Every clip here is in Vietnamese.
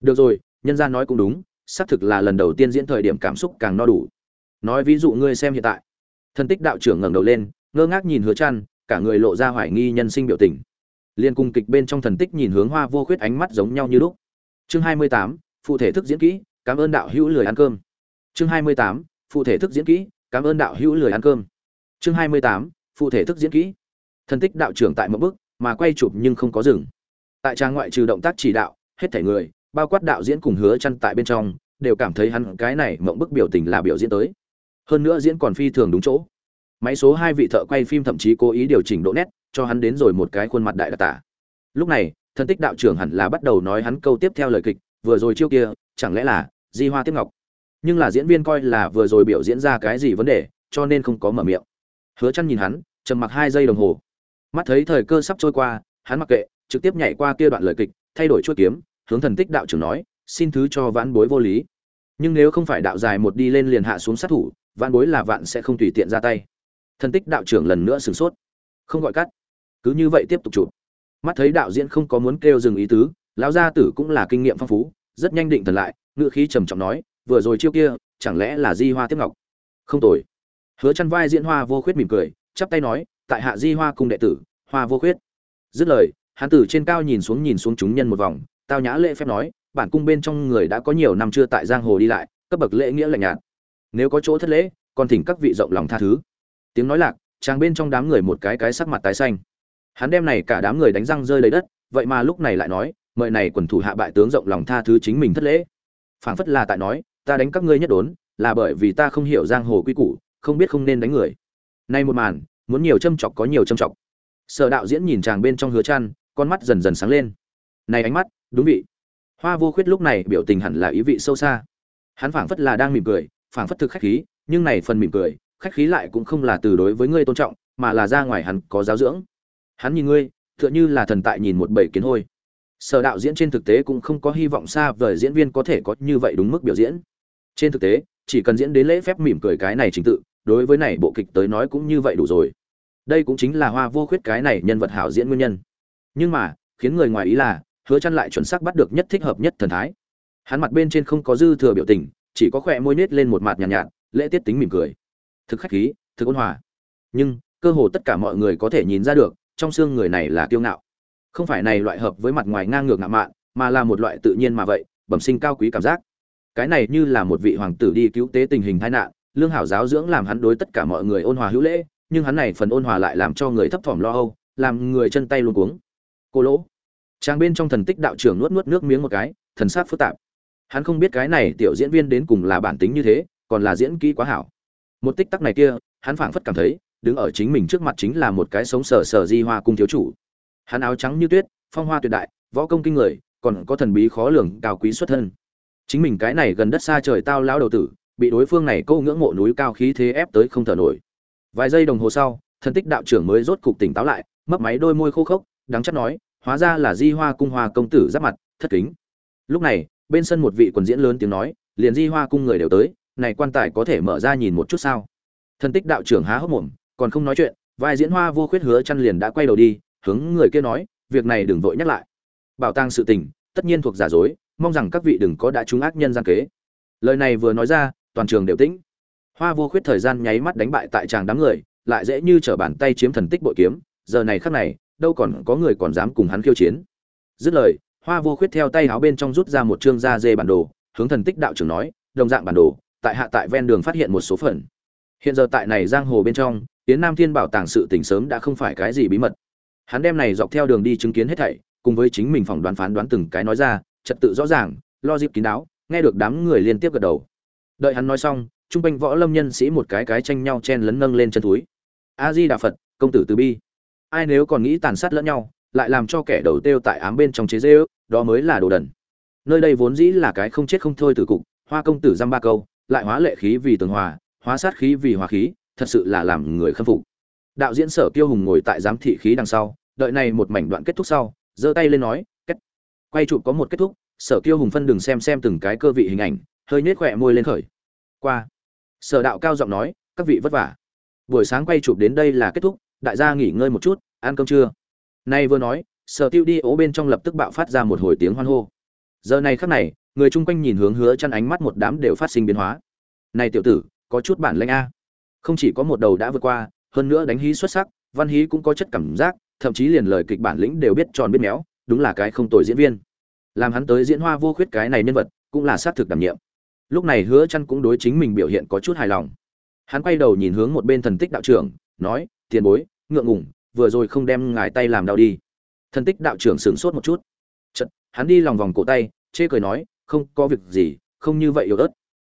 được rồi nhân gia nói cũng đúng xác thực là lần đầu tiên diễn thời điểm cảm xúc càng no đủ. Nói ví dụ ngươi xem hiện tại. Thần tích đạo trưởng ngẩng đầu lên ngơ ngác nhìn hứa trăn cả người lộ ra hoài nghi nhân sinh biểu tình. Liên cung kịch bên trong thần tích nhìn hướng hoa vô khuyết ánh mắt giống nhau như lúc. Chương 28, phụ thể thức diễn kỹ cảm ơn đạo hữu lười ăn cơm. Chương 28, phụ thể thức diễn kỹ cảm ơn đạo hữu lười ăn cơm. Chương 28, phụ thể thức diễn kỹ. Thần tích đạo trưởng tại một bước mà quay chụp nhưng không có dừng. Tại trang ngoại trừ động tác chỉ đạo hết thể người bao quát đạo diễn cùng hứa chăn tại bên trong, đều cảm thấy hắn cái này mộng bức biểu tình là biểu diễn tới. Hơn nữa diễn còn phi thường đúng chỗ. Máy số hai vị thợ quay phim thậm chí cố ý điều chỉnh độ nét, cho hắn đến rồi một cái khuôn mặt đại đặc tả. Lúc này, thân tích đạo trưởng hẳn là bắt đầu nói hắn câu tiếp theo lời kịch, vừa rồi chiêu kia, chẳng lẽ là di hoa tiếp ngọc? Nhưng là diễn viên coi là vừa rồi biểu diễn ra cái gì vấn đề, cho nên không có mở miệng. Hứa chăn nhìn hắn, trầm mặc hai giây đồng hồ. Mắt thấy thời cơ sắp trôi qua, hắn mặc kệ, trực tiếp nhảy qua kia đoạn lời kịch, thay đổi chuôi kiếm hướng thần tích đạo trưởng nói, xin thứ cho vãn bối vô lý. Nhưng nếu không phải đạo dài một đi lên liền hạ xuống sát thủ, vãn bối là vạn sẽ không tùy tiện ra tay. Thần tích đạo trưởng lần nữa sửng sốt. Không gọi cắt. Cứ như vậy tiếp tục chụp. Mắt thấy đạo diễn không có muốn kêu dừng ý tứ, lão gia tử cũng là kinh nghiệm phong phú, rất nhanh định thần lại ngựa khí trầm trọng nói, vừa rồi chiêu kia, chẳng lẽ là di hoa tiếp ngọc? Không tồi. Hứa chăn vai diễn hoa vô khuyết mỉm cười, chắp tay nói, tại hạ di hoa cung đệ tử, hoa vô khuyết. Dứt lời, hắn tử trên cao nhìn xuống nhìn xuống chúng nhân một vòng tao nhã lễ phép nói, bản cung bên trong người đã có nhiều năm chưa tại giang hồ đi lại, cấp bậc lễ nghĩa lạnh nhạt. Nếu có chỗ thất lễ, còn thỉnh các vị rộng lòng tha thứ. Tiếng nói lạc, chàng bên trong đám người một cái cái sắc mặt tái xanh. Hắn đem này cả đám người đánh răng rơi lấy đất, vậy mà lúc này lại nói, mời này quần thủ hạ bại tướng rộng lòng tha thứ chính mình thất lễ. Phảng phất là tại nói, ta đánh các ngươi nhất đốn, là bởi vì ta không hiểu giang hồ quy củ, không biết không nên đánh người. Nay một màn, muốn nhiều châm chọc có nhiều châm chọc. Sở đạo diễn nhìn chàng bên trong hứa chăn, con mắt dần dần sáng lên này ánh mắt, đúng vị. Hoa vô khuyết lúc này biểu tình hẳn là ý vị sâu xa. Hắn phảng phất là đang mỉm cười, phảng phất thực khách khí, nhưng này phần mỉm cười, khách khí lại cũng không là từ đối với ngươi tôn trọng, mà là ra ngoài hắn có giáo dưỡng. Hắn nhìn ngươi, tựa như là thần tại nhìn một bầy kiến hôi. Sở đạo diễn trên thực tế cũng không có hy vọng xa vời diễn viên có thể có như vậy đúng mức biểu diễn. Trên thực tế, chỉ cần diễn đến lễ phép mỉm cười cái này chính tự, đối với này bộ kịch tới nói cũng như vậy đủ rồi. Đây cũng chính là hoa vô khuyết cái này nhân vật hảo diễn nguyên nhân. Nhưng mà, khiến người ngoài ý là hứa chăn lại chuẩn xác bắt được nhất thích hợp nhất thần thái. Hắn mặt bên trên không có dư thừa biểu tình chỉ có khỏe môi nết lên một mặt nhàn nhạt, nhạt lễ tiết tính mỉm cười. Thực khách khí thực ôn hòa. Nhưng cơ hồ tất cả mọi người có thể nhìn ra được trong xương người này là kiêu ngạo. Không phải này loại hợp với mặt ngoài ngang ngược ngạo mạn mà là một loại tự nhiên mà vậy bẩm sinh cao quý cảm giác. Cái này như là một vị hoàng tử đi cứu tế tình hình tai nạn lương hảo giáo dưỡng làm hắn đối tất cả mọi người ôn hòa hữu lễ nhưng hắn này phần ôn hòa lại làm cho người thấp thỏm lo âu làm người chân tay luống cuống. Cô lỗ trang bên trong thần tích đạo trưởng nuốt nuốt nước miếng một cái, thần sát phức tạp. Hắn không biết cái này tiểu diễn viên đến cùng là bản tính như thế, còn là diễn kỹ quá hảo. Một tích tắc này kia, hắn phảng phất cảm thấy, đứng ở chính mình trước mặt chính là một cái sống sờ sờ di hoa cung thiếu chủ. Hắn áo trắng như tuyết, phong hoa tuyệt đại, võ công kinh người, còn có thần bí khó lường, cao quý xuất thân. Chính mình cái này gần đất xa trời tao lão đầu tử, bị đối phương này câu ngưỡng mộ núi cao khí thế ép tới không thở nổi. Vài giây đồng hồ sau, thần tích đạo trưởng mới rốt cục tỉnh táo lại, mấp máy đôi môi khô khốc, đắng chắc nói hóa ra là di hoa cung hoa công tử giáp mặt, thất kính. Lúc này, bên sân một vị quần diễn lớn tiếng nói, liền di hoa cung người đều tới, này quan tài có thể mở ra nhìn một chút sao? Thần tích đạo trưởng há hốc mồm, còn không nói chuyện, vai diễn hoa vô khuyết hứa chăn liền đã quay đầu đi, hướng người kia nói, việc này đừng vội nhắc lại. Bảo tàng sự tình, tất nhiên thuộc giả dối, mong rằng các vị đừng có đã trúng ác nhân gian kế. Lời này vừa nói ra, toàn trường đều tĩnh. Hoa vô khuyết thời gian nháy mắt đánh bại tại tràng đám người, lại dễ như trở bàn tay chiếm thần tích bội kiếm, giờ này khắc này đâu còn có người còn dám cùng hắn khiêu chiến. Dứt lời, hoa vô khuyết theo tay áo bên trong rút ra một chương da dê bản đồ, hướng thần tích đạo trưởng nói, đồng dạng bản đồ, tại hạ tại ven đường phát hiện một số phần. Hiện giờ tại này giang hồ bên trong tiến nam thiên bảo tàng sự tỉnh sớm đã không phải cái gì bí mật. Hắn đem này dọc theo đường đi chứng kiến hết thảy, cùng với chính mình phỏng đoán phán đoán từng cái nói ra, trật tự rõ ràng, lo dịp kín đáo, nghe được đám người liên tiếp gật đầu. Đợi hắn nói xong, trung quanh võ lâm nhân sĩ một cái cái tranh nhau chen lấn nâng lên chân túi. A di đà phật, công tử từ bi ai nếu còn nghĩ tàn sát lẫn nhau, lại làm cho kẻ đầu tiêu tại ám bên trong chế dê ước đó mới là đồ đần. Nơi đây vốn dĩ là cái không chết không thôi từ cục, hoa công tử dăm ba câu, lại hóa lệ khí vì tường hòa, hóa sát khí vì hòa khí, thật sự là làm người khâm phục. Đạo diễn sở kiêu hùng ngồi tại giám thị khí đằng sau, đợi này một mảnh đoạn kết thúc sau, giơ tay lên nói, kết. Quay chụp có một kết thúc, sở kiêu hùng phân đừng xem xem từng cái cơ vị hình ảnh, hơi nhếch khỏe môi lên khởi. Qua. Sở đạo cao giọng nói, các vị vất vả. Buổi sáng quay chụp đến đây là kết thúc đại gia nghỉ ngơi một chút, ăn cơm trưa. Nay vừa nói, sở tiêu đi ố bên trong lập tức bạo phát ra một hồi tiếng hoan hô. Giờ này khắc này, người chung quanh nhìn hướng hứa chăn ánh mắt một đám đều phát sinh biến hóa. Này tiểu tử, có chút bản lĩnh a. Không chỉ có một đầu đã vượt qua, hơn nữa đánh hí xuất sắc, văn hí cũng có chất cảm giác, thậm chí liền lời kịch bản lĩnh đều biết tròn biết méo, đúng là cái không tồi diễn viên. Làm hắn tới diễn hoa vô khuyết cái này nhân vật, cũng là xác thực đảm nhiệm. Lúc này hứa chăn cũng đối chính mình biểu hiện có chút hài lòng. Hắn quay đầu nhìn hướng một bên thần tích đạo trưởng, nói tiền bối ngượng ngùng vừa rồi không đem ngài tay làm đau đi. Thần tích đạo trưởng sửng sốt một chút. Chật, hắn đi lòng vòng cổ tay chê cười nói không có việc gì không như vậy yếu ớt.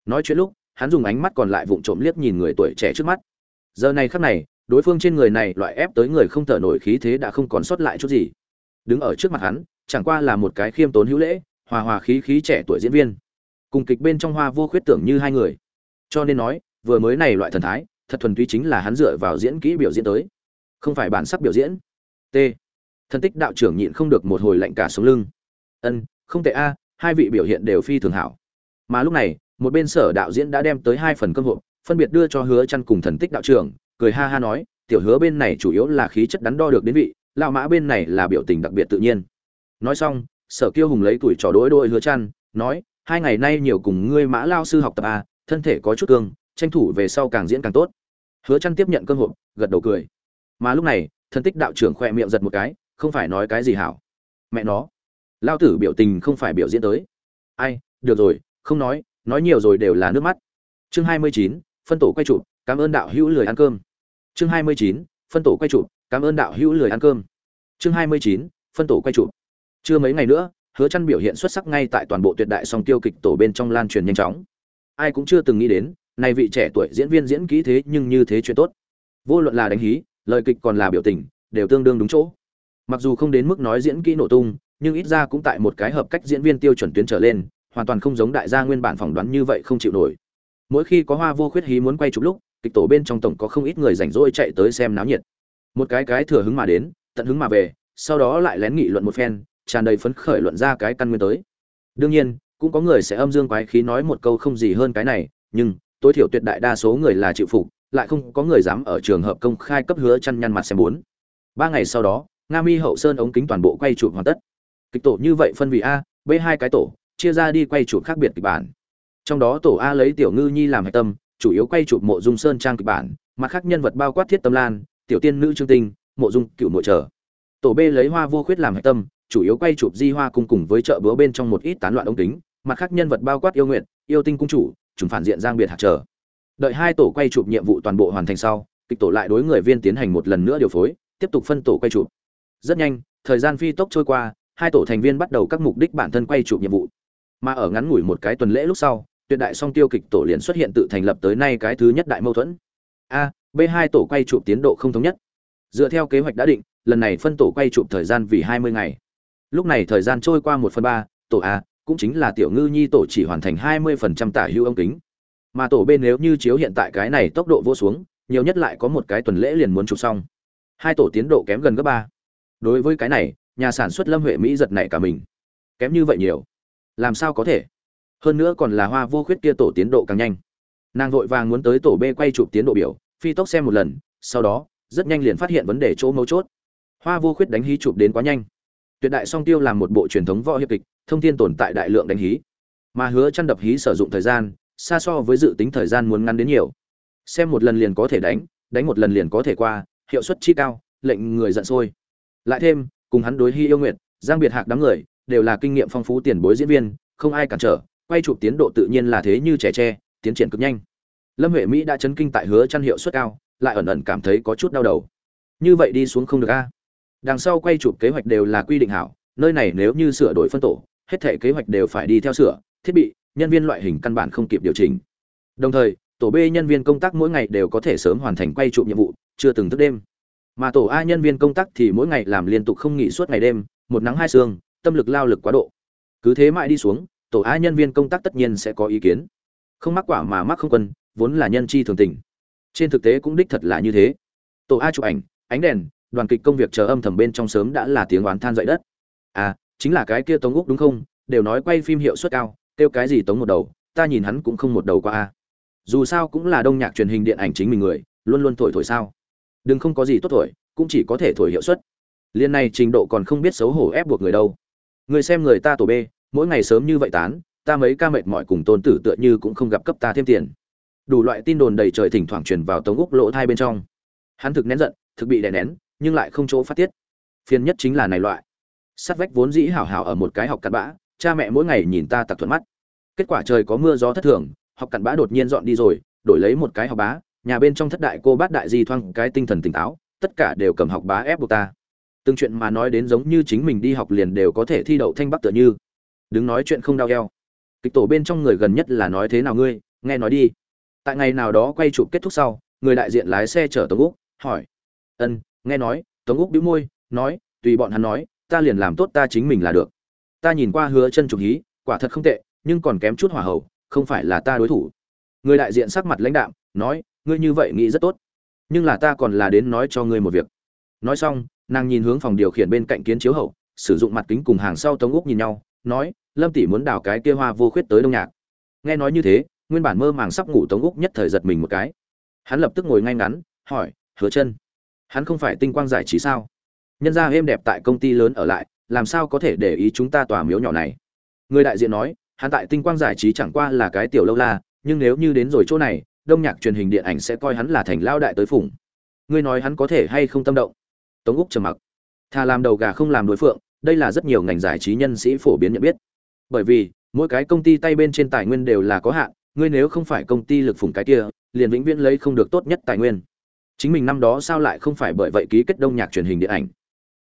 Nói chuyện lúc hắn dùng ánh mắt còn lại vụng trộm liếc nhìn người tuổi trẻ trước mắt. Giờ này khắc này đối phương trên người này loại ép tới người không thở nổi khí thế đã không còn sót lại chút gì. Đứng ở trước mặt hắn chẳng qua là một cái khiêm tốn hữu lễ hòa hòa khí khí trẻ tuổi diễn viên. Cùng kịch bên trong hoa vô khuyết tưởng như hai người. Cho nên nói vừa mới này loại thần thái thật thuần túy chính là hắn dựa vào diễn kỹ biểu diễn tới. Không phải bản sắc biểu diễn. T. Thân tích đạo trưởng nhịn không được một hồi lạnh cả sống lưng. Ân, không tệ a, hai vị biểu hiện đều phi thường hảo. Mà lúc này, một bên sở đạo diễn đã đem tới hai phần cơm hộp, phân biệt đưa cho hứa chăn cùng thần tích đạo trưởng, cười ha ha nói, tiểu hứa bên này chủ yếu là khí chất đắn đo được đến vị, lão mã bên này là biểu tình đặc biệt tự nhiên. Nói xong, sở kiêu hùng lấy tuổi trò đối đôi hứa chăn, nói, hai ngày nay nhiều cùng ngươi mã lao sư học tập a thân thể có chút cương, tranh thủ về sau càng diễn càng tốt hứa chăn tiếp nhận cơm hộp, gật đầu cười. Mà lúc này, thần tích đạo trưởng khoe miệng giật một cái, không phải nói cái gì hảo. Mẹ nó, lao tử biểu tình không phải biểu diễn tới. Ai, được rồi, không nói nói nhiều rồi đều là nước mắt. Chương hai mươi chín, phân tổ quay chụp, cảm ơn đạo hữu lười ăn cơm. Chương hai mươi chín, phân tổ quay chụp, cảm ơn đạo hữu lười ăn cơm. Chương hai mươi chín, phân tổ quay chụp. Chưa mấy ngày nữa, hứa chăn biểu hiện xuất sắc ngay tại toàn bộ tuyệt đại song tiêu kịch tổ bên trong lan truyền nhanh chóng. Ai cũng chưa từng nghĩ đến này vị trẻ tuổi diễn viên diễn kỹ thế nhưng như thế chuyện tốt. Vô luận là đánh hí, lời kịch còn là biểu tình, đều tương đương đúng chỗ. Mặc dù không đến mức nói diễn kỹ nổ tung, nhưng ít ra cũng tại một cái hợp cách diễn viên tiêu chuẩn tuyến trở lên, hoàn toàn không giống đại gia nguyên bản phỏng đoán như vậy không chịu nổi. Mỗi khi có hoa vô khuyết hí muốn quay chụp lúc, kịch tổ bên trong tổng có không ít người rảnh rỗi chạy tới xem náo nhiệt. Một cái cái thừa hứng mà đến, tận hứng mà về, sau đó lại lén nghị luận một phen, tràn đầy phấn khởi luận ra cái căn nguyên tới. Đương nhiên, cũng có người sẽ âm dương quái khí nói một câu không gì hơn cái này, nhưng tối thiểu tuyệt đại đa số người là chịu phục, lại không có người dám ở trường hợp công khai cấp hứa chăn nhăn mặt xem bốn. Ba ngày sau đó, nga mi hậu sơn ống kính toàn bộ quay chụp hoàn tất. Kịch tổ như vậy phân vị a, b hai cái tổ, chia ra đi quay chụp khác biệt kịch bản. Trong đó tổ a lấy tiểu ngư nhi làm hạch tâm, chủ yếu quay chụp mộ dung sơn trang kịch bản, mặt khác nhân vật bao quát thiết tâm lan, tiểu tiên nữ trương tinh, mộ dung cựu mộ trở tổ b lấy hoa vô khuyết làm hạch tâm, chủ yếu quay chụp di hoa cung cùng với chợ búa bên trong một ít tán loạn ống kính, mặt khác nhân vật bao quát yêu nguyện yêu tinh cung chủ chúng phản diện giang biệt hạt trở. Đợi hai tổ quay chụp nhiệm vụ toàn bộ hoàn thành sau, kịch tổ lại đối người viên tiến hành một lần nữa điều phối, tiếp tục phân tổ quay chụp. Rất nhanh, thời gian phi tốc trôi qua, hai tổ thành viên bắt đầu các mục đích bản thân quay chụp nhiệm vụ. Mà ở ngắn ngủi một cái tuần lễ lúc sau, tuyệt đại song tiêu kịch tổ liền xuất hiện tự thành lập tới nay cái thứ nhất đại mâu thuẫn. A, b hai tổ quay chụp tiến độ không thống nhất. Dựa theo kế hoạch đã định, lần này phân tổ quay chụp thời gian vì hai mươi ngày. Lúc này thời gian trôi qua một phần ba, tổ a cũng chính là tiểu ngư nhi tổ chỉ hoàn thành hai mươi phần trăm tả hữu ống kính. Mà tổ bên nếu như chiếu hiện tại cái này tốc độ vô xuống, nhiều nhất lại có một cái tuần lễ liền muốn chụp xong. Hai tổ tiến độ kém gần gấp ba. Đối với cái này, nhà sản xuất lâm huệ mỹ giật nảy cả mình. Kém như vậy nhiều. Làm sao có thể? Hơn nữa còn là hoa vô khuyết kia tổ tiến độ càng nhanh. Nàng vội vàng muốn tới tổ b quay chụp tiến độ biểu, phi tốc xem một lần, sau đó, rất nhanh liền phát hiện vấn đề chỗ mấu chốt. Hoa vô khuyết đánh hí chụp đến quá nhanh. Tuyệt đại song tiêu làm một bộ truyền thống võ hiệp kịch thông tin tồn tại đại lượng đánh hí. Mà hứa chăn đập hí sử dụng thời gian, xa so với dự tính thời gian muốn ngắn đến nhiều. Xem một lần liền có thể đánh đánh một lần liền có thể qua, hiệu suất chi cao, lệnh người giận sôi. Lại thêm, cùng hắn đối hy yêu nguyệt, giang biệt hạc đám người, đều là kinh nghiệm phong phú tiền bối diễn viên, không ai cản trở, quay chụp tiến độ tự nhiên là thế như trẻ tre, tiến triển cực nhanh. Lâm huệ mỹ đã chấn kinh tại hứa chăn hiệu suất cao, lại ẩn ẩn cảm thấy có chút đau đầu. Như vậy đi xuống không được a. Đằng sau quay chụp kế hoạch đều là quy định hảo, nơi này nếu như sửa đổi phân tổ hết thể kế hoạch đều phải đi theo sửa, thiết bị, nhân viên loại hình căn bản không kịp điều chỉnh. Đồng thời, tổ b nhân viên công tác mỗi ngày đều có thể sớm hoàn thành quay trụ nhiệm vụ, chưa từng thức đêm. Mà tổ a nhân viên công tác thì mỗi ngày làm liên tục không nghỉ suốt ngày đêm, một nắng hai sương, tâm lực lao lực quá độ. Cứ thế mãi đi xuống, tổ a nhân viên công tác tất nhiên sẽ có ý kiến. Không mắc quả mà mắc không quân, vốn là nhân chi thường tình. Trên thực tế cũng đích thật là như thế. Tổ a chụp ảnh, ánh đèn, đoàn kịch công việc chờ âm thầm bên trong sớm đã là tiếng oán than dậy đất. À chính là cái kia tống úc đúng không? Đều nói quay phim hiệu suất cao, kêu cái gì tống một đầu, ta nhìn hắn cũng không một đầu qua a. Dù sao cũng là đông nhạc truyền hình điện ảnh chính mình người, luôn luôn thổi thổi sao. Đừng không có gì tốt thổi, cũng chỉ có thể thổi hiệu suất. Liên này trình độ còn không biết xấu hổ ép buộc người đâu. Người xem người ta tổ b mỗi ngày sớm như vậy tán, ta mấy ca mệt mỏi cùng tôn tử tựa như cũng không gặp cấp ta thêm tiền. Đủ loại tin đồn đầy trời thỉnh thoảng truyền vào tống úc lỗ thai bên trong. Hắn thực nén giận, thực bị đè nén, nhưng lại không chỗ phát tiết. Phiền nhất chính là này loại sát vách vốn dĩ hảo hảo ở một cái học cặn bã, cha mẹ mỗi ngày nhìn ta tặc thuận mắt. Kết quả trời có mưa gió thất thường, học cặn bã đột nhiên dọn đi rồi, đổi lấy một cái học bá, nhà bên trong thất đại cô bát đại di thoang, cái tinh thần tỉnh táo, tất cả đều cầm học bá ép buộc ta. Từng chuyện mà nói đến giống như chính mình đi học liền đều có thể thi đậu thanh bắc tựa như. Đứng nói chuyện không đau eo. Kịch tổ bên trong người gần nhất là nói thế nào ngươi, nghe nói đi. Tại ngày nào đó quay chụp kết thúc sau, người đại diện lái xe chở tống úc, hỏi. Ân, nghe nói. Tống úc đĩu môi, nói, tùy bọn hắn nói ta liền làm tốt ta chính mình là được. Ta nhìn qua hứa chân trục hí, quả thật không tệ, nhưng còn kém chút hỏa hậu không phải là ta đối thủ. Người đại diện sắc mặt lãnh đạm, nói, ngươi như vậy nghĩ rất tốt. Nhưng là ta còn là đến nói cho ngươi một việc. Nói xong, nàng nhìn hướng phòng điều khiển bên cạnh kiến chiếu hậu, sử dụng mặt kính cùng hàng sau tống úc nhìn nhau, nói, lâm tỷ muốn đào cái kia hoa vô khuyết tới đông nhạc. Nghe nói như thế, nguyên bản mơ màng sắp ngủ tống úc nhất thời giật mình một cái. Hắn lập tức ngồi ngay ngắn, hỏi, hứa chân, hắn không phải tinh quang giải trí sao? Nhân gia êm đẹp tại công ty lớn ở lại, làm sao có thể để ý chúng ta tòa miếu nhỏ này? Người đại diện nói, hắn tại tinh quang giải trí chẳng qua là cái tiểu lâu la, nhưng nếu như đến rồi chỗ này, đông nhạc truyền hình điện ảnh sẽ coi hắn là thành lao đại tới phủng ngươi nói hắn có thể hay không tâm động? Tống úc trầm mặc. Thà làm đầu gà không làm đối phượng, đây là rất nhiều ngành giải trí nhân sĩ phổ biến nhận biết. Bởi vì, mỗi cái công ty tay bên trên tài nguyên đều là có hạn, ngươi nếu không phải công ty lực phủng cái kia, liền vĩnh viễn lấy không được tốt nhất tài nguyên. Chính mình năm đó sao lại không phải bởi vậy ký kết đông nhạc truyền hình điện ảnh?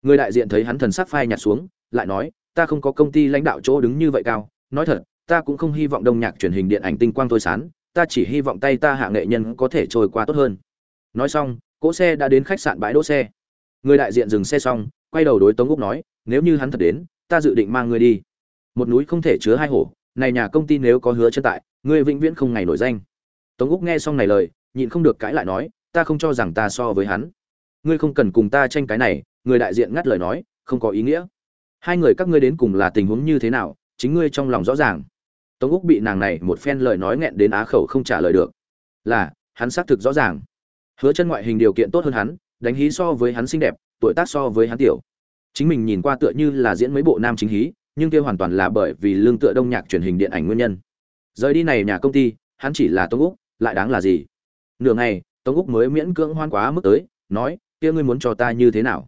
Người đại diện thấy hắn thần sắc phai nhạt xuống, lại nói, ta không có công ty lãnh đạo chỗ đứng như vậy cao. Nói thật, ta cũng không hy vọng đông nhạc truyền hình điện ảnh tinh quang thôi sán. Ta chỉ hy vọng tay ta hạ nghệ nhân có thể trôi qua tốt hơn. Nói xong, cỗ xe đã đến khách sạn bãi đỗ xe. Người đại diện dừng xe xong, quay đầu đối tống úc nói, nếu như hắn thật đến, ta dự định mang ngươi đi. Một núi không thể chứa hai hổ, này nhà công ty nếu có hứa chân tại ngươi vĩnh viễn không ngày nổi danh. Tống úc nghe xong này lời, nhịn không được cãi lại nói, ta không cho rằng ta so với hắn. Ngươi không cần cùng ta tranh cái này người đại diện ngắt lời nói, không có ý nghĩa. Hai người các ngươi đến cùng là tình huống như thế nào, chính ngươi trong lòng rõ ràng. Tống úc bị nàng này một phen lời nói nghẹn đến á khẩu không trả lời được. Là, hắn xác thực rõ ràng. Hứa chân ngoại hình điều kiện tốt hơn hắn, đánh hí so với hắn xinh đẹp, tuổi tác so với hắn tiểu. Chính mình nhìn qua tựa như là diễn mấy bộ nam chính hí, nhưng kia hoàn toàn là bởi vì lương tựa đông nhạc truyền hình điện ảnh nguyên nhân. Rời đi này nhà công ty, hắn chỉ là tống úc, lại đáng là gì? Nửa ngày, tống úc mới miễn cưỡng hoan quá mức tới, nói, kia ngươi muốn cho ta như thế nào?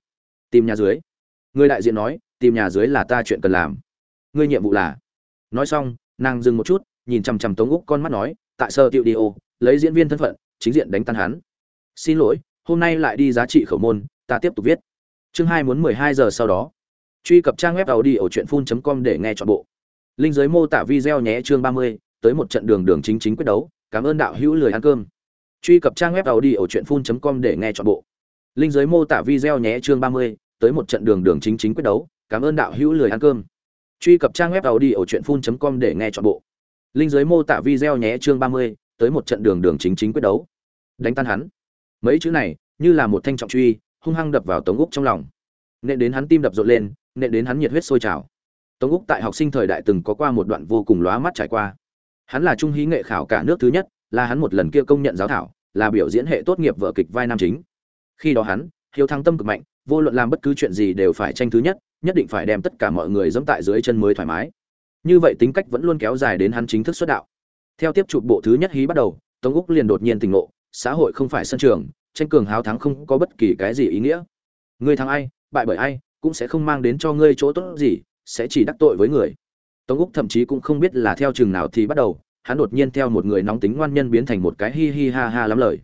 Tìm nhà dưới. Người đại diện nói, tìm nhà dưới là ta chuyện cần làm. Ngươi nhiệm vụ là? Nói xong, nàng dừng một chút, nhìn chằm chằm tống úc con mắt nói, tại sơ tiệu đi ô lấy diễn viên thân phận, chính diện đánh tan hắn. Xin lỗi, hôm nay lại đi giá trị khẩu môn, ta tiếp tục viết. Chương hai muốn mười hai giờ sau đó. Truy cập trang web tàu đi ở truyện phun com để nghe chọn bộ. Linh giới mô tả video nhé chương ba mươi, tới một trận đường đường chính chính quyết đấu. Cảm ơn đạo hữu lười ăn cơm. Truy cập trang web tàu đi ở truyện phun com để nghe chọn bộ linh giới mô tả video nhé chương ba mươi, tới một trận đường đường chính chính quyết đấu, cảm ơn đạo hữu lười ăn cơm. Truy cập trang web tàu đi ở truyện phun com để nghe chọn bộ. Linh giới mô tả video nhé chương ba mươi, tới một trận đường đường chính chính quyết đấu. Đánh tan hắn. Mấy chữ này, như là một thanh trọng truy, hung hăng đập vào tống úc trong lòng. Nên đến hắn tim đập rộn lên nên đến hắn nhiệt huyết sôi trào. Tống úc tại học sinh thời đại từng có qua một đoạn vô cùng lóa mắt trải qua. Hắn là trung hí nghệ khảo cả nước thứ nhất, là hắn một lần kia công nhận giáo thảo, là biểu diễn hệ tốt nghiệp vở kịch vai nam chính khi đó hắn, hiếu thăng tâm cực mạnh, vô luận làm bất cứ chuyện gì đều phải tranh thứ nhất nhất định phải đem tất cả mọi người dẫm tại dưới chân mới thoải mái. Như vậy tính cách vẫn luôn kéo dài đến hắn chính thức xuất đạo. Theo tiếp chụp bộ thứ nhất hí bắt đầu, tống úc liền đột nhiên tỉnh ngộ, xã hội không phải sân trường, tranh cường háo thắng không có bất kỳ cái gì ý nghĩa. Người thắng ai, bại bởi ai, cũng sẽ không mang đến cho ngươi chỗ tốt gì, sẽ chỉ đắc tội với người. Tống úc thậm chí cũng không biết là theo chừng nào thì bắt đầu, hắn đột nhiên theo một người nóng tính ngoan nhân biến thành một cái hi hi ha ha lắm lời.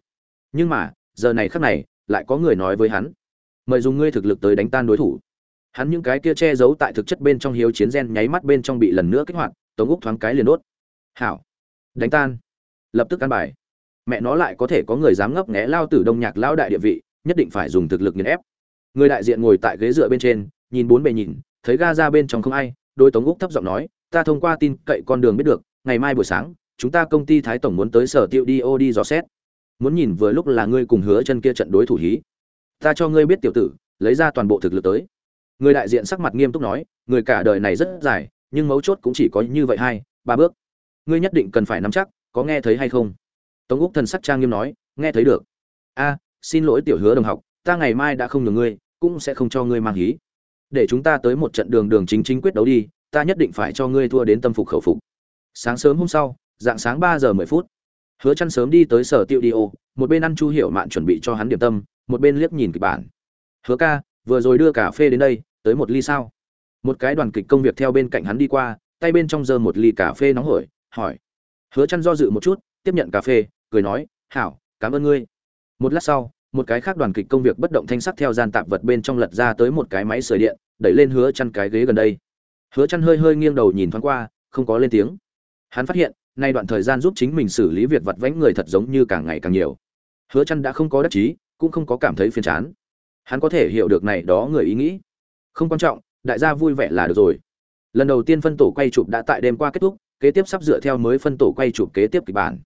Nhưng mà, giờ này khắc này lại có người nói với hắn, mời dùng ngươi thực lực tới đánh tan đối thủ. Hắn những cái kia che giấu tại thực chất bên trong hiếu chiến gen nháy mắt bên trong bị lần nữa kích hoạt, tống úc thoáng cái liền đốt. Hảo, đánh tan. Lập tức căn bài. Mẹ nó lại có thể có người dám ngấp nghé lao tử đông nhạc lao đại địa vị, nhất định phải dùng thực lực nghiền ép. Người đại diện ngồi tại ghế dựa bên trên, nhìn bốn bề nhìn, thấy ga ra bên trong không ai, đôi tống úc thấp giọng nói, ta thông qua tin cậy con đường biết được, ngày mai buổi sáng, chúng ta công ty thái tổng muốn tới sở tiệu đi ô đi dò xét muốn nhìn vừa lúc là ngươi cùng hứa chân kia trận đối thủ hí. Ta cho ngươi biết tiểu tử, lấy ra toàn bộ thực lực tới. Người đại diện sắc mặt nghiêm túc nói, người cả đời này rất dài, nhưng mấu chốt cũng chỉ có như vậy hai, ba bước. Ngươi nhất định cần phải nắm chắc, có nghe thấy hay không? Tống úc thần sắc trang nghiêm nói, nghe thấy được. A, xin lỗi tiểu hứa đồng học, ta ngày mai đã không nhường ngươi, cũng sẽ không cho ngươi mang hí. Để chúng ta tới một trận đường đường chính chính quyết đấu đi, ta nhất định phải cho ngươi thua đến tâm phục khẩu phục. Sáng sớm hôm sau, dạng sáng ba giờ mười phút hứa chăn sớm đi tới sở tiêu Diêu, một bên ăn chu hiểu mạn chuẩn bị cho hắn điểm tâm một bên liếc nhìn kịch bản. Hứa ca vừa rồi đưa cà phê đến đây tới một ly sao? Một cái đoàn kịch công việc theo bên cạnh hắn đi qua tay bên trong giơ một ly cà phê nóng hổi hỏi. Hứa chăn do dự một chút tiếp nhận cà phê cười nói hảo cảm ơn ngươi. Một lát sau một cái khác đoàn kịch công việc bất động thanh sắc theo gian tạp vật bên trong lật ra tới một cái máy sưởi điện đẩy lên hứa chăn cái ghế gần đây. Hứa chăn hơi hơi nghiêng đầu nhìn thoáng qua không có lên tiếng. Hắn phát hiện nay đoạn thời gian giúp chính mình xử lý việc vặt vãnh người thật giống như càng ngày càng nhiều. Hứa chăn đã không có đắc chí, cũng không có cảm thấy phiền chán. Hắn có thể hiểu được này đó người ý nghĩ. Không quan trọng, đại gia vui vẻ là được rồi. Lần đầu tiên phân tổ quay chụp đã tại đêm qua kết thúc, kế tiếp sắp dựa theo mới phân tổ quay chụp kế tiếp kịch bản.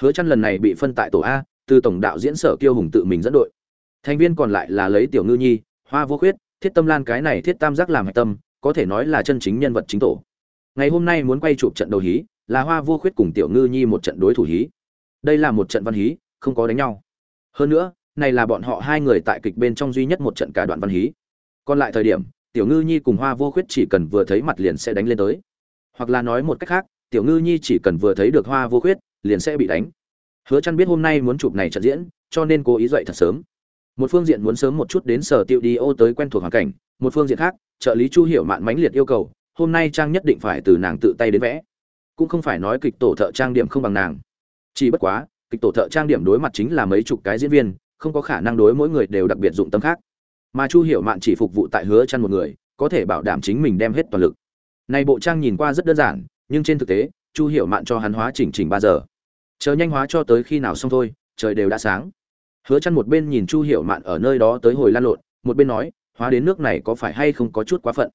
Hứa chăn lần này bị phân tại tổ a, từ tổng đạo diễn sở kiêu hùng tự mình dẫn đội. Thành viên còn lại là lấy tiểu ngư nhi, hoa vô khuyết, thiết tâm lan cái này thiết tam giác làm hạch tâm, có thể nói là chân chính nhân vật chính tổ. Ngày hôm nay muốn quay chụp trận đầu hí là hoa vô khuyết cùng tiểu ngư nhi một trận đối thủ hí. Đây là một trận văn hí, không có đánh nhau. Hơn nữa, này là bọn họ hai người tại kịch bên trong duy nhất một trận cả đoạn văn hí. Còn lại thời điểm, tiểu ngư nhi cùng hoa vô khuyết chỉ cần vừa thấy mặt liền sẽ đánh lên tới. Hoặc là nói một cách khác, tiểu ngư nhi chỉ cần vừa thấy được hoa vô khuyết, liền sẽ bị đánh. Hứa chăn biết hôm nay muốn chụp này trận diễn, cho nên cố ý dậy thật sớm. Một phương diện muốn sớm một chút đến sở tiêu đi ô tới quen thuộc hoàn cảnh, một phương diện khác, trợ lý chu hiểu mạn mãnh liệt yêu cầu, hôm nay trang nhất định phải từ nàng tự tay đến vẽ cũng không phải nói kịch tổ thợ trang điểm không bằng nàng. Chỉ bất quá, kịch tổ thợ trang điểm đối mặt chính là mấy chục cái diễn viên, không có khả năng đối mỗi người đều đặc biệt dụng tâm khác. Mà chu hiểu mạn chỉ phục vụ tại hứa chăn một người, có thể bảo đảm chính mình đem hết toàn lực. Này bộ trang nhìn qua rất đơn giản, nhưng trên thực tế, chu hiểu mạn cho hắn hóa chỉnh chỉnh ba giờ. Chờ nhanh hóa cho tới khi nào xong thôi, trời đều đã sáng. Hứa chăn một bên nhìn chu hiểu mạn ở nơi đó tới hồi lan lộn, một bên nói, hóa đến nước này có phải hay không có chút quá phận?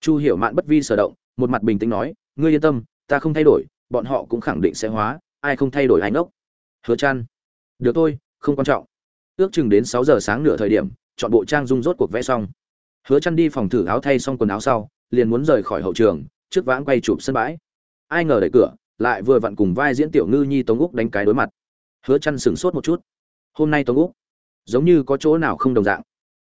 Chu hiểu mạn bất vi sở động, một mặt bình tĩnh nói, ngươi yên tâm ta không thay đổi, bọn họ cũng khẳng định sẽ hóa, ai không thay đổi anh ốc hứa chăn được thôi, không quan trọng. Ước chừng đến sáu giờ sáng nửa thời điểm, chọn bộ trang dung rốt cuộc vẽ xong. Hứa chăn đi phòng thử áo thay xong quần áo sau, liền muốn rời khỏi hậu trường, trước vãng quay chụp sân bãi. Ai ngờ đẩy cửa, lại vừa vặn cùng vai diễn tiểu ngư nhi tống úc đánh cái đối mặt. Hứa chăn sửng sốt một chút. Hôm nay tống úc, giống như có chỗ nào không đồng dạng.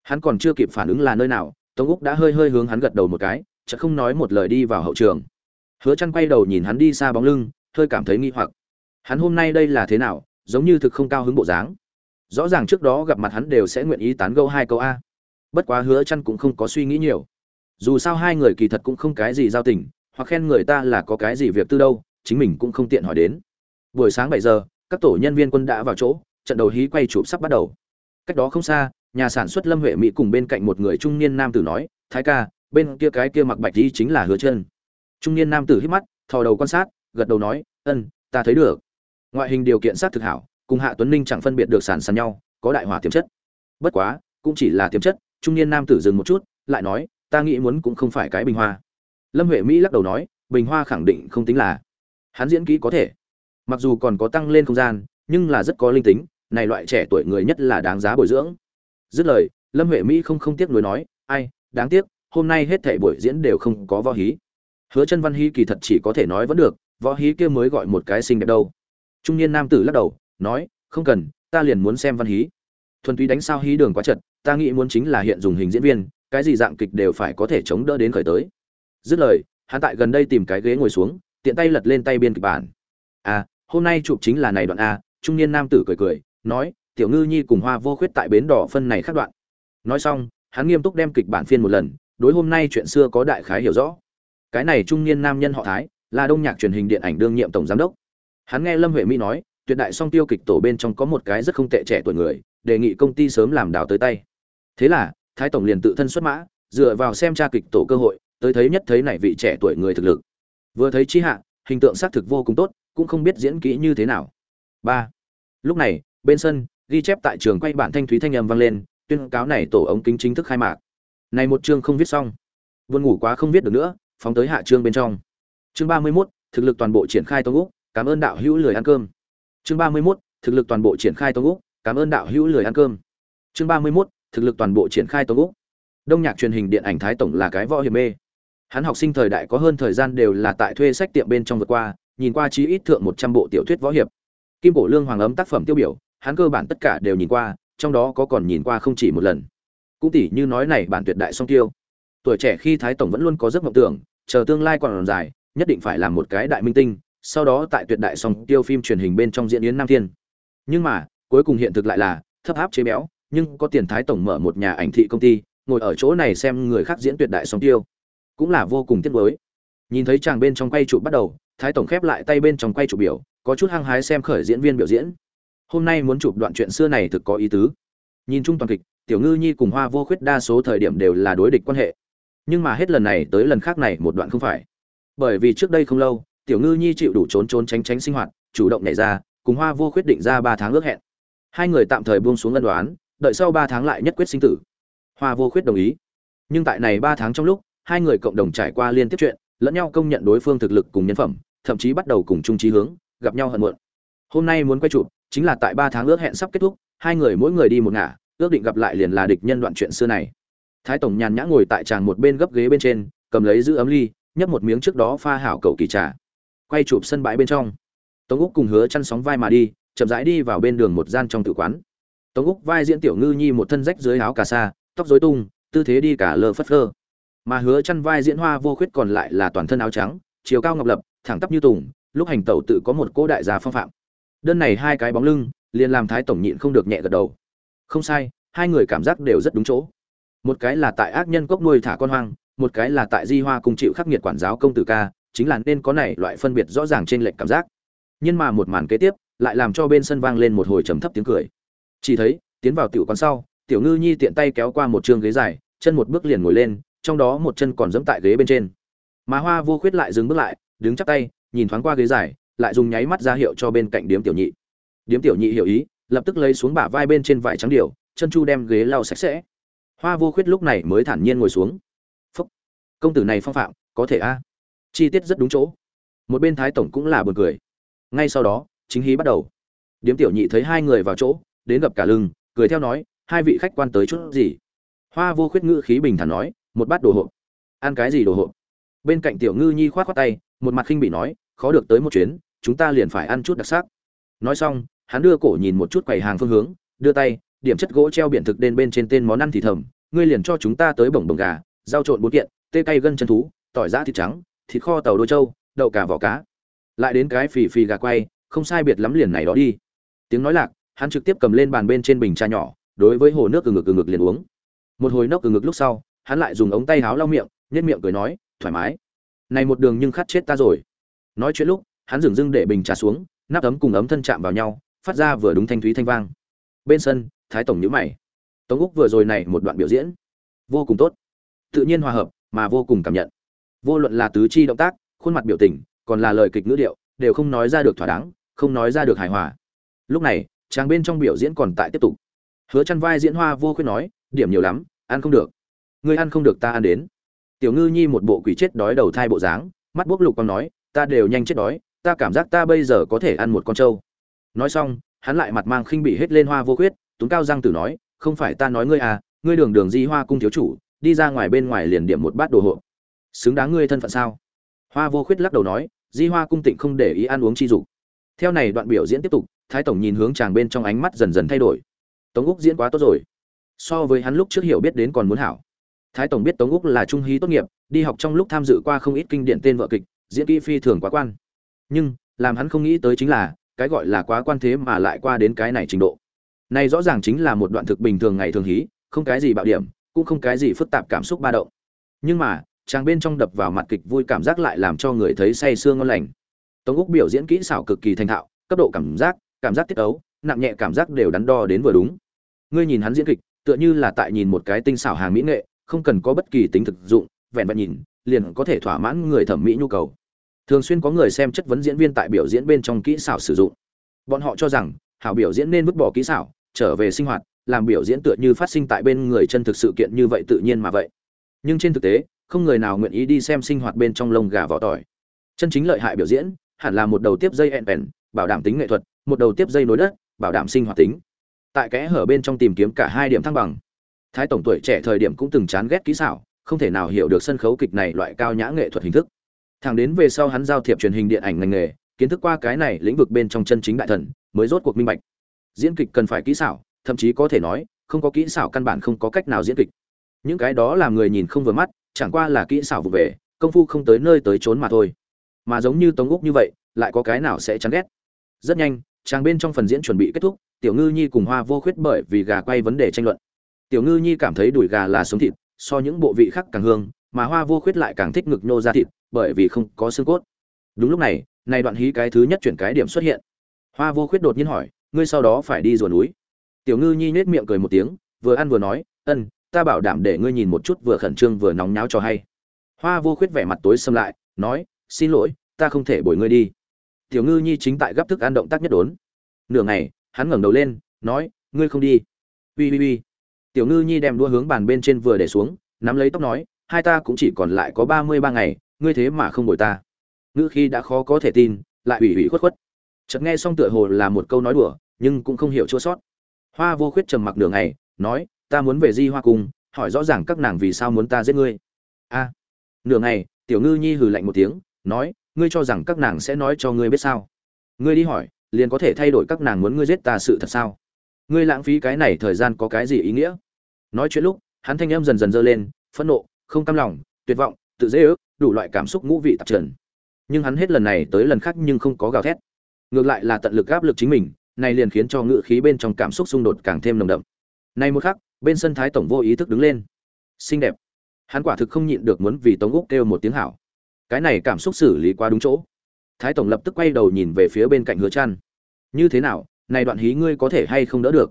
Hắn còn chưa kịp phản ứng là nơi nào, tống úc đã hơi hơi hướng hắn gật đầu một cái, chợt không nói một lời đi vào hậu trường hứa chăn quay đầu nhìn hắn đi xa bóng lưng, hơi cảm thấy nghi hoặc. Hắn hôm nay đây là thế nào, giống như thực không cao hứng bộ dáng. Rõ ràng trước đó gặp mặt hắn đều sẽ nguyện ý tán gẫu hai câu a. Bất quá hứa chăn cũng không có suy nghĩ nhiều. Dù sao hai người kỳ thật cũng không cái gì giao tình, hoặc khen người ta là có cái gì việc tư đâu, chính mình cũng không tiện hỏi đến. Buổi sáng 7 giờ, các tổ nhân viên quân đã vào chỗ, trận đầu hí quay chụp sắp bắt đầu. Cách đó không xa, nhà sản xuất lâm huệ mỹ cùng bên cạnh một người trung niên nam tử nói, thái ca, bên kia cái kia mặc bạch đi chính là hứa chân trung niên nam tử hít mắt, thò đầu quan sát, gật đầu nói, ân, ta thấy được. Ngoại hình điều kiện sát thực hảo, cùng hạ tuấn ninh chẳng phân biệt được sản sàn nhau, có đại hỏa tiềm chất. Bất quá, cũng chỉ là tiềm chất, trung niên nam tử dừng một chút, lại nói, ta nghĩ muốn cũng không phải cái bình hoa. Lâm huệ mỹ lắc đầu nói, bình hoa khẳng định không tính là hắn diễn kỹ có thể. Mặc dù còn có tăng lên không gian, nhưng là rất có linh tính, này loại trẻ tuổi người nhất là đáng giá bồi dưỡng. Dứt lời, lâm huệ mỹ không không tiếc nuối nói, ai, đáng tiếc, hôm nay hết thảy buổi diễn đều không có võ hí hứa chân văn hí kỳ thật chỉ có thể nói vẫn được, võ hí kia mới gọi một cái xinh đẹp đâu. Trung niên nam tử lắc đầu, nói, không cần, ta liền muốn xem văn hí. Thuần túy đánh sao hí đường quá chật, ta nghĩ muốn chính là hiện dùng hình diễn viên, cái gì dạng kịch đều phải có thể chống đỡ đến khởi tới. Dứt lời, hắn tại gần đây tìm cái ghế ngồi xuống, tiện tay lật lên tay biên kịch bản. À hôm nay chụp chính là này đoạn a, trung niên nam tử cười cười, nói, tiểu ngư nhi cùng hoa vô khuyết tại bến đỏ phân này khác đoạn. Nói xong, hắn nghiêm túc đem kịch bản phiên một lần, đối hôm nay chuyện xưa có đại khái hiểu rõ cái này trung niên nam nhân họ thái, là đông nhạc truyền hình điện ảnh đương nhiệm tổng giám đốc. Hắn nghe lâm huệ mỹ nói, tuyệt đại song tiêu kịch tổ bên trong có một cái rất không tệ trẻ tuổi người, đề nghị công ty sớm làm đào tới tay. Thế là, thái tổng liền tự thân xuất mã, dựa vào xem tra kịch tổ cơ hội, tới thấy nhất thấy này vị trẻ tuổi người thực lực. Vừa thấy chi hạ, hình tượng xác thực vô cùng tốt, cũng không biết diễn kỹ như thế nào. Ba. Lúc này, bên sân, ghi chép tại trường quay bản thanh thúy thanh âm vang lên, tuyên cáo này tổ ống kính chính thức khai mạc. Này một chương không viết xong. Buồn ngủ quá không viết được nữa phóng tới hạ chương bên trong. Chương ba mươi 31, thực lực toàn bộ triển khai tông úc cảm ơn đạo hữu lười ăn cơm. Chương ba mươi 31, thực lực toàn bộ triển khai tông úc cảm ơn đạo hữu lười ăn cơm. Chương ba mươi 31, thực lực toàn bộ triển khai tông úc. Đông nhạc truyền hình điện ảnh thái tổng là cái võ hiểm mê. Hắn học sinh thời đại có hơn thời gian đều là tại thuê sách tiệm bên trong vượt qua nhìn qua chí ít thượng một trăm bộ tiểu thuyết võ hiệp. Kim cổ lương hoàng ấm tác phẩm tiêu biểu hắn cơ bản tất cả đều nhìn qua trong đó có còn nhìn qua không chỉ một lần. Cũng tỷ như nói này bản tuyệt đại song tiêu. Tuổi trẻ khi thái tổng vẫn luôn có giấc mộng tưởng chờ tương lai còn dài, nhất định phải làm một cái đại minh tinh, sau đó tại tuyệt đại song tiêu phim truyền hình bên trong diễn yến nam thiên. Nhưng mà, cuối cùng hiện thực lại là thấp áp chế béo, nhưng có tiền thái tổng mở một nhà ảnh thị công ty, ngồi ở chỗ này xem người khác diễn tuyệt đại song tiêu. Cũng là vô cùng tiếc nuối. Nhìn thấy chàng bên trong quay chụp bắt đầu, thái tổng khép lại tay bên trong quay chụp biểu, có chút hăng hái xem khởi diễn viên biểu diễn. Hôm nay muốn chụp đoạn chuyện xưa này thực có ý tứ. Nhìn chung toàn kịch, tiểu ngư nhi cùng hoa vô khuyết đa số thời điểm đều là đối địch quan hệ nhưng mà hết lần này tới lần khác này một đoạn không phải. Bởi vì trước đây không lâu, tiểu ngư nhi chịu đủ trốn trốn tránh tránh sinh hoạt, chủ động nhảy ra, cùng hoa vô khuyết định ra ba tháng ước hẹn. Hai người tạm thời buông xuống ân đoán, đợi sau ba tháng lại nhất quyết sinh tử. Hoa vô khuyết đồng ý. Nhưng tại này ba tháng trong lúc, hai người cộng đồng trải qua liên tiếp chuyện, lẫn nhau công nhận đối phương thực lực cùng nhân phẩm, thậm chí bắt đầu cùng chung trí hướng, gặp nhau hận muộn. Hôm nay muốn quay chụp, chính là tại ba tháng ước hẹn sắp kết thúc, hai người mỗi người đi một ngả, ước định gặp lại liền là địch nhân đoạn chuyện xưa này thái tổng nhàn nhã ngồi tại tràng một bên gấp ghế bên trên, cầm lấy giữ ấm ly, nhấp một miếng trước đó pha hảo cầu kỳ trà. Quay chụp sân bãi bên trong. Tống úc cùng hứa chăn sóng vai mà đi, chậm rãi đi vào bên đường một gian trong tử quán. Tống úc vai diễn tiểu ngư nhi một thân rách dưới áo cà sa, tóc rối tung, tư thế đi cả lơ phất phơ. Mà hứa chăn vai diễn hoa vô khuyết còn lại là toàn thân áo trắng, chiều cao ngọc lập, thẳng tắp như tùng, lúc hành tẩu tự có một cô đại gia phong phạm. Đơn này hai cái bóng lưng, liền làm thái tổng nhịn không được nhẹ gật đầu. Không sai, hai người cảm giác đều rất đúng chỗ một cái là tại ác nhân cốc nuôi thả con hoang, một cái là tại di hoa cùng chịu khắc nghiệt quản giáo công tử ca, chính là nên có này loại phân biệt rõ ràng trên lệnh cảm giác. Nhưng mà một màn kế tiếp, lại làm cho bên sân vang lên một hồi trầm thấp tiếng cười. Chỉ thấy, tiến vào tiểu quán sau, tiểu ngư nhi tiện tay kéo qua một trường ghế dài, chân một bước liền ngồi lên, trong đó một chân còn giẫm tại ghế bên trên. Mà hoa vô khuyết lại dừng bước lại, đứng chắp tay, nhìn thoáng qua ghế dài, lại dùng nháy mắt ra hiệu cho bên cạnh điếm tiểu nhị. Điếm tiểu nhị hiểu ý, lập tức lấy xuống bả vai bên trên vải trắng điều, chân chu đem ghế lau sạch sẽ hoa vô khuyết lúc này mới thản nhiên ngồi xuống. Phúc, công tử này phong phạm, có thể a? Chi tiết rất đúng chỗ. Một bên thái tổng cũng là buồn cười. Ngay sau đó, chính hí bắt đầu. Điếm tiểu nhị thấy hai người vào chỗ, đến gặp cả lưng, cười theo nói, hai vị khách quan tới chút gì? Hoa vô khuyết ngữ khí bình thản nói, một bát đồ hộp. Ăn cái gì đồ hộp? Bên cạnh tiểu ngư nhi khoát khoát tay, một mặt khinh bị nói, khó được tới một chuyến, chúng ta liền phải ăn chút đặc sắc. Nói xong, hắn đưa cổ nhìn một chút quầy hàng phương hướng, đưa tay, điểm chất gỗ treo biển thực đen bên trên tên món ăn thì thầm ngươi liền cho chúng ta tới bổng bổng gà, rau trộn bốn kiện, tê cay gân chân thú, tỏi giã thịt trắng, thịt kho tàu đôi trâu, đậu cả vỏ cá. Lại đến cái phì phì gà quay, không sai biệt lắm liền này đó đi. Tiếng nói lạc, hắn trực tiếp cầm lên bàn bên trên bình trà nhỏ, đối với hồ nước từ ngực từ ngực liền uống. Một hồi nốc từ ngực lúc sau, hắn lại dùng ống tay áo lau miệng, nhếch miệng cười nói, thoải mái. Này một đường nhưng khát chết ta rồi. Nói chuyện lúc, hắn dừng dưng để bình trà xuống, nắp ấm cùng ấm thân chạm vào nhau, phát ra vừa đúng thanh thúy thanh vang. Bên sân, thái tổng nhíu mày tống úc vừa rồi này một đoạn biểu diễn. Vô cùng tốt. Tự nhiên hòa hợp, mà vô cùng cảm nhận. Vô luận là tứ chi động tác, khuôn mặt biểu tình, còn là lời kịch ngữ điệu, đều không nói ra được thỏa đáng, không nói ra được hài hòa. Lúc này, chàng bên trong biểu diễn còn tại tiếp tục. Hứa chăn vai diễn hoa vô khuyết nói, điểm nhiều lắm, ăn không được. Ngươi ăn không được ta ăn đến. Tiểu ngư nhi một bộ quỷ chết đói đầu thai bộ dáng, mắt buốc lục còn nói, ta đều nhanh chết đói, ta cảm giác ta bây giờ có thể ăn một con trâu. Nói xong, hắn lại mặt mang khinh bị hết lên hoa vô khuyết túng cao răng tử nói không phải ta nói ngươi à ngươi đường đường di hoa cung thiếu chủ, đi ra ngoài bên ngoài liền điểm một bát đồ hộ xứng đáng ngươi thân phận sao? Hoa vô khuyết lắc đầu nói, di hoa cung tịnh không để ý ăn uống chi dục. Theo này đoạn biểu diễn tiếp tục, thái tổng nhìn hướng chàng bên trong ánh mắt dần dần thay đổi. Tống úc diễn quá tốt rồi. So với hắn lúc trước hiểu biết đến còn muốn hảo. Thái tổng biết tống úc là trung hí tốt nghiệp, đi học trong lúc tham dự qua không ít kinh điển tên vợ kịch, diễn kỹ phi thường quá quan. Nhưng, làm hắn không nghĩ tới chính là, cái gọi là quá quan thế mà lại qua đến cái này trình độ này rõ ràng chính là một đoạn thực bình thường ngày thường hí, không cái gì bạo điểm, cũng không cái gì phức tạp cảm xúc ba động. Nhưng mà, chàng bên trong đập vào mặt kịch vui cảm giác lại làm cho người thấy say sương ngon lành. Tống úc biểu diễn kỹ xảo cực kỳ thành thạo, cấp độ cảm giác cảm giác tiết ấu, nặng nhẹ cảm giác đều đắn đo đến vừa đúng. Ngươi nhìn hắn diễn kịch, tựa như là tại nhìn một cái tinh xảo hàng mỹ nghệ, không cần có bất kỳ tính thực dụng, vẹn vẹn nhìn, liền có thể thỏa mãn người thẩm mỹ nhu cầu. Thường xuyên có người xem chất vấn diễn viên tại biểu diễn bên trong kỹ xảo sử dụng. Bọn họ cho rằng, hảo biểu diễn nên vứt bỏ kỹ xảo trở về sinh hoạt, làm biểu diễn tựa như phát sinh tại bên người chân thực sự kiện như vậy tự nhiên mà vậy. Nhưng trên thực tế, không người nào nguyện ý đi xem sinh hoạt bên trong lông gà vỏ tỏi. Chân chính lợi hại biểu diễn, hẳn là một đầu tiếp dây ẹn bèn bảo đảm tính nghệ thuật, một đầu tiếp dây nối đất, bảo đảm sinh hoạt tính. Tại kẽ hở bên trong tìm kiếm cả hai điểm thăng bằng. Thái tổng tuổi trẻ thời điểm cũng từng chán ghét kỹ xảo, không thể nào hiểu được sân khấu kịch này loại cao nhã nghệ thuật hình thức. Thẳng đến về sau hắn giao thiệp truyền hình điện ảnh ngành nghề, kiến thức qua cái này lĩnh vực bên trong chân chính đại thần, mới rốt cuộc minh bạch diễn kịch cần phải kỹ xảo, thậm chí có thể nói, không có kỹ xảo căn bản không có cách nào diễn kịch. Những cái đó làm người nhìn không vừa mắt, chẳng qua là kỹ xảo vụ về, công phu không tới nơi tới trốn mà thôi. Mà giống như tống úc như vậy, lại có cái nào sẽ chán ghét? Rất nhanh, chàng bên trong phần diễn chuẩn bị kết thúc, tiểu ngư nhi cùng hoa vô khuyết bởi vì gà quay vấn đề tranh luận. Tiểu ngư nhi cảm thấy đùi gà là sống thịt, so những bộ vị khác càng hương, mà hoa vô khuyết lại càng thích ngực nhô ra thịt, bởi vì không có xương cốt. Đúng lúc này này đoạn hí cái thứ nhất chuyển cái điểm xuất hiện. Hoa vô khuyết đột nhiên hỏi ngươi sau đó phải đi rùa núi. Tiểu ngư nhi nhếch miệng cười một tiếng, vừa ăn vừa nói, ân, ta bảo đảm để ngươi nhìn một chút vừa khẩn trương vừa nóng nháo cho hay. Hoa vô khuyết vẻ mặt tối xâm lại, nói, xin lỗi, ta không thể bồi ngươi đi. Tiểu ngư nhi chính tại gấp thức ăn động tác nhất đốn. Nửa ngày, hắn ngẩng đầu lên, nói, ngươi không đi. Ui ui ui tiểu ngư nhi đem đua hướng bàn bên trên vừa để xuống, nắm lấy tóc nói, hai ta cũng chỉ còn lại có ba mươi ba ngày, ngươi thế mà không bồi ta. Ngữ khi đã khó có thể tin, lại ủy ủy khuất khuất. Chợt nghe xong tựa hồ là một câu nói đùa nhưng cũng không hiểu chua sót. Hoa vô khuyết trầm mặc nửa ngày, nói, ta muốn về di hoa cung, hỏi rõ ràng các nàng vì sao muốn ta giết ngươi. A. Nửa ngày, tiểu ngư nhi hừ lạnh một tiếng, nói, ngươi cho rằng các nàng sẽ nói cho ngươi biết sao? Ngươi đi hỏi, liền có thể thay đổi các nàng muốn ngươi giết ta sự thật sao? Ngươi lãng phí cái này thời gian có cái gì ý nghĩa? Nói chuyện lúc, hắn thanh âm dần dần dơ lên, phẫn nộ, không cam lòng, tuyệt vọng, tự dễ ước, đủ loại cảm xúc ngũ vị tạp trần. Nhưng hắn hết lần này tới lần khác nhưng không có gào thét. Ngược lại là tận lực áp lực chính mình này liền khiến cho ngự khí bên trong cảm xúc xung đột càng thêm nồng đậm. Nay một khắc, bên sân thái tổng vô ý thức đứng lên. Xinh đẹp. Hắn quả thực không nhịn được muốn vì tống úc kêu một tiếng hảo. Cái này cảm xúc xử lý quá đúng chỗ. Thái tổng lập tức quay đầu nhìn về phía bên cạnh hứa trăn. Như thế nào, này đoạn hí ngươi có thể hay không đỡ được?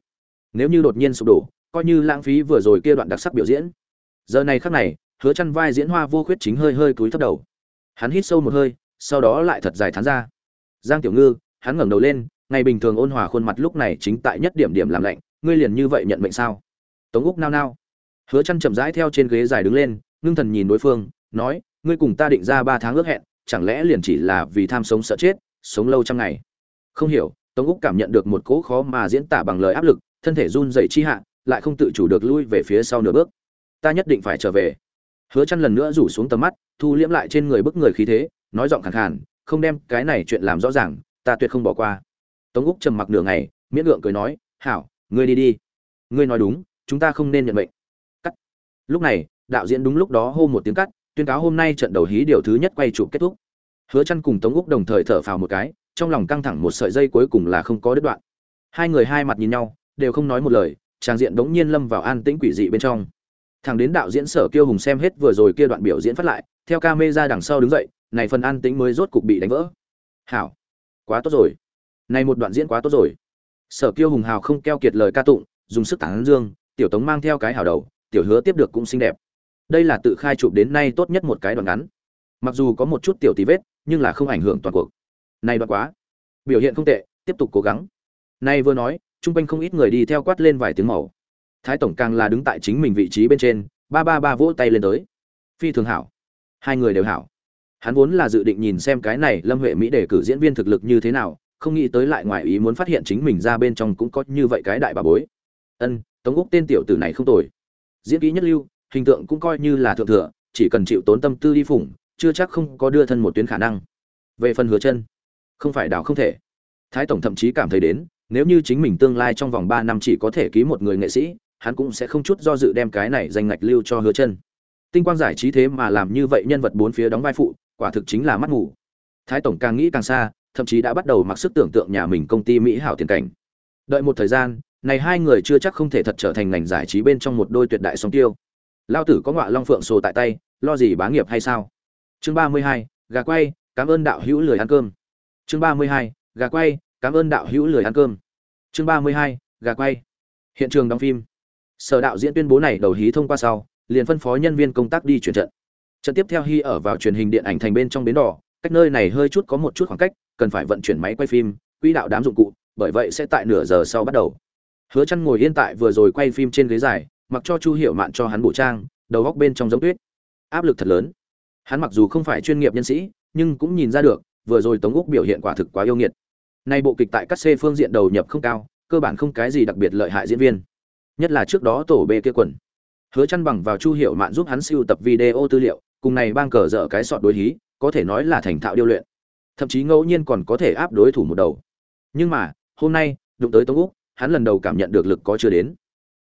Nếu như đột nhiên sụp đổ, coi như lãng phí vừa rồi kia đoạn đặc sắc biểu diễn. Giờ này khắc này, hứa chăn vai diễn hoa vô khuyết chính hơi hơi cúi thấp đầu. Hắn hít sâu một hơi, sau đó lại thật dài thán ra. Giang tiểu ngư, hắn ngẩng đầu lên ngày bình thường ôn hòa khuôn mặt lúc này chính tại nhất điểm điểm làm lạnh, ngươi liền như vậy nhận mệnh sao? Tống úc nao nao. Hứa chăn chậm rãi theo trên ghế dài đứng lên, ngưng thần nhìn đối phương, nói, ngươi cùng ta định ra ba tháng ước hẹn, chẳng lẽ liền chỉ là vì tham sống sợ chết, sống lâu trăm ngày? Không hiểu, tống úc cảm nhận được một cỗ khó mà diễn tả bằng lời áp lực, thân thể run rẩy chi hạ, lại không tự chủ được lui về phía sau nửa bước. Ta nhất định phải trở về. Hứa chăn lần nữa rủ xuống tầm mắt, thu liễm lại trên người bức người khí thế, nói giọng khàn khàn, không đem cái này chuyện làm rõ ràng, ta tuyệt không bỏ qua tống úc trầm mặc nửa ngày, miễn lượng cười nói, hảo, ngươi đi đi. Ngươi nói đúng, chúng ta không nên nhận mệnh. Cắt. Lúc này, đạo diễn đúng lúc đó hô một tiếng cắt, tuyên cáo hôm nay trận đầu hí điều thứ nhất quay chụp kết thúc. Hứa chăn cùng tống úc đồng thời thở phào một cái, trong lòng căng thẳng một sợi dây cuối cùng là không có đứt đoạn. Hai người hai mặt nhìn nhau, đều không nói một lời trang diện đống nhiên lâm vào an tĩnh quỷ dị bên trong. Thằng đến đạo diễn sở kiêu hùng xem hết vừa rồi kia đoạn biểu diễn phát lại, theo ca mê ra đằng sau đứng dậy, này phần an tĩnh mới rốt cục bị đánh vỡ. Hảo, quá tốt rồi này một đoạn diễn quá tốt rồi. Sở kiêu hùng hào không keo kiệt lời ca tụng, dùng sức tán dương, tiểu tống mang theo cái hảo đầu, tiểu hứa tiếp được cũng xinh đẹp. Đây là tự khai chụp đến nay tốt nhất một cái đoạn ngắn. Mặc dù có một chút tiểu tí vết, nhưng là không ảnh hưởng toàn cuộc. Này đoạn quá. Biểu hiện không tệ, tiếp tục cố gắng. Nay vừa nói trung quanh không ít người đi theo quát lên vài tiếng màu. Thái tổng càng là đứng tại chính mình vị trí bên trên, ba ba ba vỗ tay lên tới. Phi thường hảo. Hai người đều hảo. Hắn vốn là dự định nhìn xem cái này lâm huệ mỹ đề cử diễn viên thực lực như thế nào không nghĩ tới lại ngoài ý muốn phát hiện chính mình ra bên trong cũng có như vậy cái đại bà bối. Ân, tống úc tên tiểu tử này không tồi. Diễn kỹ nhất lưu, hình tượng cũng coi như là thượng thừa, chỉ cần chịu tốn tâm tư đi phủng chưa chắc không có đưa thân một tuyến khả năng. Về phần hứa chân, không phải đào không thể. Thái tổng thậm chí cảm thấy đến, nếu như chính mình tương lai trong vòng ba năm chỉ có thể ký một người nghệ sĩ, hắn cũng sẽ không chút do dự đem cái này danh ngạch lưu cho hứa chân. Tinh quang giải trí thế mà làm như vậy nhân vật bốn phía đóng vai phụ, quả thực chính là mắt ngủ thái tổng càng nghĩ càng xa thậm chí đã bắt đầu mặc sức tưởng tượng nhà mình công ty mỹ hảo tiền cảnh. Đợi một thời gian, này hai người chưa chắc không thể thật trở thành ngành giải trí bên trong một đôi tuyệt đại song tiêu. Lao tử có ngọa long phượng sồ tại tay, lo gì bá nghiệp hay sao? Chương ba mươi hai, gà quay, cảm ơn đạo hữu lười ăn cơm. Chương ba mươi hai, gà quay, cảm ơn đạo hữu lười ăn cơm. Chương ba mươi hai, gà quay. Hiện trường đóng phim. Sở đạo diễn tuyên bố này đầu hí thông qua sau, liền phân phó nhân viên công tác đi chuyển trận. Trận tiếp theo hy ở vào truyền hình điện ảnh thành bên trong bến đỏ, cách nơi này hơi chút có một chút khoảng cách cần phải vận chuyển máy quay phim, quỹ đạo đám dụng cụ, bởi vậy sẽ tại nửa giờ sau bắt đầu. Hứa chăn ngồi yên tại vừa rồi quay phim trên ghế dài, mặc cho chu hiểu mạn cho hắn bộ trang, đầu góc bên trong giống tuyết. Áp lực thật lớn. Hắn mặc dù không phải chuyên nghiệp nhân sĩ, nhưng cũng nhìn ra được, vừa rồi tống úc biểu hiện quả thực quá yêu nghiệt. Nay bộ kịch tại các c phương diện đầu nhập không cao, cơ bản không cái gì đặc biệt lợi hại diễn viên. Nhất là trước đó tổ bê kia quần. Hứa chăn bằng vào chu hiểu mạn giúp hắn siêu tập video tư liệu, cùng này bang cờ dở cái sọt đối hí, có thể nói là thành thạo điêu luyện thậm chí ngẫu nhiên còn có thể áp đối thủ một đầu. Nhưng mà, hôm nay, đụng tới tống úc, hắn lần đầu cảm nhận được lực có chưa đến.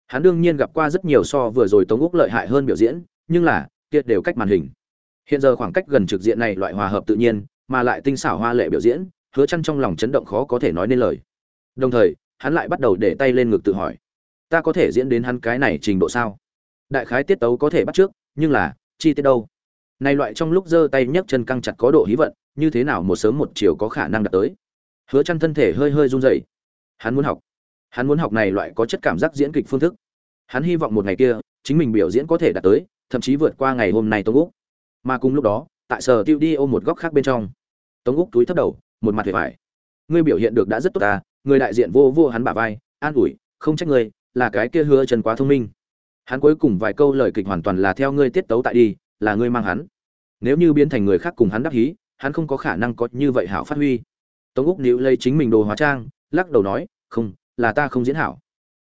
Hắn đương nhiên gặp qua rất nhiều so vừa rồi tống úc lợi hại hơn biểu diễn, nhưng là kiệt đều cách màn hình. Hiện giờ khoảng cách gần trực diện này loại hòa hợp tự nhiên, mà lại tinh xảo hoa lệ biểu diễn, hứa chăn trong lòng chấn động khó có thể nói nên lời. Đồng thời, hắn lại bắt đầu để tay lên ngực tự hỏi, ta có thể diễn đến hắn cái này trình độ sao? Đại khái tiết tấu có thể bắt trước, nhưng là, chi tiết đâu? Này loại trong lúc giơ tay nhấc chân căng chặt có độ hí vận, như thế nào một sớm một chiều có khả năng đạt tới? Hứa chăn thân thể hơi hơi run rẩy. Hắn muốn học. Hắn muốn học này loại có chất cảm giác diễn kịch phương thức. Hắn hy vọng một ngày kia, chính mình biểu diễn có thể đạt tới, thậm chí vượt qua ngày hôm nay tống úc. Mà cùng lúc đó, tại sở tiêu đi ôm một góc khác bên trong. Tống úc túi thấp đầu, một mặt vẻ vải ngươi biểu hiện được đã rất tốt ta người đại diện vô vô hắn bả vai, an ủi, không trách ngươi, là cái kia hứa chân quá thông minh. Hắn cuối cùng vài câu lời kịch hoàn toàn là theo ngươi tiết tấu tại đi là ngươi mang hắn. Nếu như biến thành người khác cùng hắn đắc hí, hắn không có khả năng có như vậy hảo phát huy. Tống úc níu lấy chính mình đồ hóa trang, lắc đầu nói, không, là ta không diễn hảo.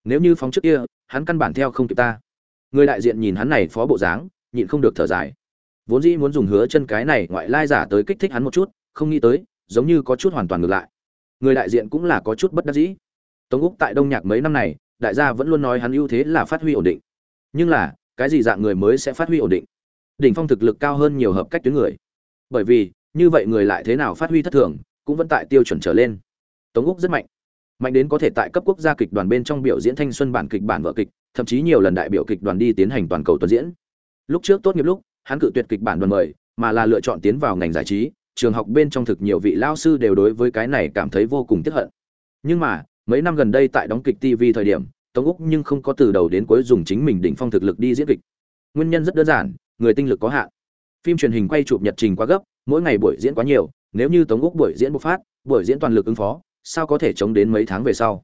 Nếu như phóng trước kia, hắn căn bản theo không kịp ta. Người đại diện nhìn hắn này phó bộ dáng, nhịn không được thở dài. Vốn dĩ muốn dùng hứa chân cái này ngoại lai giả tới kích thích hắn một chút, không nghĩ tới, giống như có chút hoàn toàn ngược lại. Người đại diện cũng là có chút bất đắc dĩ. Tống úc tại đông nhạc mấy năm này, đại gia vẫn luôn nói hắn ưu thế là phát huy ổn định. Nhưng là, cái gì dạng người mới sẽ phát huy ổn định? Đỉnh phong thực lực cao hơn nhiều hợp cách tuyến người. Bởi vì, như vậy người lại thế nào phát huy thất thường, cũng vẫn tại tiêu chuẩn trở lên. Tống úc rất mạnh. Mạnh đến có thể tại cấp quốc gia kịch đoàn bên trong biểu diễn thanh xuân bản kịch, bản vợ kịch, thậm chí nhiều lần đại biểu kịch đoàn đi tiến hành toàn cầu tuần diễn. Lúc trước tốt nghiệp lúc, hắn cự tuyệt kịch bản đoàn mời, mà là lựa chọn tiến vào ngành giải trí, trường học bên trong thực nhiều vị lao sư đều đối với cái này cảm thấy vô cùng tiếc hận. Nhưng mà, mấy năm gần đây tại đóng kịch tv thời điểm, tống úc nhưng không có từ đầu đến cuối dùng chính mình đỉnh phong thực lực đi diễn kịch. Nguyên nhân rất đơn giản người tinh lực có hạn. Phim truyền hình quay chụp nhật trình quá gấp, mỗi ngày buổi diễn quá nhiều, nếu như tống úc buổi diễn bộc phát, buổi diễn toàn lực ứng phó, sao có thể chống đến mấy tháng về sau?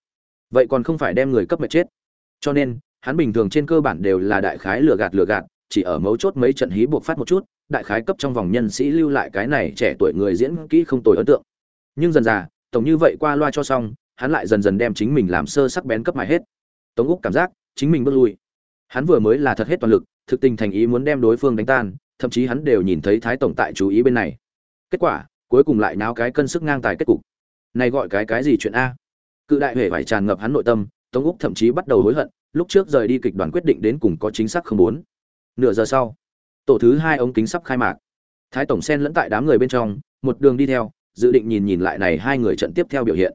Vậy còn không phải đem người cấp mệt chết. Cho nên, hắn bình thường trên cơ bản đều là đại khái lừa gạt lừa gạt, chỉ ở mấu chốt mấy trận hí buộc phát một chút, đại khái cấp trong vòng nhân sĩ lưu lại cái này trẻ tuổi người diễn kỹ không tồi ấn tượng. Nhưng dần dà, tổng như vậy qua loa cho xong, hắn lại dần dần đem chính mình làm sơ sắc bén cấp mài hết. Tống úc cảm giác chính mình bước lui. Hắn vừa mới là thật hết toàn lực thực tình thành ý muốn đem đối phương đánh tan, thậm chí hắn đều nhìn thấy thái tổng tại chú ý bên này. Kết quả, cuối cùng lại náo cái cân sức ngang tài kết cục. Này gọi cái cái gì chuyện a? Cự đại huệ phải tràn ngập hắn nội tâm, tống úc thậm chí bắt đầu hối hận, lúc trước rời đi kịch đoàn quyết định đến cùng có chính xác không muốn. Nửa giờ sau, tổ thứ hai ống kính sắp khai mạc. Thái tổng sen lẫn tại đám người bên trong, một đường đi theo, dự định nhìn nhìn lại này hai người trận tiếp theo biểu hiện.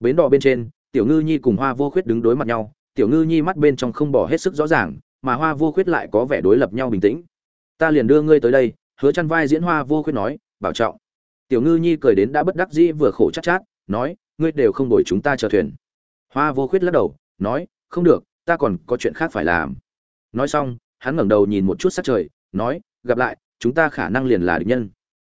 Bến đò bên trên, tiểu ngư nhi cùng hoa vô khuyết đứng đối mặt nhau, tiểu ngư nhi mắt bên trong không bỏ hết sức rõ ràng mà hoa vô khuyết lại có vẻ đối lập nhau bình tĩnh. Ta liền đưa ngươi tới đây, hứa chăn vai diễn hoa vô khuyết nói, bảo trọng. Tiểu ngư nhi cười đến đã bất đắc dĩ vừa khổ chát chát, nói, ngươi đều không đổi chúng ta chờ thuyền. Hoa vô khuyết lắc đầu, nói, không được, ta còn có chuyện khác phải làm. Nói xong, hắn ngẩng đầu nhìn một chút sát trời, nói, gặp lại, chúng ta khả năng liền là địch nhân.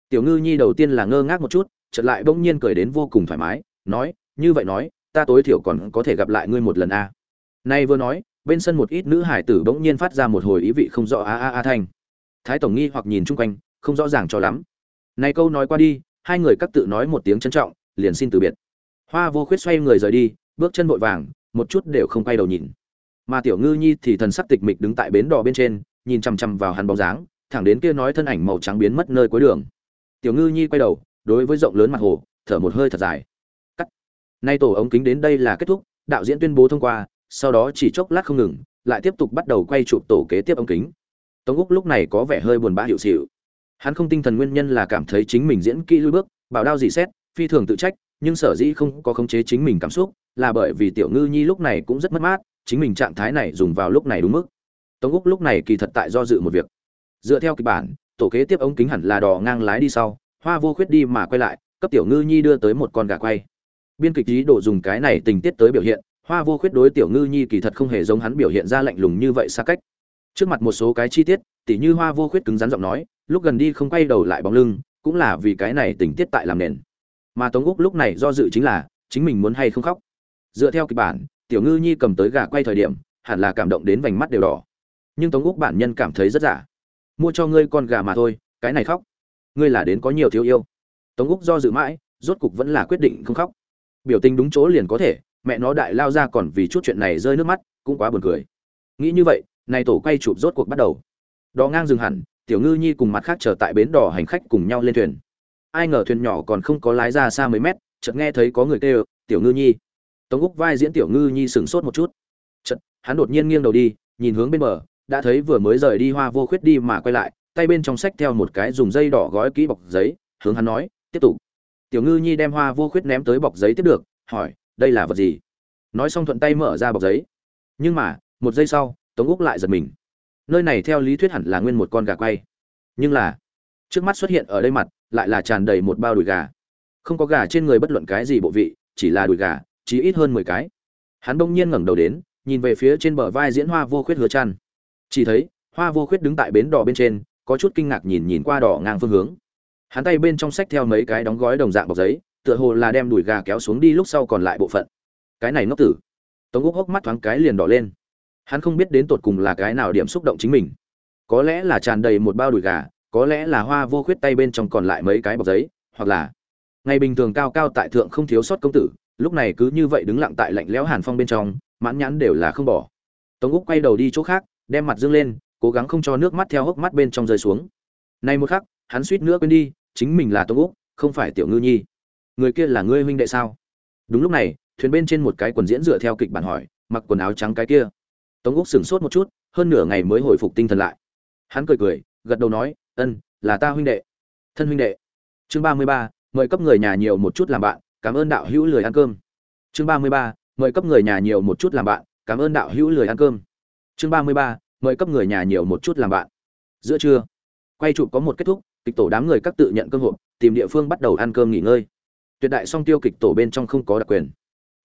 Tiểu ngư nhi đầu tiên là ngơ ngác một chút, chợt lại bỗng nhiên cười đến vô cùng thoải mái, nói, như vậy nói, ta tối thiểu còn có thể gặp lại ngươi một lần a à. nay vừa nói bên sân một ít nữ hải tử bỗng nhiên phát ra một hồi ý vị không rõ a a a thanh. Thái tổng nghi hoặc nhìn chung quanh, không rõ ràng cho lắm. Này câu nói qua đi, hai người các tự nói một tiếng trân trọng, liền xin từ biệt. Hoa vô khuyết xoay người rời đi, bước chân vội vàng, một chút đều không quay đầu nhìn. Mà tiểu ngư nhi thì thần sắc tịch mịch đứng tại bến đò bên trên, nhìn chằm chằm vào hắn bóng dáng, thẳng đến kia nói thân ảnh màu trắng biến mất nơi cuối đường. Tiểu ngư nhi quay đầu, đối với rộng lớn mặt hồ, thở một hơi thật dài. Cắt. Nay tổ ống kính đến đây là kết thúc, đạo diễn tuyên bố thông qua sau đó chỉ chốc lát không ngừng, lại tiếp tục bắt đầu quay chụp tổ kế tiếp ống kính. Tống úc lúc này có vẻ hơi buồn bã hiệu xịu. Hắn không tinh thần nguyên nhân là cảm thấy chính mình diễn kỹ lui bước, bảo đao dị xét, phi thường tự trách, nhưng sở dĩ không có khống chế chính mình cảm xúc, là bởi vì tiểu ngư nhi lúc này cũng rất mất mát, chính mình trạng thái này dùng vào lúc này đúng mức. Tống úc lúc này kỳ thật tại do dự một việc. Dựa theo kịch bản, tổ kế tiếp ống kính hẳn là đò ngang lái đi sau, hoa vô khuyết đi mà quay lại, cấp tiểu ngư nhi đưa tới một con gà quay. Biên kịch ý đồ dùng cái này tình tiết tới biểu hiện hoa vô khuyết đối tiểu ngư nhi kỳ thật không hề giống hắn biểu hiện ra lạnh lùng như vậy xa cách. Trước mặt một số cái chi tiết, tỉ như hoa vô khuyết cứng rắn giọng nói, lúc gần đi không quay đầu lại bóng lưng, cũng là vì cái này tình tiết tại làm nền. Mà tống úc lúc này do dự chính là, chính mình muốn hay không khóc. Dựa theo kịch bản, tiểu ngư nhi cầm tới gà quay thời điểm, hẳn là cảm động đến vành mắt đều đỏ. Nhưng tống úc bản nhân cảm thấy rất giả. Mua cho ngươi con gà mà thôi, cái này khóc. Ngươi là đến có nhiều thiếu yêu. Tống úc do dự mãi, rốt cục vẫn là quyết định không khóc. Biểu tình đúng chỗ liền có thể mẹ nó đại lao ra còn vì chút chuyện này rơi nước mắt, cũng quá buồn cười. Nghĩ như vậy nay tổ quay chụp rốt cuộc bắt đầu. Đò ngang dừng hẳn, tiểu ngư nhi cùng mặt khác chờ tại bến đò hành khách cùng nhau lên thuyền. Ai ngờ thuyền nhỏ còn không có lái ra xa mấy mét, chợt nghe thấy có người kêu, tiểu ngư nhi. Tống úc vai diễn tiểu ngư nhi sửng sốt một chút. Chợt, hắn đột nhiên nghiêng đầu đi, nhìn hướng bên bờ, đã thấy vừa mới rời đi hoa vô khuyết đi mà quay lại, tay bên trong sách theo một cái dùng dây đỏ gói kỹ bọc giấy, hướng hắn nói, tiếp tục. Tiểu ngư nhi đem hoa vô khuyết ném tới bọc giấy tiếp được, hỏi đây là vật gì? Nói xong thuận tay mở ra bọc giấy. Nhưng mà, một giây sau, tống úc lại giật mình. Nơi này theo lý thuyết hẳn là nguyên một con gà quay. Nhưng là, trước mắt xuất hiện ở đây mặt, lại là tràn đầy một bao đùi gà. Không có gà trên người bất luận cái gì bộ vị, chỉ là đùi gà chỉ ít hơn mười cái. Hắn đông nhiên ngẩng đầu đến, nhìn về phía trên bờ vai diễn hoa vô khuyết hứa chăn. Chỉ thấy, hoa vô khuyết đứng tại bến đỏ bên trên, có chút kinh ngạc nhìn nhìn qua đỏ ngang phương hướng. Hắn tay bên trong sách theo mấy cái đóng gói đồng dạng bọc giấy tựa hồ là đem đùi gà kéo xuống đi lúc sau còn lại bộ phận. Cái này ngốc tử. Tống úc hốc mắt thoáng cái liền đỏ lên. Hắn không biết đến tột cùng là cái nào điểm xúc động chính mình. Có lẽ là tràn đầy một bao đùi gà, có lẽ là hoa vô khuyết tay bên trong còn lại mấy cái bọc giấy, hoặc là ngày bình thường cao cao tại thượng không thiếu sót công tử, lúc này cứ như vậy đứng lặng tại lạnh lẽo hàn phong bên trong, mãn nhãn đều là không bỏ. Tống úc quay đầu đi chỗ khác, đem mặt dương lên, cố gắng không cho nước mắt theo hốc mắt bên trong rơi xuống. Nay một khắc, hắn suýt nữa quên đi, chính mình là tống úc, không phải tiểu ngư nhi người kia là ngươi huynh đệ sao? Đúng lúc này, thuyền bên trên một cái quần diễn dựa theo kịch bản hỏi, mặc quần áo trắng cái kia. Tống úc sửng sốt một chút, hơn nửa ngày mới hồi phục tinh thần lại. Hắn cười cười, gật đầu nói, ân, là ta huynh đệ. Thân huynh đệ. Chương ba mươi ba, mời cấp người nhà nhiều một chút làm bạn, cảm ơn đạo hữu lười ăn cơm. Chương ba mươi ba, mời cấp người nhà nhiều một chút làm bạn, cảm ơn đạo hữu lười ăn cơm. Chương ba mươi ba, mời cấp người nhà nhiều một chút làm bạn. Giữa trưa, quay chụp có một kết thúc, kịch tổ đám người các tự nhận cơm hộp, tìm địa phương bắt đầu ăn cơm nghỉ ngơi tuyệt đại song tiêu kịch tổ bên trong không có đặc quyền.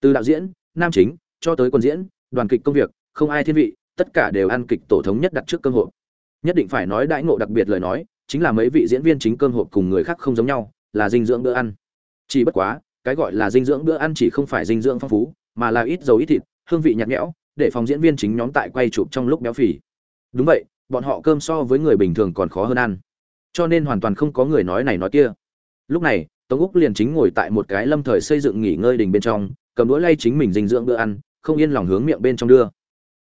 Từ đạo diễn, nam chính, cho tới quân diễn, đoàn kịch công việc, không ai thiên vị, tất cả đều ăn kịch tổ thống nhất đặt trước cơm hộp. Nhất định phải nói đãi ngộ đặc biệt lời nói, chính là mấy vị diễn viên chính cơm hộp cùng người khác không giống nhau, là dinh dưỡng bữa ăn. Chỉ bất quá, cái gọi là dinh dưỡng bữa ăn chỉ không phải dinh dưỡng phong phú, mà là ít dầu ít thịt, hương vị nhạt nhẽo, để phòng diễn viên chính nhóm tại quay chụp trong lúc béo phì. Đúng vậy, bọn họ cơm so với người bình thường còn khó hơn ăn. Cho nên hoàn toàn không có người nói này nói kia. Lúc này tống úc liền chính ngồi tại một cái lâm thời xây dựng nghỉ ngơi đình bên trong, cầm đũa lay chính mình dinh dưỡng bữa ăn, không yên lòng hướng miệng bên trong đưa.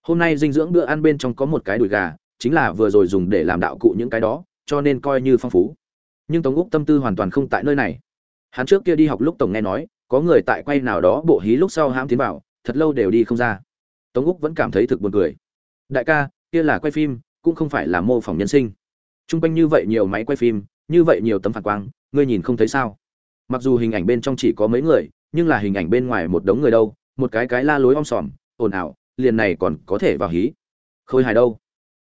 Hôm nay dinh dưỡng bữa ăn bên trong có một cái đùi gà, chính là vừa rồi dùng để làm đạo cụ những cái đó, cho nên coi như phong phú. Nhưng tống úc tâm tư hoàn toàn không tại nơi này. Hắn trước kia đi học lúc tổng nghe nói, có người tại quay nào đó bộ hí lúc sau hãm tiến vào, thật lâu đều đi không ra. Tống úc vẫn cảm thấy thực buồn cười. Đại ca, kia là quay phim, cũng không phải là mô phỏng nhân sinh. T r u n g quanh như vậy nhiều máy quay phim, như vậy nhiều tấm phản quang, ngươi nhìn không thấy sao? Mặc dù hình ảnh bên trong chỉ có mấy người, nhưng là hình ảnh bên ngoài một đống người đâu, một cái cái la lối om sòm, ồn ào, liền này còn có thể vào hí. Khôi hài đâu?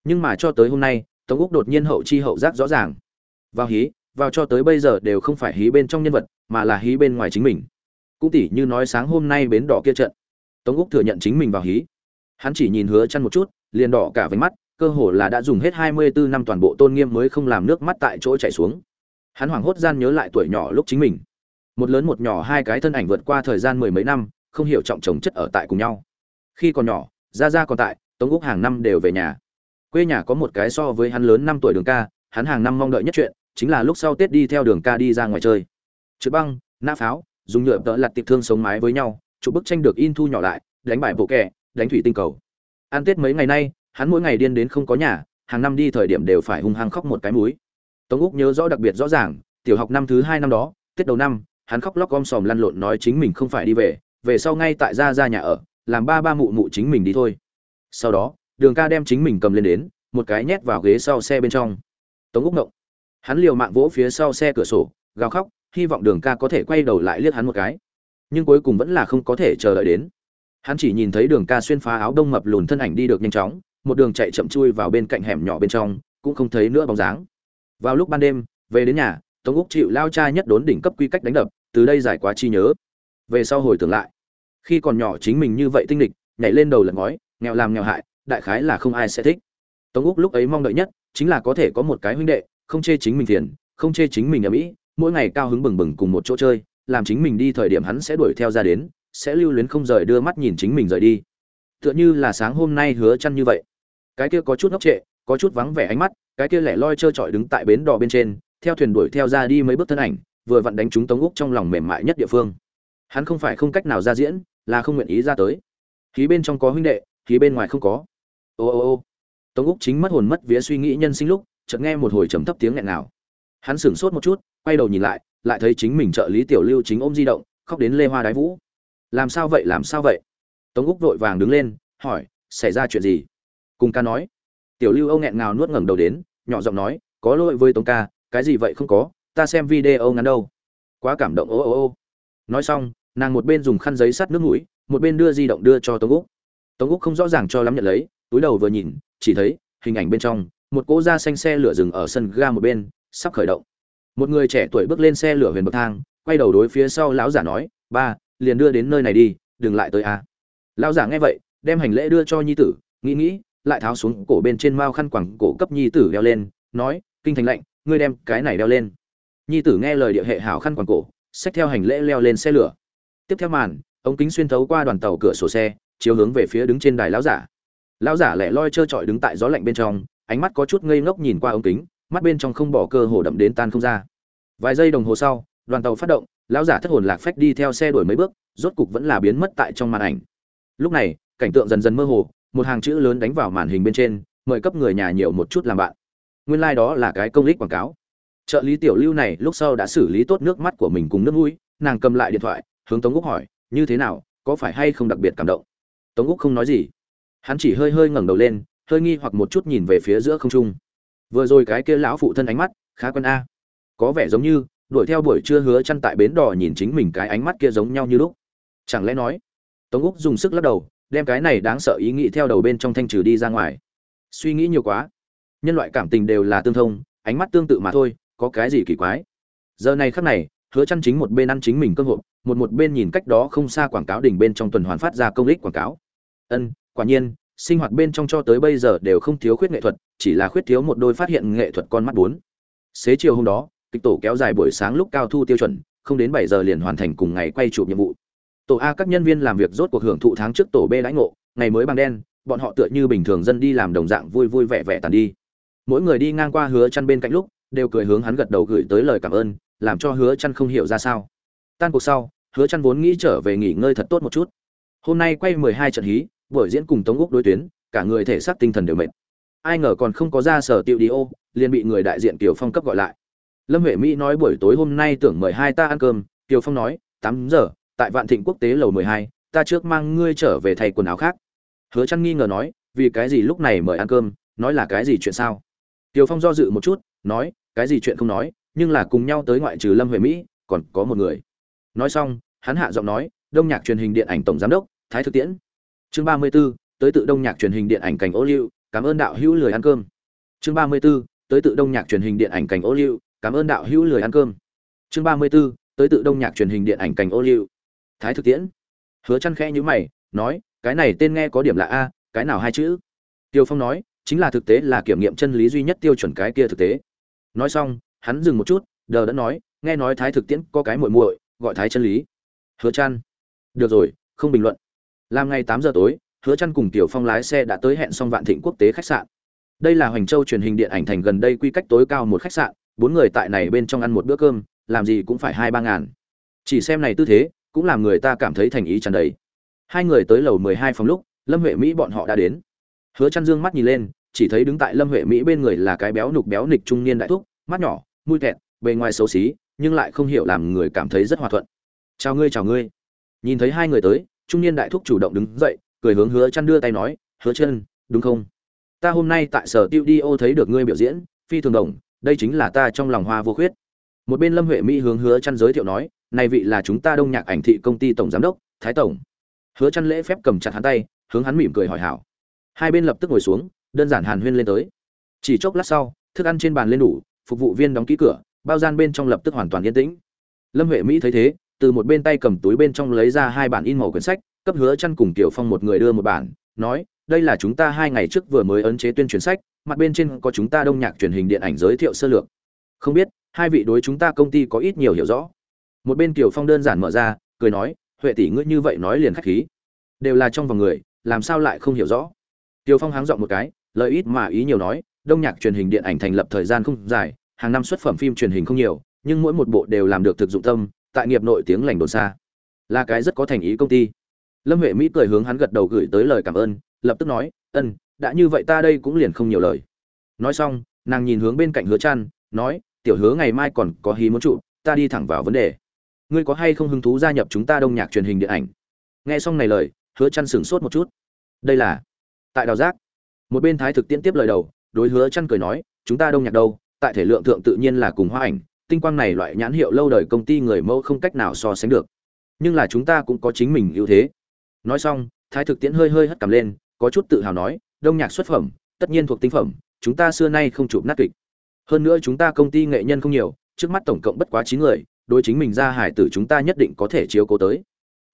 Nhưng mà cho tới hôm nay, tống úc đột nhiên hậu chi hậu giác rõ ràng. Vào hí, vào cho tới bây giờ đều không phải hí bên trong nhân vật, mà là hí bên ngoài chính mình. Cũng tỉ như nói sáng hôm nay bến đỏ kia trận. Tống úc thừa nhận chính mình vào hí. Hắn chỉ nhìn hứa chăn một chút, liền đỏ cả váy mắt, cơ hồ là đã dùng hết 24 năm toàn bộ tôn nghiêm mới không làm nước mắt tại chỗ chảy xuống hắn hoảng hốt gian nhớ lại tuổi nhỏ lúc chính mình. Một lớn một nhỏ hai cái thân ảnh vượt qua thời gian mười mấy năm, không hiểu trọng chồng chất ở tại cùng nhau. Khi còn nhỏ, gia gia còn tại, tống úc hàng năm đều về nhà. Quê nhà có một cái so với hắn lớn năm tuổi đường ca, hắn hàng năm mong đợi nhất chuyện chính là lúc sau tết đi theo đường ca đi ra ngoài chơi. Trượt băng, nã pháo, dùng nhựa tợ lặt tiệp thương sống mái với nhau, chụp bức tranh được in thu nhỏ lại, đánh bài bộ kẹ, đánh thủy tinh cầu. Ăn tết mấy ngày nay, hắn mỗi ngày điên đến không có nhà, hàng năm đi thời điểm đều phải hung hăng khóc một cái múi tống úc nhớ rõ đặc biệt rõ ràng, tiểu học năm thứ hai năm đó tết đầu năm, hắn khóc lóc om sòm lăn lộn nói chính mình không phải đi về về sau ngay tại gia gia nhà ở, làm ba ba mụ mụ chính mình đi thôi. Sau đó, đường ca đem chính mình cầm lên đến, một cái nhét vào ghế sau xe bên trong. Tống úc ngộng. Hắn liều mạng vỗ phía sau xe cửa sổ, gào khóc, hy vọng đường ca có thể quay đầu lại liếc hắn một cái. Nhưng cuối cùng vẫn là không có thể chờ đợi đến. Hắn chỉ nhìn thấy đường ca xuyên phá áo đông mập lùn thân ảnh đi được nhanh chóng, một đường chạy chậm chui vào bên cạnh hẻm nhỏ bên trong, cũng không thấy nữa bóng dáng vào lúc ban đêm, về đến nhà, tống úc chịu lao cha nhất đốn đỉnh cấp quy cách đánh đập, từ đây giải quá chi nhớ. Về sau hồi tưởng lại, khi còn nhỏ chính mình như vậy tinh địch nhảy lên đầu lật ngói, nghèo làm nghèo hại, đại khái là không ai sẽ thích. Tống úc lúc ấy mong đợi nhất chính là có thể có một cái huynh đệ, không chê chính mình thiền không chê chính mình ở mỹ mỗi ngày cao hứng bừng bừng cùng một chỗ chơi, làm chính mình đi thời điểm hắn sẽ đuổi theo ra đến, sẽ lưu luyến không rời đưa mắt nhìn chính mình rời đi. Tựa như là sáng hôm nay hứa chăn như vậy. Cái kia có chút ngốc trệ, có chút vắng vẻ ánh mắt cái kia lẻ loi trơ trọi đứng tại bến đò bên trên, theo thuyền đuổi theo ra đi mấy bước thân ảnh, vừa vặn đánh trúng tống úc trong lòng mềm mại nhất địa phương. Hắn không phải không cách nào ra diễn, là không nguyện ý ra tới. Khí bên trong có huynh đệ, khí bên ngoài không có. Ô ô ô. Tống úc chính mất hồn mất vía suy nghĩ nhân sinh lúc, chợt nghe một hồi trầm thấp tiếng nghẹn nào hắn sửng sốt một chút, quay đầu nhìn lại lại thấy chính mình trợ lý tiểu lưu chính ôm di động, khóc đến lê hoa đái vũ. Làm sao vậy, làm sao vậy? Tống úc vội vàng đứng lên, hỏi, xảy ra chuyện gì? Cùng ca nói tiểu lưu âu nghẹn ngào nuốt ngẩng đầu đến, nhỏ giọng nói, có lỗi với tống ca, cái gì vậy không có, ta xem video ngắn đâu. Quá cảm động, ô ô ô. Nói xong, nàng một bên dùng khăn giấy sắt nước mũi, một bên đưa di động đưa cho tống úc. Tống úc không rõ ràng cho lắm nhận lấy, túi đầu vừa nhìn, chỉ thấy, hình ảnh bên trong, một cỗ da xanh xe lửa dừng ở sân ga một bên, sắp khởi động. Một người trẻ tuổi bước lên xe lửa huyền bậc thang, quay đầu đối phía sau lão giả nói, ba, liền đưa đến nơi này đi, đừng lại tới a lão giả nghe vậy, đem hành lễ đưa cho nhi tử, nghĩ nghĩ lại tháo xuống cổ bên trên mao khăn quẳng cổ cấp nhi tử đeo lên, nói, kinh thành lệnh ngươi đem cái này đeo lên. Nhi tử nghe lời địa hệ hảo khăn quàng cổ, xách theo hành lễ leo lên xe lửa. Tiếp theo màn, ống kính xuyên thấu qua đoàn tàu cửa sổ xe, chiếu hướng về phía đứng trên đài lão giả. Lão giả lẻ loi trơ trọi đứng tại gió lạnh bên trong, ánh mắt có chút ngây ngốc nhìn qua ống kính, mắt bên trong không bỏ cơ hồ đậm đến tan không ra. Vài giây đồng hồ sau, đoàn tàu phát động, lão giả thất hồn lạc phách đi theo xe đuổi mấy bước, rốt cục vẫn là biến mất tại trong màn ảnh. Lúc này, cảnh tượng dần dần mơ hồ một hàng chữ lớn đánh vào màn hình bên trên, mời cấp người nhà nhiều một chút làm bạn. Nguyên lai、like、đó là cái công lích quảng cáo. Trợ lý tiểu lưu này lúc sau đã xử lý tốt nước mắt của mình cùng nước mũi, nàng cầm lại điện thoại, hướng tống úc hỏi, như thế nào, có phải hay không đặc biệt cảm động? Tống úc không nói gì. Hắn chỉ hơi hơi ngẩng đầu lên, hơi nghi hoặc một chút nhìn về phía giữa không trung. Vừa rồi cái kia lão phụ thân ánh mắt, khá quân a. Có vẻ giống như, đuổi theo buổi trưa hứa chăn tại bến đò nhìn chính mình cái ánh mắt kia giống nhau như lúc. Chẳng lẽ nói, tống úc dùng sức lắc đầu đem cái này đáng sợ ý nghĩ theo đầu bên trong thanh trừ đi ra ngoài. Suy nghĩ nhiều quá, nhân loại cảm tình đều là tương thông, ánh mắt tương tự mà thôi, có cái gì kỳ quái? Giờ này khắc này, hứa chăn chính một bên ăn chính mình cơ hội một một bên nhìn cách đó không xa quảng cáo đỉnh bên trong tuần hoàn phát ra công ích quảng cáo. Ân, quả nhiên, sinh hoạt bên trong cho tới bây giờ đều không thiếu khuyết nghệ thuật, chỉ là khuyết thiếu một đôi phát hiện nghệ thuật con mắt bốn. Xế chiều hôm đó, kịch tổ kéo dài buổi sáng lúc cao thu tiêu chuẩn, không đến bảy giờ liền hoàn thành cùng ngày quay chụp nhiệm vụ tổ a các nhân viên làm việc rốt cuộc hưởng thụ tháng trước tổ b đãi ngộ, ngày mới bằng đen, bọn họ tựa như bình thường dân đi làm đồng dạng vui vui vẻ vẻ tàn đi. Mỗi người đi ngang qua hứa chăn bên cạnh lúc, đều cười hướng hắn gật đầu gửi tới lời cảm ơn, làm cho hứa chăn không hiểu ra sao. Tan cuộc sau, hứa chăn vốn nghĩ trở về nghỉ ngơi thật tốt một chút. Hôm nay quay 12 trận hí, buổi diễn cùng tống úc đối tuyến, cả người thể xác tinh thần đều mệt. Ai ngờ còn không có ra sở tiệu đi ô, liền bị người đại diện tiểu phong cấp gọi lại. Lâm huệ mỹ nói buổi tối hôm nay tưởng mời hai ta ăn cơm tiểu phong nói 8 giờ tại vạn thịnh quốc tế lầu 12, ta trước mang ngươi trở về thay quần áo khác. Hứa chăn nghi ngờ nói vì cái gì lúc này mời ăn cơm nói là cái gì chuyện sao? Kiều phong do dự một chút nói cái gì chuyện không nói nhưng là cùng nhau tới ngoại trừ lâm huệ mỹ còn có một người. Nói xong hắn hạ giọng nói đông nhạc truyền hình điện ảnh tổng giám đốc thái thực tiễn. Chương ba mươi 34, tới tự đông nhạc truyền hình điện ảnh cảnh ô liu cảm ơn đạo hữu lười ăn cơm. Chương ba mươi 34, tới tự đông nhạc truyền hình điện ảnh cảnh ô liu cảm ơn đạo hữu lười ăn cơm. Chương ba mươi 34, tới tự đông nhạc truyền hình điện ảnh cảnh ô liu thái thực tiễn. Hứa chăn khẽ như mày, nói, cái này tên nghe có điểm lạ a, cái nào hai chữ? Tiêu phong nói, chính là thực tế là kiểm nghiệm chân lý duy nhất tiêu chuẩn cái kia thực tế. Nói xong, hắn dừng một chút, đờ đã nói, nghe nói thái thực tiễn có cái muội muội, gọi thái chân lý. Hứa chăn được rồi, không bình luận. Làm ngày tám giờ tối, hứa chăn cùng tiểu phong lái xe đã tới hẹn xong vạn thịnh quốc tế khách sạn. Đây là hoành châu truyền hình điện ảnh thành gần đây quy cách tối cao một khách sạn, bốn người tại này bên trong ăn một bữa cơm, làm gì cũng phải hai ba ngàn. Chỉ xem này tư thế cũng làm người ta cảm thấy thành ý tràn đầy. Hai người tới lầu mười hai phòng lúc, lâm huệ mỹ bọn họ đã đến. Hứa chăn dương mắt nhìn lên, chỉ thấy đứng tại lâm huệ mỹ bên người là cái béo nục béo nịch trung niên đại thúc, mắt nhỏ, mũi kẹt bề ngoài xấu xí, nhưng lại không hiểu làm người cảm thấy rất hòa thuận. Chào ngươi chào ngươi. Nhìn thấy hai người tới, trung niên đại thúc chủ động đứng dậy, cười hướng hứa chăn đưa tay nói, hứa chân đúng không? Ta hôm nay tại sở tiêu đi ô thấy được ngươi biểu diễn, phi thường đồng, đây chính là ta trong lòng hoa vô khuyết. Một bên lâm huệ mỹ hướng hứa chăn giới thiệu nói này vị là chúng ta đông nhạc ảnh thị công ty tổng giám đốc, thái tổng. Hứa chăn lễ phép cầm chặt hắn tay, hướng hắn mỉm cười hỏi hảo. Hai bên lập tức ngồi xuống, đơn giản hàn huyên lên tới. Chỉ chốc lát sau, thức ăn trên bàn lên đủ, phục vụ viên đóng ký cửa, bao gian bên trong lập tức hoàn toàn yên tĩnh. Lâm huệ mỹ thấy thế, từ một bên tay cầm túi bên trong lấy ra hai bản in màu quyển sách, cấp hứa chăn cùng tiểu phong một người đưa một bản, nói, đây là chúng ta hai ngày trước vừa mới ấn chế tuyên truyền sách, mặt bên trên có chúng ta đông nhạc truyền hình điện ảnh giới thiệu sơ lược. Không biết, hai vị đối chúng ta công ty có ít nhiều hiểu rõ một bên Kiều phong đơn giản mở ra cười nói huệ tỷ ngươi như vậy nói liền khách khí. Đều là trong vòng người làm sao lại không hiểu rõ? Kiều phong háng dọn một cái lợi ít mà ý nhiều nói đông nhạc truyền hình điện ảnh thành lập thời gian không dài hàng năm xuất phẩm phim truyền hình không nhiều nhưng mỗi một bộ đều làm được thực dụng tâm tại nghiệp nội tiếng lành đồn xa. Là cái rất có thành ý công ty. Lâm huệ mỹ cười hướng hắn gật đầu gửi tới lời cảm ơn lập tức nói ân đã như vậy ta đây cũng liền không nhiều lời. Nói xong nàng nhìn hướng bên cạnh hứa Trăn, nói tiểu hứa ngày mai còn có hí muốn trụ ta đi thẳng vào vấn đề ngươi có hay không hứng thú gia nhập chúng ta đông nhạc truyền hình điện ảnh? Nghe xong này lời, hứa chăn sửng sốt một chút. Đây là tại đào giác. Một bên thái thực tiễn tiếp lời đầu, đối hứa chăn cười nói, chúng ta đông nhạc đâu? Tại thể lượng thượng tự nhiên là cùng hoa ảnh, tinh quang này loại nhãn hiệu lâu đời công ty người mẫu không cách nào so sánh được. Nhưng là chúng ta cũng có chính mình ưu thế. Nói xong, thái thực tiễn hơi hơi hất cằm lên, có chút tự hào nói, đông nhạc xuất phẩm, tất nhiên thuộc tinh phẩm, chúng ta xưa nay không chụp nát kịch. Hơn nữa chúng ta công ty nghệ nhân không nhiều, trước mắt tổng cộng bất quá chín người đối chính mình ra hải tử chúng ta nhất định có thể chiếu cố tới.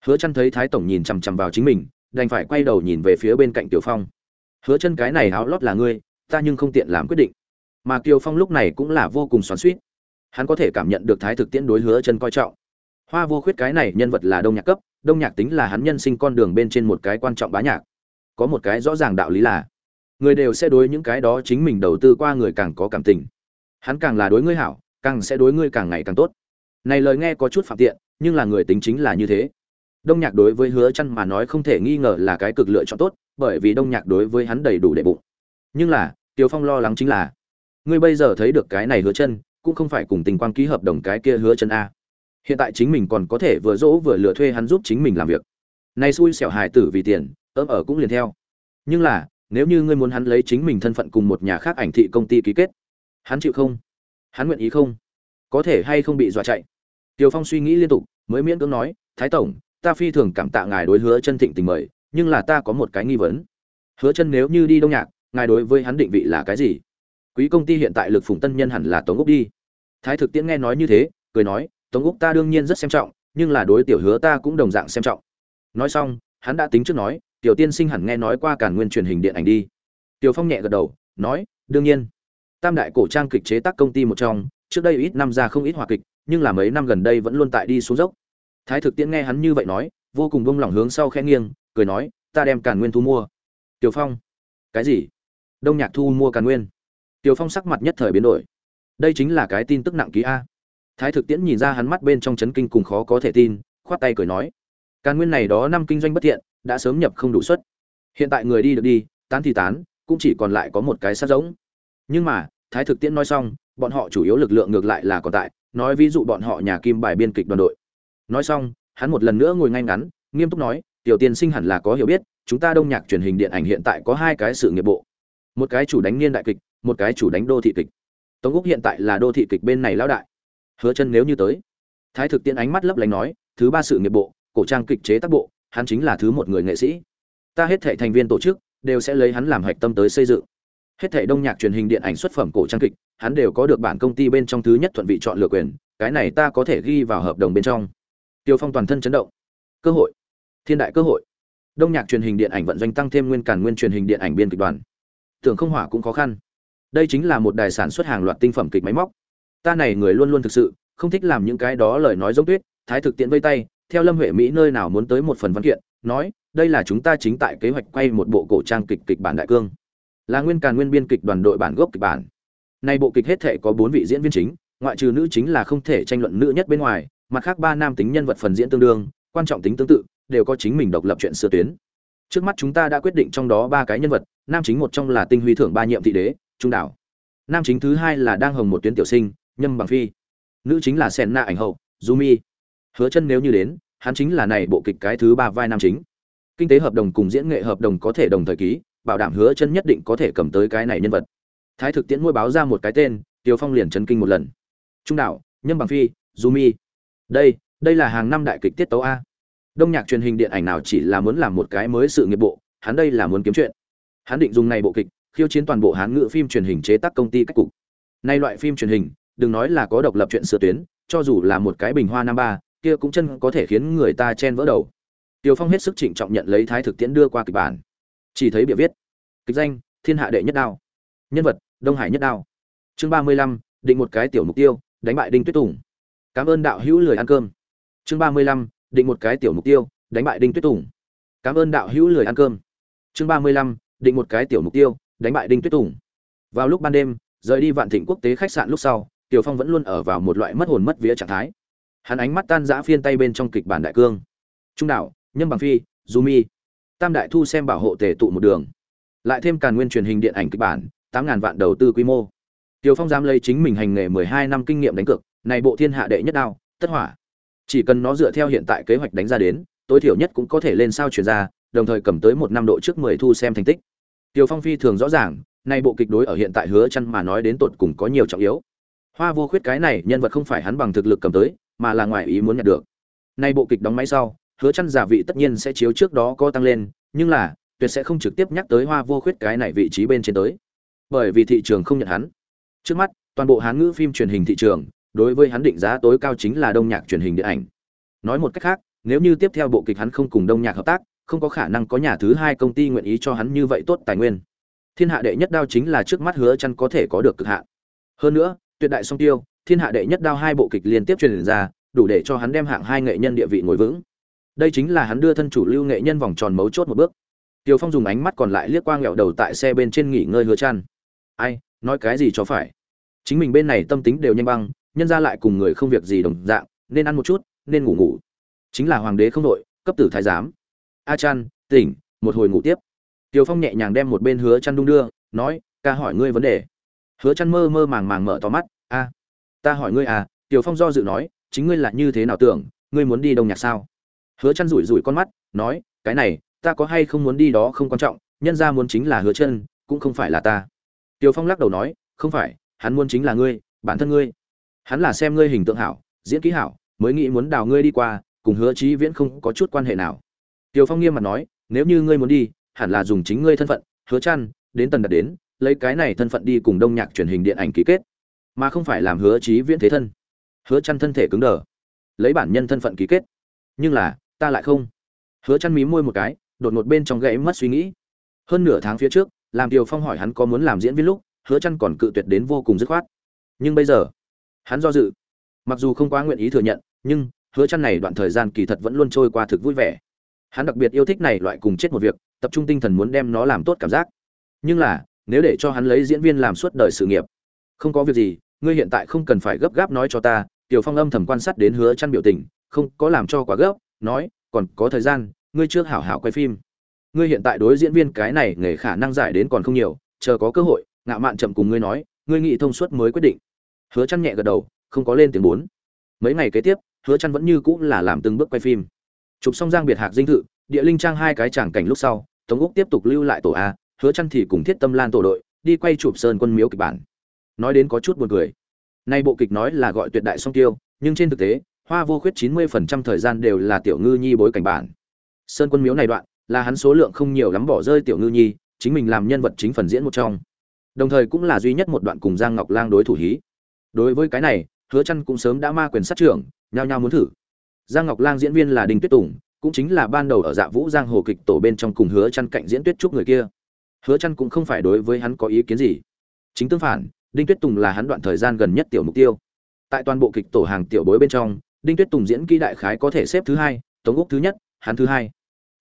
Hứa chân thấy thái tổng nhìn chằm chằm vào chính mình, đành phải quay đầu nhìn về phía bên cạnh tiểu phong. Hứa chân, cái này áo lót là ngươi, ta nhưng không tiện làm quyết định. Mà kiều phong lúc này cũng là vô cùng xoắn xuýt. Hắn có thể cảm nhận được thái thực tiễn đối hứa chân coi trọng. Hoa vô khuyết cái này nhân vật là đông nhạc cấp, đông nhạc tính là hắn nhân sinh con đường bên trên một cái quan trọng bá nhạc. Có một cái rõ ràng đạo lý là, người đều sẽ đối những cái đó chính mình đầu tư qua người càng có cảm tình. Hắn càng là đối ngươi hảo, càng sẽ đối ngươi càng ngày càng tốt này lời nghe có chút phạm tiện, nhưng là người tính chính là như thế. Đông nhạc đối với hứa chăn mà nói không thể nghi ngờ là cái cực lựa chọn tốt, bởi vì đông nhạc đối với hắn đầy đủ để bụng. Nhưng là tiêu phong lo lắng chính là, ngươi bây giờ thấy được cái này hứa chân cũng không phải cùng tình quang ký hợp đồng cái kia hứa chân a. Hiện tại chính mình còn có thể vừa dỗ vừa lừa thuê hắn giúp chính mình làm việc. Này xui xẻo hài tử vì tiền, ấm ở cũng liền theo. Nhưng là, nếu như ngươi muốn hắn lấy chính mình thân phận cùng một nhà khác ảnh thị công ty ký kết, hắn chịu không? Hắn nguyện ý không? Có thể hay không bị dọa chạy? Tiêu phong suy nghĩ liên tục, mới miễn cưỡng nói, thái tổng, ta phi thường cảm tạ ngài đối hứa chân thịnh tình mời, nhưng là ta có một cái nghi vấn. Hứa chân nếu như đi đông nhạc, ngài đối với hắn định vị là cái gì? Quý công ty hiện tại lực phụng tân nhân hẳn là tống úc đi. Thái thực tiễn nghe nói như thế, cười nói, tống úc ta đương nhiên rất xem trọng, nhưng là đối tiểu hứa ta cũng đồng dạng xem trọng. Nói xong, hắn đã tính trước nói, tiểu tiên sinh hẳn nghe nói qua Càn nguyên truyền hình điện ảnh đi. Tiểu phong nhẹ gật đầu, nói, đương nhiên. Tam đại cổ trang kịch chế tác công ty một trong, trước đây ít năm ra không ít hòa kịch nhưng là mấy năm gần đây vẫn luôn tại đi xuống dốc. Thái thực tiễn nghe hắn như vậy nói, vô cùng bông lỏng hướng sau khẽ nghiêng, cười nói, ta đem càn nguyên thu mua. Tiểu phong. Cái gì? Đông nhạc thu mua càn nguyên. Tiểu phong sắc mặt nhất thời biến đổi. Đây chính là cái tin tức nặng ký a. Thái thực tiễn nhìn ra hắn mắt bên trong chấn kinh cùng khó có thể tin, khoát tay cười nói, càn nguyên này đó năm kinh doanh bất thiện, đã sớm nhập không đủ suất. Hiện tại người đi được đi, tán thì tán, cũng chỉ còn lại có một cái sát giống. Nhưng mà thái thực tiễn nói xong, bọn họ chủ yếu lực lượng ngược lại là còn tại, nói ví dụ bọn họ nhà kim bài biên kịch đoàn đội. Nói xong, hắn một lần nữa ngồi ngay ngắn, nghiêm túc nói, tiểu tiên sinh hẳn là có hiểu biết, chúng ta đông nhạc truyền hình điện ảnh hiện tại có hai cái sự nghiệp bộ. Một cái chủ đánh niên đại kịch, một cái chủ đánh đô thị kịch. Tống úc hiện tại là đô thị kịch bên này lão đại. Hứa chân nếu như tới, thái thực tiễn ánh mắt lấp lánh nói, thứ ba sự nghiệp bộ, cổ trang kịch chế tác bộ, hắn chính là thứ một người nghệ sĩ. Ta hết thảy thành viên tổ chức, đều sẽ lấy hắn làm hạch tâm tới xây dựng hết thảy đông nhạc truyền hình điện ảnh xuất phẩm cổ trang kịch, hắn đều có được bản công ty bên trong thứ nhất thuận vị chọn lựa quyền, cái này ta có thể ghi vào hợp đồng bên trong. Tiêu phong toàn thân chấn động. Cơ hội. Thiên đại cơ hội. Đông nhạc truyền hình điện ảnh vận doanh tăng thêm nguyên cản nguyên truyền hình điện ảnh biên kịch đoàn. Tưởng không hỏa cũng khó khăn. Đây chính là một đài sản xuất hàng loạt tinh phẩm kịch máy móc. Ta này người luôn luôn thực sự, không thích làm những cái đó lời nói giống tuyết, thái thực tiễn vây tay, theo lâm huệ mỹ nơi nào muốn tới một phần văn kiện, nói, đây là chúng ta chính tại kế hoạch quay một bộ cổ trang kịch kịch bản đại cương là nguyên càn nguyên biên kịch đoàn đội bản gốc kịch bản. Này bộ kịch hết thể có bốn vị diễn viên chính, ngoại trừ nữ chính là không thể tranh luận nữ nhất bên ngoài, mặt khác ba nam tính nhân vật phần diễn tương đương, quan trọng tính tương tự, đều có chính mình độc lập chuyện xưa tuyến. Trước mắt chúng ta đã quyết định trong đó ba cái nhân vật, nam chính một trong là tinh huy thưởng ba nhiệm thị đế, trung đảo. Nam chính thứ hai là đang hồng một tuyến tiểu sinh, nhâm bằng phi. Nữ chính là sen na ảnh hậu Jumi. hứa chân nếu như đến, hắn chính là này bộ kịch cái thứ ba vai nam chính. Kinh tế hợp đồng cùng diễn nghệ hợp đồng có thể đồng thời ký bảo đảm hứa chân nhất định có thể cầm tới cái này nhân vật. Thái thực tiễn môi báo ra một cái tên, tiêu phong liền chấn kinh một lần. Trung đạo, nhâm bằng phi Jumi. đây đây là hàng năm đại kịch tiết tấu a. Đông nhạc truyền hình điện ảnh nào chỉ là muốn làm một cái mới sự nghiệp bộ, hắn đây là muốn kiếm chuyện. Hắn định dùng này bộ kịch, khiêu chiến toàn bộ hán ngữ phim truyền hình chế tác công ty cách cục. Nay loại phim truyền hình, đừng nói là có độc lập chuyện sửa tuyến, cho dù là một cái bình hoa năm ba, kia cũng chân có thể khiến người ta chen vỡ đầu. Tiêu Phong hết sức trịnh trọng nhận lấy Thái Thực Tiễn đưa qua kịch bản. Chỉ thấy bìa viết: Kịch danh: Thiên hạ đệ nhất đao. Nhân vật: Đông Hải nhất đao. Chương ba mươi lăm định một cái tiểu mục tiêu, đánh bại Đinh Tuyết Tùng. Cảm ơn đạo hữu lười ăn cơm. Chương ba mươi lăm định một cái tiểu mục tiêu, đánh bại Đinh Tuyết Tùng. Cảm ơn đạo hữu lười ăn cơm. Chương ba mươi lăm định một cái tiểu mục tiêu, đánh bại Đinh Tuyết Tùng. Vào lúc ban đêm, rời đi Vạn Thịnh Quốc tế khách sạn lúc sau, Tiểu Phong vẫn luôn ở vào một loại mất hồn mất vía trạng thái. Hắn ánh mắt tan giã phiên tay bên trong kịch bản đại cương. Trung đạo, Nhâm Bằng Phi, Jumi. Tam đại thu xem bảo hộ tề tụ một đường. Lại thêm càn nguyên truyền hình điện ảnh kịch bản, tám ngàn vạn đầu tư quy mô. tiều Phong dám lấy chính mình hành nghề mười hai năm kinh nghiệm đánh cược, này bộ thiên hạ đệ nhất đao, tất hỏa. Chỉ cần nó dựa theo hiện tại kế hoạch đánh ra đến, tối thiểu nhất cũng có thể lên sao chuyển ra, đồng thời cầm tới một năm độ trước mười thu xem thành tích. tiều Phong phi thường rõ ràng, nay bộ kịch đối ở hiện tại hứa chăn mà nói đến tột cùng có nhiều trọng yếu hoa vô khuyết cái này nhân vật không phải hắn bằng thực lực cầm tới mà là ngoài ý muốn nhận được nay bộ kịch đóng máy sau hứa chăn giả vị tất nhiên sẽ chiếu trước đó có tăng lên, nhưng là, tuyệt sẽ không trực tiếp nhắc tới hoa vô khuyết cái này vị trí bên trên tới. Bởi vì thị trường không nhận hắn. Trước mắt, toàn bộ hán ngữ phim truyền hình thị trường, đối với hắn định giá tối cao chính là đông nhạc truyền hình điện ảnh. Nói một cách khác, nếu như tiếp theo bộ kịch hắn không cùng đông nhạc hợp tác, không có khả năng có nhà thứ hai công ty nguyện ý cho hắn như vậy tốt tài nguyên. Thiên hạ đệ nhất đao chính là trước mắt hứa chăn có thể có được cực hạn. Hơn nữa, tuyệt đại song tiêu, thiên hạ đệ nhất đao hai bộ kịch liên tiếp truyền ra, đủ để cho hắn đem hạng hai nghệ nhân địa vị ngồi vững đây chính là hắn đưa thân chủ lưu nghệ nhân vòng tròn mấu chốt một bước tiều Phong dùng ánh mắt còn lại liếc qua nghẹo đầu tại xe bên trên nghỉ ngơi hứa chăn. Ai, nói cái gì cho phải? Chính mình bên này tâm tính đều nhanh băng, nhân ra lại cùng người không việc gì đồng dạng, nên ăn một chút, nên ngủ ngủ. Chính là hoàng đế không đội, cấp tử thái giám. A Chan, tỉnh, một hồi ngủ tiếp. tiều Phong nhẹ nhàng đem một bên hứa chăn đung đưa, nói, ca hỏi ngươi vấn đề. Hứa chăn mơ mơ màng màng mở to mắt, a, ta hỏi ngươi à? tiều Phong do dự nói, chính ngươi là như thế nào tưởng, ngươi muốn đi đông nhạc sao? Hứa chăn rủi rủi con mắt, nói, cái này, ta có hay không muốn đi đó không quan trọng nhân ra muốn chính là hứa chân cũng không phải là ta. Tiều phong lắc đầu nói không phải hắn muốn chính là ngươi bản thân ngươi. Hắn là xem ngươi hình tượng hảo diễn kỹ hảo mới nghĩ muốn đào ngươi đi qua cùng hứa chí viễn không có chút quan hệ nào. Tiều phong nghiêm mặt nói nếu như ngươi muốn đi hẳn là dùng chính ngươi thân phận hứa chăn đến tần đặt đến lấy cái này thân phận đi cùng đông nhạc truyền hình điện ảnh ký kết mà không phải làm hứa chí viễn thế thân. Hứa chăn thân thể cứng đờ lấy bản nhân thân phận ký kết. Nhưng là ta lại không? Hứa chăn mí môi một cái, đột ngột bên trong gãy mất suy nghĩ. Hơn nửa tháng phía trước làm tiều phong hỏi hắn có muốn làm diễn viên lúc, hứa chăn còn cự tuyệt đến vô cùng dứt khoát. Nhưng bây giờ, hắn do dự. Mặc dù không quá nguyện ý thừa nhận, nhưng hứa chăn này đoạn thời gian kỳ thật vẫn luôn trôi qua thực vui vẻ. Hắn đặc biệt yêu thích này loại cùng chết một việc, tập trung tinh thần muốn đem nó làm tốt cảm giác. Nhưng là, nếu để cho hắn lấy diễn viên làm suốt đời sự nghiệp, không có việc gì, ngươi hiện tại không cần phải gấp gáp nói cho ta, tiểu phong âm thầm quan sát đến hứa chăn biểu tình, không có làm cho quá gấp nói, còn có thời gian, ngươi trước hảo hảo quay phim. Ngươi hiện tại đối diễn viên cái này nghề khả năng giải đến còn không nhiều, chờ có cơ hội, ngạo mạn chậm cùng ngươi nói, ngươi nghĩ thông suốt mới quyết định. Hứa chăn nhẹ gật đầu, không có lên tiếng bốn. Mấy ngày kế tiếp, hứa chăn vẫn như cũ là làm từng bước quay phim. Chụp xong giang biệt hạc dinh thự, địa linh trang hai cái tràng cảnh lúc sau, tống úc tiếp tục lưu lại tổ a, hứa chăn thì cùng thiết tâm lan tổ đội, đi quay chụp sơn quân miếu kịch bản. Nói đến có chút buồn cười. Nay bộ kịch nói là gọi tuyệt đại song tiêu, nhưng trên thực tế hoa vô khuyết 90% thời gian đều là tiểu ngư nhi bối cảnh bản. Sơn quân miếu này đoạn, là hắn số lượng không nhiều lắm bỏ rơi tiểu ngư nhi, chính mình làm nhân vật chính phần diễn một trong. Đồng thời cũng là duy nhất một đoạn cùng giang ngọc lang đối thủ hí. Đối với cái này, hứa chăn cũng sớm đã ma quyền sát trưởng, nhao nhao muốn thử. Giang ngọc lang diễn viên là đinh tuyết tùng, cũng chính là ban đầu ở dạ vũ giang hồ kịch tổ bên trong cùng hứa chăn cạnh diễn tuyết trúc người kia. Hứa chăn cũng không phải đối với hắn có ý kiến gì. Chính tương phản, đinh tuyết tùng là hắn đoạn thời gian gần nhất tiểu mục tiêu. Tại toàn bộ kịch tổ hàng tiểu bối bên trong đinh tuyết tùng diễn kỹ đại khái có thể xếp thứ hai, tống úc thứ nhất, hắn thứ hai.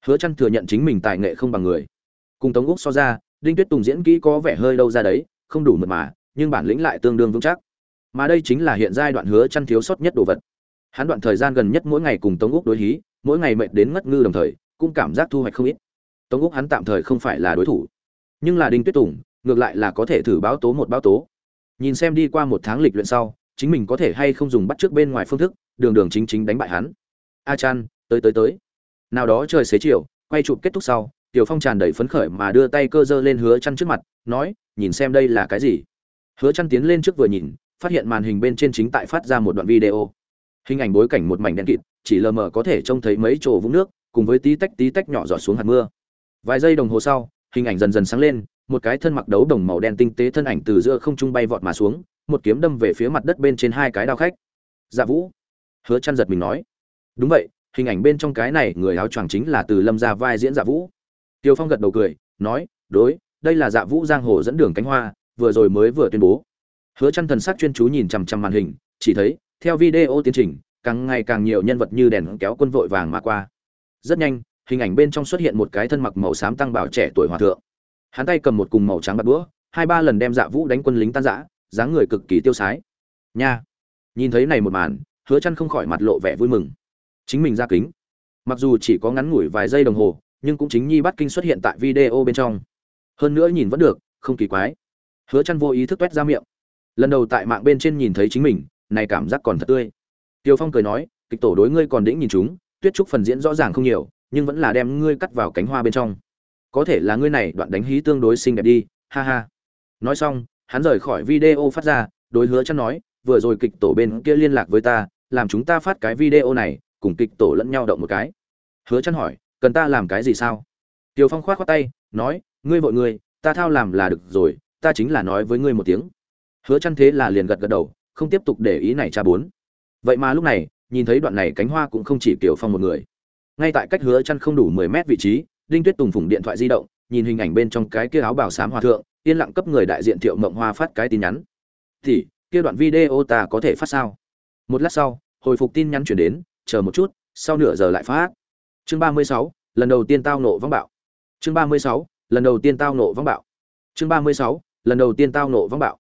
Hứa chăn thừa nhận chính mình tài nghệ không bằng người. Cùng tống úc so ra, đinh tuyết tùng diễn kỹ có vẻ hơi đâu ra đấy, không đủ mượt mà, nhưng bản lĩnh lại tương đương vững chắc. Mà đây chính là hiện giai đoạn hứa chăn thiếu sót nhất đồ vật. Hắn đoạn thời gian gần nhất mỗi ngày cùng tống úc đối hí, mỗi ngày mệt đến ngất ngư đồng thời, cũng cảm giác thu hoạch không ít. Tống úc hắn tạm thời không phải là đối thủ, nhưng là đinh tuyết tùng, ngược lại là có thể thử báo tố một báo tố. Nhìn xem đi qua một tháng lịch luyện sau, chính mình có thể hay không dùng bắt trước bên ngoài phương thức đường đường chính chính đánh bại hắn. A chan, tới tới tới. Nào đó trời xế chiều, quay chụp kết thúc sau, tiểu phong tràn đầy phấn khởi mà đưa tay cơ dơ lên hứa chăn trước mặt, nói, nhìn xem đây là cái gì? Hứa chăn tiến lên trước vừa nhìn, phát hiện màn hình bên trên chính tại phát ra một đoạn video. Hình ảnh bối cảnh một mảnh đen kịt, chỉ lờ mờ có thể trông thấy mấy chỗ vũng nước, cùng với tí tách tí tách nhỏ giọt xuống hạt mưa. Vài giây đồng hồ sau, hình ảnh dần dần sáng lên, một cái thân mặc đấu đồng màu đen tinh tế thân ảnh từ giữa không trung bay vọt mà xuống, một kiếm đâm về phía mặt đất bên trên hai cái đao khách. Dạ vũ hứa chăn giật mình nói, đúng vậy, hình ảnh bên trong cái này người áo choàng chính là từ lâm Gia vai diễn dạ vũ. Tiêu phong gật đầu cười, nói, đối, đây là dạ vũ giang hồ dẫn đường cánh hoa, vừa rồi mới vừa tuyên bố. Hứa chăn thần sắc chuyên chú nhìn chằm chằm màn hình, chỉ thấy, theo video tiến trình, càng ngày càng nhiều nhân vật như đèn kéo quân vội vàng mà qua. Rất nhanh, hình ảnh bên trong xuất hiện một cái thân mặc màu xám tăng bảo trẻ tuổi hòa thượng. Hắn tay cầm một cùng màu trắng bạc đũa, hai ba lần đem dạ vũ đánh quân lính tan rã, dáng người cực kỳ tiêu sái. Nha! Nhìn thấy này một màn hứa chăn không khỏi mặt lộ vẻ vui mừng. Chính mình ra kính. Mặc dù chỉ có ngắn ngủi vài giây đồng hồ, nhưng cũng chính nhi bắt kinh xuất hiện tại video bên trong. Hơn nữa nhìn vẫn được, không kỳ quái. Hứa chăn vô ý thức toét ra miệng. Lần đầu tại mạng bên trên nhìn thấy chính mình, này cảm giác còn thật tươi. Tiêu phong cười nói, kịch tổ đối ngươi còn đĩnh nhìn chúng, tuyết trúc phần diễn rõ ràng không nhiều, nhưng vẫn là đem ngươi cắt vào cánh hoa bên trong. Có thể là ngươi này đoạn đánh hí tương đối xinh đẹp đi, ha ha. Nói xong, hắn rời khỏi video phát ra, đối hứa chăn nói, vừa rồi kịch tổ bên kia liên lạc với ta làm chúng ta phát cái video này cùng kịch tổ lẫn nhau động một cái hứa chăn hỏi cần ta làm cái gì sao Tiêu Phong khoát khoát tay, nói, ngươi vội ngươi, ta thao làm là được rồi, ta chính là nói với ngươi một tiếng. Hứa Chân thế là liền gật gật đầu, không tiếp tục để ý này cha bốn. Vậy mà lúc này, nhìn thấy đoạn này cánh hoa cũng không chỉ Tiêu Phong một người. Ngay tại cách Hứa Chân không đủ 10 mét vị trí, Đinh Tuyết Tùng phụng điện thoại di động, nhìn hình ảnh bên trong cái kia áo bào sám hòa thượng, yên lặng cấp người đại diện Thiệu Mộng Hoa phát cái tin nhắn. "Thì, kia đoạn video ta có thể phát sao?" Một lát sau, hồi phục tin nhắn chuyển đến, chờ một chút, sau nửa giờ lại phát. Chương 36, lần đầu tiên tao nộ vắng bạo. Chương ba mươi sáu lần đầu tiên tao nộ vắng bạo. Chương ba mươi sáu lần đầu tiên tao nộ vắng bạo.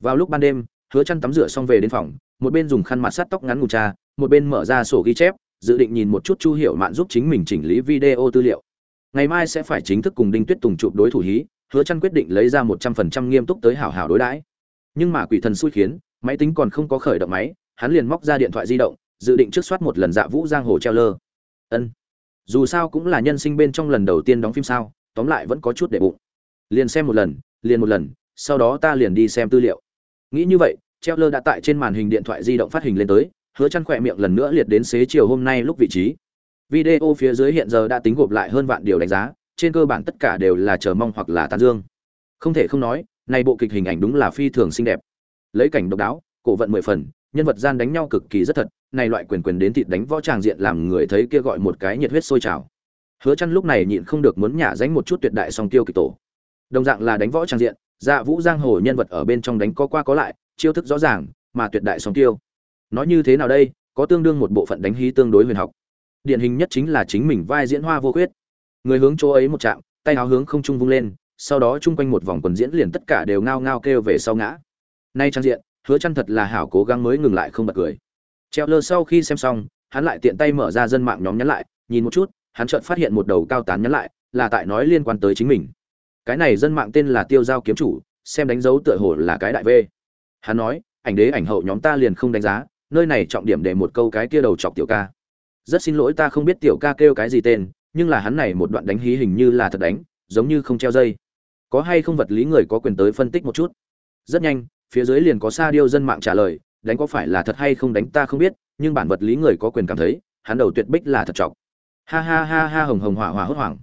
Vào lúc ban đêm hứa chăn tắm rửa xong về đến phòng một bên dùng khăn mặt sát tóc ngắn ngủ trà một bên mở ra sổ ghi chép dự định nhìn một chút chu hiểu mạn giúp chính mình chỉnh lý video tư liệu. Ngày mai sẽ phải chính thức cùng đinh tuyết tùng chụp đối thủ hí hứa chăn quyết định lấy ra một trăm phần trăm nghiêm túc tới hảo hảo đối đãi. Nhưng mà quỷ thần xui khiến máy tính còn không có khởi động máy hắn liền móc ra điện thoại di động, dự định trước soát một lần dạ vũ giang hồ treo lơ. Ân. Dù sao cũng là nhân sinh bên trong lần đầu tiên đóng phim sao, tóm lại vẫn có chút để bụng. Liền xem một lần, liền một lần, sau đó ta liền đi xem tư liệu. Nghĩ như vậy, treo lơ đã tại trên màn hình điện thoại di động phát hình lên tới, hứa chăn khỏe miệng lần nữa liệt đến xế chiều hôm nay lúc vị trí. Video phía dưới hiện giờ đã tính gộp lại hơn vạn điều đánh giá, trên cơ bản tất cả đều là chờ mong hoặc là tán dương. Không thể không nói, này bộ kịch hình ảnh đúng là phi thường xinh đẹp. Lấy cảnh độc đáo, cổ vận mười phần nhân vật gian đánh nhau cực kỳ rất thật, này loại quyền quyền đến thịt đánh võ tràng diện làm người thấy kia gọi một cái nhiệt huyết sôi trào. Hứa chăn lúc này nhịn không được muốn nhả dánh một chút tuyệt đại song tiêu kịch tổ. Đồng dạng là đánh võ tràng diện dạ vũ giang hồ nhân vật ở bên trong đánh có qua có lại, chiêu thức rõ ràng, mà tuyệt đại song tiêu nói như thế nào đây, có tương đương một bộ phận đánh hí tương đối huyền học. Điển hình nhất chính là chính mình vai diễn hoa vô khuyết. Người hướng chỗ ấy một chạm, tay áo hướng không trung vung lên, sau đó chung quanh một vòng quần diễn liền tất cả đều ngao ngao kêu về sau ngã. Nay trang diện hứa chăn thật là hảo cố gắng mới ngừng lại không bật cười. Treo lơ sau khi xem xong, hắn lại tiện tay mở ra dân mạng nhóm nhắn lại, nhìn một chút, hắn chợt phát hiện một đầu cao tán nhắn lại, là tại nói liên quan tới chính mình. Cái này dân mạng tên là tiêu giao kiếm chủ, xem đánh dấu tựa hồ là cái đại v. Hắn nói, ảnh đế ảnh hậu nhóm ta liền không đánh giá, nơi này trọng điểm để một câu cái kia đầu chọc tiểu ca. Rất xin lỗi ta không biết tiểu ca kêu cái gì tên, nhưng là hắn này một đoạn đánh hí hình như là thật đánh, giống như không treo dây. Có hay không vật lý người có quyền tới phân tích một chút? Rất nhanh phía dưới liền có sa điêu dân mạng trả lời, đánh có phải là thật hay không đánh ta không biết, nhưng bản vật lý người có quyền cảm thấy, hắn đầu tuyệt bích là thật chọc. Ha ha ha ha hồng hồng hỏa hỏa hốt hoảng.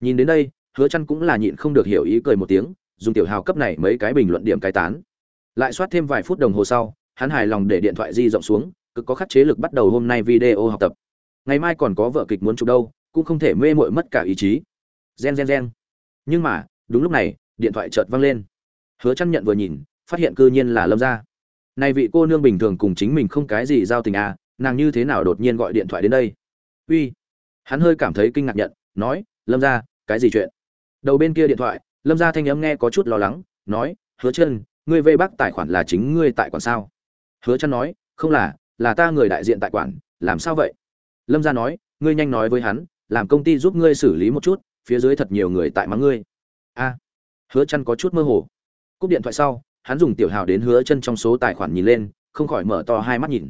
Nhìn đến đây, hứa chăn cũng là nhịn không được hiểu ý cười một tiếng, dùng tiểu hào cấp này mấy cái bình luận điểm cái tán. Lại soát thêm vài phút đồng hồ sau, hắn hài lòng để điện thoại di rộng xuống, cực có khắc chế lực bắt đầu hôm nay video học tập. Ngày mai còn có vợ kịch muốn chụp đâu, cũng không thể mê muội mất cả ý chí. Gen gen gen. Nhưng mà, đúng lúc này, điện thoại chợt vang lên. Hứa chăn nhận vừa nhìn phát hiện cư nhiên là lâm gia. Này vị cô nương bình thường cùng chính mình không cái gì giao tình à nàng như thế nào đột nhiên gọi điện thoại đến đây? Uy, hắn hơi cảm thấy kinh ngạc nhận, nói, lâm gia, cái gì chuyện? Đầu bên kia điện thoại, lâm gia thanh âm nghe có chút lo lắng, nói, hứa chân, ngươi vây bắc tài khoản là chính ngươi tại quản sao? Hứa chân nói, không là là ta người đại diện tại quản, làm sao vậy? Lâm gia nói, ngươi nhanh nói với hắn, làm công ty giúp ngươi xử lý một chút, phía dưới thật nhiều người tại mắng ngươi. A. Hứa chân có chút mơ hồ. Cúp điện thoại sau hắn dùng tiểu hào đến hứa chân trong số tài khoản nhìn lên, không khỏi mở to hai mắt nhìn.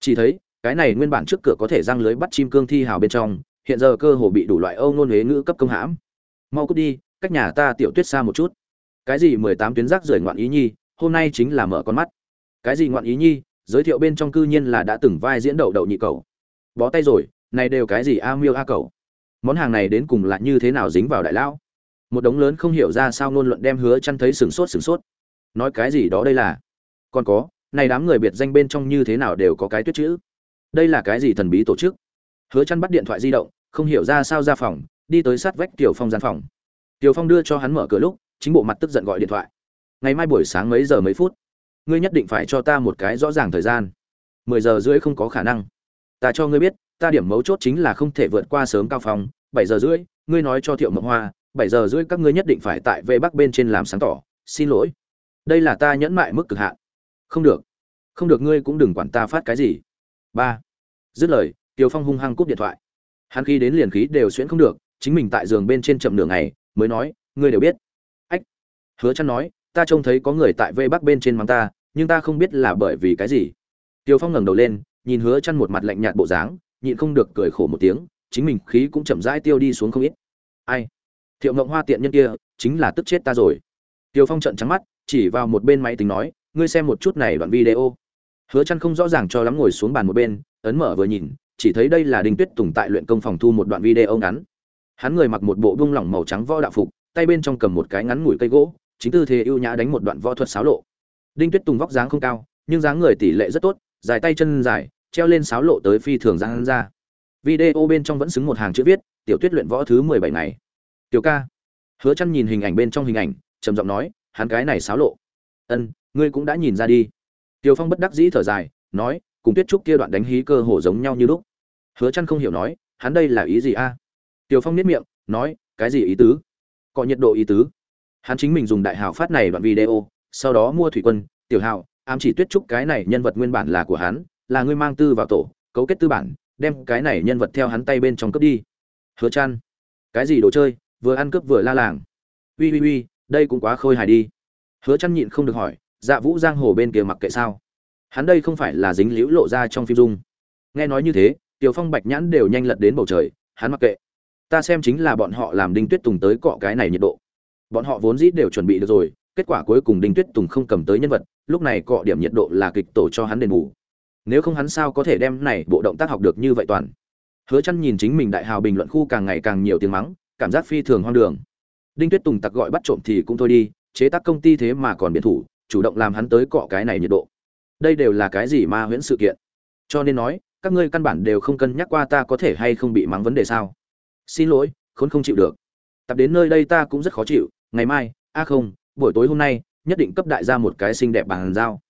Chỉ thấy, cái này nguyên bản trước cửa có thể răng lưới bắt chim cương thi hào bên trong, hiện giờ cơ hồ bị đủ loại âu nôn huế ngữ cấp công hãm. Mau cút đi, cách nhà ta tiểu tuyết xa một chút. Cái gì mười tám tuyến rác rời ngoạn ý nhi, hôm nay chính là mở con mắt. Cái gì ngoạn ý nhi, giới thiệu bên trong cư nhiên là đã từng vai diễn đậu đậu nhị cầu. Bó tay rồi, này đều cái gì a miêu a cầu. Món hàng này đến cùng là như thế nào dính vào đại lão? Một đống lớn không hiểu ra sao ngôn luận đem hứa chăn thấy sừng sốt sừng sốt nói cái gì đó đây là. Còn có, này đám người biệt danh bên trong như thế nào đều có cái tuyết chữ. Đây là cái gì thần bí tổ chức? Hứa chăn bắt điện thoại di động, không hiểu ra sao ra phòng, đi tới sát vách tiểu phong gian phòng. Tiểu phong đưa cho hắn mở cửa lúc, chính bộ mặt tức giận gọi điện thoại. Ngày mai buổi sáng mấy giờ mấy phút? Ngươi nhất định phải cho ta một cái rõ ràng thời gian. Mười giờ rưỡi không có khả năng. Ta cho ngươi biết, ta điểm mấu chốt chính là không thể vượt qua sớm cao phòng bảy giờ rưỡi, ngươi nói cho thiệu mộng hoa, bảy giờ rưỡi các ngươi nhất định phải tại về bắc bên trên làm sáng tỏ. Xin lỗi đây là ta nhẫn mại mức cực hạn. Không được. Không được, ngươi cũng đừng quản ta phát cái gì. Ba. Dứt lời tiều phong hung hăng cúp điện thoại. Hắn khi đến liền khí đều xuyễn không được, chính mình tại giường bên trên chậm nửa ngày, mới nói, ngươi đều biết. Ách. Hứa chăn nói, ta trông thấy có người tại vây bắc bên trên mắng ta, nhưng ta không biết là bởi vì cái gì. Tiều phong ngẩng đầu lên, nhìn hứa chăn một mặt lạnh nhạt bộ dáng, nhịn không được cười khổ một tiếng, chính mình khí cũng chậm rãi tiêu đi xuống không ít. Ai? Thiệu ngộng hoa tiện nhân kia, chính là tức chết ta rồi. Tiều phong trợn trắng mắt chỉ vào một bên máy tính nói, ngươi xem một chút này đoạn video. Hứa chăn không rõ ràng cho lắm ngồi xuống bàn một bên, ấn mở vừa nhìn, chỉ thấy đây là đinh tuyết tùng tại luyện công phòng thu một đoạn video ngắn. Hắn người mặc một bộ bung lỏng màu trắng võ đạo phục, tay bên trong cầm một cái ngắn ngủi cây gỗ, chính tư thế ưu nhã đánh một đoạn võ thuật sáo lộ. Đinh tuyết tùng vóc dáng không cao, nhưng dáng người tỷ lệ rất tốt, dài tay chân dài, treo lên sáo lộ tới phi thường giang ra. Video bên trong vẫn xứng một hàng chữ viết, tiểu tuyết luyện võ thứ mười bảy ngày. Tiểu ca. Hứa chăn nhìn hình ảnh bên trong hình ảnh, trầm giọng nói hắn cái này sáo lộ. Ân, ngươi cũng đã nhìn ra đi. Tiểu phong bất đắc dĩ thở dài, nói, cùng tuyết trúc kia đoạn đánh hí cơ hồ giống nhau như lúc. Hứa chăn không hiểu nói, hắn đây là ý gì a? Tiểu phong niết miệng, nói, cái gì ý tứ? Có nhiệt độ ý tứ. Hắn chính mình dùng đại hào phát này đoạn video, sau đó mua thủy quân, tiểu hào ám chỉ tuyết trúc cái này nhân vật nguyên bản là của hắn, là ngươi mang tư vào tổ, cấu kết tư bản, đem cái này nhân vật theo hắn tay bên trong cướp đi. Hứa chăn cái gì đồ chơi, vừa ăn cướp vừa la làng. Uy uy uy đây cũng quá khôi hài đi. Hứa chăn nhịn không được hỏi dạ vũ giang hồ bên kia mặc kệ sao? Hắn đây không phải là dính liễu lộ ra trong phim dung. Nghe nói như thế, tiểu phong bạch nhãn đều nhanh lật đến bầu trời, hắn mặc kệ. Ta xem chính là bọn họ làm đinh tuyết tùng tới cọ cái này nhiệt độ. Bọn họ vốn dĩ đều chuẩn bị được rồi, kết quả cuối cùng đinh tuyết tùng không cầm tới nhân vật, lúc này cọ điểm nhiệt độ là kịch tổ cho hắn đền bù. Nếu không hắn sao có thể đem này bộ động tác học được như vậy toàn? Hứa chăn nhìn chính mình đại hào bình luận khu càng ngày càng nhiều tiếng mắng, cảm giác phi thường hoang đường đinh tuyết tùng tặc gọi bắt trộm thì cũng thôi đi, chế tác công ty thế mà còn biệt thủ, chủ động làm hắn tới cọ cái này nhiệt độ. Đây đều là cái gì ma huyễn sự kiện? Cho nên nói, các ngươi căn bản đều không cân nhắc qua ta có thể hay không bị mắng vấn đề sao? Xin lỗi, khốn không chịu được. Tập đến nơi đây ta cũng rất khó chịu, ngày mai, a à không, buổi tối hôm nay, nhất định cấp đại ra một cái xinh đẹp bàn giao.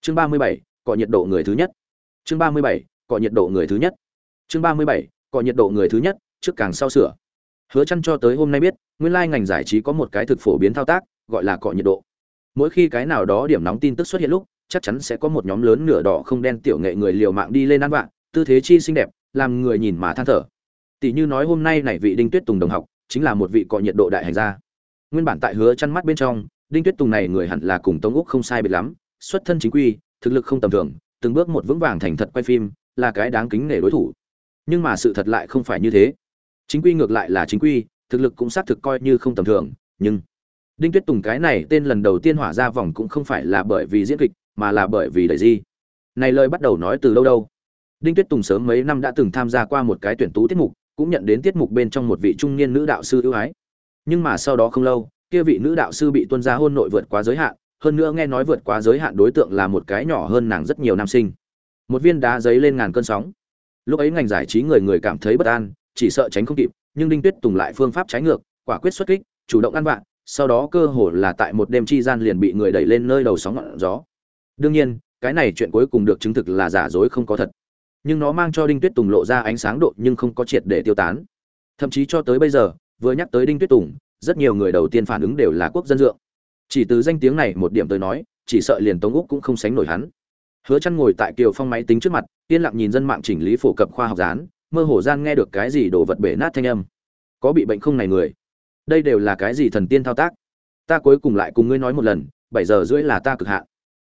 Chương ba mươi bảy, cọ nhiệt độ người thứ nhất. Chương ba mươi bảy, cọ nhiệt độ người thứ nhất. Chương ba mươi bảy, cọ nhiệt độ người thứ nhất, trước càng sau sửa hứa chăn cho tới hôm nay biết, nguyên lai ngành giải trí có một cái thực phổ biến thao tác, gọi là cọ nhiệt độ. Mỗi khi cái nào đó điểm nóng tin tức xuất hiện lúc, chắc chắn sẽ có một nhóm lớn nửa đỏ không đen tiểu nghệ người liều mạng đi lên ăn vạ, tư thế chi xinh đẹp, làm người nhìn mà than thở. Tỷ như nói hôm nay này vị đinh tuyết tùng đồng học, chính là một vị cọ nhiệt độ đại hành gia. Nguyên bản tại hứa chăn mắt bên trong, đinh tuyết tùng này người hẳn là cùng tống úc không sai biệt lắm, xuất thân chính quy, thực lực không tầm thường, từng bước một vững vàng thành thật quay phim, là cái đáng kính nể đối thủ. Nhưng mà sự thật lại không phải như thế chính quy ngược lại là chính quy, thực lực cũng xác thực coi như không tầm thường, nhưng đinh tuyết tùng cái này tên lần đầu tiên hỏa ra vòng cũng không phải là bởi vì diễn kịch, mà là bởi vì đầy di. Này lời bắt đầu nói từ lâu đâu? Đinh tuyết tùng sớm mấy năm đã từng tham gia qua một cái tuyển tú tiết mục, cũng nhận đến tiết mục bên trong một vị trung niên nữ đạo sư ưu ái. Nhưng mà sau đó không lâu, kia vị nữ đạo sư bị tuân ra hôn nội vượt quá giới hạn, hơn nữa nghe nói vượt quá giới hạn đối tượng là một cái nhỏ hơn nàng rất nhiều nam sinh. Một viên đá giấy lên ngàn cơn sóng. Lúc ấy ngành giải trí người người cảm thấy bất an chỉ sợ tránh không kịp nhưng đinh tuyết tùng lại phương pháp trái ngược quả quyết xuất kích chủ động ăn vạ, sau đó cơ hồ là tại một đêm chi gian liền bị người đẩy lên nơi đầu sóng ngọn gió. Đương nhiên cái này chuyện cuối cùng được chứng thực là giả dối không có thật. Nhưng nó mang cho đinh tuyết tùng lộ ra ánh sáng độ nhưng không có triệt để tiêu tán. Thậm chí cho tới bây giờ vừa nhắc tới đinh tuyết tùng rất nhiều người đầu tiên phản ứng đều là quốc dân dượng. Chỉ từ danh tiếng này một điểm tới nói chỉ sợ liền tống úc cũng không sánh nổi hắn. Hứa chăn ngồi tại kiều phong máy tính trước mặt yên lặng nhìn dân mạng chỉnh lý phổ cập khoa học dán mơ hồ gian nghe được cái gì đồ vật bể nát thanh âm có bị bệnh không này người đây đều là cái gì thần tiên thao tác ta cuối cùng lại cùng ngươi nói một lần bảy giờ rưỡi là ta cực hạn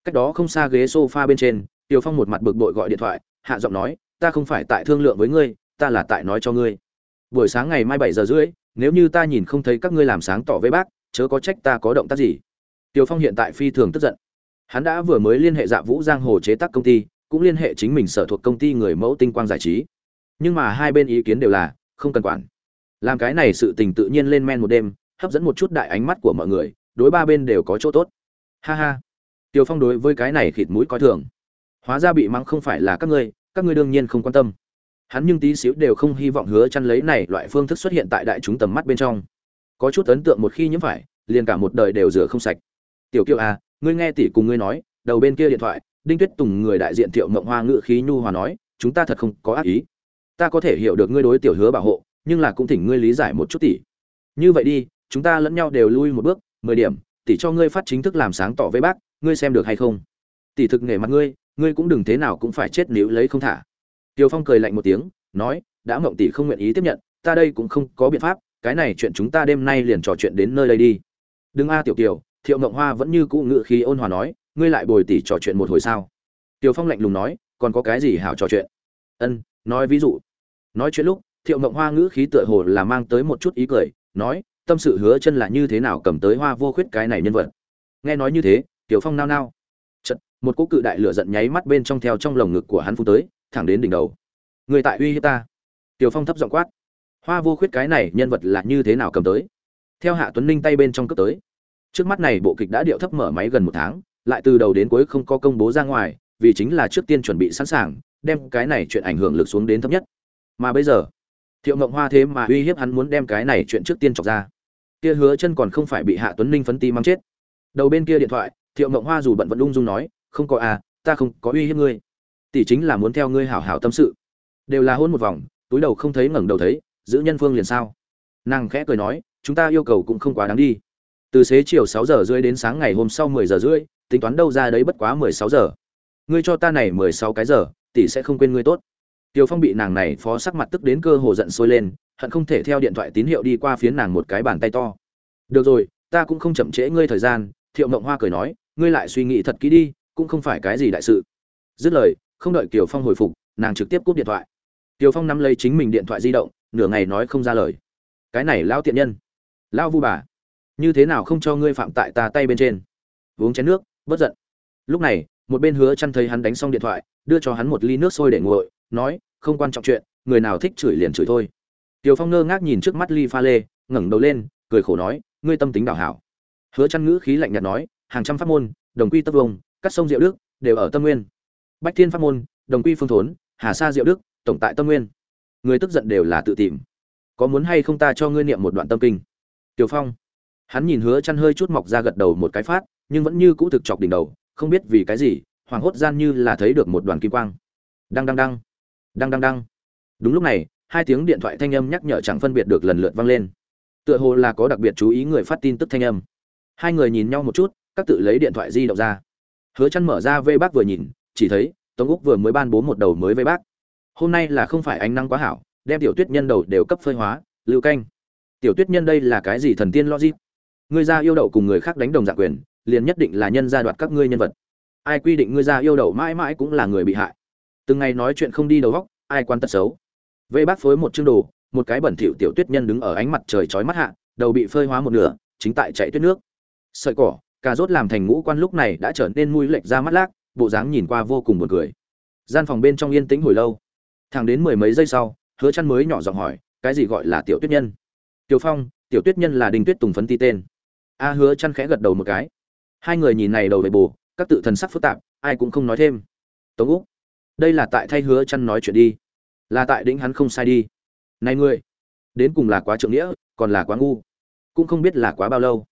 cách đó không xa ghế sofa bên trên Tiểu Phong một mặt bực bội gọi điện thoại, hạ giọng nói, "Ta không phải tại thương lượng với ngươi, ta là tại nói cho ngươi. Buổi sáng ngày mai bảy giờ rưỡi, nếu như ta nhìn không thấy các ngươi làm sáng tỏ với bác, chớ có trách ta có động tác gì." Tiểu Phong hiện tại phi thường tức giận. Hắn đã vừa mới liên hệ Dạ Vũ Giang Hồ chế tác công ty, cũng liên hệ chính mình sở thuộc công ty người mẫu tinh quang giải trí. Nhưng mà hai bên ý kiến đều là không cần quản. Làm cái này sự tình tự nhiên lên men một đêm, hấp dẫn một chút đại ánh mắt của mọi người, đối ba bên đều có chỗ tốt. Ha ha. tiều Phong đối với cái này khịt mũi coi thường hóa ra bị mắng không phải là các ngươi các ngươi đương nhiên không quan tâm hắn nhưng tí xíu đều không hy vọng hứa chăn lấy này loại phương thức xuất hiện tại đại chúng tầm mắt bên trong có chút ấn tượng một khi nhiễm phải liền cả một đời đều rửa không sạch tiểu kiều à ngươi nghe tỷ cùng ngươi nói đầu bên kia điện thoại đinh tuyết tùng người đại diện thiệu mộng hoa ngự khí nhu hòa nói chúng ta thật không có ác ý ta có thể hiểu được ngươi đối tiểu hứa bảo hộ, nhưng là cũng thỉnh ngươi lý giải một chút tỷ như vậy đi, chúng ta lẫn nhau đều lui một bước, mười điểm tỷ cho ngươi phát chính thức làm sáng tỏ với bác, ngươi xem được hay không? Tỷ thực nghề mặt ngươi ngươi cũng đừng thế nào cũng phải chết nếu lấy không thả. Tiều phong cười lạnh một tiếng, nói, đã mộng tỷ không nguyện ý tiếp nhận, ta đây cũng không có biện pháp, cái này chuyện chúng ta đêm nay liền trò chuyện đến nơi đây đi. Đừng a, tiểu kiều, thiệu mộng hoa vẫn như cũ ngự khí ôn hòa nói, ngươi lại bồi tỷ trò chuyện một hồi sao? Tiều phong lạnh lùng nói, còn có cái gì hảo trò chuyện? Ân, nói ví dụ nói chuyện lúc, thiệu mộng hoa ngữ khí tựa hồ là mang tới một chút ý cười, nói, tâm sự hứa chân là như thế nào cầm tới hoa vô khuyết cái này nhân vật? Nghe nói như thế, tiểu phong nao nao. Chật một cỗ cự đại lửa giận nháy mắt bên trong theo trong lồng ngực của hắn phun tới, thẳng đến đỉnh đầu. Người tại uy hiếp ta? Tiểu phong thấp giọng quát. Hoa vô khuyết cái này nhân vật là như thế nào cầm tới? Theo hạ tuấn ninh tay bên trong cướp tới. Trước mắt này bộ kịch đã điệu thấp mở máy gần một tháng, lại từ đầu đến cuối không có công bố ra ngoài, vì chính là trước tiên chuẩn bị sẵn sàng, đem cái này chuyện ảnh hưởng lực xuống đến thấp nhất mà bây giờ, thiệu mộng hoa thế mà uy hiếp hắn muốn đem cái này chuyện trước tiên chọc ra. Kia hứa chân còn không phải bị hạ tuấn ninh phấn ti mang chết. Đầu bên kia điện thoại, thiệu mộng hoa dù bận vẫn ung dung nói, không có à ta không có uy hiếp ngươi. Tỷ chính là muốn theo ngươi hảo hảo tâm sự. Đều là hôn một vòng, túi đầu không thấy ngẩng đầu thấy, giữ nhân phương liền sao? Nàng khẽ cười nói, chúng ta yêu cầu cũng không quá đáng đi. Từ xế chiều sáu giờ rưỡi đến sáng ngày hôm sau mười giờ rưỡi, tính toán đâu ra đấy bất quá mười sáu giờ. Ngươi cho ta này mười sáu cái giờ, tỷ sẽ không quên ngươi tốt. Tiêu Phong bị nàng này phó sắc mặt tức đến cơ hồ giận sôi lên, hận không thể theo điện thoại tín hiệu đi qua phía nàng một cái bàn tay to. "Được rồi, ta cũng không chậm trễ ngươi thời gian." Thiệu Mộng Hoa cười nói, "Ngươi lại suy nghĩ thật kỹ đi, cũng không phải cái gì đại sự." Dứt lời, không đợi Kiều Phong hồi phục, nàng trực tiếp cúp điện thoại. Kiều Phong nắm lấy chính mình điện thoại di động, nửa ngày nói không ra lời. "Cái này lão tiện nhân, lão vu bà, như thế nào không cho ngươi phạm tại ta tay bên trên?" Uống chén nước, bất giận. Lúc này, một bên Hứa Chân thấy hắn đánh xong điện thoại, đưa cho hắn một ly nước sôi để nguội, nói không quan trọng chuyện, người nào thích chửi liền chửi thôi. Tiều phong ngơ ngác nhìn trước mắt ly pha lê, ngẩng đầu lên, cười khổ nói, ngươi tâm tính đảo hảo. Hứa chăn ngữ khí lạnh nhạt nói, hàng trăm pháp môn, đồng quy tấp vùng cắt sông diệu đức, đều ở tâm nguyên. Bách thiên pháp môn, đồng quy phương thốn, hà sa diệu đức, tổng tại tâm nguyên. Người tức giận đều là tự tìm. Có muốn hay không ta cho ngươi niệm một đoạn tâm kinh? Tiểu phong. Hắn nhìn hứa chăn hơi chút mọc ra gật đầu một cái phát, nhưng vẫn như cũ thực chọc đỉnh đầu, không biết vì cái gì hoàng hốt gian như là thấy được một đoàn kim quang. Đăng đăng đăng. Đăng đăng đăng. Đúng lúc này, hai tiếng điện thoại thanh âm nhắc nhở chẳng phân biệt được lần lượt vang lên. Tựa hồ là có đặc biệt chú ý người phát tin tức thanh âm. Hai người nhìn nhau một chút, các tự lấy điện thoại di động ra. Hứa Chân mở ra vây bác vừa nhìn, chỉ thấy Tống Úc vừa mới ban bố một đầu mới Vây bác. Hôm nay là không phải ánh nắng quá hảo, đem tiểu tuyết nhân đầu đều cấp phơi hóa, lưu canh. Tiểu tuyết nhân đây là cái gì thần tiên logic? Ngươi ra yêu đậu cùng người khác đánh đồng dạng quyền, liền nhất định là nhân gia đoạt các ngươi nhân vật. Ai quy định ngươi ra yêu đậu mãi mãi cũng là người bị hại từng ngày nói chuyện không đi đầu góc, ai quan tật xấu. Vây bác phối một chương đồ, một cái bẩn thỉu tiểu tuyết nhân đứng ở ánh mặt trời chói mắt hạ, đầu bị phơi hóa một nửa, chính tại chạy tuyết nước. Sợi cỏ, cà rốt làm thành ngũ quan lúc này đã trở nên mũi lệch ra mắt lác, bộ dáng nhìn qua vô cùng buồn cười. Gian phòng bên trong yên tĩnh hồi lâu. Thẳng đến mười mấy giây sau, hứa chăn mới nhỏ giọng hỏi, cái gì gọi là tiểu tuyết nhân? Tiểu phong, tiểu tuyết nhân là đình tuyết tùng phấn ti tên. A à, hứa chăn khẽ gật đầu một cái. Hai người nhìn này đầu về bù, các tự thần sắc phức tạp, ai cũng không nói thêm. Tống úc đây là tại thay hứa chăn nói chuyện đi. Là tại đĩnh hắn không sai đi. Này ngươi, đến cùng là quá trượng nghĩa, còn là quá ngu. Cũng không biết là quá bao lâu.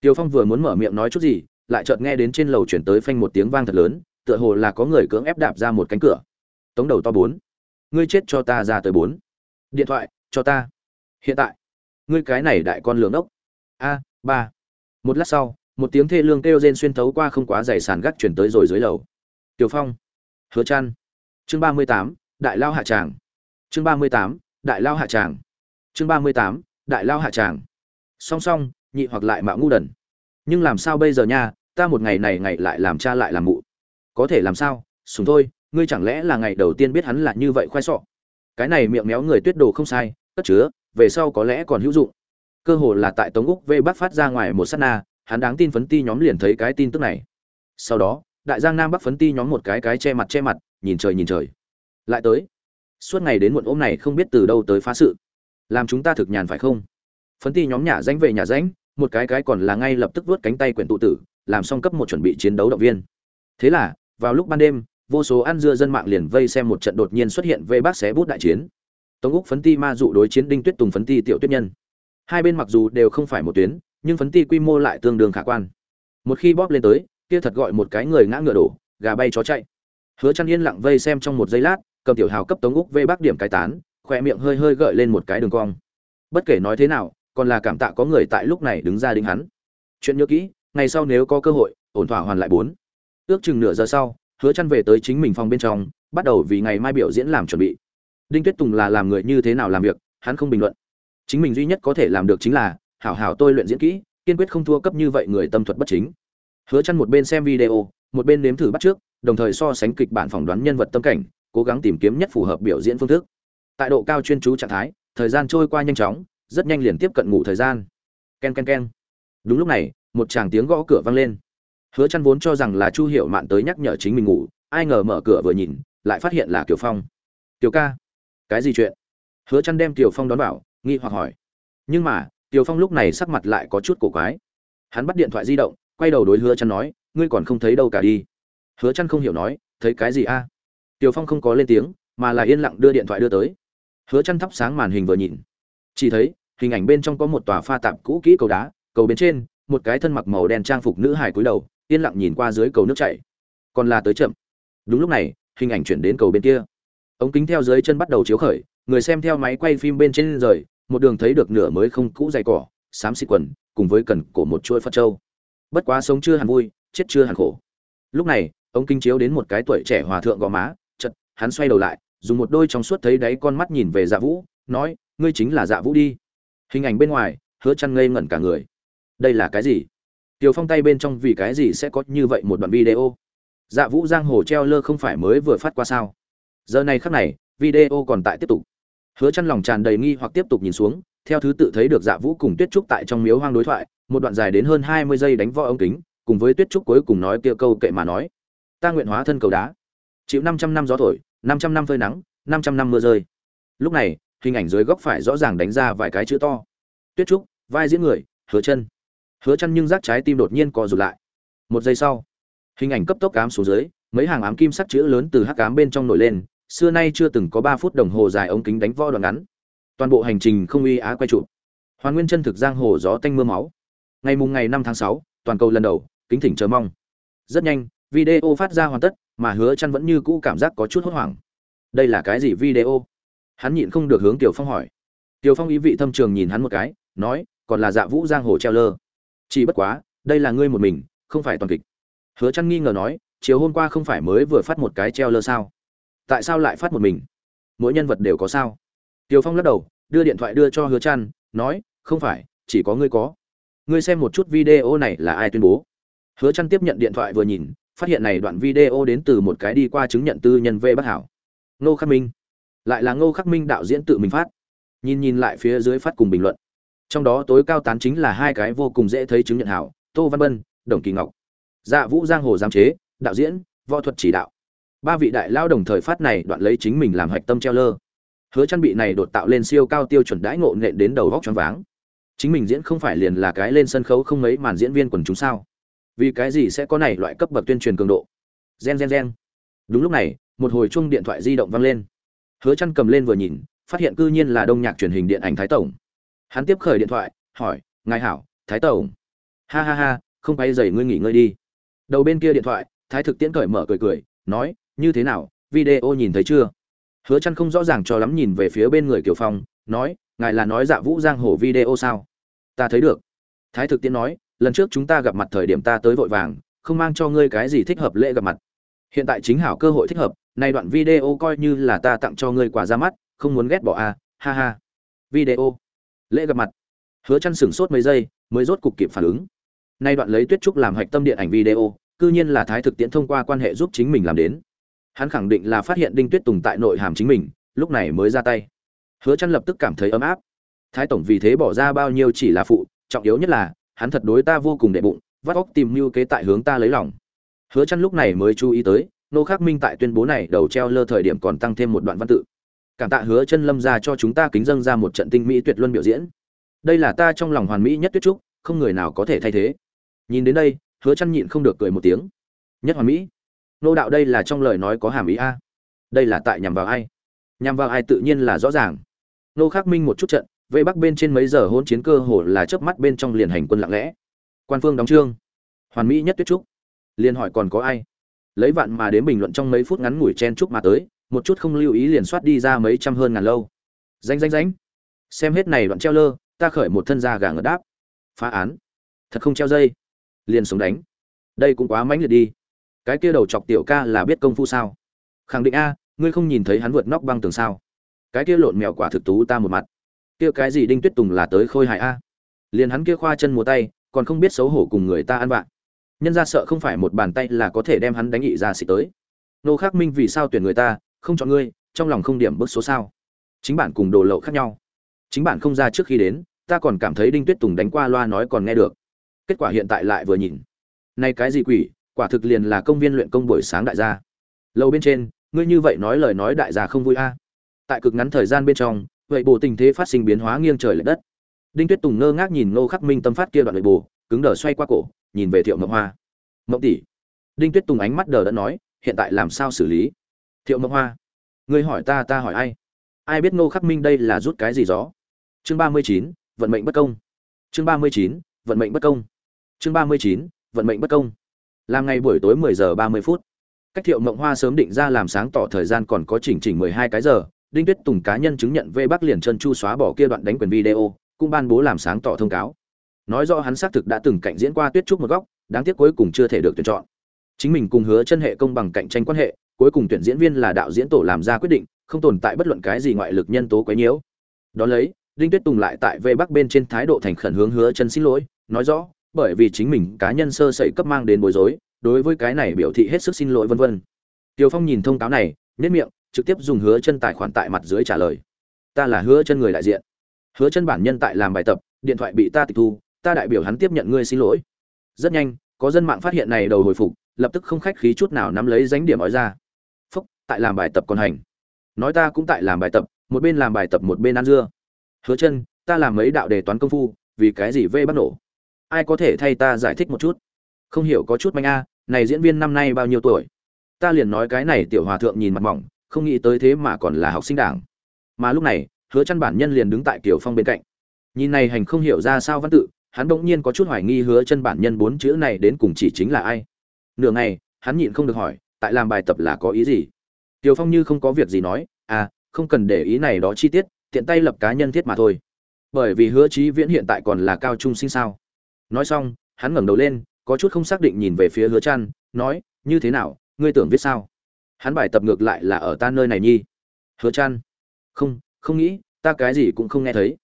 Tiều phong vừa muốn mở miệng nói chút gì, lại chợt nghe đến trên lầu chuyển tới phanh một tiếng vang thật lớn, tựa hồ là có người cưỡng ép đạp ra một cánh cửa. Tống đầu to bốn. Ngươi chết cho ta ra tới bốn. Điện thoại, cho ta. Hiện tại, ngươi cái này đại con lường ốc. A, ba. Một lát sau, một tiếng thê lương kêu rên xuyên thấu qua không quá dày sàn gác chuyển tới rồi dưới lầu. Tiểu phong, hứa chăn chương ba mươi tám, đại lao hạ tràng. Chương ba mươi tám, đại lao hạ tràng. Chương ba mươi tám, đại lao hạ tràng. Song song, nhị hoặc lại mạo ngu đần. Nhưng làm sao bây giờ nha, ta một ngày này ngày lại làm cha lại làm mụ. Có thể làm sao, sùng thôi, ngươi chẳng lẽ là ngày đầu tiên biết hắn là như vậy khoai sọ. Cái này miệng méo người tuyết đồ không sai, cất chứa, về sau có lẽ còn hữu dụng. Cơ hồ là tại tống úc vê bắc phát ra ngoài một sát na, hắn đáng tin phấn ti nhóm liền thấy cái tin tức này. Sau đó đại giang nam bắc phấn ti nhóm một cái cái che mặt che mặt, nhìn trời nhìn trời. Lại tới. Suốt ngày đến muộn ôm này không biết từ đâu tới phá sự. Làm chúng ta thực nhàn phải không? Phấn ti nhóm nhà danh về nhà danh một cái cái còn là ngay lập tức vớt cánh tay quyển tụ tử, làm xong cấp một chuẩn bị chiến đấu động viên. Thế là, vào lúc ban đêm, vô số ăn dưa dân mạng liền vây xem một trận đột nhiên xuất hiện vây bác xé bút đại chiến. Tống úc phấn ti ma dụ đối chiến đinh tuyết tùng phấn ti tiểu tuyết nhân. Hai bên mặc dù đều không phải một tuyến, nhưng phấn ti quy mô lại tương đương khả quan. Một khi bóp lên tới kia thật gọi một cái người ngã ngựa đổ, gà bay chó chạy. Hứa chăn yên lặng vây xem trong một giây lát, cầm tiểu hào cấp tống úc vê bác điểm cái tán, khoe miệng hơi hơi gợi lên một cái đường cong. Bất kể nói thế nào, còn là cảm tạ có người tại lúc này đứng ra đính hắn. Chuyện nhớ kỹ, ngày sau nếu có cơ hội, ổn thỏa hoàn lại bốn. Ước chừng nửa giờ sau, hứa chăn về tới chính mình phòng bên trong, bắt đầu vì ngày mai biểu diễn làm chuẩn bị. Đinh tuyết tùng là làm người như thế nào làm việc, hắn không bình luận. Chính mình duy nhất có thể làm được chính là, hảo hảo tôi luyện diễn kỹ, kiên quyết không thua cấp như vậy người tâm thuật bất chính hứa chăn một bên xem video, một bên nếm thử bắt trước, đồng thời so sánh kịch bản phỏng đoán nhân vật tâm cảnh, cố gắng tìm kiếm nhất phù hợp biểu diễn phương thức. Tại độ cao chuyên chú trạng thái, thời gian trôi qua nhanh chóng, rất nhanh liền tiếp cận ngủ thời gian. Ken ken ken. Đúng lúc này, một chàng tiếng gõ cửa vang lên. Hứa chăn vốn cho rằng là chu hiểu mạn tới nhắc nhở chính mình ngủ, ai ngờ mở cửa vừa nhìn, lại phát hiện là kiều phong. Kiều ca, cái gì chuyện? Hứa chăn đem kiều phong đón vào, nghi hoặc hỏi. Nhưng mà, kiều phong lúc này sắc mặt lại có chút cổ quái. Hắn bắt điện thoại di động quay đầu đối hứa chăn nói, ngươi còn không thấy đâu cả đi. Hứa chăn không hiểu nói, thấy cái gì a? Tiểu phong không có lên tiếng, mà là yên lặng đưa điện thoại đưa tới. Hứa chăn thắp sáng màn hình vừa nhìn. Chỉ thấy, hình ảnh bên trong có một tòa pha tạm cũ kỹ cầu đá, cầu bên trên, một cái thân mặc màu đen trang phục nữ hài cúi đầu, yên lặng nhìn qua dưới cầu nước chảy. Còn là tới chậm. Đúng lúc này, hình ảnh chuyển đến cầu bên kia. Ống kính theo dưới chân bắt đầu chiếu khởi, người xem theo máy quay phim bên trên rời, một đường thấy được nửa mới không cũ dày cỏ, xám xịt quần, cùng với cần cổ một chuỗi phật trâu bất quá sống chưa hẳn vui chết chưa hẳn khổ lúc này ông kinh chiếu đến một cái tuổi trẻ hòa thượng gò má chật hắn xoay đầu lại dùng một đôi trong suốt thấy đáy con mắt nhìn về dạ vũ nói ngươi chính là dạ vũ đi hình ảnh bên ngoài hứa chăn ngây ngẩn cả người đây là cái gì Tiểu Phong tay bên trong vì cái gì sẽ có như vậy một đoạn video? Dạ Vũ Giang Hồ treo lơ không phải mới vừa phát qua sao? Giờ này khắc này, video còn tại tiếp tục. Hứa chăn lòng tràn đầy nghi hoặc tiếp tục nhìn xuống, theo thứ tự thấy được Dạ Vũ cùng Tuyết Trúc tại trong miếu hoang đối thoại, một đoạn dài đến hơn 20 giây đánh võ ống kính, cùng với Tuyết Trúc cuối cùng nói kia câu kệ mà nói: "Ta nguyện hóa thân cầu đá, chịu 500 năm gió thổi, 500 năm phơi nắng, 500 năm mưa rơi." Lúc này, hình ảnh dưới góc phải rõ ràng đánh ra vài cái chữ to. Tuyết Trúc, vai diễn người, Hứa Chân. Hứa chân nhưng giác trái tim đột nhiên co rụt lại. Một giây sau hình ảnh cấp tốc cám xuống dưới mấy hàng ám kim sắc chữ lớn từ hắc ám bên trong nổi lên xưa nay chưa từng có ba phút đồng hồ dài ống kính đánh võ đoạn ngắn. Toàn bộ hành trình không uy á quay trụ. Hoàn nguyên chân thực giang hồ gió tanh mưa máu ngày mùng ngày năm tháng sáu toàn cầu lần đầu kính thỉnh chờ mong. Rất nhanh video phát ra hoàn tất mà hứa Chân vẫn như cũ cảm giác có chút hốt hoảng. Đây là cái gì video? Hắn nhịn không được hướng tiểu phong hỏi. Tiểu phong ý vị thâm trường nhìn hắn một cái nói còn là dạ vũ giang hồ treo lơ. Chỉ bất quá đây là ngươi một mình không phải toàn kịch. Hứa Chân nghi ngờ nói chiều hôm qua không phải mới vừa phát một cái treo lơ sao? Tại sao lại phát một mình? Mỗi nhân vật đều có sao? Tiểu phong lắc đầu đưa điện thoại đưa cho hứa Chân, nói không phải chỉ có ngươi có ngươi xem một chút video này là ai tuyên bố? Hứa chăn tiếp nhận điện thoại vừa nhìn, phát hiện này đoạn video đến từ một cái đi qua chứng nhận tư nhân v bất hảo. Ngô khắc minh. Lại là ngô khắc minh đạo diễn tự mình phát. Nhìn nhìn lại phía dưới phát cùng bình luận. Trong đó tối cao tán chính là hai cái vô cùng dễ thấy chứng nhận hảo, tô văn bân, đồng kỳ ngọc. Dạ vũ giang hồ giám chế, đạo diễn, võ thuật chỉ đạo. Ba vị đại lao đồng thời phát này đoạn lấy chính mình làm hạch tâm treo lơ. Hứa chăn bị này đột tạo lên siêu cao tiêu chuẩn đãi ngộ nện đến đầu góc choáng váng chính mình diễn không phải liền là cái lên sân khấu không mấy màn diễn viên quần chúng sao? Vì cái gì sẽ có này loại cấp bậc tuyên truyền cường độ? Gen gen gen. Đúng lúc này, một hồi chuông điện thoại di động vang lên. Hứa chăn cầm lên vừa nhìn, phát hiện cư nhiên là đông nhạc truyền hình điện ảnh thái tổng. Hắn tiếp khởi điện thoại, hỏi, ngài hảo, thái tổng. Ha ha ha, không bay dậy ngươi nghỉ ngơi đi. Đầu bên kia điện thoại, thái thực tiễn cởi mở cười cười, nói, như thế nào, video nhìn thấy chưa? Hứa chăn không rõ ràng cho lắm nhìn về phía bên người kiều phong, nói, ngài là nói dạ vũ giang hồ video sao? Ta thấy được. Thái thực tiễn nói lần trước chúng ta gặp mặt thời điểm ta tới vội vàng không mang cho ngươi cái gì thích hợp lễ gặp mặt. Hiện tại chính hảo cơ hội thích hợp nay đoạn video coi như là ta tặng cho ngươi quà ra mắt không muốn ghét bỏ à, ha ha. Video. Lễ gặp mặt. Hứa chăn sửng sốt mấy giây mới rốt cục kịp phản ứng. Nay đoạn lấy tuyết trúc làm hạch tâm điện ảnh video cư nhiên là thái thực tiễn thông qua quan hệ giúp chính mình làm đến. Hắn khẳng định là phát hiện đinh tuyết tùng tại nội hàm chính mình lúc này mới ra tay. Hứa chăn lập tức cảm thấy ấm áp thái tổng vì thế bỏ ra bao nhiêu chỉ là phụ, trọng yếu nhất là, hắn thật đối ta vô cùng đệ bụng, vắt óc tìm mưu kế tại hướng ta lấy lòng. Hứa chăn lúc này mới chú ý tới, nô khắc minh tại tuyên bố này đầu treo lơ thời điểm còn tăng thêm một đoạn văn tự. Cảm tạ hứa chân lâm ra cho chúng ta kính dâng ra một trận tinh mỹ tuyệt luân biểu diễn. Đây là ta trong lòng hoàn mỹ nhất tuyết trúc, không người nào có thể thay thế. Nhìn đến đây, hứa chăn nhịn không được cười một tiếng. Nhất hoàn mỹ. Nô đạo đây là trong lời nói có hàm ý a. Đây là tại nhằm vào ai? Nhằm vào ai tự nhiên là rõ ràng. Nô khắc minh một chút trận về bắc bên trên mấy giờ hôn chiến cơ hồ là chớp mắt bên trong liền hành quân lặng lẽ. Quan phương đóng trương. Hoàn mỹ nhất tuyết trúc. Liền hỏi còn có ai? Lấy vạn mà đến bình luận trong mấy phút ngắn ngủi chen trúc mà tới, một chút không lưu ý liền soát đi ra mấy trăm hơn ngàn lâu. Danh danh danh xem hết này đoạn treo lơ, ta khởi một thân da gà ngợt đáp. Phá án. Thật không treo dây. Liền sống đánh. Đây cũng quá mãnh liệt đi. Cái kia đầu chọc tiểu ca là biết công phu sao? Khẳng định a, ngươi không nhìn thấy hắn vượt nóc băng tường sao? Cái kia lộn mèo quả thực tú ta một mặt kia cái gì đinh tuyết tùng là tới khôi hại a? Liền hắn kia khoa chân múa tay, còn không biết xấu hổ cùng người ta ăn vạ. Nhân ra sợ không phải một bàn tay là có thể đem hắn đánh nghị ra xịt tới. Nô khắc minh vì sao tuyển người ta, không chọn ngươi, trong lòng không điểm bức số sao? Chính bản cùng đồ lậu khác nhau. Chính bản không ra trước khi đến, ta còn cảm thấy đinh tuyết tùng đánh qua loa nói còn nghe được. Kết quả hiện tại lại vừa nhìn. Nay cái gì quỷ, quả thực liền là công viên luyện công buổi sáng đại gia. Lâu bên trên, ngươi như vậy nói lời nói đại gia không vui a. Tại cực ngắn thời gian bên trong vậy bộ tình thế phát sinh biến hóa nghiêng trời lệch đất. Đinh tuyết tùng ngơ ngác nhìn ngô khắc minh tâm phát kia đoạn lợi bồ cứng đờ xoay qua cổ, nhìn về thiệu mộng hoa. Mộng tỷ. Đinh tuyết tùng ánh mắt đờ đã nói, hiện tại làm sao xử lý? Thiệu mộng hoa, ngươi hỏi ta ta hỏi ai? Ai biết ngô khắc minh đây là rút cái gì gió? Chương ba mươi chín, vận mệnh bất công. Chương ba mươi chín, vận mệnh bất công. Chương ba mươi chín, vận mệnh bất công. Làm ngày buổi tối mười giờ ba mươi phút. Cách thiệu mộng hoa sớm định ra làm sáng tỏ thời gian còn có chỉnh chỉnh mười hai cái giờ đinh tuyết tùng cá nhân chứng nhận V bắc liền chân chu xóa bỏ kia đoạn đánh quyền video cũng ban bố làm sáng tỏ thông cáo. Nói rõ hắn xác thực đã từng cạnh diễn qua tuyết trúc một góc đáng tiếc cuối cùng chưa thể được tuyển chọn. Chính mình cùng hứa chân hệ công bằng cạnh tranh quan hệ cuối cùng tuyển diễn viên là đạo diễn tổ làm ra quyết định không tồn tại bất luận cái gì ngoại lực nhân tố quấy nhiễu. Đó lấy đinh tuyết tùng lại tại V bắc bên trên thái độ thành khẩn hướng hứa chân xin lỗi nói rõ bởi vì chính mình cá nhân sơ sẩy cấp mang đến bối rối đối với cái này biểu thị hết sức xin lỗi vân vân. Tiêu Phong nhìn thông cáo này, nhếch miệng, trực tiếp dùng hứa chân tài khoản tại mặt dưới trả lời. Ta là hứa chân người đại diện. Hứa chân bản nhân tại làm bài tập, điện thoại bị ta tịch thu, ta đại biểu hắn tiếp nhận ngươi xin lỗi. Rất nhanh, có dân mạng phát hiện này đầu hồi phục, lập tức không khách khí chút nào nắm lấy danh điểm nói ra. Phúc, tại làm bài tập còn hành. Nói ta cũng tại làm bài tập, một bên làm bài tập một bên ăn dưa. Hứa chân, ta làm mấy đạo đề toán công phu, vì cái gì vê bắt nổ? Ai có thể thay ta giải thích một chút? Không hiểu có chút manh a, này diễn viên năm nay bao nhiêu tuổi? Ta liền nói cái này tiểu hòa thượng nhìn mặt mỏng, không nghĩ tới thế mà còn là học sinh đảng. Mà lúc này, Hứa Chân bản nhân liền đứng tại Kiều Phong bên cạnh. Nhìn này hành không hiểu ra sao văn tự, hắn bỗng nhiên có chút hoài nghi Hứa Chân bản nhân bốn chữ này đến cùng chỉ chính là ai. Nửa ngày, hắn nhịn không được hỏi, tại làm bài tập là có ý gì? Kiều Phong như không có việc gì nói, à, không cần để ý này đó chi tiết, tiện tay lập cá nhân thiết mà thôi. Bởi vì Hứa Chí Viễn hiện tại còn là cao trung sinh sao? Nói xong, hắn ngẩng đầu lên, có chút không xác định nhìn về phía Hứa Chân, nói, như thế nào, ngươi tưởng viết sao? Hắn bài tập ngược lại là ở ta nơi này nhi. Hứa chăn không, không nghĩ, ta cái gì cũng không nghe thấy.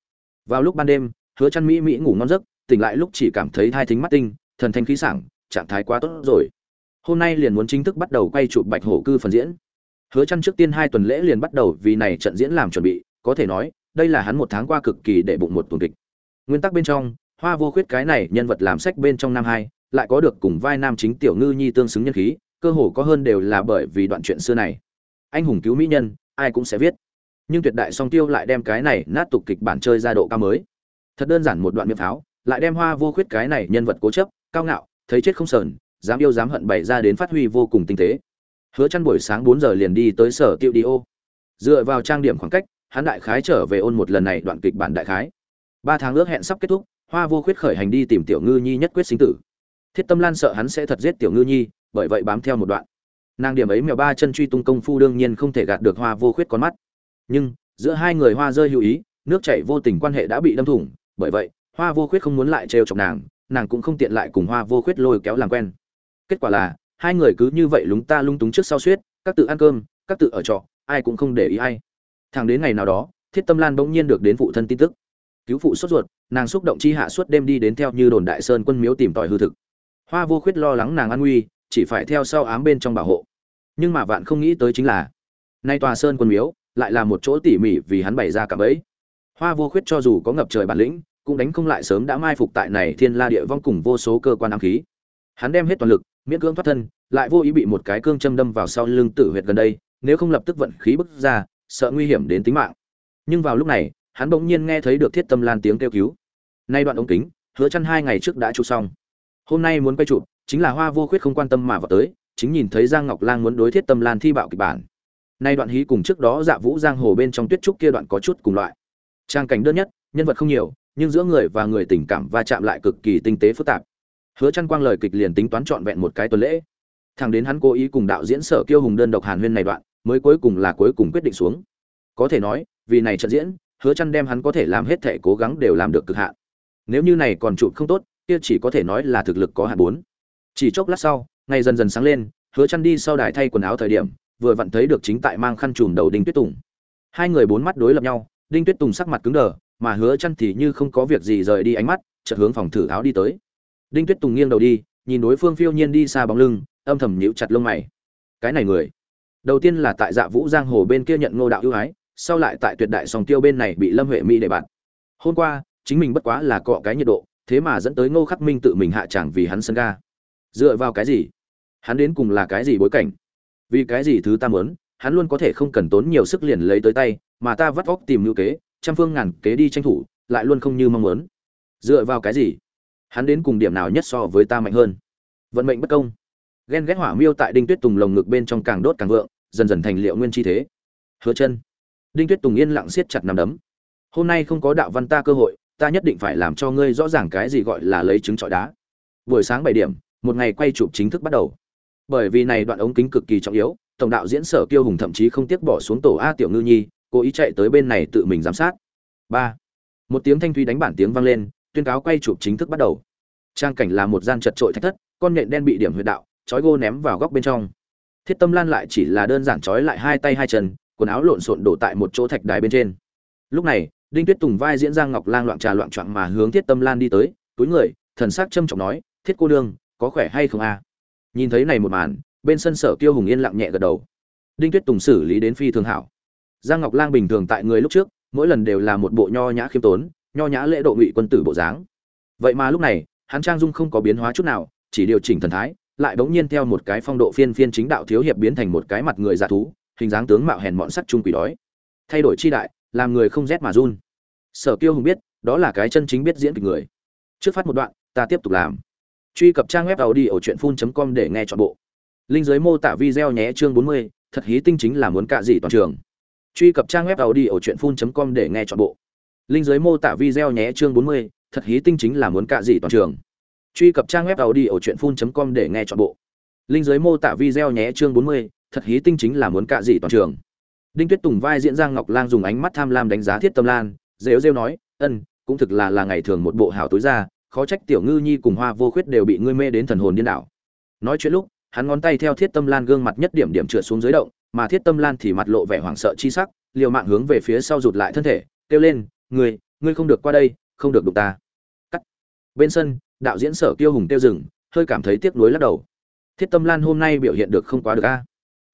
Vào lúc ban đêm, Hứa chăn mỹ mỹ ngủ ngon giấc, tỉnh lại lúc chỉ cảm thấy thai thính mắt tinh, thần thanh khí sảng, trạng thái quá tốt rồi. Hôm nay liền muốn chính thức bắt đầu quay chụp Bạch Hổ cư phần diễn. Hứa chăn trước tiên hai tuần lễ liền bắt đầu vì này trận diễn làm chuẩn bị, có thể nói, đây là hắn một tháng qua cực kỳ để bụng một tuần kịch. Nguyên tắc bên trong, Hoa Vô Khuyết cái này nhân vật làm sách bên trong năm hai, lại có được cùng vai nam chính tiểu ngư nhi tương xứng nhân khí, cơ hồ có hơn đều là bởi vì đoạn chuyện xưa này. Anh hùng cứu mỹ nhân, ai cũng sẽ viết. Nhưng tuyệt đại song tiêu lại đem cái này nát tục kịch bản chơi ra độ cao mới. Thật đơn giản một đoạn miệng pháo, lại đem Hoa Vô Khuyết cái này nhân vật cố chấp, cao ngạo, thấy chết không sờn, dám yêu dám hận bày ra đến phát huy vô cùng tinh tế. Hứa chăn buổi sáng 4 giờ liền đi tới sở tiêu đi ô. Dựa vào trang điểm khoảng cách, hắn đại khái trở về ôn một lần này đoạn kịch bản đại khái. 3 tháng ước hẹn sắp kết thúc, Hoa Vô Khuyết khởi hành đi tìm Tiểu Ngư Nhi nhất quyết sinh tử. Thiết Tâm Lan sợ hắn sẽ thật giết Tiểu Ngư Nhi, bởi vậy bám theo một đoạn. Nàng điểm ấy mèo ba chân truy tung công phu đương nhiên không thể gạt được Hoa Vô Khuyết con mắt. Nhưng, giữa hai người Hoa rơi hữu ý, nước chảy vô tình quan hệ đã bị đâm thủng, bởi vậy, Hoa Vô Khuyết không muốn lại trêu chọc nàng, nàng cũng không tiện lại cùng Hoa Vô Khuyết lôi kéo làm quen. Kết quả là, hai người cứ như vậy lúng ta lung túng trước sau suýt, các tự ăn cơm, các tự ở trọ, ai cũng không để ý ai. Thẳng đến ngày nào đó, Thiết Tâm Lan bỗng nhiên được đến phụ thân tin tức cứu phụ sốt ruột nàng xúc động chi hạ suốt đêm đi đến theo như đồn đại sơn quân miếu tìm tòi hư thực hoa vô khuyết lo lắng nàng an nguy chỉ phải theo sau ám bên trong bảo hộ. Nhưng mà vạn không nghĩ tới chính là, nay tòa sơn quân miếu lại là một chỗ tỉ mỉ vì hắn bày ra cả bẫy. Hoa vô khuyết cho dù có ngập trời bản lĩnh, cũng đánh không lại sớm đã mai phục tại này thiên la địa vong cùng vô số cơ quan ám khí. Hắn đem hết toàn lực, miễn cưỡng thoát thân, lại vô ý bị một cái cương châm đâm vào sau lưng tử huyệt gần đây, nếu không lập tức vận khí bức ra, sợ nguy hiểm đến tính mạng. Nhưng vào lúc này, hắn bỗng nhiên nghe thấy được thiết tâm lan tiếng kêu cứu. Nay đoạn ống kính, hứa chăn hai ngày trước đã chụp xong. Hôm nay muốn quay chụp chính là hoa vô khuyết không quan tâm mà vào tới, chính nhìn thấy giang ngọc lang muốn đối thiết tâm lan thi bạo kịch bản. Nay đoạn hí cùng trước đó dạ vũ giang hồ bên trong tuyết trúc kia đoạn có chút cùng loại. Trang cảnh đơn nhất, nhân vật không nhiều, nhưng giữa người và người tình cảm va chạm lại cực kỳ tinh tế phức tạp. Hứa chăn quang lời kịch liền tính toán trọn vẹn một cái tuần lễ. Thằng đến hắn cố ý cùng đạo diễn sở kiêu hùng đơn độc hàn huyên này đoạn, mới cuối cùng là cuối cùng quyết định xuống. Có thể nói, vì này trận diễn, hứa chăn đem hắn có thể làm hết thể cố gắng đều làm được cực hạn. Nếu như này còn chụp không tốt, kia chỉ có thể nói là thực lực có hạn bốn chỉ chốc lát sau ngày dần dần sáng lên, hứa chăn đi sau đài thay quần áo thời điểm, vừa vặn thấy được chính tại mang khăn trùm đầu đinh tuyết tùng. Hai người bốn mắt đối lập nhau, đinh tuyết tùng sắc mặt cứng đờ, mà hứa chăn thì như không có việc gì rời đi ánh mắt, chợt hướng phòng thử áo đi tới. Đinh tuyết tùng nghiêng đầu đi, nhìn đối phương phiêu nhiên đi xa bóng lưng, âm thầm nhíu chặt lông mày. Cái này người. Đầu tiên là tại dạ vũ giang hồ bên kia nhận ngô đạo ưu ái, sau lại tại tuyệt đại song tiêu bên này bị lâm huệ mỹ để bạn hôm qua, chính mình bất quá là cọ cái nhiệt độ, thế mà dẫn tới ngô khắc minh tự mình hạ tràng vì hắn sân ga dựa vào cái gì? Hắn đến cùng là cái gì bối cảnh? Vì cái gì thứ ta muốn, hắn luôn có thể không cần tốn nhiều sức liền lấy tới tay, mà ta vắt vóc tìm ngữ kế, trăm phương ngàn kế đi tranh thủ, lại luôn không như mong muốn. Dựa vào cái gì? Hắn đến cùng điểm nào nhất so với ta mạnh hơn? Vận mệnh bất công. Ghen ghét hỏa miêu tại đinh tuyết tùng lồng ngực bên trong càng đốt càng vượng, dần dần thành liệu nguyên chi thế. Hứa chân. Đinh tuyết tùng yên lặng siết chặt nằm đấm. Hôm nay không có đạo văn ta cơ hội, ta nhất định phải làm cho ngươi rõ ràng cái gì gọi là lấy trứng trọi đá. Buổi sáng bảy điểm một ngày quay chụp chính thức bắt đầu. Bởi vì này đoạn ống kính cực kỳ trọng yếu, tổng đạo diễn sở kiêu hùng thậm chí không tiếc bỏ xuống tổ a tiểu ngư nhi, cố ý chạy tới bên này tự mình giám sát. Ba. Một tiếng thanh thúy đánh bản tiếng vang lên, tuyên cáo quay chụp chính thức bắt đầu. Trang cảnh là một gian chật trội thách thất, con nhện đen bị điểm huyệt đạo, chói gô ném vào góc bên trong. Thiết tâm lan lại chỉ là đơn giản chói lại hai tay hai chân, quần áo lộn xộn đổ tại một chỗ thạch đài bên trên. Lúc này, đinh tuyết tùng vai diễn giang ngọc lang loạn trà loạn trọn mà hướng thiết tâm lan đi tới, túi người, thần sắc trâm trọng nói, thiết cô đương có khỏe hay không a? Nhìn thấy này một màn, bên sân sở kiêu hùng yên lặng nhẹ gật đầu. Đinh tuyết tùng xử lý đến phi thường hảo. Giang ngọc lang bình thường tại người lúc trước, mỗi lần đều là một bộ nho nhã khiêm tốn, nho nhã lễ độ ngụy quân tử bộ dáng. Vậy mà lúc này, hắn trang dung không có biến hóa chút nào, chỉ điều chỉnh thần thái, lại bỗng nhiên theo một cái phong độ phiên phiên chính đạo thiếu hiệp biến thành một cái mặt người dạ thú, hình dáng tướng mạo hèn mọn sắc trung quỷ đói. Thay đổi chi đại, làm người không rét mà run. Sở kiêu hùng biết, đó là cái chân chính biết diễn kịch người. Trước phát một đoạn, ta tiếp tục làm truy cập trang web tàu đi ở truyện com để nghe chọn bộ. Linh giới mô tả video nhé chương 40, thật hí tinh chính là muốn cạ gì toàn trường. Truy cập trang web tàu đi ở truyện com để nghe chọn bộ. Linh giới mô tả video nhé chương 40, thật hí tinh chính là muốn cạ gì toàn trường. Truy cập trang web tàu đi ở truyện com để nghe chọn bộ. Linh giới mô tả video nhé chương 40, thật hí tinh chính là muốn cạ gì toàn trường. Đinh tuyết tùng vai diễn giang ngọc lang dùng ánh mắt tham lam đánh giá thiết tâm lan rêu rêu nói ân cũng thực là là ngày thường một bộ hảo tối ra khó trách tiểu ngư nhi cùng hoa vô khuyết đều bị ngươi mê đến thần hồn điên đảo. Nói chuyện lúc, hắn ngón tay theo thiết tâm lan gương mặt nhất điểm điểm trượt xuống dưới động, mà thiết tâm lan thì mặt lộ vẻ hoảng sợ chi sắc, liều mạng hướng về phía sau rụt lại thân thể, kêu lên, ngươi ngươi không được qua đây, không được đụng ta. Cắt. Bên sân, đạo diễn sở kiêu hùng tiêu rừng hơi cảm thấy tiếc nuối lắc đầu. Thiết tâm lan hôm nay biểu hiện được không quá được a.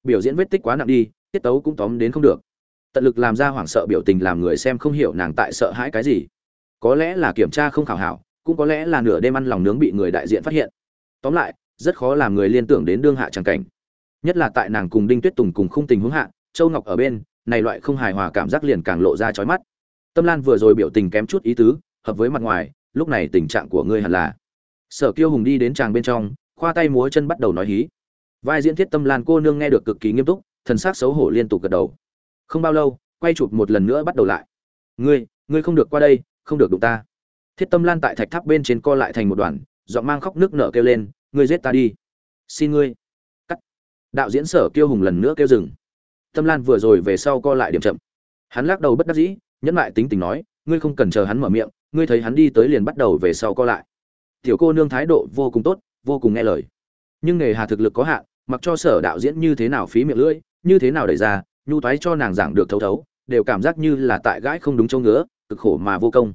Biểu diễn vết tích quá nặng đi, tiết tấu cũng tóm đến không được. Tận lực làm ra hoảng sợ biểu tình làm người xem không hiểu nàng tại sợ hãi cái gì. Có lẽ là kiểm tra không khảo hảo cũng có lẽ là nửa đêm ăn lòng nướng bị người đại diện phát hiện. Tóm lại, rất khó làm người liên tưởng đến đương hạ tràng cảnh. Nhất là tại nàng cùng đinh tuyết tùng cùng khung tình huống hạ, châu ngọc ở bên, này loại không hài hòa cảm giác liền càng lộ ra chói mắt. Tâm lan vừa rồi biểu tình kém chút ý tứ, hợp với mặt ngoài, lúc này tình trạng của ngươi hẳn là. Sở kiêu hùng đi đến tràng bên trong, khoa tay múa chân bắt đầu nói hí. Vai diễn thiết tâm lan cô nương nghe được cực kỳ nghiêm túc, thần sắc xấu hổ liên tục gật đầu. Không bao lâu, quay chụp một lần nữa bắt đầu lại. Ngươi ngươi không được qua đây, không được đụng ta thiết tâm lan tại thạch tháp bên trên co lại thành một đoàn, giọng mang khóc nước nở kêu lên, ngươi giết ta đi. Xin ngươi. Cắt. Đạo diễn sở kêu hùng lần nữa kêu dừng. Tâm lan vừa rồi về sau co lại điểm chậm. Hắn lắc đầu bất đắc dĩ, nhẫn lại tính tình nói, ngươi không cần chờ hắn mở miệng, ngươi thấy hắn đi tới liền bắt đầu về sau co lại. Tiểu cô nương thái độ vô cùng tốt, vô cùng nghe lời. Nhưng nghề hà thực lực có hạn, mặc cho sở đạo diễn như thế nào phí miệng lưỡi, như thế nào đẩy ra, nhu toái cho nàng giảng được thấu thấu, đều cảm giác như là tại gãi không đúng chỗ ngứa, cực khổ mà vô công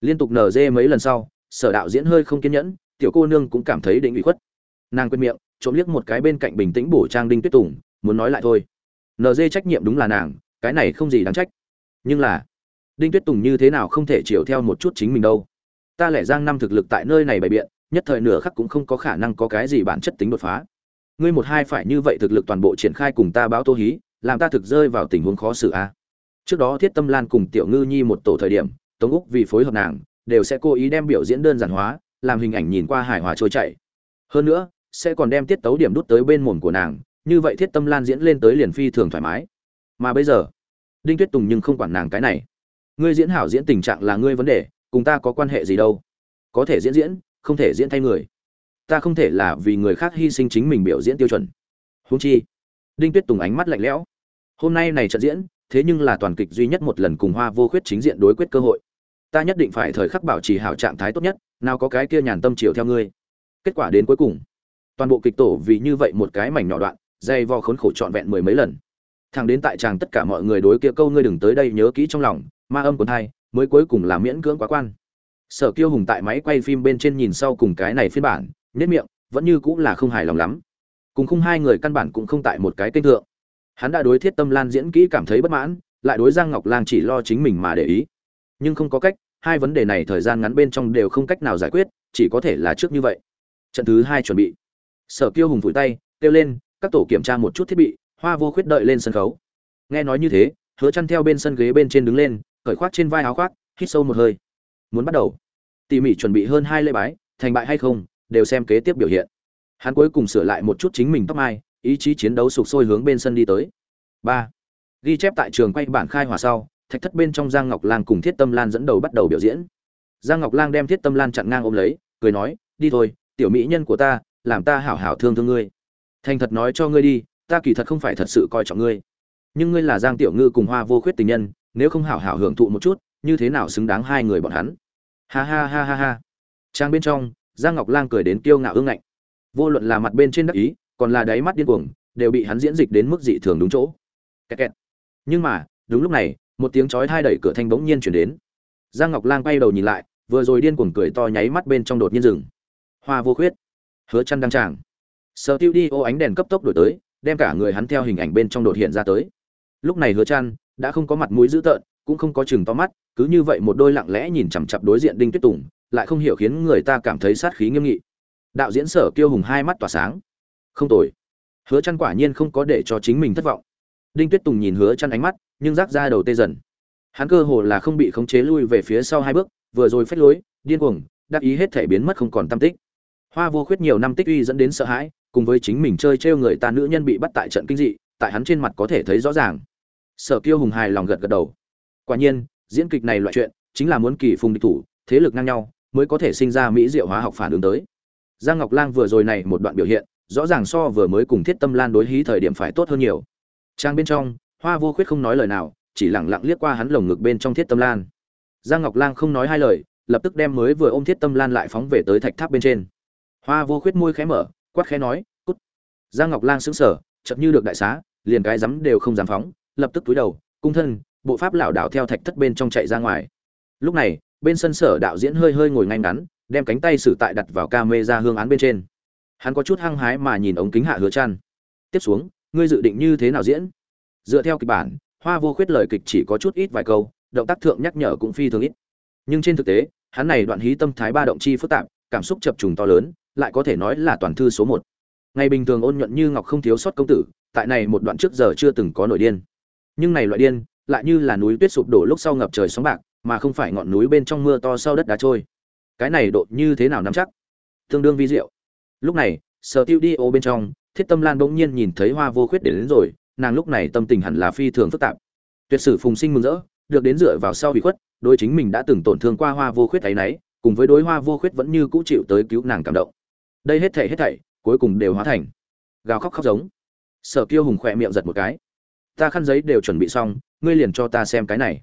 liên tục nở dê mấy lần sau, sở đạo diễn hơi không kiên nhẫn, tiểu cô nương cũng cảm thấy định ủy khuất. Nàng quên miệng, trộm liếc một cái bên cạnh bình tĩnh bổ trang đinh tuyết tùng, muốn nói lại thôi. Nd trách nhiệm đúng là nàng, cái này không gì đáng trách. Nhưng là, đinh tuyết tùng như thế nào không thể chiều theo một chút chính mình đâu. Ta lẻ giang năm thực lực tại nơi này bày biện, nhất thời nửa khắc cũng không có khả năng có cái gì bản chất tính đột phá. Ngươi một hai phải như vậy thực lực toàn bộ triển khai cùng ta báo tô hí, làm ta thực rơi vào tình huống khó xử a. Trước đó thiết tâm lan cùng tiểu ngư nhi một tổ thời điểm tống úc vì phối hợp nàng, đều sẽ cố ý đem biểu diễn đơn giản hóa, làm hình ảnh nhìn qua hài hòa trôi chảy. Hơn nữa, sẽ còn đem tiết tấu điểm đút tới bên mồm của nàng, như vậy thiết tâm lan diễn lên tới liền phi thường thoải mái. Mà bây giờ, đinh tuyết tùng nhưng không quản nàng cái này. Ngươi diễn hảo diễn tình trạng là ngươi vấn đề, cùng ta có quan hệ gì đâu. Có thể diễn diễn, không thể diễn thay người. Ta không thể là vì người khác hy sinh chính mình biểu diễn tiêu chuẩn. Húng chi, đinh tuyết tùng ánh mắt lạnh lẽo. Hôm nay này trận diễn, thế nhưng là toàn kịch duy nhất một lần cùng hoa vô khuyết chính diện đối quyết cơ hội ta nhất định phải thời khắc bảo trì hảo trạng thái tốt nhất, nào có cái kia nhàn tâm chiều theo ngươi. Kết quả đến cuối cùng, toàn bộ kịch tổ vì như vậy một cái mảnh nhỏ đoạn, dây vo khốn khổ trọn vẹn mười mấy lần. Thằng đến tại tràng tất cả mọi người đối kia câu ngươi đừng tới đây nhớ kỹ trong lòng, ma âm còn hai, mới cuối cùng là miễn cưỡng quá quan. Sở kiêu hùng tại máy quay phim bên trên nhìn sau cùng cái này phiên bản nết miệng, vẫn như cũng là không hài lòng lắm. Cùng khung hai người căn bản cũng không tại một cái kênh thượng. Hắn đã đối thiết tâm lan diễn kỹ cảm thấy bất mãn, lại đối giang ngọc Lan chỉ lo chính mình mà để ý nhưng không có cách, hai vấn đề này thời gian ngắn bên trong đều không cách nào giải quyết, chỉ có thể là trước như vậy. Trận thứ hai chuẩn bị. Sở kiêu hùng vùi tay, kêu lên, các tổ kiểm tra một chút thiết bị, hoa vô khuyết đợi lên sân khấu. Nghe nói như thế, hứa chăn theo bên sân ghế bên trên đứng lên, cởi khoác trên vai áo khoác, hít sâu một hơi. Muốn bắt đầu. Tỉ mỉ chuẩn bị hơn hai lễ bái, thành bại hay không, đều xem kế tiếp biểu hiện. Hắn cuối cùng sửa lại một chút chính mình tóc mai, ý chí chiến đấu sục sôi hướng bên sân đi tới. Ba. Ghi chép tại trường quay bản khai hòa sau thạch thất bên trong giang ngọc lang cùng thiết tâm lan dẫn đầu bắt đầu biểu diễn. Giang ngọc lang đem thiết tâm lan chặn ngang ôm lấy, cười nói, đi thôi, tiểu mỹ nhân của ta, làm ta hảo hảo thương thương ngươi. Thành thật nói cho ngươi đi, ta kỳ thật không phải thật sự coi trọng ngươi. Nhưng ngươi là giang tiểu ngư cùng hoa vô khuyết tình nhân, nếu không hảo hảo hưởng thụ một chút, như thế nào xứng đáng hai người bọn hắn? Ha ha ha ha ha. Trang bên trong, giang ngọc lang cười đến kiêu ngạo ương ngạnh. Vô luận là mặt bên trên đắc ý, còn là đáy mắt điên cuồng, đều bị hắn diễn dịch đến mức dị thường đúng chỗ. Kẹt kẹt. nhưng mà, đúng lúc này một tiếng chói hai đẩy cửa thanh bỗng nhiên chuyển đến. Giang ngọc lang bay đầu nhìn lại, vừa rồi điên cuồng cười to nháy mắt bên trong đột nhiên rừng hoa vô khuyết. Hứa chăn đăng tràng. Sở tiêu đi ô ánh đèn cấp tốc đổi tới, đem cả người hắn theo hình ảnh bên trong đột hiện ra tới. Lúc này hứa chăn đã không có mặt mũi dữ tợn, cũng không có chừng to mắt, cứ như vậy một đôi lặng lẽ nhìn chằm chằm đối diện đinh tuyết tùng, lại không hiểu khiến người ta cảm thấy sát khí nghiêm nghị. Đạo diễn sở kiêu hùng hai mắt tỏa sáng. Không tồi. Hứa chăn quả nhiên không có để cho chính mình thất vọng. Đinh tuyết tùng nhìn hứa chăn ánh mắt nhưng rác ra đầu tê dần. Hắn cơ hồ là không bị khống chế lui về phía sau hai bước, vừa rồi phách lối, điên cuồng, đắc ý hết thể biến mất không còn tâm tích. Hoa vô khuyết nhiều năm tích uy dẫn đến sợ hãi, cùng với chính mình chơi trêu người ta nữ nhân bị bắt tại trận kinh dị, tại hắn trên mặt có thể thấy rõ ràng. Sở kiêu hùng hài lòng gật gật đầu. Quả nhiên, diễn kịch này loại chuyện, chính là muốn kỳ phùng địch thủ, thế lực ngang nhau, mới có thể sinh ra mỹ diệu hóa học phản ứng tới. Giang ngọc lang vừa rồi này một đoạn biểu hiện, rõ ràng so vừa mới cùng thiết tâm lan đối hí thời điểm phải tốt hơn nhiều. Trang bên trong hoa vô khuyết không nói lời nào, chỉ lẳng lặng liếc qua hắn lồng ngực bên trong thiết tâm lan. Giang ngọc lang không nói hai lời, lập tức đem mới vừa ôm thiết tâm lan lại phóng về tới thạch tháp bên trên. Hoa vô khuyết môi khẽ mở, quát khẽ nói, cút. Giang ngọc lang sững sờ, chợt như được đại xá, liền cái rắm đều không dám phóng, lập tức túi đầu, cung thân, bộ pháp lảo đảo theo thạch thất bên trong chạy ra ngoài. Lúc này, bên sân sở đạo diễn hơi hơi ngồi ngay ngắn, đem cánh tay sử tại đặt vào ca mê ra hương án bên trên. Hắn có chút hăng hái mà nhìn ống kính hạ hứa chăn. Tiếp xuống, ngươi dự định như thế nào diễn? Dựa theo kịch bản, hoa vô khuyết lời kịch chỉ có chút ít vài câu, động tác thượng nhắc nhở cũng phi thường ít. Nhưng trên thực tế, hắn này đoạn hí tâm thái ba động chi phức tạp, cảm xúc chập trùng to lớn, lại có thể nói là toàn thư số một. Ngày bình thường ôn nhuận như ngọc không thiếu sót công tử, tại này một đoạn trước giờ chưa từng có nổi điên. Nhưng này loại điên, lại như là núi tuyết sụp đổ lúc sau ngập trời sóng bạc, mà không phải ngọn núi bên trong mưa to sau đất đá trôi. Cái này độ như thế nào nắm chắc? Tương đương vi diệu. Lúc này, sở tiêu đi ô bên trong, thiết tâm lan bỗng nhiên nhìn thấy hoa vô khuyết để đến rồi nàng lúc này tâm tình hẳn là phi thường phức tạp. Tuyệt sử phùng sinh mừng rỡ, được đến dựa vào sau bị khuất, đối chính mình đã từng tổn thương qua hoa vô khuyết ấy nấy, cùng với đối hoa vô khuyết vẫn như cũ chịu tới cứu nàng cảm động. Đây hết thảy hết thảy, cuối cùng đều hóa thành. Gào khóc khóc giống. Sở kiêu hùng khỏe miệng giật một cái. Ta khăn giấy đều chuẩn bị xong, ngươi liền cho ta xem cái này.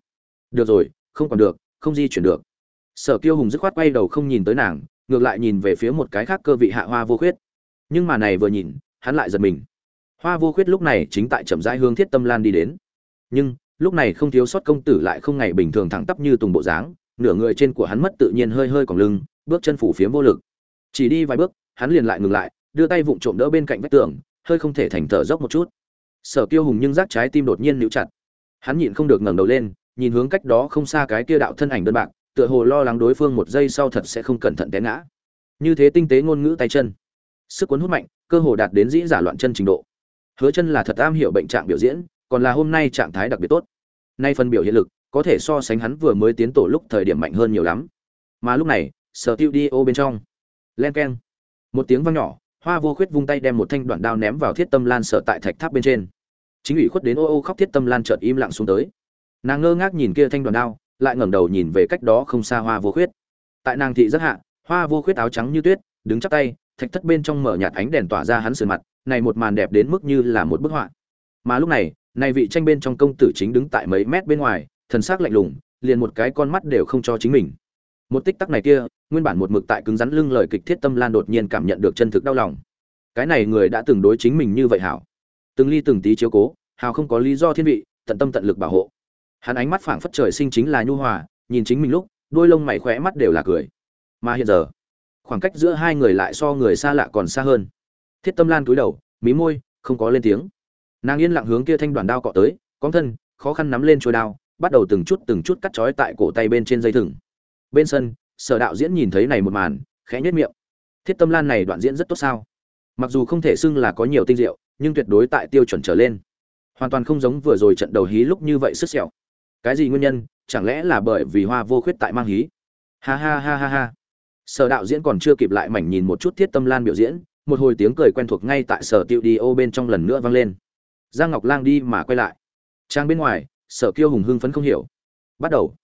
Được rồi, không còn được, không di chuyển được. Sở kiêu hùng dứt khoát quay đầu không nhìn tới nàng, ngược lại nhìn về phía một cái khác cơ vị hạ hoa vô khuyết. Nhưng mà này vừa nhìn, hắn lại giật mình hoa vô khuyết lúc này chính tại chậm rãi hướng thiết tâm lan đi đến. Nhưng, lúc này không thiếu sót công tử lại không ngày bình thường thẳng tắp như tùng bộ dáng, nửa người trên của hắn mất tự nhiên hơi hơi cong lưng, bước chân phủ phía vô lực. Chỉ đi vài bước, hắn liền lại ngừng lại, đưa tay vụng trộm đỡ bên cạnh vách tường, hơi không thể thành thở dốc một chút. Sở kiêu hùng nhưng giác trái tim đột nhiên níu chặt. Hắn nhịn không được ngẩng đầu lên, nhìn hướng cách đó không xa cái kia đạo thân ảnh đơn bạc, tựa hồ lo lắng đối phương một giây sau thật sẽ không cẩn thận té ngã. Như thế tinh tế ngôn ngữ tay chân. Sức cuốn hút mạnh, cơ hồ đạt đến dĩ giả loạn chân trình độ hứa chân là thật am hiểu bệnh trạng biểu diễn, còn là hôm nay trạng thái đặc biệt tốt. Nay phần biểu hiện lực, có thể so sánh hắn vừa mới tiến tổ lúc thời điểm mạnh hơn nhiều lắm. Mà lúc này sở tiêu bên trong. Len keng. Một tiếng vang nhỏ, hoa vô khuyết vung tay đem một thanh đoạn đao ném vào thiết tâm lan sở tại thạch tháp bên trên. Chính ủy khuất đến ô ô khóc thiết tâm lan chợt im lặng xuống tới. Nàng ngơ ngác nhìn kia thanh đoạn đao, lại ngẩng đầu nhìn về cách đó không xa hoa vô khuyết. Tại nàng thị rất hạ, hoa vô khuyết áo trắng như tuyết, đứng chắp tay, thạch thất bên trong mở nhạt ánh đèn tỏa ra hắn sườn mặt này một màn đẹp đến mức như là một bức họa. Mà lúc này này vị tranh bên trong công tử chính đứng tại mấy mét bên ngoài, thần sắc lạnh lùng, liền một cái con mắt đều không cho chính mình. Một tích tắc này kia, nguyên bản một mực tại cứng rắn lưng lời kịch thiết tâm lan đột nhiên cảm nhận được chân thực đau lòng. Cái này người đã từng đối chính mình như vậy hảo. Từng ly từng tí chiếu cố, hào không có lý do thiên vị, tận tâm tận lực bảo hộ. Hắn ánh mắt phảng phất trời sinh chính là nhu hòa, nhìn chính mình lúc, đôi lông mày khỏe mắt đều là cười. Mà hiện giờ, khoảng cách giữa hai người lại so người xa lạ còn xa hơn thiết tâm lan cúi đầu, mí môi, không có lên tiếng. Nàng yên lặng hướng kia thanh đoàn đao cọ tới cong thân, khó khăn nắm lên trôi đao, bắt đầu từng chút từng chút cắt chói tại cổ tay bên trên dây thừng. Bên sân, sở đạo diễn nhìn thấy này một màn, khẽ nhếch miệng. Thiết tâm lan này đoạn diễn rất tốt sao? Mặc dù không thể xưng là có nhiều tinh diệu, nhưng tuyệt đối tại tiêu chuẩn trở lên. Hoàn toàn không giống vừa rồi trận đầu hí lúc như vậy sức sẹo. Cái gì nguyên nhân? Chẳng lẽ là bởi vì hoa vô khuyết tại mang hí? Ha ha ha ha ha. Sở đạo diễn còn chưa kịp lại mảnh nhìn một chút thiết tâm lan biểu diễn một hồi tiếng cười quen thuộc ngay tại sở tiêu đi ô bên trong lần nữa vang lên. Giang ngọc lang đi mà quay lại. Trang bên ngoài, sở kiêu hùng hưng phấn không hiểu. Bắt đầu.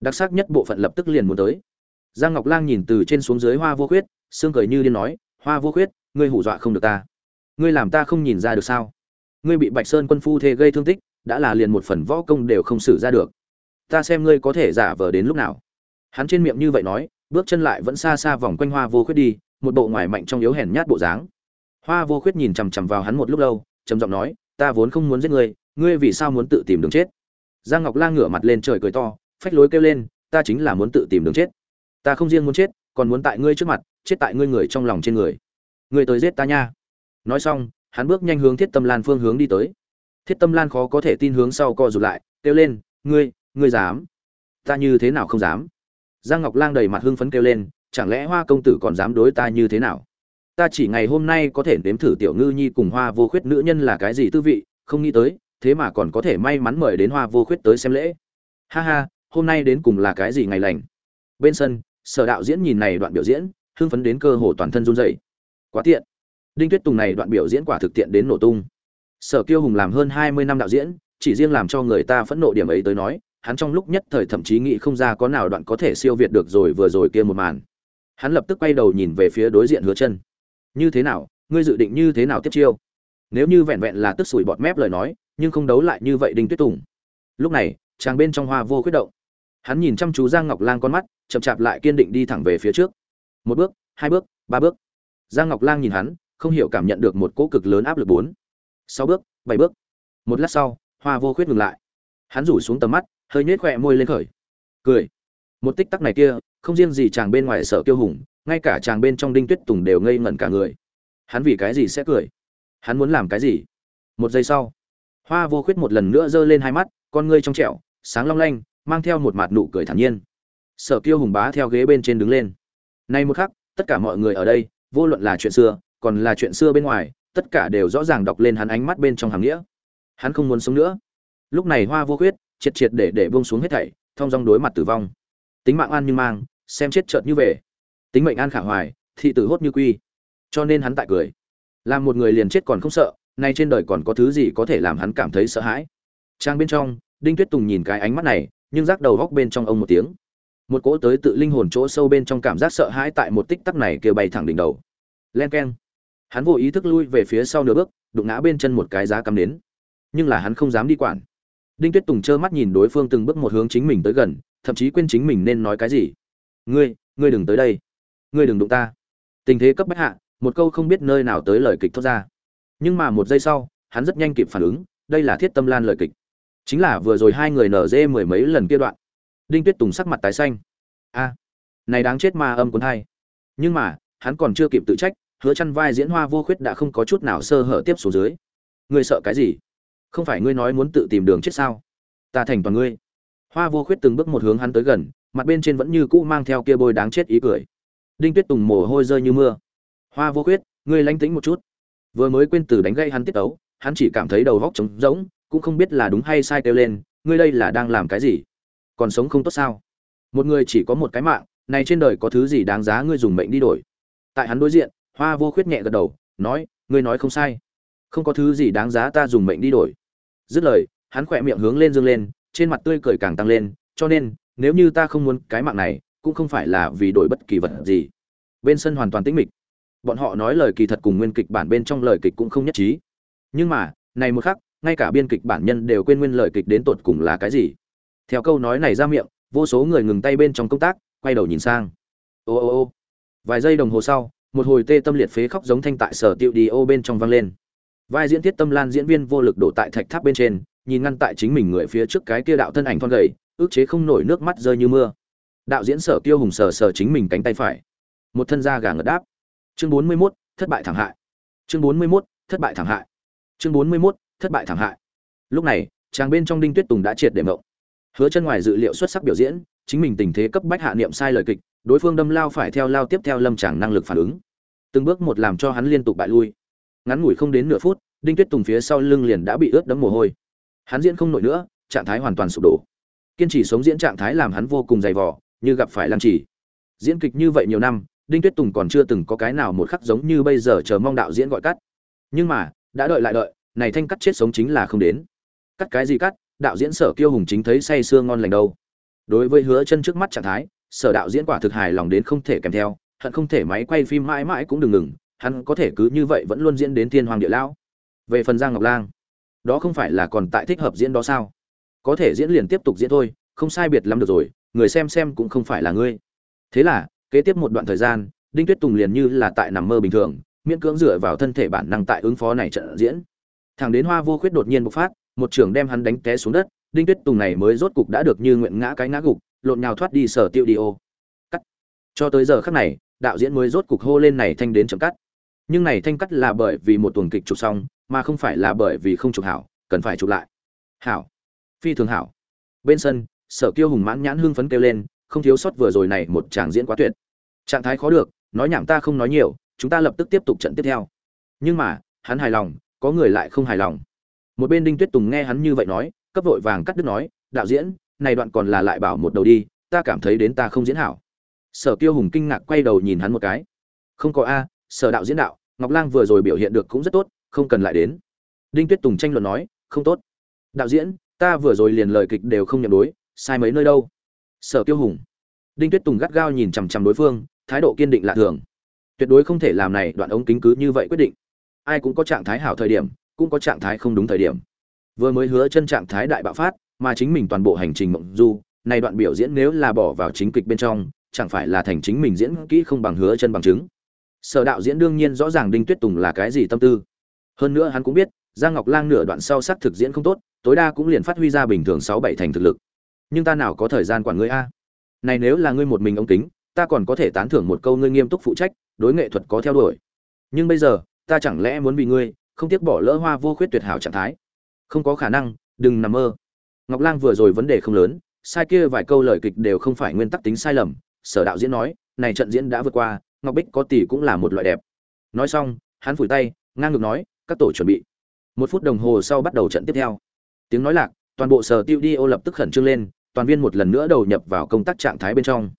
Đặc sắc nhất bộ phận lập tức liền muốn tới. Giang ngọc lang nhìn từ trên xuống dưới hoa vô khuyết xương cười như điên nói, hoa vô khuyết, ngươi hù dọa không được ta. Ngươi làm ta không nhìn ra được sao? Ngươi bị bạch sơn quân phu thê gây thương tích, đã là liền một phần võ công đều không xử ra được. Ta xem ngươi có thể giả vờ đến lúc nào. Hắn trên miệng như vậy nói, bước chân lại vẫn xa xa vòng quanh hoa vô khuyết đi một bộ ngoài mạnh trong yếu hèn nhát bộ dáng. Hoa vô khuyết nhìn chằm chằm vào hắn một lúc lâu, trầm giọng nói, ta vốn không muốn giết ngươi ngươi vì sao muốn tự tìm đường chết? Giang ngọc lang ngửa mặt lên trời cười to, phách lối kêu lên, ta chính là muốn tự tìm đường chết. Ta không riêng muốn chết, còn muốn tại ngươi trước mặt, chết tại ngươi người trong lòng trên người. Ngươi tới giết ta nha. Nói xong, hắn bước nhanh hướng thiết tâm lan phương hướng đi tới. Thiết tâm lan khó có thể tin hướng sau co rụt lại, kêu lên, ngươi ngươi dám? Ta như thế nào không dám? Giang ngọc lang đầy mặt hưng phấn kêu lên chẳng lẽ hoa công tử còn dám đối ta như thế nào? Ta chỉ ngày hôm nay có thể nếm thử tiểu ngư nhi cùng hoa vô khuyết nữ nhân là cái gì tư vị, không nghĩ tới, thế mà còn có thể may mắn mời đến hoa vô khuyết tới xem lễ. Ha ha, hôm nay đến cùng là cái gì ngày lành? Bên sân, sở đạo diễn nhìn này đoạn biểu diễn, hưng phấn đến cơ hồ toàn thân run rẩy. Quá tiện. Đinh tuyết tùng này đoạn biểu diễn quả thực tiện đến nổ tung. Sở kiêu hùng làm hơn hai mươi năm đạo diễn, chỉ riêng làm cho người ta phẫn nộ điểm ấy tới nói, hắn trong lúc nhất thời thậm chí nghĩ không ra có nào đoạn có thể siêu việt được rồi vừa rồi kia một màn hắn lập tức quay đầu nhìn về phía đối diện hứa chân. Như thế nào? Ngươi dự định như thế nào tiếp chiêu? Nếu như vẹn vẹn là tức sủi bọt mép lời nói, nhưng không đấu lại như vậy đinh tuyết tùng. Lúc này, chàng bên trong hoa vô khuyết động. Hắn nhìn chăm chú giang ngọc lang con mắt, chậm chạp lại kiên định đi thẳng về phía trước. Một bước, hai bước, ba bước. Giang ngọc lang nhìn hắn, không hiểu cảm nhận được một cỗ cực lớn áp lực bốn. Sáu bước, bảy bước. Một lát sau, hoa vô khuyết ngừng lại. Hắn rủ xuống tầm mắt, hơi nhếch khỏe môi lên khởi. Cười. Một tích tắc này kia không riêng gì chàng bên ngoài sợ kiêu hùng, ngay cả chàng bên trong đinh tuyết tùng đều ngây ngẩn cả người. Hắn vì cái gì sẽ cười? Hắn muốn làm cái gì? Một giây sau, hoa vô khuyết một lần nữa giơ lên hai mắt, con ngươi trong trẻo, sáng long lanh, mang theo một mặt nụ cười thản nhiên. Sở kiêu hùng bá theo ghế bên trên đứng lên. Nay một khắc, tất cả mọi người ở đây, vô luận là chuyện xưa, còn là chuyện xưa bên ngoài, tất cả đều rõ ràng đọc lên hắn ánh mắt bên trong hàng nghĩa. Hắn không muốn sống nữa. Lúc này hoa vô khuyết, triệt triệt để để buông xuống hết thảy thông dong đối mặt tử vong tính mạng an như mang, xem chết chợt như về. Tính mệnh an khả hoài, thị tử hốt như quy. Cho nên hắn tại cười. Làm một người liền chết còn không sợ, nay trên đời còn có thứ gì có thể làm hắn cảm thấy sợ hãi? Trang bên trong, đinh tuyết tùng nhìn cái ánh mắt này, nhưng rác đầu góc bên trong ông một tiếng. Một cỗ tới tự linh hồn chỗ sâu bên trong cảm giác sợ hãi tại một tích tắc này kêu bay thẳng đỉnh đầu. Len keng. Hắn vô ý thức lui về phía sau nửa bước, đụng ngã bên chân một cái giá cắm đến nhưng là hắn không dám đi quản. Đinh tuyết tùng trơ mắt nhìn đối phương từng bước một hướng chính mình tới gần thậm chí quên chính mình nên nói cái gì. Ngươi ngươi đừng tới đây. Ngươi đừng đụng ta. Tình thế cấp bách hạ, một câu không biết nơi nào tới lời kịch thoát ra. Nhưng mà một giây sau, hắn rất nhanh kịp phản ứng, đây là thiết tâm lan lời kịch. Chính là vừa rồi hai người nở dê mười mấy lần kia đoạn. Đinh tuyết tùng sắc mặt tái xanh. A, này đáng chết ma âm cuốn hai nhưng mà, hắn còn chưa kịp tự trách, hứa chăn vai diễn hoa vô khuyết đã không có chút nào sơ hở tiếp xuống dưới. Ngươi sợ cái gì? Không phải ngươi nói muốn tự tìm đường chết sao? Ta thành toàn ngươi hoa vô khuyết từng bước một hướng hắn tới gần, mặt bên trên vẫn như cũ mang theo kia bôi đáng chết ý cười. Đinh tuyết tùng mồ hôi rơi như mưa. Hoa vô khuyết, ngươi lánh tĩnh một chút. Vừa mới quên từ đánh gây hắn tiết tấu, hắn chỉ cảm thấy đầu góc trống rỗng, cũng không biết là đúng hay sai kêu lên, ngươi đây là đang làm cái gì? Còn sống không tốt sao? Một người chỉ có một cái mạng, này trên đời có thứ gì đáng giá ngươi dùng mệnh đi đổi? Tại hắn đối diện, hoa vô khuyết nhẹ gật đầu, nói, ngươi nói không sai. Không có thứ gì đáng giá ta dùng mệnh đi đổi. Dứt lời, hắn khỏe miệng hướng lên dương lên trên mặt tươi cười càng tăng lên, cho nên, nếu như ta không muốn cái mạng này, cũng không phải là vì đổi bất kỳ vật gì. Bên sân hoàn toàn tĩnh mịch. Bọn họ nói lời kỳ thật cùng nguyên kịch bản bên trong lời kịch cũng không nhất trí. Nhưng mà, này một khắc, ngay cả biên kịch bản nhân đều quên nguyên lời kịch đến tột cùng là cái gì. Theo câu nói này ra miệng, vô số người ngừng tay bên trong công tác, quay đầu nhìn sang. Ô ô ô. Vài giây đồng hồ sau, một hồi tê tâm liệt phế khóc giống thanh tại sở tiệu đi ô bên trong vang lên. Vai diễn thiết tâm lan diễn viên vô lực đổ tại thạch tháp bên trên nhìn ngăn tại chính mình người phía trước cái kia đạo thân ảnh thon gầy ước chế không nổi nước mắt rơi như mưa. Đạo diễn sở tiêu hùng sờ sờ chính mình cánh tay phải. Một thân da gà ngật đáp. Chương bốn mươi 41, thất bại thảm hại. Chương bốn mươi 41, thất bại thảm hại. Chương bốn mươi 41, thất bại thảm hại. Lúc này chàng bên trong đinh tuyết tùng đã triệt để ngộng. hứa chân ngoài dự liệu xuất sắc biểu diễn chính mình tình thế cấp bách hạ niệm sai lời kịch đối phương đâm lao phải theo lao tiếp theo lâm chàng năng lực phản ứng. Từng bước một làm cho hắn liên tục bại lui. Ngắn ngủi không đến nửa phút đinh tuyết tùng phía sau lưng liền đã bị ướt đẫm mồ hôi hắn diễn không nổi nữa, trạng thái hoàn toàn sụp đổ. Kiên trì sống diễn trạng thái làm hắn vô cùng dày vò, như gặp phải lăng trì. Diễn kịch như vậy nhiều năm, đinh tuyết tùng còn chưa từng có cái nào một khắc giống như bây giờ chờ mong đạo diễn gọi cắt. Nhưng mà, đã đợi lại đợi, này thanh cắt chết sống chính là không đến. Cắt cái gì cắt, đạo diễn sở kiêu hùng chính thấy say sưa ngon lành đâu. Đối với hứa chân trước mắt trạng thái, sở đạo diễn quả thực hài lòng đến không thể kèm theo, hận không thể máy quay phim mãi mãi cũng đừng ngừng, hắn có thể cứ như vậy vẫn luôn diễn đến thiên hoàng địa lão. Về phần giang ngọc lang đó không phải là còn tại thích hợp diễn đó sao? Có thể diễn liền tiếp tục diễn thôi, không sai biệt lắm được rồi, người xem xem cũng không phải là ngươi. Thế là, kế tiếp một đoạn thời gian, đinh tuyết tùng liền như là tại nằm mơ bình thường, miễn cưỡng dựa vào thân thể bản năng tại ứng phó này trận diễn. Thằng đến hoa vô khuyết đột nhiên bộc phát, một trưởng đem hắn đánh té xuống đất, đinh tuyết tùng này mới rốt cục đã được như nguyện ngã cái ngã gục, lộn nhào thoát đi sở tiêu đi ô. Cắt. Cho tới giờ khắc này, đạo diễn mới rốt cục hô lên này thanh đến chấm cắt. Nhưng này thanh cắt là bởi vì một tuần kịch chụp xong mà không phải là bởi vì không chụp hảo, cần phải chụp lại. Hảo. Phi thường hảo. Bên sân, sở kiêu hùng mãn nhãn hưng phấn kêu lên, không thiếu sót vừa rồi này một tràng diễn quá tuyệt. Trạng thái khó được, nói nhảm ta không nói nhiều, chúng ta lập tức tiếp tục trận tiếp theo. Nhưng mà, hắn hài lòng, có người lại không hài lòng. Một bên đinh tuyết tùng nghe hắn như vậy nói, cấp vội vàng cắt đứt nói, đạo diễn, này đoạn còn là lại bảo một đầu đi, ta cảm thấy đến ta không diễn hảo. Sở kiêu hùng kinh ngạc quay đầu nhìn hắn một cái. Không có a, sở đạo diễn đạo, ngọc lang vừa rồi biểu hiện được cũng rất tốt không cần lại đến. Đinh tuyết tùng tranh luận nói, không tốt. Đạo diễn, ta vừa rồi liền lời kịch đều không nhận đối, sai mấy nơi đâu. Sở kiêu hùng. Đinh tuyết tùng gắt gao nhìn chằm chằm đối phương, thái độ kiên định lạ thường. Tuyệt đối không thể làm này, đoạn ống kính cứ như vậy quyết định. Ai cũng có trạng thái hảo thời điểm, cũng có trạng thái không đúng thời điểm. Vừa mới hứa chân trạng thái đại bạo phát, mà chính mình toàn bộ hành trình mộng du, này đoạn biểu diễn nếu là bỏ vào chính kịch bên trong, chẳng phải là thành chính mình diễn kỹ không bằng hứa chân bằng chứng. Sở đạo diễn đương nhiên rõ ràng đinh tuyết tùng là cái gì tâm tư hơn nữa hắn cũng biết, giang ngọc lang nửa đoạn sau sắc thực diễn không tốt, tối đa cũng liền phát huy ra bình thường sáu bảy thành thực lực. Nhưng ta nào có thời gian quản ngươi a? Này nếu là ngươi một mình ông tính ta còn có thể tán thưởng một câu ngươi nghiêm túc phụ trách, đối nghệ thuật có theo đuổi. Nhưng bây giờ, ta chẳng lẽ muốn vì ngươi, không tiếc bỏ lỡ hoa vô khuyết tuyệt hảo trạng thái? Không có khả năng, đừng nằm mơ. Ngọc lang vừa rồi vấn đề không lớn, sai kia vài câu lời kịch đều không phải nguyên tắc tính sai lầm. Sở đạo diễn nói, này trận diễn đã vượt qua, ngọc bích có tỷ cũng là một loại đẹp. Nói xong, hắn phủi tay, ngang ngược nói các tổ chuẩn bị. Một phút đồng hồ sau bắt đầu trận tiếp theo. Tiếng nói lạc, toàn bộ sở tiêu đi ô lập tức khẩn trương lên, toàn viên một lần nữa đầu nhập vào công tác trạng thái bên trong.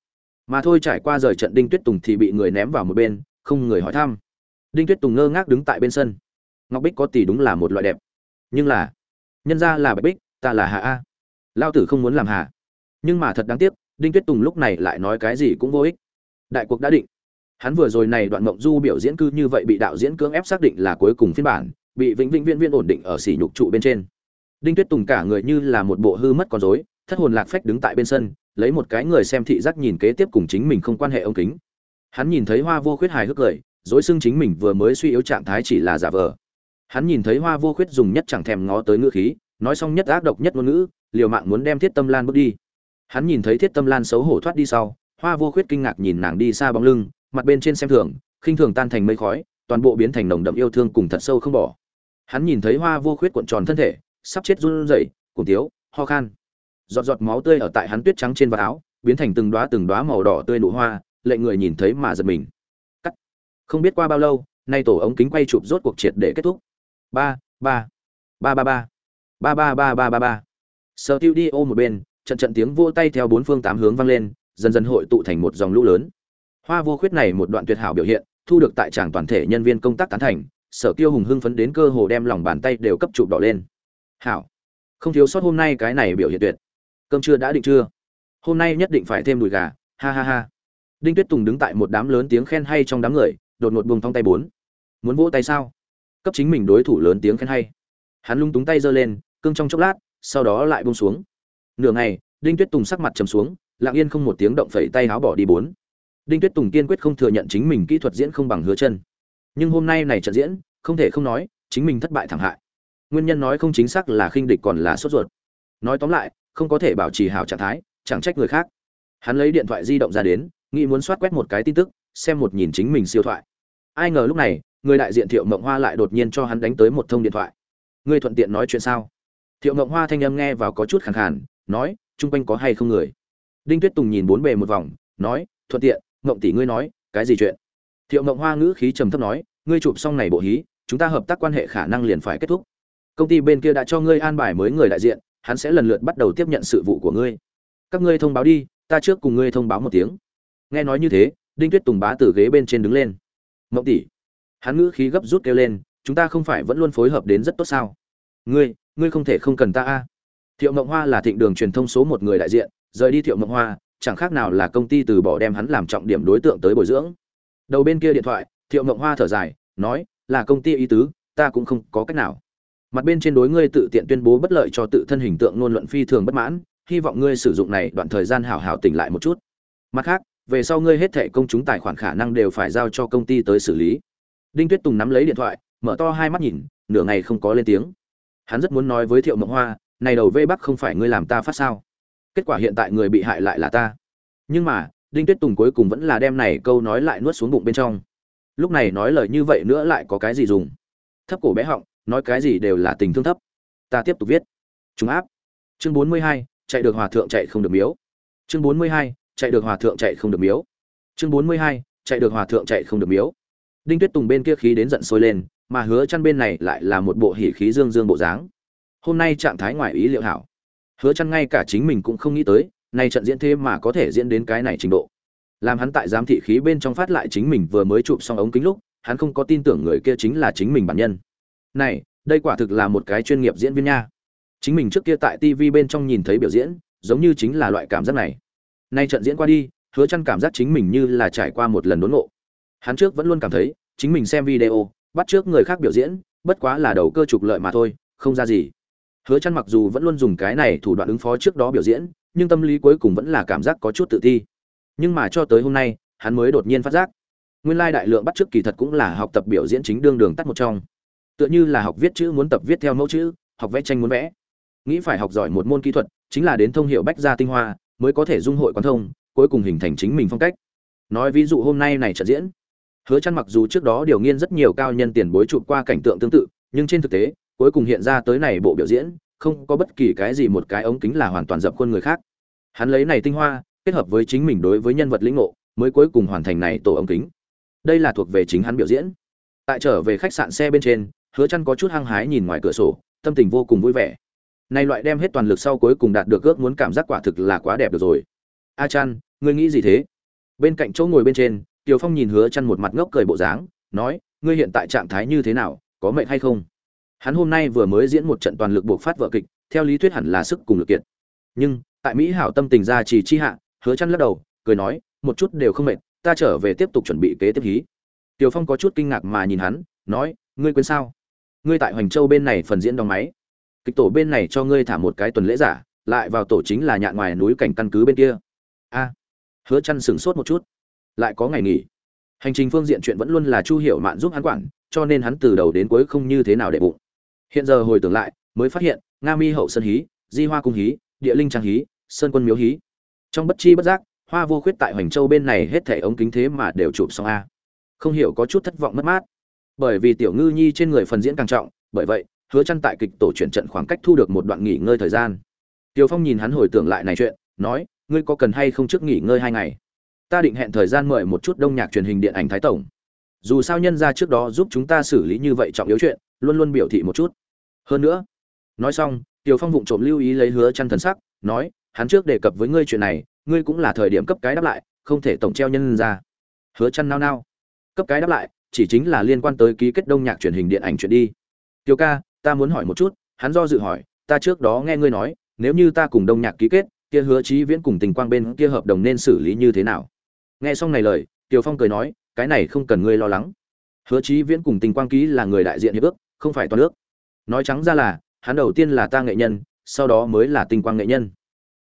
Mà thôi trải qua rời trận đinh tuyết tùng thì bị người ném vào một bên, không người hỏi thăm. Đinh tuyết tùng ngơ ngác đứng tại bên sân. Ngọc bích có tỷ đúng là một loại đẹp. Nhưng là, nhân ra là bạch bích, ta là hạ a. Lao tử không muốn làm hạ nhưng mà thật đáng tiếc, đinh tuyết tùng lúc này lại nói cái gì cũng vô ích. Đại cuộc đã định hắn vừa rồi này đoạn mộng du biểu diễn cư như vậy bị đạo diễn cưỡng ép xác định là cuối cùng phiên bản, bị vĩnh vĩnh viễn viễn ổn định ở sỉ nhục trụ bên trên. Đinh tuyết tùng cả người như là một bộ hư mất con rối, thất hồn lạc phách đứng tại bên sân, lấy một cái người xem thị giác nhìn kế tiếp cùng chính mình không quan hệ ông kính. Hắn nhìn thấy hoa vô khuyết hài hước cười dối xưng chính mình vừa mới suy yếu trạng thái chỉ là giả vờ. Hắn nhìn thấy hoa vô khuyết dùng nhất chẳng thèm ngó tới ngữ khí, nói xong nhất ác độc nhất ngôn ngữ, liều mạng muốn đem thiết tâm lan bước đi. Hắn nhìn thấy thiết tâm lan xấu hổ thoát đi sau, hoa vô khuyết kinh ngạc nhìn nàng đi xa bóng lưng mặt bên trên xem thường, khinh thường tan thành mây khói, toàn bộ biến thành nồng đậm yêu thương cùng thật sâu không bỏ. Hắn nhìn thấy hoa vô khuyết cuộn tròn thân thể, sắp chết run rẩy cùng tiếu, ho khan. Giọt giọt máu tươi ở tại hắn tuyết trắng trên vạt áo, biến thành từng đóa từng đóa màu đỏ tươi nụ hoa, lệ người nhìn thấy mà giật mình. Cắt. Không biết qua bao lâu, nay tổ ống kính quay chụp rốt cuộc triệt để kết thúc. Ba ba. Ba ba ba. Ba ba ba ba ba ba. Sờ tiêu đi ô một bên, trận trận tiếng vỗ tay theo bốn phương tám hướng vang lên, dần dần hội tụ thành một dòng lũ lớn hoa vô khuyết này một đoạn tuyệt hảo biểu hiện, thu được tại tràng toàn thể nhân viên công tác tán thành, sở Tiêu hùng hưng phấn đến cơ hồ đem lòng bàn tay đều cấp chụp đỏ lên. Hảo, không thiếu sót hôm nay cái này biểu hiện tuyệt. Cơm trưa đã định chưa hôm nay nhất định phải thêm đùi gà. Ha ha ha. Đinh tuyết tùng đứng tại một đám lớn tiếng khen hay trong đám người, đột ngột buông thong tay bốn. Muốn vỗ tay sao? Cấp chính mình đối thủ lớn tiếng khen hay. Hắn lung túng tay giơ lên cưng trong chốc lát, sau đó lại buông xuống. Nửa ngày, đinh tuyết tùng sắc mặt trầm xuống, lặng yên không một tiếng động phẩy tay áo bỏ đi bốn đinh tuyết tùng kiên quyết không thừa nhận chính mình kỹ thuật diễn không bằng hứa chân. Nhưng hôm nay này trận diễn, không thể không nói, chính mình thất bại thảm hại. Nguyên nhân nói không chính xác là khinh địch còn là sốt ruột. Nói tóm lại, không có thể bảo trì hảo trạng thái, chẳng trách người khác. Hắn lấy điện thoại di động ra đến, nghĩ muốn soát quét một cái tin tức, xem một nhìn chính mình siêu thoại. Ai ngờ lúc này, người đại diện thiệu mộng hoa lại đột nhiên cho hắn đánh tới một thông điện thoại. Ngươi thuận tiện nói chuyện sao? Thiệu mộng hoa thanh âm nghe vào có chút khẳng khàn, nói chung quanh có hay không người? Đinh tuyết tùng nhìn bốn bề một vòng, nói, thuận tiện mộng tỷ ngươi nói, cái gì chuyện? Thiệu mộng hoa ngữ khí trầm thấp nói, ngươi chụp xong này bộ hí, chúng ta hợp tác quan hệ khả năng liền phải kết thúc. Công ty bên kia đã cho ngươi an bài mới người đại diện, hắn sẽ lần lượt bắt đầu tiếp nhận sự vụ của ngươi. Các ngươi thông báo đi, ta trước cùng ngươi thông báo một tiếng. Nghe nói như thế, đinh tuyết tùng bá từ ghế bên trên đứng lên. Mộng tỷ, hắn ngữ khí gấp rút kêu lên, chúng ta không phải vẫn luôn phối hợp đến rất tốt sao? Ngươi ngươi không thể không cần ta a. Thiệu mộng hoa là thịnh đường truyền thông số một người đại diện, rời đi thiệu mộng hoa chẳng khác nào là công ty từ bỏ đem hắn làm trọng điểm đối tượng tới bồi dưỡng. Đầu bên kia điện thoại, thiệu mộng hoa thở dài, nói, là công ty ý tứ, ta cũng không có cách nào. Mặt bên trên đối ngươi tự tiện tuyên bố bất lợi cho tự thân hình tượng ngôn luận phi thường bất mãn, hy vọng ngươi sử dụng này đoạn thời gian hảo hảo tỉnh lại một chút. Mặt khác, về sau ngươi hết thẻ công chúng tài khoản khả năng đều phải giao cho công ty tới xử lý. Đinh tuyết tùng nắm lấy điện thoại, mở to hai mắt nhìn, nửa ngày không có lên tiếng. Hắn rất muốn nói với thiệu mộng hoa, này đầu vây bắc không phải ngươi làm ta phát sao? Kết quả hiện tại người bị hại lại là ta. Nhưng mà, đinh tuyết tùng cuối cùng vẫn là đem này câu nói lại nuốt xuống bụng bên trong. Lúc này nói lời như vậy nữa lại có cái gì dùng? Thấp cổ bé họng, nói cái gì đều là tình thương thấp. Ta tiếp tục viết. Chúng áp. Chương bốn mươi hai, chạy được hòa thượng chạy không được miếu. Chương bốn mươi hai, chạy được hòa thượng chạy không được miếu. Chương bốn mươi hai, chạy được hòa thượng chạy không được miếu. Đinh tuyết tùng bên kia khí đến giận sôi lên, mà hứa chăn bên này lại là một bộ hỉ khí dương dương bộ dáng. Hôm nay trạng thái ngoài ý liệu hảo hứa chăn ngay cả chính mình cũng không nghĩ tới, nay trận diễn thế mà có thể diễn đến cái này trình độ. Làm hắn tại giám thị khí bên trong phát lại chính mình vừa mới chụp xong ống kính lúc, hắn không có tin tưởng người kia chính là chính mình bản nhân. Này, đây quả thực là một cái chuyên nghiệp diễn viên nha. Chính mình trước kia tại tv bên trong nhìn thấy biểu diễn, giống như chính là loại cảm giác này. Nay trận diễn qua đi, hứa chăn cảm giác chính mình như là trải qua một lần đốn ngộ. Hắn trước vẫn luôn cảm thấy, chính mình xem video, bắt trước người khác biểu diễn, bất quá là đầu cơ trục lợi mà thôi, không ra gì hứa chăn mặc dù vẫn luôn dùng cái này thủ đoạn ứng phó trước đó biểu diễn, nhưng tâm lý cuối cùng vẫn là cảm giác có chút tự ti. Nhưng mà cho tới hôm nay, hắn mới đột nhiên phát giác. Nguyên lai đại lượng bắt trước kỳ thật cũng là học tập biểu diễn chính đương đường tắt một trong. Tựa như là học viết chữ muốn tập viết theo mẫu chữ, học vẽ tranh muốn vẽ. Nghĩ phải học giỏi một môn kỹ thuật, chính là đến thông hiệu bách gia tinh hoa, mới có thể dung hội quán thông, cuối cùng hình thành chính mình phong cách. Nói ví dụ hôm nay này trận diễn. Hứa chăn mặc dù trước đó điều nghiên rất nhiều cao nhân tiền bối chụp qua cảnh tượng tương tự, nhưng trên thực tế cuối cùng hiện ra tới này bộ biểu diễn không có bất kỳ cái gì một cái ống kính là hoàn toàn dập khuôn người khác. Hắn lấy này tinh hoa kết hợp với chính mình đối với nhân vật lĩnh ngộ mới cuối cùng hoàn thành này tổ ống kính. Đây là thuộc về chính hắn biểu diễn. Tại trở về khách sạn xe bên trên hứa chăn có chút hăng hái nhìn ngoài cửa sổ tâm tình vô cùng vui vẻ. Này loại đem hết toàn lực sau cuối cùng đạt được ước muốn cảm giác quả thực là quá đẹp được rồi. A chăn ngươi nghĩ gì thế? Bên cạnh chỗ ngồi bên trên Tiểu Phong nhìn Hứa Chân một mặt ngốc cười bộ dáng, nói: "Ngươi hiện tại trạng thái như thế nào, có mệt hay không?" Hắn hôm nay vừa mới diễn một trận toàn lực buộc phát vở kịch, theo lý thuyết hẳn là sức cùng lực kiện. Nhưng, tại Mỹ hảo tâm tình ra chỉ chi hạ, Hứa Chân lắc đầu, cười nói: "Một chút đều không mệt, ta trở về tiếp tục chuẩn bị kế tiếp hí." Tiểu Phong có chút kinh ngạc mà nhìn hắn, nói: "Ngươi quên sao? Ngươi tại Hoành Châu bên này phần diễn đóng máy, kịch tổ bên này cho ngươi thả một cái tuần lễ giả, lại vào tổ chính là nhạn ngoài núi cảnh căn cứ bên kia." A. Hứa Chân sững sốt một chút lại có ngày nghỉ hành trình phương diện chuyện vẫn luôn là chu hiểu mạn giúp hắn quản cho nên hắn từ đầu đến cuối không như thế nào để bụng hiện giờ hồi tưởng lại, mới phát hiện, nga mi hậu sơn hí, di hoa cung hí, địa linh trang hí, sơn quân miếu hí. Trong bất chi bất giác, hoa vô khuyết tại hoành châu bên này hết thẻ ống kính thế mà đều chụp xong a. Không hiểu có chút thất vọng mất mát. Bởi vì tiểu ngư nhi trên người phần diễn càng trọng, bởi vậy, hứa chăn tại kịch tổ chuyển trận khoảng cách thu được một đoạn nghỉ ngơi thời gian. Tiểu phong nhìn hắn hồi tưởng lại này chuyện, nói, ngươi có cần hay không trước nghỉ ngơi hai ngày? Ta định hẹn thời gian mời một chút đông nhạc truyền hình điện ảnh thái tổng. Dù sao nhân ra trước đó giúp chúng ta xử lý như vậy trọng yếu chuyện luôn luôn biểu thị một chút. Hơn nữa, nói xong tiều phong vụng trộm lưu ý lấy hứa chăn thần sắc, nói, hắn trước đề cập với ngươi chuyện này, ngươi cũng là thời điểm cấp cái đáp lại, không thể tổng treo nhân ra. Hứa chăn nao nao. Cấp cái đáp lại, chỉ chính là liên quan tới ký kết đông nhạc truyền hình điện ảnh chuyện đi. Tiêu ca, ta muốn hỏi một chút, hắn do dự hỏi, ta trước đó nghe ngươi nói, nếu như ta cùng đông nhạc ký kết, kia hứa chí viễn cùng tình quang bên kia hợp đồng nên xử lý như thế nào? Nghe xong này lời, Tiểu phong cười nói, cái này không cần ngươi lo lắng. Hứa chí viễn cùng tình quang ký là người đại diện hiệp ước không phải toàn nước. Nói trắng ra là, hắn đầu tiên là ta nghệ nhân, sau đó mới là tinh quang nghệ nhân.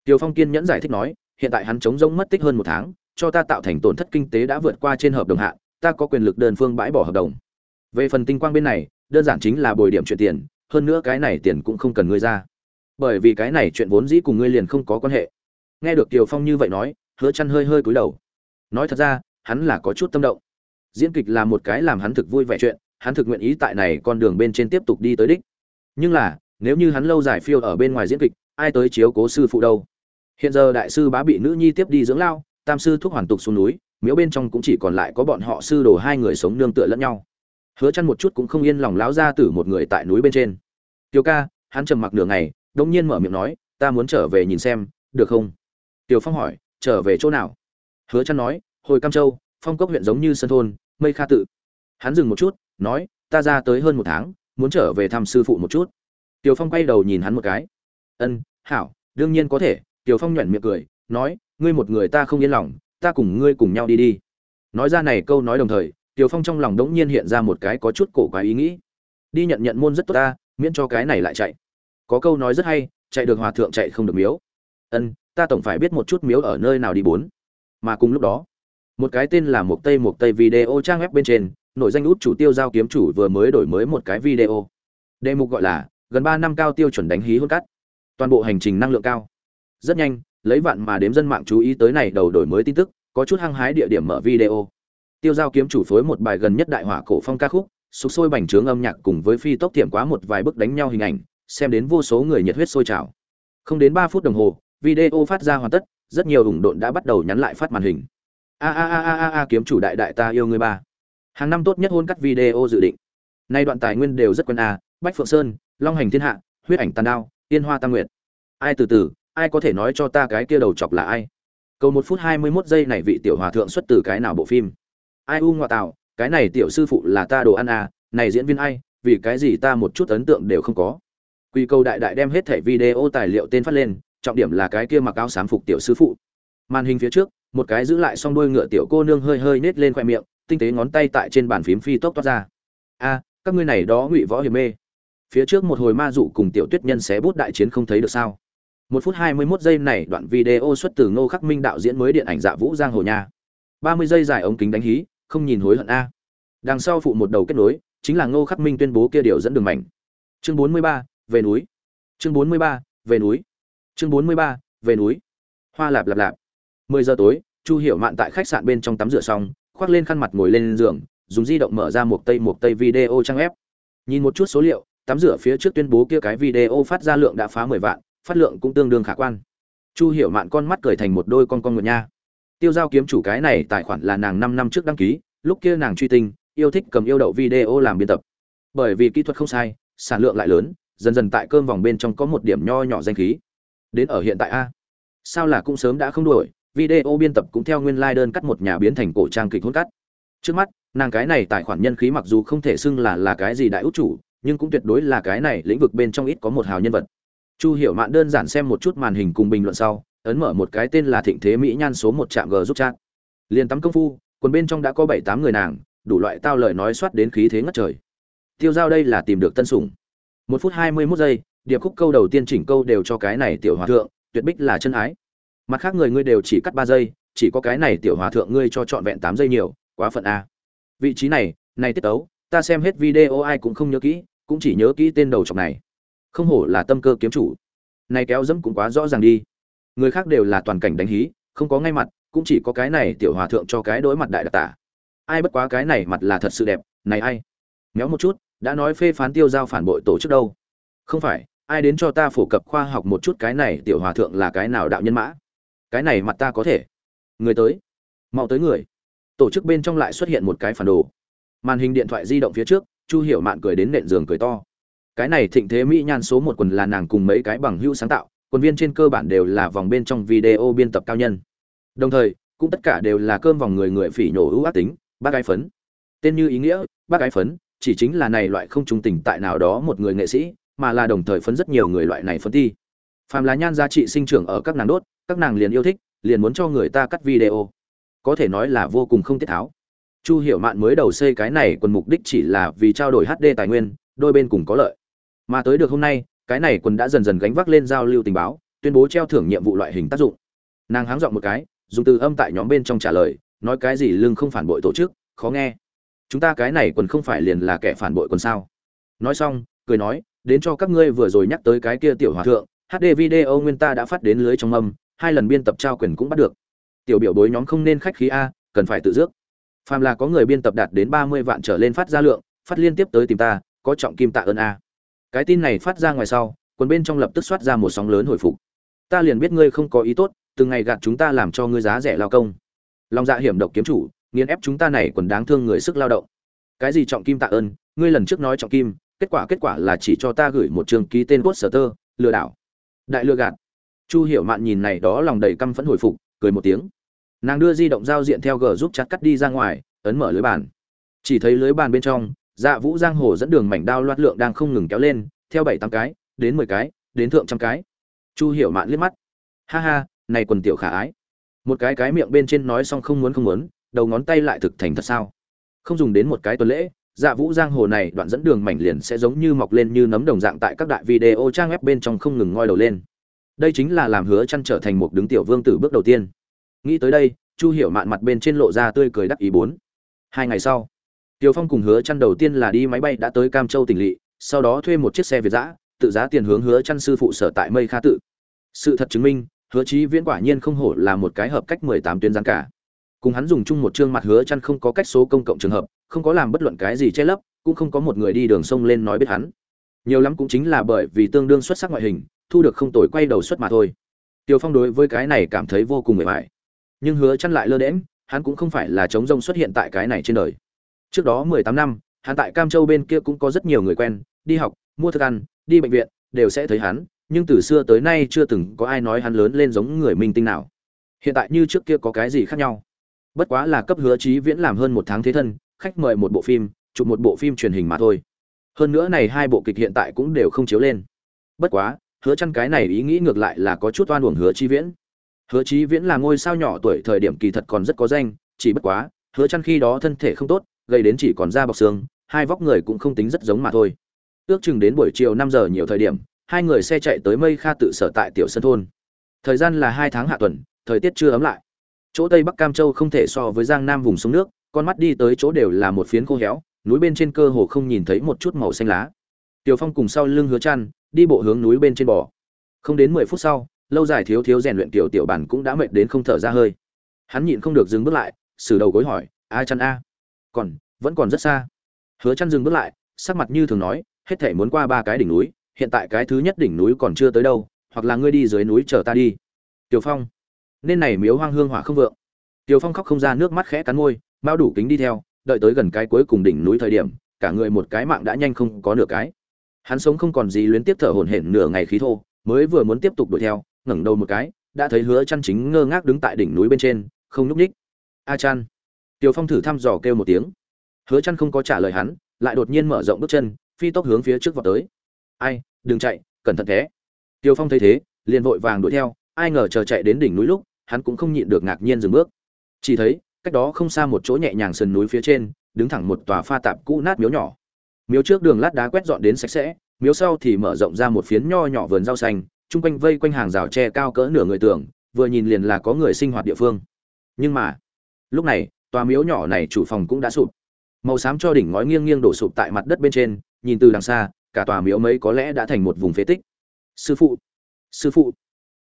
Tiều phong kiên nhẫn giải thích nói, hiện tại hắn chống rỗng mất tích hơn một tháng, cho ta tạo thành tổn thất kinh tế đã vượt qua trên hợp đồng hạn ta có quyền lực đơn phương bãi bỏ hợp đồng. Về phần tinh quang bên này, đơn giản chính là bồi điểm chuyện tiền, hơn nữa cái này tiền cũng không cần ngươi ra. Bởi vì cái này chuyện vốn dĩ cùng ngươi liền không có quan hệ. Nghe được tiều phong như vậy nói, hứa chăn hơi hơi cúi đầu. Nói thật ra, hắn là có chút tâm động. Diễn kịch là một cái làm hắn thực vui vẻ chuyện hắn thực nguyện ý tại này con đường bên trên tiếp tục đi tới đích. Nhưng là, nếu như hắn lâu dài phiêu ở bên ngoài diễn kịch, ai tới chiếu cố sư phụ đâu? Hiện giờ đại sư bá bị nữ nhi tiếp đi dưỡng lao, tam sư thuốc hoàn tục xuống núi, miếu bên trong cũng chỉ còn lại có bọn họ sư đồ hai người sống nương tựa lẫn nhau. Hứa Chân một chút cũng không yên lòng lão ra tử một người tại núi bên trên. Tiểu ca, hắn trầm mặc nửa ngày, đống nhiên mở miệng nói, ta muốn trở về nhìn xem, được không? Tiểu phong hỏi, trở về chỗ nào? Hứa Chân nói, hồi cam châu, phong cốc huyện giống như Sơn thôn, mây kha tự. Hắn dừng một chút nói, ta ra tới hơn một tháng, muốn trở về thăm sư phụ một chút. Tiểu phong quay đầu nhìn hắn một cái. Ân, hảo, đương nhiên có thể. Tiểu phong nhuyễn miệng cười, nói, ngươi một người ta không yên lòng, ta cùng ngươi cùng nhau đi đi. Nói ra này câu nói đồng thời, Tiểu phong trong lòng đống nhiên hiện ra một cái có chút cổ quái ý nghĩ. Đi nhận nhận môn rất tốt ta, miễn cho cái này lại chạy. Có câu nói rất hay, chạy được hòa thượng chạy không được miếu. Ân, ta tổng phải biết một chút miếu ở nơi nào đi bốn. Mà cùng lúc đó, một cái tên là một tây một tây video trang web bên trên nội danh út chủ tiêu giao kiếm chủ vừa mới đổi mới một cái video. Đề mục gọi là, gần ba năm cao tiêu chuẩn đánh hí hôn cắt. Toàn bộ hành trình năng lượng cao. Rất nhanh, lấy vạn mà đếm dân mạng chú ý tới này đầu đổi mới tin tức, có chút hăng hái địa điểm mở video. Tiêu giao kiếm chủ phối một bài gần nhất đại hỏa cổ phong ca khúc, sục sôi bành trướng âm nhạc cùng với phi tốc tiệm quá một vài bức đánh nhau hình ảnh, xem đến vô số người nhiệt huyết sôi trào. Không đến ba phút đồng hồ, video phát ra hoàn tất, rất nhiều ủng độn đã bắt đầu nhắn lại phát màn hình. A a a a a kiếm chủ đại đại ta yêu người ba hàng năm tốt nhất hôn cắt video dự định. Nay đoạn tài nguyên đều rất quen à, bách phượng sơn long hành thiên hạ huyết ảnh tàn đao tiên hoa tam nguyệt. Ai từ từ ai có thể nói cho ta cái kia đầu chọc là ai? Cầu một phút hai mươi mốt giây này vị tiểu hòa thượng xuất từ cái nào bộ phim? Ai u ngoại tạo cái này tiểu sư phụ là ta đồ ăn à này diễn viên ai vì cái gì ta một chút ấn tượng đều không có. Quy câu đại đại đem hết thẻ video tài liệu tên phát lên trọng điểm là cái kia mặc áo sám phục tiểu sư phụ. Màn hình phía trước một cái giữ lại song đuôi ngựa tiểu cô nương hơi hơi nết lên khoe miệng tinh tế ngón tay tại trên bàn phím phi tốc toát ra. A, các ngươi này đó ngụy võ hiểm mê. Phía trước một hồi ma dụ cùng tiểu tuyết nhân xé bút đại chiến không thấy được sao? Một phút hai mươi 21 giây này, đoạn video xuất từ ngô khắc minh đạo diễn mới điện ảnh dạ vũ giang hồ nha. ba mươi giây dài ống kính đánh hí, không nhìn hối hận a. Đằng sau phụ một đầu kết nối, chính là ngô khắc minh tuyên bố kia điều dẫn đường mảnh. Chương bốn mươi ba, về núi. Chương bốn mươi ba, về núi. Chương bốn mươi ba, về núi. Hoa lạp lạp lạp. mười giờ tối, chu hiểu mạn tại khách sạn bên trong tắm rửa xong khoác lên khăn mặt ngồi lên giường, dùng di động mở ra một tây một tây video trang web. Nhìn một chút số liệu, tắm rửa phía trước tuyên bố kia cái video phát ra lượng đã phá mười vạn, phát lượng cũng tương đương khả quan. Chu hiểu mạn con mắt cười thành một đôi con con ngựa nha. Tiêu giao kiếm chủ cái này tài khoản là nàng năm năm trước đăng ký, lúc kia nàng truy tinh, yêu thích cầm yêu đậu video làm biên tập. Bởi vì kỹ thuật không sai, sản lượng lại lớn, dần dần tại cơm vòng bên trong có một điểm nho nhỏ danh khí. Đến ở hiện tại a, sao là cũng sớm đã không đuổi video biên tập cũng theo nguyên lai đơn cắt một nhà biến thành cổ trang kịch hôn cắt. Trước mắt, nàng cái này tài khoản nhân khí mặc dù không thể xưng là là cái gì đại út chủ, nhưng cũng tuyệt đối là cái này lĩnh vực bên trong ít có một hào nhân vật. Chu hiểu mạn đơn giản xem một chút màn hình cùng bình luận sau, ấn mở một cái tên là thịnh thế mỹ nhan số một trạm g giúp chat. Liền tắm công phu, quần bên trong đã có bảy tám người nàng, đủ loại tao lời nói soát đến khí thế ngất trời. Tiêu giao đây là tìm được tân sủng một phút hai mươi mốt giây, điệp khúc câu đầu tiên chỉnh câu đều cho cái này tiểu hòa thượng, tuyệt bích là chân ái mặt khác người ngươi đều chỉ cắt ba giây, chỉ có cái này tiểu hòa thượng ngươi cho trọn vẹn tám giây nhiều, quá phận a. Vị trí này này tiết tấu, ta xem hết video ai cũng không nhớ kỹ, cũng chỉ nhớ kỹ tên đầu chọc này. Không hổ là tâm cơ kiếm chủ. Này kéo dẫm cũng quá rõ ràng đi. Người khác đều là toàn cảnh đánh hí, không có ngay mặt, cũng chỉ có cái này tiểu hòa thượng cho cái đối mặt đại đặc tả ai bất quá cái này mặt là thật sự đẹp, này ai? Méo một chút, đã nói phê phán tiêu giao phản bội tổ chức đâu. Không phải, ai đến cho ta phổ cập khoa học một chút cái này tiểu hòa thượng là cái nào đạo nhân mã? Cái này mặt ta có thể. Người tới. Mau tới người. Tổ chức bên trong lại xuất hiện một cái phản đồ. Màn hình điện thoại di động phía trước, chu hiểu mạn cười đến nện giường cười to. Cái này thịnh thế mỹ nhan số một quần là nàng cùng mấy cái bằng hữu sáng tạo, quần viên trên cơ bản đều là vòng bên trong video biên tập cao nhân. Đồng thời, cũng tất cả đều là cơm vòng người người phỉ nhổ ưu ác tính, bác gái phấn. Tên như ý nghĩa, bác gái phấn, chỉ chính là này loại không trung tình tại nào đó một người nghệ sĩ, mà là đồng thời phấn rất nhiều người loại này phấn thi phàm là nhan giá trị sinh trưởng ở các nàng đốt các nàng liền yêu thích, liền muốn cho người ta cắt video. Có thể nói là vô cùng không tiết tháo. Chu hiểu mạn mới đầu xây cái này quần mục đích chỉ là vì trao đổi hd tài nguyên, đôi bên cùng có lợi. Mà tới được hôm nay, cái này quần đã dần dần gánh vác lên giao lưu tình báo, tuyên bố treo thưởng nhiệm vụ loại hình tác dụng. Nàng háng dọn một cái, dùng từ âm tại nhóm bên trong trả lời, nói cái gì lưng không phản bội tổ chức, khó nghe. Chúng ta cái này quần không phải liền là kẻ phản bội quần sao? Nói xong, cười nói, đến cho các ngươi vừa rồi nhắc tới cái kia tiểu hòa thượng hd video nguyên ta đã phát đến lưới trong âm hai lần biên tập trao quyền cũng bắt được. Tiểu biểu bối nhóm không nên khách khí a, cần phải tự dước phàm là có người biên tập đạt đến ba mươi vạn trở lên phát ra lượng, phát liên tiếp tới tìm ta, có trọng kim tạ ơn a. Cái tin này phát ra ngoài sau, quần bên trong lập tức xoát ra một sóng lớn hồi phục. Ta liền biết ngươi không có ý tốt, từng ngày gạt chúng ta làm cho ngươi giá rẻ lao công. Lòng dạ hiểm độc kiếm chủ, nghiền ép chúng ta này còn đáng thương người sức lao động. Cái gì trọng kim tạ ơn, ngươi lần trước nói trọng kim, kết quả kết quả là chỉ cho ta gửi một trường ký tên cốt sở tơ, lừa đảo. Đại lừa gạt chu hiểu mạn nhìn này đó lòng đầy căm phẫn hồi phục, cười một tiếng. Nàng đưa di động giao diện theo g giúp chặt cắt đi ra ngoài, ấn mở lưới bàn. Chỉ thấy lưới bàn bên trong dạ vũ giang hồ dẫn đường mảnh đao loát lượng đang không ngừng kéo lên, theo bảy tám cái, đến mười cái, đến thượng trăm cái. Chu hiểu mạn liếc mắt. Ha ha, này quần tiểu khả ái. Một cái cái miệng bên trên nói xong không muốn không muốn, đầu ngón tay lại thực thành thật sao? Không dùng đến một cái tuần lễ dạ vũ giang hồ này đoạn dẫn đường mảnh liền sẽ giống như mọc lên như nấm đồng dạng tại các đại video trang web bên trong không ngừng ngoi đầu lên đây chính là làm hứa chăn trở thành một đứng tiểu vương tử bước đầu tiên nghĩ tới đây chu hiểu mạn mặt bên trên lộ ra tươi cười đắc ý bốn hai ngày sau Tiêu Phong cùng Hứa chăn đầu tiên là đi máy bay đã tới Cam Châu tỉnh lỵ, sau đó thuê một chiếc xe Việt dã, tự giá tiền hướng Hứa chăn sư phụ sở tại Mây Kha tự. Sự thật chứng minh, Hứa Chí Viễn quả nhiên không hổ là một cái hợp cách 18 tuyến gián cả. Cùng hắn dùng chung một trương mặt Hứa chăn không có cách số công cộng trường hợp, không có làm bất luận cái gì che lấp, cũng không có một người đi đường sông lên nói biết hắn. Nhiều lắm cũng chính là bởi vì tương đương xuất sắc ngoại hình, thu được không tồi quay đầu xuất mà thôi. Tiêu Phong đối với cái này cảm thấy vô cùng mệt mỏi. Nhưng Hứa Chân lại lơ đễnh, hắn cũng không phải là chống rông xuất hiện tại cái này trên đời. Trước đó 18 năm, hắn tại Cam Châu bên kia cũng có rất nhiều người quen, đi học, mua thức ăn, đi bệnh viện, đều sẽ thấy hắn, nhưng từ xưa tới nay chưa từng có ai nói hắn lớn lên giống người minh tinh nào. Hiện tại như trước kia có cái gì khác nhau? Bất quá là cấp hứa chí viễn làm hơn một tháng thế thân, khách mời một bộ phim, chụp một bộ phim truyền hình mà thôi. Hơn nữa này hai bộ kịch hiện tại cũng đều không chiếu lên. Bất quá, hứa chăn cái này ý nghĩ ngược lại là có chút oan uổng hứa Chi viễn. Hứa Chi viễn là ngôi sao nhỏ tuổi thời điểm kỳ thật còn rất có danh, chỉ bất quá, hứa chăn khi đó thân thể không tốt, gây đến chỉ còn da bọc xương hai vóc người cũng không tính rất giống mà thôi. Ước chừng đến buổi chiều năm giờ nhiều thời điểm hai người xe chạy tới mây kha tự sở tại tiểu sân thôn. Thời gian là hai tháng hạ tuần thời tiết chưa ấm lại. Chỗ tây bắc cam châu không thể so với giang nam vùng sông nước con mắt đi tới chỗ đều là một phiến khô héo núi bên trên cơ hồ không nhìn thấy một chút màu xanh lá. Tiểu phong cùng sau lưng hứa chăn đi bộ hướng núi bên trên bò. Không đến mười phút sau, lâu dài thiếu thiếu rèn luyện tiểu tiểu bản cũng đã mệt đến không thở ra hơi. Hắn nhịn không được dừng bước lại, sử đầu gối hỏi, a chăn a, còn, vẫn còn rất xa. Hứa chăn dừng bước lại, sắc mặt như thường nói, hết thể muốn qua ba cái đỉnh núi, hiện tại cái thứ nhất đỉnh núi còn chưa tới đâu, hoặc là ngươi đi dưới núi chờ ta đi. Tiểu phong, nên này miếu hoang hương hỏa không vượng. Tiểu phong khóc không ra nước mắt khẽ cắn môi mao đủ kính đi theo, đợi tới gần cái cuối cùng đỉnh núi thời điểm, cả người một cái mạng đã nhanh không có nửa cái hắn sống không còn gì luyến tiếp thở hổn hển nửa ngày khí thô, mới vừa muốn tiếp tục đuổi theo, ngẩng đầu một cái, đã thấy hứa chăn chính ngơ ngác đứng tại đỉnh núi bên trên, không núp ních a chăn tiểu phong thử thăm dò kêu một tiếng. Hứa chăn không có trả lời hắn, lại đột nhiên mở rộng bước chân, phi tốc hướng phía trước vọt tới. Ai, đừng chạy, cẩn thận thế. Tiêu phong thấy thế, liền vội vàng đuổi theo, ai ngờ chờ chạy đến đỉnh núi lúc, hắn cũng không nhịn được ngạc nhiên dừng bước. Chỉ thấy, cách đó không xa một chỗ nhẹ nhàng sườn núi phía trên, đứng thẳng một tòa pha tạp cũ nát miếu nhỏ miếu trước đường lát đá quét dọn đến sạch sẽ, miếu sau thì mở rộng ra một phiến nho nhỏ vườn rau xanh, chung quanh vây quanh hàng rào tre cao cỡ nửa người tường, vừa nhìn liền là có người sinh hoạt địa phương. Nhưng mà, lúc này, tòa miếu nhỏ này chủ phòng cũng đã sụp. Màu xám cho đỉnh ngói nghiêng nghiêng đổ sụp tại mặt đất bên trên, nhìn từ đằng xa, cả tòa miếu mấy có lẽ đã thành một vùng phế tích. Sư phụ sư phụ.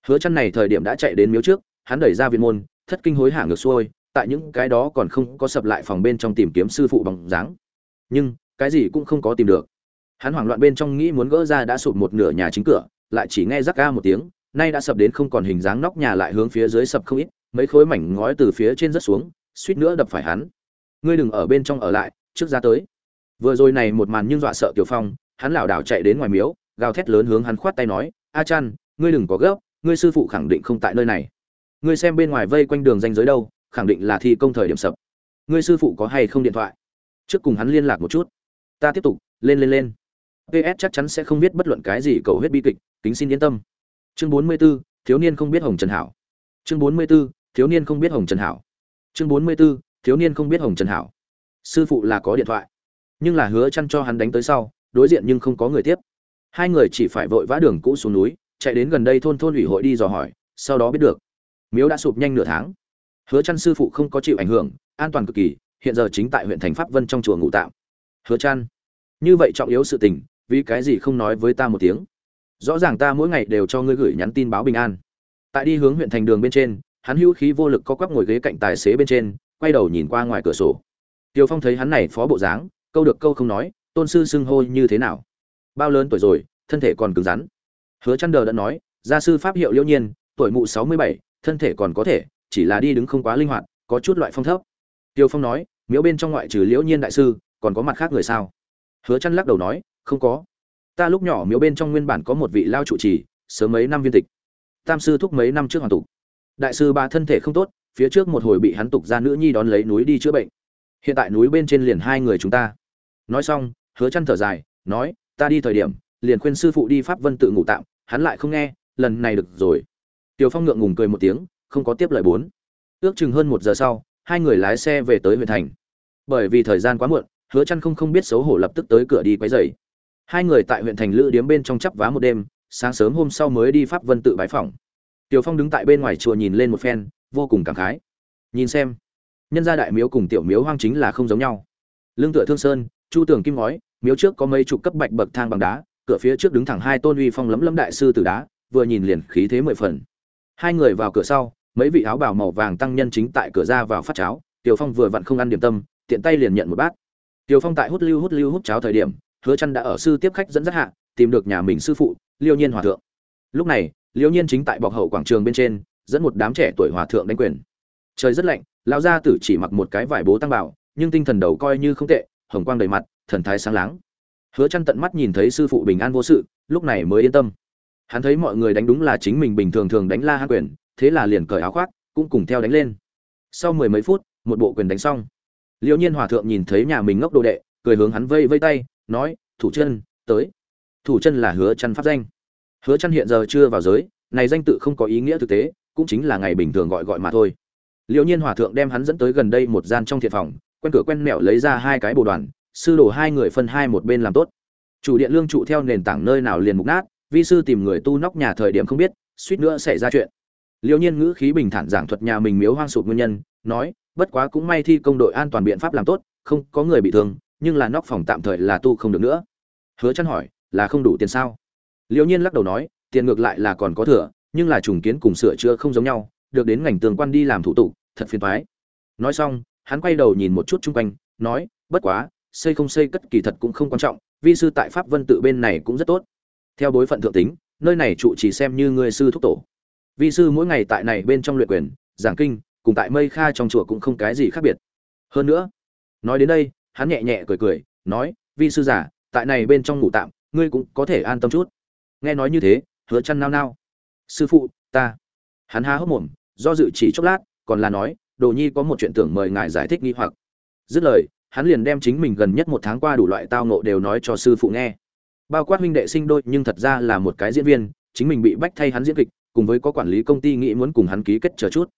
Hứa chăn này thời điểm đã chạy đến miếu trước, hắn đẩy ra viện môn, thất kinh hối hả ngược xuôi, tại những cái đó còn không có sập lại phòng bên trong tìm kiếm sư phụ bằng dáng. Nhưng cái gì cũng không có tìm được. Hắn hoảng loạn bên trong nghĩ muốn gỡ ra đã sụp một nửa nhà chính cửa, lại chỉ nghe rắc ga một tiếng, nay đã sập đến không còn hình dáng nóc nhà lại hướng phía dưới sập không ít, mấy khối mảnh ngói từ phía trên rất xuống, suýt nữa đập phải hắn. Ngươi đừng ở bên trong ở lại, trước ra tới. Vừa rồi này một màn nhưng dọa sợ tiểu phong, hắn lảo đảo chạy đến ngoài miếu, gào thét lớn hướng hắn khoát tay nói, a chan, ngươi đừng có gấp, ngươi sư phụ khẳng định không tại nơi này. Ngươi xem bên ngoài vây quanh đường danh giới đâu, khẳng định là thi công thời điểm sập. Ngươi sư phụ có hay không điện thoại? Trước cùng hắn liên lạc một chút ta tiếp tục lên lên lên. Ps chắc chắn sẽ không biết bất luận cái gì cầu hết bi kịch kính xin yên tâm. Chương 44, thiếu niên không biết hồng trần hảo. Chương 44, thiếu niên không biết hồng trần hảo. Chương 44, thiếu niên không biết hồng trần hảo. Sư phụ là có điện thoại nhưng là hứa chăn cho hắn đánh tới sau đối diện nhưng không có người tiếp. Hai người chỉ phải vội vã đường cũ xuống núi chạy đến gần đây thôn thôn ủy hội đi dò hỏi sau đó biết được miếu đã sụp nhanh nửa tháng. Hứa chăn sư phụ không có chịu ảnh hưởng an toàn cực kỳ hiện giờ chính tại huyện thành pháp vân trong chùa ngủ tạm. Hứa chăn như vậy trọng yếu sự tình vì cái gì không nói với ta một tiếng? Rõ ràng ta mỗi ngày đều cho ngươi gửi nhắn tin báo bình an. Tại đi hướng huyện thành đường bên trên hắn hữu khí vô lực co quắp ngồi ghế cạnh tài xế bên trên quay đầu nhìn qua ngoài cửa sổ. Tiều phong thấy hắn này phó bộ dáng câu được câu không nói tôn sư xưng hô như thế nào? Bao lớn tuổi rồi thân thể còn cứng rắn. Hứa chăn đờ đã nói gia sư pháp hiệu liễu nhiên tuổi mụ sáu mươi bảy, thân thể còn có thể chỉ là đi đứng không quá linh hoạt có chút loại phong thấp. Tiêu phong nói miếu bên trong ngoại trừ liễu nhiên đại sư còn có mặt khác người sao? Hứa chăn lắc đầu nói, không có. Ta lúc nhỏ miếu bên trong nguyên bản có một vị lao trụ trì, sớm mấy năm viên tịch. Tam sư thúc mấy năm trước hoàn tục. Đại sư ba thân thể không tốt, phía trước một hồi bị hắn tục ra nữ nhi đón lấy núi đi chữa bệnh. Hiện tại núi bên trên liền hai người chúng ta. Nói xong, hứa chăn thở dài, nói, ta đi thời điểm, liền khuyên sư phụ đi pháp vân tự ngủ tạm, hắn lại không nghe, lần này được rồi. Tiểu phong ngượng ngùng cười một tiếng, không có tiếp lời bốn. Ước chừng hơn một giờ sau, hai người lái xe về tới huyện thành. Bởi vì thời gian quá muộn hứa chăn không không biết xấu hổ lập tức tới cửa đi quấy rầy. Hai người tại huyện thành lữ điếm bên trong chắp vá một đêm, sáng sớm hôm sau mới đi pháp vân tự bái phỏng. Tiểu phong đứng tại bên ngoài chùa nhìn lên một phen, vô cùng cảm khái. Nhìn xem, nhân gia đại miếu cùng tiểu miếu hoang chính là không giống nhau. Lương tựa thương sơn, chu tường kim ngói, miếu trước có mấy chục cấp bạch bậc thang bằng đá, cửa phía trước đứng thẳng hai tôn uy phong lấm lấm đại sư tử đá, vừa nhìn liền khí thế mười phần. Hai người vào cửa sau, mấy vị áo bào màu vàng tăng nhân chính tại cửa ra vào phát cháo, tiểu phong vừa vặn không ăn điểm tâm, tiện tay liền nhận một bát tiểu phong tại hút lưu hút lưu hút cháo thời điểm, hứa Chân đã ở sư tiếp khách dẫn dắt hạ, tìm được nhà mình sư phụ, liêu nhiên hòa thượng. Lúc này, liêu nhiên chính tại bọc hậu quảng trường bên trên, dẫn một đám trẻ tuổi hòa thượng đánh quyền. Trời rất lạnh, lão gia tử chỉ mặc một cái vải bố tăng bảo, nhưng tinh thần đầu coi như không tệ, hồng quang đầy mặt, thần thái sáng láng. Hứa Chân tận mắt nhìn thấy sư phụ bình an vô sự, lúc này mới yên tâm. Hắn thấy mọi người đánh đúng là chính mình bình thường thường đánh la hán quyền, thế là liền cởi áo khoác, cũng cùng theo đánh lên. Sau mười mấy phút, một bộ quyền đánh xong liễu nhiên hòa thượng nhìn thấy nhà mình ngốc đồ đệ, cười hướng hắn vây vây tay, nói, thủ chân, tới. Thủ chân là hứa chăn pháp danh. Hứa chăn hiện giờ chưa vào giới, này danh tự không có ý nghĩa thực tế, cũng chính là ngày bình thường gọi gọi mà thôi. Liễu nhiên hòa thượng đem hắn dẫn tới gần đây một gian trong thiện phòng, quen cửa quen mẹo lấy ra hai cái bồ đoàn, sư đổ hai người phân hai một bên làm tốt. Chủ điện lương trụ theo nền tảng nơi nào liền mục nát, vi sư tìm người tu nóc nhà thời điểm không biết, suýt nữa xảy ra chuyện. Liễu nhiên ngữ khí bình thản giảng thuật nhà mình miếu hoang sụp nguyên nhân, nói bất quá cũng may thi công đội an toàn biện pháp làm tốt, không có người bị thương, nhưng là nóc phòng tạm thời là tu không được nữa. Hứa chăn hỏi, là không đủ tiền sao? Liễu nhiên lắc đầu nói, tiền ngược lại là còn có thừa, nhưng là trùng kiến cùng sửa chữa không giống nhau, được đến ngành tường quan đi làm thủ tục, thật phiền toái. Nói xong, hắn quay đầu nhìn một chút chung quanh, nói, bất quá, xây không xây cất kỳ thật cũng không quan trọng, vi sư tại pháp vân tự bên này cũng rất tốt. Theo bối phận thượng tính, nơi này trụ chỉ xem như người sư thúc tổ. Vi sư mỗi ngày tại này bên trong luyện quyền, giảng kinh cùng tại mây kha trong chùa cũng không cái gì khác biệt. Hơn nữa, nói đến đây, hắn nhẹ nhẹ cười cười, nói, vi sư giả, tại này bên trong ngủ tạm, ngươi cũng có thể an tâm chút. Nghe nói như thế, hứa chăn nao nao. Sư phụ, ta. Hắn há hốc mồm, do dự chỉ chốc lát, còn là nói, đồ nhi có một chuyện tưởng mời ngài giải thích nghi hoặc. Dứt lời, hắn liền đem chính mình gần nhất một tháng qua đủ loại tao ngộ đều nói cho sư phụ nghe. Bao quát huynh đệ sinh đôi, nhưng thật ra là một cái diễn viên, chính mình bị bách thay hắn diễn kịch, cùng với có quản lý công ty nghĩ muốn cùng hắn ký kết chờ chút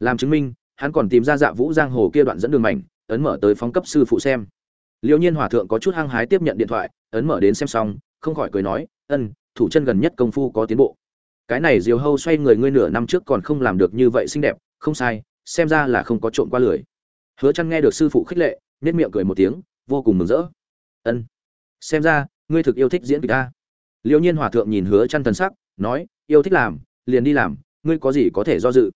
làm chứng minh, hắn còn tìm ra dạ vũ giang hồ kia đoạn dẫn đường mảnh, ấn mở tới phóng cấp sư phụ xem. Liễu nhiên hòa thượng có chút hăng hái tiếp nhận điện thoại, ấn mở đến xem xong, không khỏi cười nói, ân, thủ chân gần nhất công phu có tiến bộ. Cái này diều hâu xoay người ngươi nửa năm trước còn không làm được như vậy xinh đẹp, không sai, xem ra là không có trộn qua lười. Hứa chăn nghe được sư phụ khích lệ nét miệng cười một tiếng, vô cùng mừng rỡ. Ân, xem ra, ngươi thực yêu thích diễn kịch ta liễu nhiên hòa thượng nhìn hứa chăn thần sắc, nói, yêu thích làm, liền đi làm, ngươi có gì có thể do dự?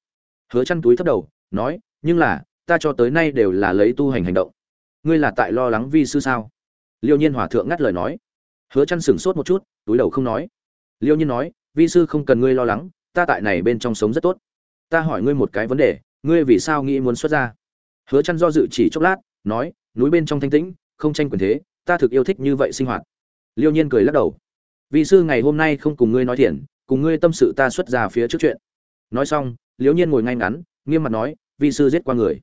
Hứa chăn túi thấp đầu, nói, nhưng là, ta cho tới nay đều là lấy tu hành hành động. Ngươi là tại lo lắng vi sư sao? Liêu nhiên hòa thượng ngắt lời nói. Hứa chăn sững sốt một chút, túi đầu không nói. Liêu nhiên nói, vi sư không cần ngươi lo lắng, ta tại này bên trong sống rất tốt. Ta hỏi ngươi một cái vấn đề, ngươi vì sao nghĩ muốn xuất ra? Hứa chăn do dự chỉ chốc lát, nói, núi bên trong thanh tĩnh, không tranh quyền thế, ta thực yêu thích như vậy sinh hoạt. Liêu nhiên cười lắc đầu. Vi sư ngày hôm nay không cùng ngươi nói thiện, cùng ngươi tâm sự ta xuất ra phía trước chuyện nói xong, Liễu nhiên ngồi ngay ngắn, nghiêm mặt nói, vi sư giết qua người.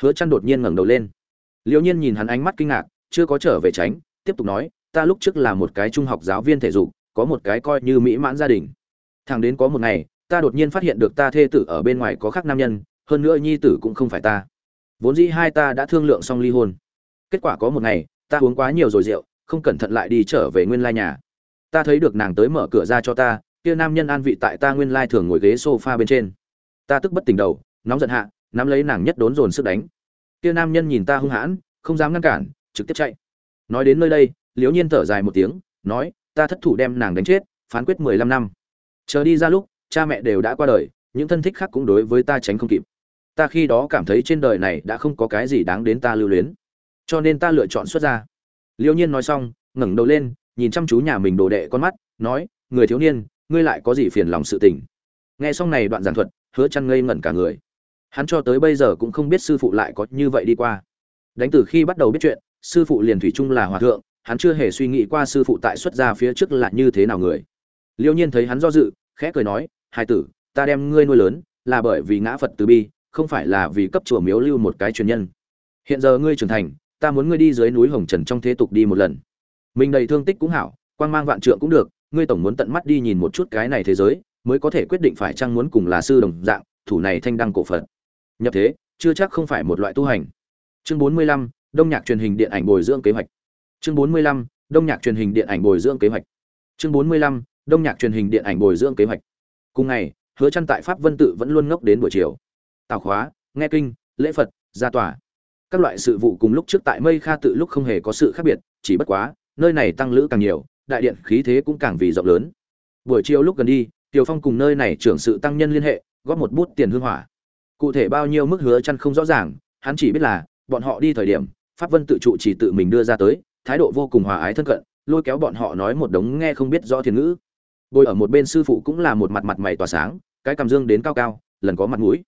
Hứa chăn đột nhiên ngẩng đầu lên. Liễu nhiên nhìn hắn ánh mắt kinh ngạc, chưa có trở về tránh, tiếp tục nói, ta lúc trước là một cái trung học giáo viên thể dục, có một cái coi như mỹ mãn gia đình. Thằng đến có một ngày, ta đột nhiên phát hiện được ta thê tử ở bên ngoài có khác nam nhân, hơn nữa nhi tử cũng không phải ta. Vốn dĩ hai ta đã thương lượng xong ly hôn. Kết quả có một ngày, ta uống quá nhiều rồi rượu, không cẩn thận lại đi trở về nguyên lai nhà. Ta thấy được nàng tới mở cửa ra cho ta kia nam nhân an vị tại ta nguyên lai thường ngồi ghế sofa bên trên. Ta tức bất tỉnh đầu, nóng giận hạ, nắm lấy nàng nhất đốn dồn sức đánh. Kia nam nhân nhìn ta hung hãn, không dám ngăn cản, trực tiếp chạy. Nói đến nơi đây, liễu nhiên thở dài một tiếng, nói, ta thất thủ đem nàng đánh chết, phán quyết mười lăm năm. Chờ đi ra lúc, cha mẹ đều đã qua đời, những thân thích khác cũng đối với ta tránh không kịp. Ta khi đó cảm thấy trên đời này đã không có cái gì đáng đến ta lưu luyến. Cho nên ta lựa chọn xuất ra liễu nhiên nói xong, ngẩng đầu lên, nhìn chăm chú nhà mình đồ đệ con mắt, nói, người thiếu niên ngươi lại có gì phiền lòng sự tình? Nghe xong này đoạn giảng thuật, hứa chăn ngây ngẩn cả người. Hắn cho tới bây giờ cũng không biết sư phụ lại có như vậy đi qua. Đánh từ khi bắt đầu biết chuyện, sư phụ liền thủy chung là hòa thượng, hắn chưa hề suy nghĩ qua sư phụ tại xuất gia phía trước là như thế nào người. Liêu nhiên thấy hắn do dự, khẽ cười nói, hai tử, ta đem ngươi nuôi lớn, là bởi vì ngã phật từ bi, không phải là vì cấp chùa miếu lưu một cái truyền nhân. Hiện giờ ngươi trưởng thành, ta muốn ngươi đi dưới núi hồng trần trong thế tục đi một lần. Mình đầy thương tích cũng hảo, quang mang vạn trượng cũng được ngươi tổng muốn tận mắt đi nhìn một chút cái này thế giới, mới có thể quyết định phải chăng muốn cùng là sư đồng dạng, thủ này thanh đăng cổ phật. Nhập thế, chưa chắc không phải một loại tu hành. Chương bốn mươi lăm, đông nhạc truyền hình điện ảnh bồi dưỡng kế hoạch. Chương bốn mươi lăm, đông nhạc truyền hình điện ảnh bồi dưỡng kế hoạch. Chương bốn mươi lăm, đông nhạc truyền hình điện ảnh bồi dưỡng kế hoạch. Cùng ngày, hứa chăn tại pháp vân tự vẫn luôn ngốc đến buổi chiều. Tào khóa, nghe kinh, lễ phật ra tòa. Các loại sự vụ cùng lúc trước tại mây kha tự lúc không hề có sự khác biệt, chỉ bất quá, nơi này tăng lữ càng nhiều đại điện khí thế cũng càng vì rộng lớn buổi chiều lúc gần đi Tiểu Phong cùng nơi này trưởng sự tăng nhân liên hệ, góp một bút tiền hương hỏa. Cụ thể bao nhiêu mức hứa chăn không rõ ràng, hắn chỉ biết là bọn họ đi thời điểm, Pháp Vân tự trụ chỉ tự mình đưa ra tới, thái độ vô cùng hòa ái thân cận, lôi kéo bọn họ nói một đống nghe không biết rõ thiền ngữ. Bồi ở một bên sư phụ cũng là một mặt mặt mày tỏa sáng, cái cằm dương đến cao cao, lần có mặt mũi.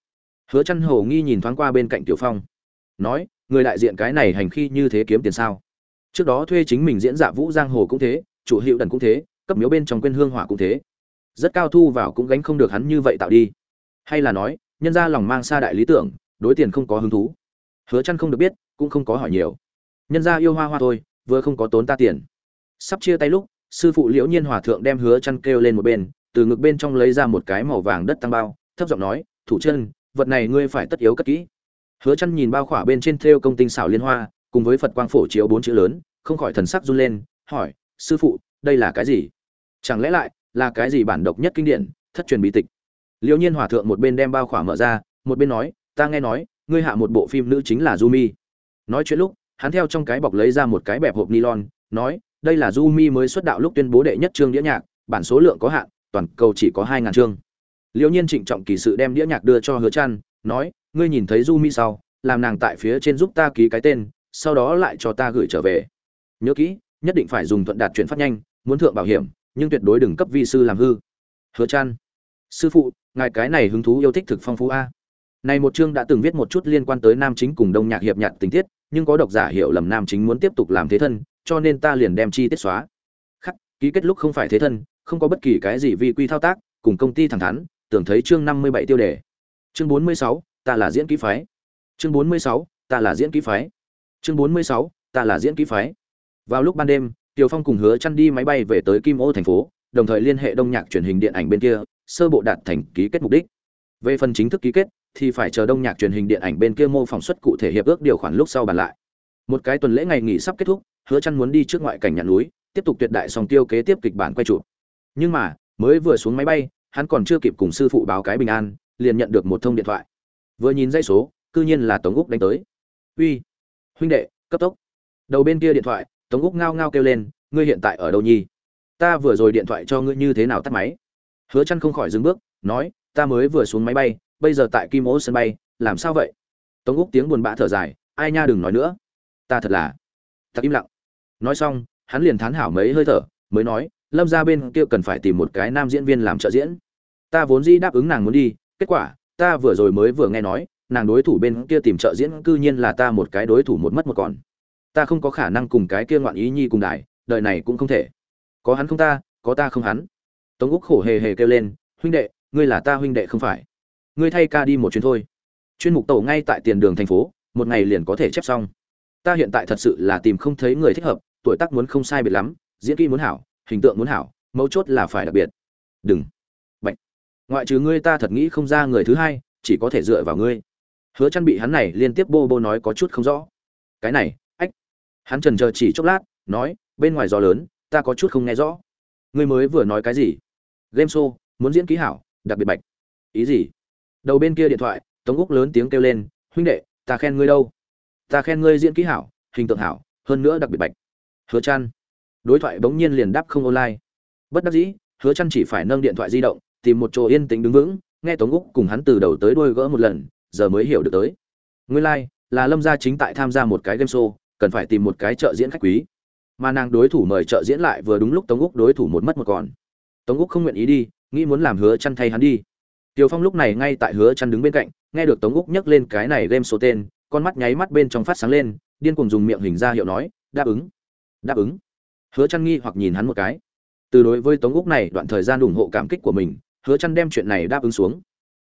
Hứa Chân hồ nghi nhìn thoáng qua bên cạnh Tiểu Phong, nói, người đại diện cái này hành khi như thế kiếm tiền sao? Trước đó thuê chính mình diễn dạ vũ giang hồ cũng thế, chủ hiệu đần cũng thế, cấp miếu bên trong quên hương hỏa cũng thế. Rất cao thu vào cũng gánh không được hắn như vậy tạo đi. Hay là nói nhân ra lòng mang xa đại lý tưởng đối tiền không có hứng thú. Hứa chăn không được biết cũng không có hỏi nhiều. Nhân ra yêu hoa hoa thôi vừa không có tốn ta tiền. Sắp chia tay lúc sư phụ liễu nhiên hòa thượng đem hứa chăn kêu lên một bên từ ngực bên trong lấy ra một cái màu vàng đất tăng bao thấp giọng nói thủ chân vật này ngươi phải tất yếu cất kỹ. Hứa chăn nhìn bao khỏa bên trên thêu công tinh xảo liên hoa cùng với phật quang phổ chiếu bốn chữ lớn không khỏi thần sắc run lên hỏi sư phụ đây là cái gì chẳng lẽ lại là cái gì bản độc nhất kinh điển thất truyền bí tịch liễu nhiên hòa thượng một bên đem bao khỏa mở ra một bên nói ta nghe nói ngươi hạ một bộ phim nữ chính là Jumi. Nói chuyện lúc, hắn theo trong cái bọc lấy ra một cái bẹp hộp nylon, nói, đây là Jumi mới xuất đạo lúc tuyên bố đệ nhất chương đĩa nhạc, bản số lượng có hạn, toàn cầu chỉ có hai ngàn chương. Liễu Nhiên trịnh trọng kỳ sự đem đĩa nhạc đưa cho Hứa trăn, nói, ngươi nhìn thấy Jumi sau, làm nàng tại phía trên giúp ta ký cái tên, sau đó lại cho ta gửi trở về. Nhớ kỹ, nhất định phải dùng thuận đạt chuyển phát nhanh, muốn thượng bảo hiểm, nhưng tuyệt đối đừng cấp vi sư làm hư. Hứa chan sư phụ ngài cái này hứng thú yêu thích thực phong phú a. Này một chương đã từng viết một chút liên quan tới nam chính cùng đông nhạc hiệp nhạc tình tiết nhưng có độc giả hiểu lầm nam chính muốn tiếp tục làm thế thân cho nên ta liền đem chi tiết xóa. Khắc ký kết lúc không phải thế thân không có bất kỳ cái gì vi quy thao tác cùng công ty thẳng thắn tưởng thấy chương 57 tiêu đề. Chương 46, ta là diễn ký phái. Chương 46, ta là diễn ký phái. Chương 46, ta là diễn ký phái vào lúc ban đêm Tiểu Phong cùng Hứa chăn đi máy bay về tới Kim Ô thành phố, đồng thời liên hệ Đông Nhạc truyền hình điện ảnh bên kia, sơ bộ đạt thành ký kết mục đích. Về phần chính thức ký kết, thì phải chờ Đông Nhạc truyền hình điện ảnh bên kia mô phỏng xuất cụ thể hiệp ước điều khoản lúc sau bàn lại. Một cái tuần lễ ngày nghỉ sắp kết thúc, Hứa chăn muốn đi trước ngoại cảnh nhà núi, tiếp tục tuyệt đại song tiêu kế tiếp kịch bản quay chụp. Nhưng mà, mới vừa xuống máy bay, hắn còn chưa kịp cùng sư phụ báo cái bình an, liền nhận được một thông điện thoại. Vừa nhìn dây số, cư nhiên là Tống Úc đánh tới. "Uy, huynh đệ, cấp tốc." Đầu bên kia điện thoại, tống úc ngao ngao kêu lên, ngươi hiện tại ở đâu nhi? Ta vừa rồi điện thoại cho ngươi như thế nào tắt máy? Hứa chăn không khỏi dừng bước, nói, ta mới vừa xuống máy bay, bây giờ tại kim ô sân bay, làm sao vậy? Tống úc tiếng buồn bã thở dài, ai nha đừng nói nữa. Ta thật là thật im lặng. Nói xong, hắn liền thán hảo mấy hơi thở, mới nói, lâm ra bên kia cần phải tìm một cái nam diễn viên làm trợ diễn. Ta vốn dĩ đáp ứng nàng muốn đi, kết quả, ta vừa rồi mới vừa nghe nói, nàng đối thủ bên kia tìm trợ diễn cư nhiên là ta một cái đối thủ một mất một còn ta không có khả năng cùng cái kia ngoạn ý nhi cùng đài, đời này cũng không thể. Có hắn không ta, có ta không hắn. Tống úc khổ hề hề kêu lên, huynh đệ, ngươi là ta huynh đệ không phải. Ngươi thay ca đi một chuyến thôi. Chuyên mục tổ ngay tại tiền đường thành phố, một ngày liền có thể chép xong. Ta hiện tại thật sự là tìm không thấy người thích hợp, tuổi tác muốn không sai biệt lắm, diễn kỹ muốn hảo, hình tượng muốn hảo, mấu chốt là phải đặc biệt. Đừng. Bệnh ngoại trừ ngươi ta thật nghĩ không ra người thứ hai, chỉ có thể dựa vào ngươi. Hứa chăn bị hắn này liên tiếp bô bô nói có chút không rõ. Cái này hắn trần chờ chỉ chốc lát nói bên ngoài gió lớn ta có chút không nghe rõ. Ngươi mới vừa nói cái gì? Game show muốn diễn ký hảo đặc biệt bạch. Ý gì? Đầu bên kia điện thoại tống úc lớn tiếng kêu lên huynh đệ ta khen ngươi đâu? Ta khen ngươi diễn ký hảo hình tượng hảo hơn nữa đặc biệt bạch. Hứa chăn đối thoại bỗng nhiên liền đáp không online. Bất đắc dĩ hứa chăn chỉ phải nâng điện thoại di động tìm một chỗ yên tĩnh đứng vững nghe tống úc cùng hắn từ đầu tới đuôi gỡ một lần giờ mới hiểu được tới. Nguyên lai like, là lâm gia chính tại tham gia một cái game show cần phải tìm một cái trợ diễn khách quý. Mà nàng đối thủ mời trợ diễn lại vừa đúng lúc tống úc đối thủ một mất một còn. Tống úc không nguyện ý đi nghĩ muốn làm hứa chăn thay hắn đi. Tiều phong lúc này ngay tại hứa chăn đứng bên cạnh nghe được tống úc nhắc lên cái này game số tên con mắt nháy mắt bên trong phát sáng lên điên cuồng dùng miệng hình ra hiệu nói đáp ứng đáp ứng. Hứa chăn nghi hoặc nhìn hắn một cái. Từ đối với tống úc này đoạn thời gian ủng hộ cảm kích của mình hứa chăn đem chuyện này đáp ứng xuống.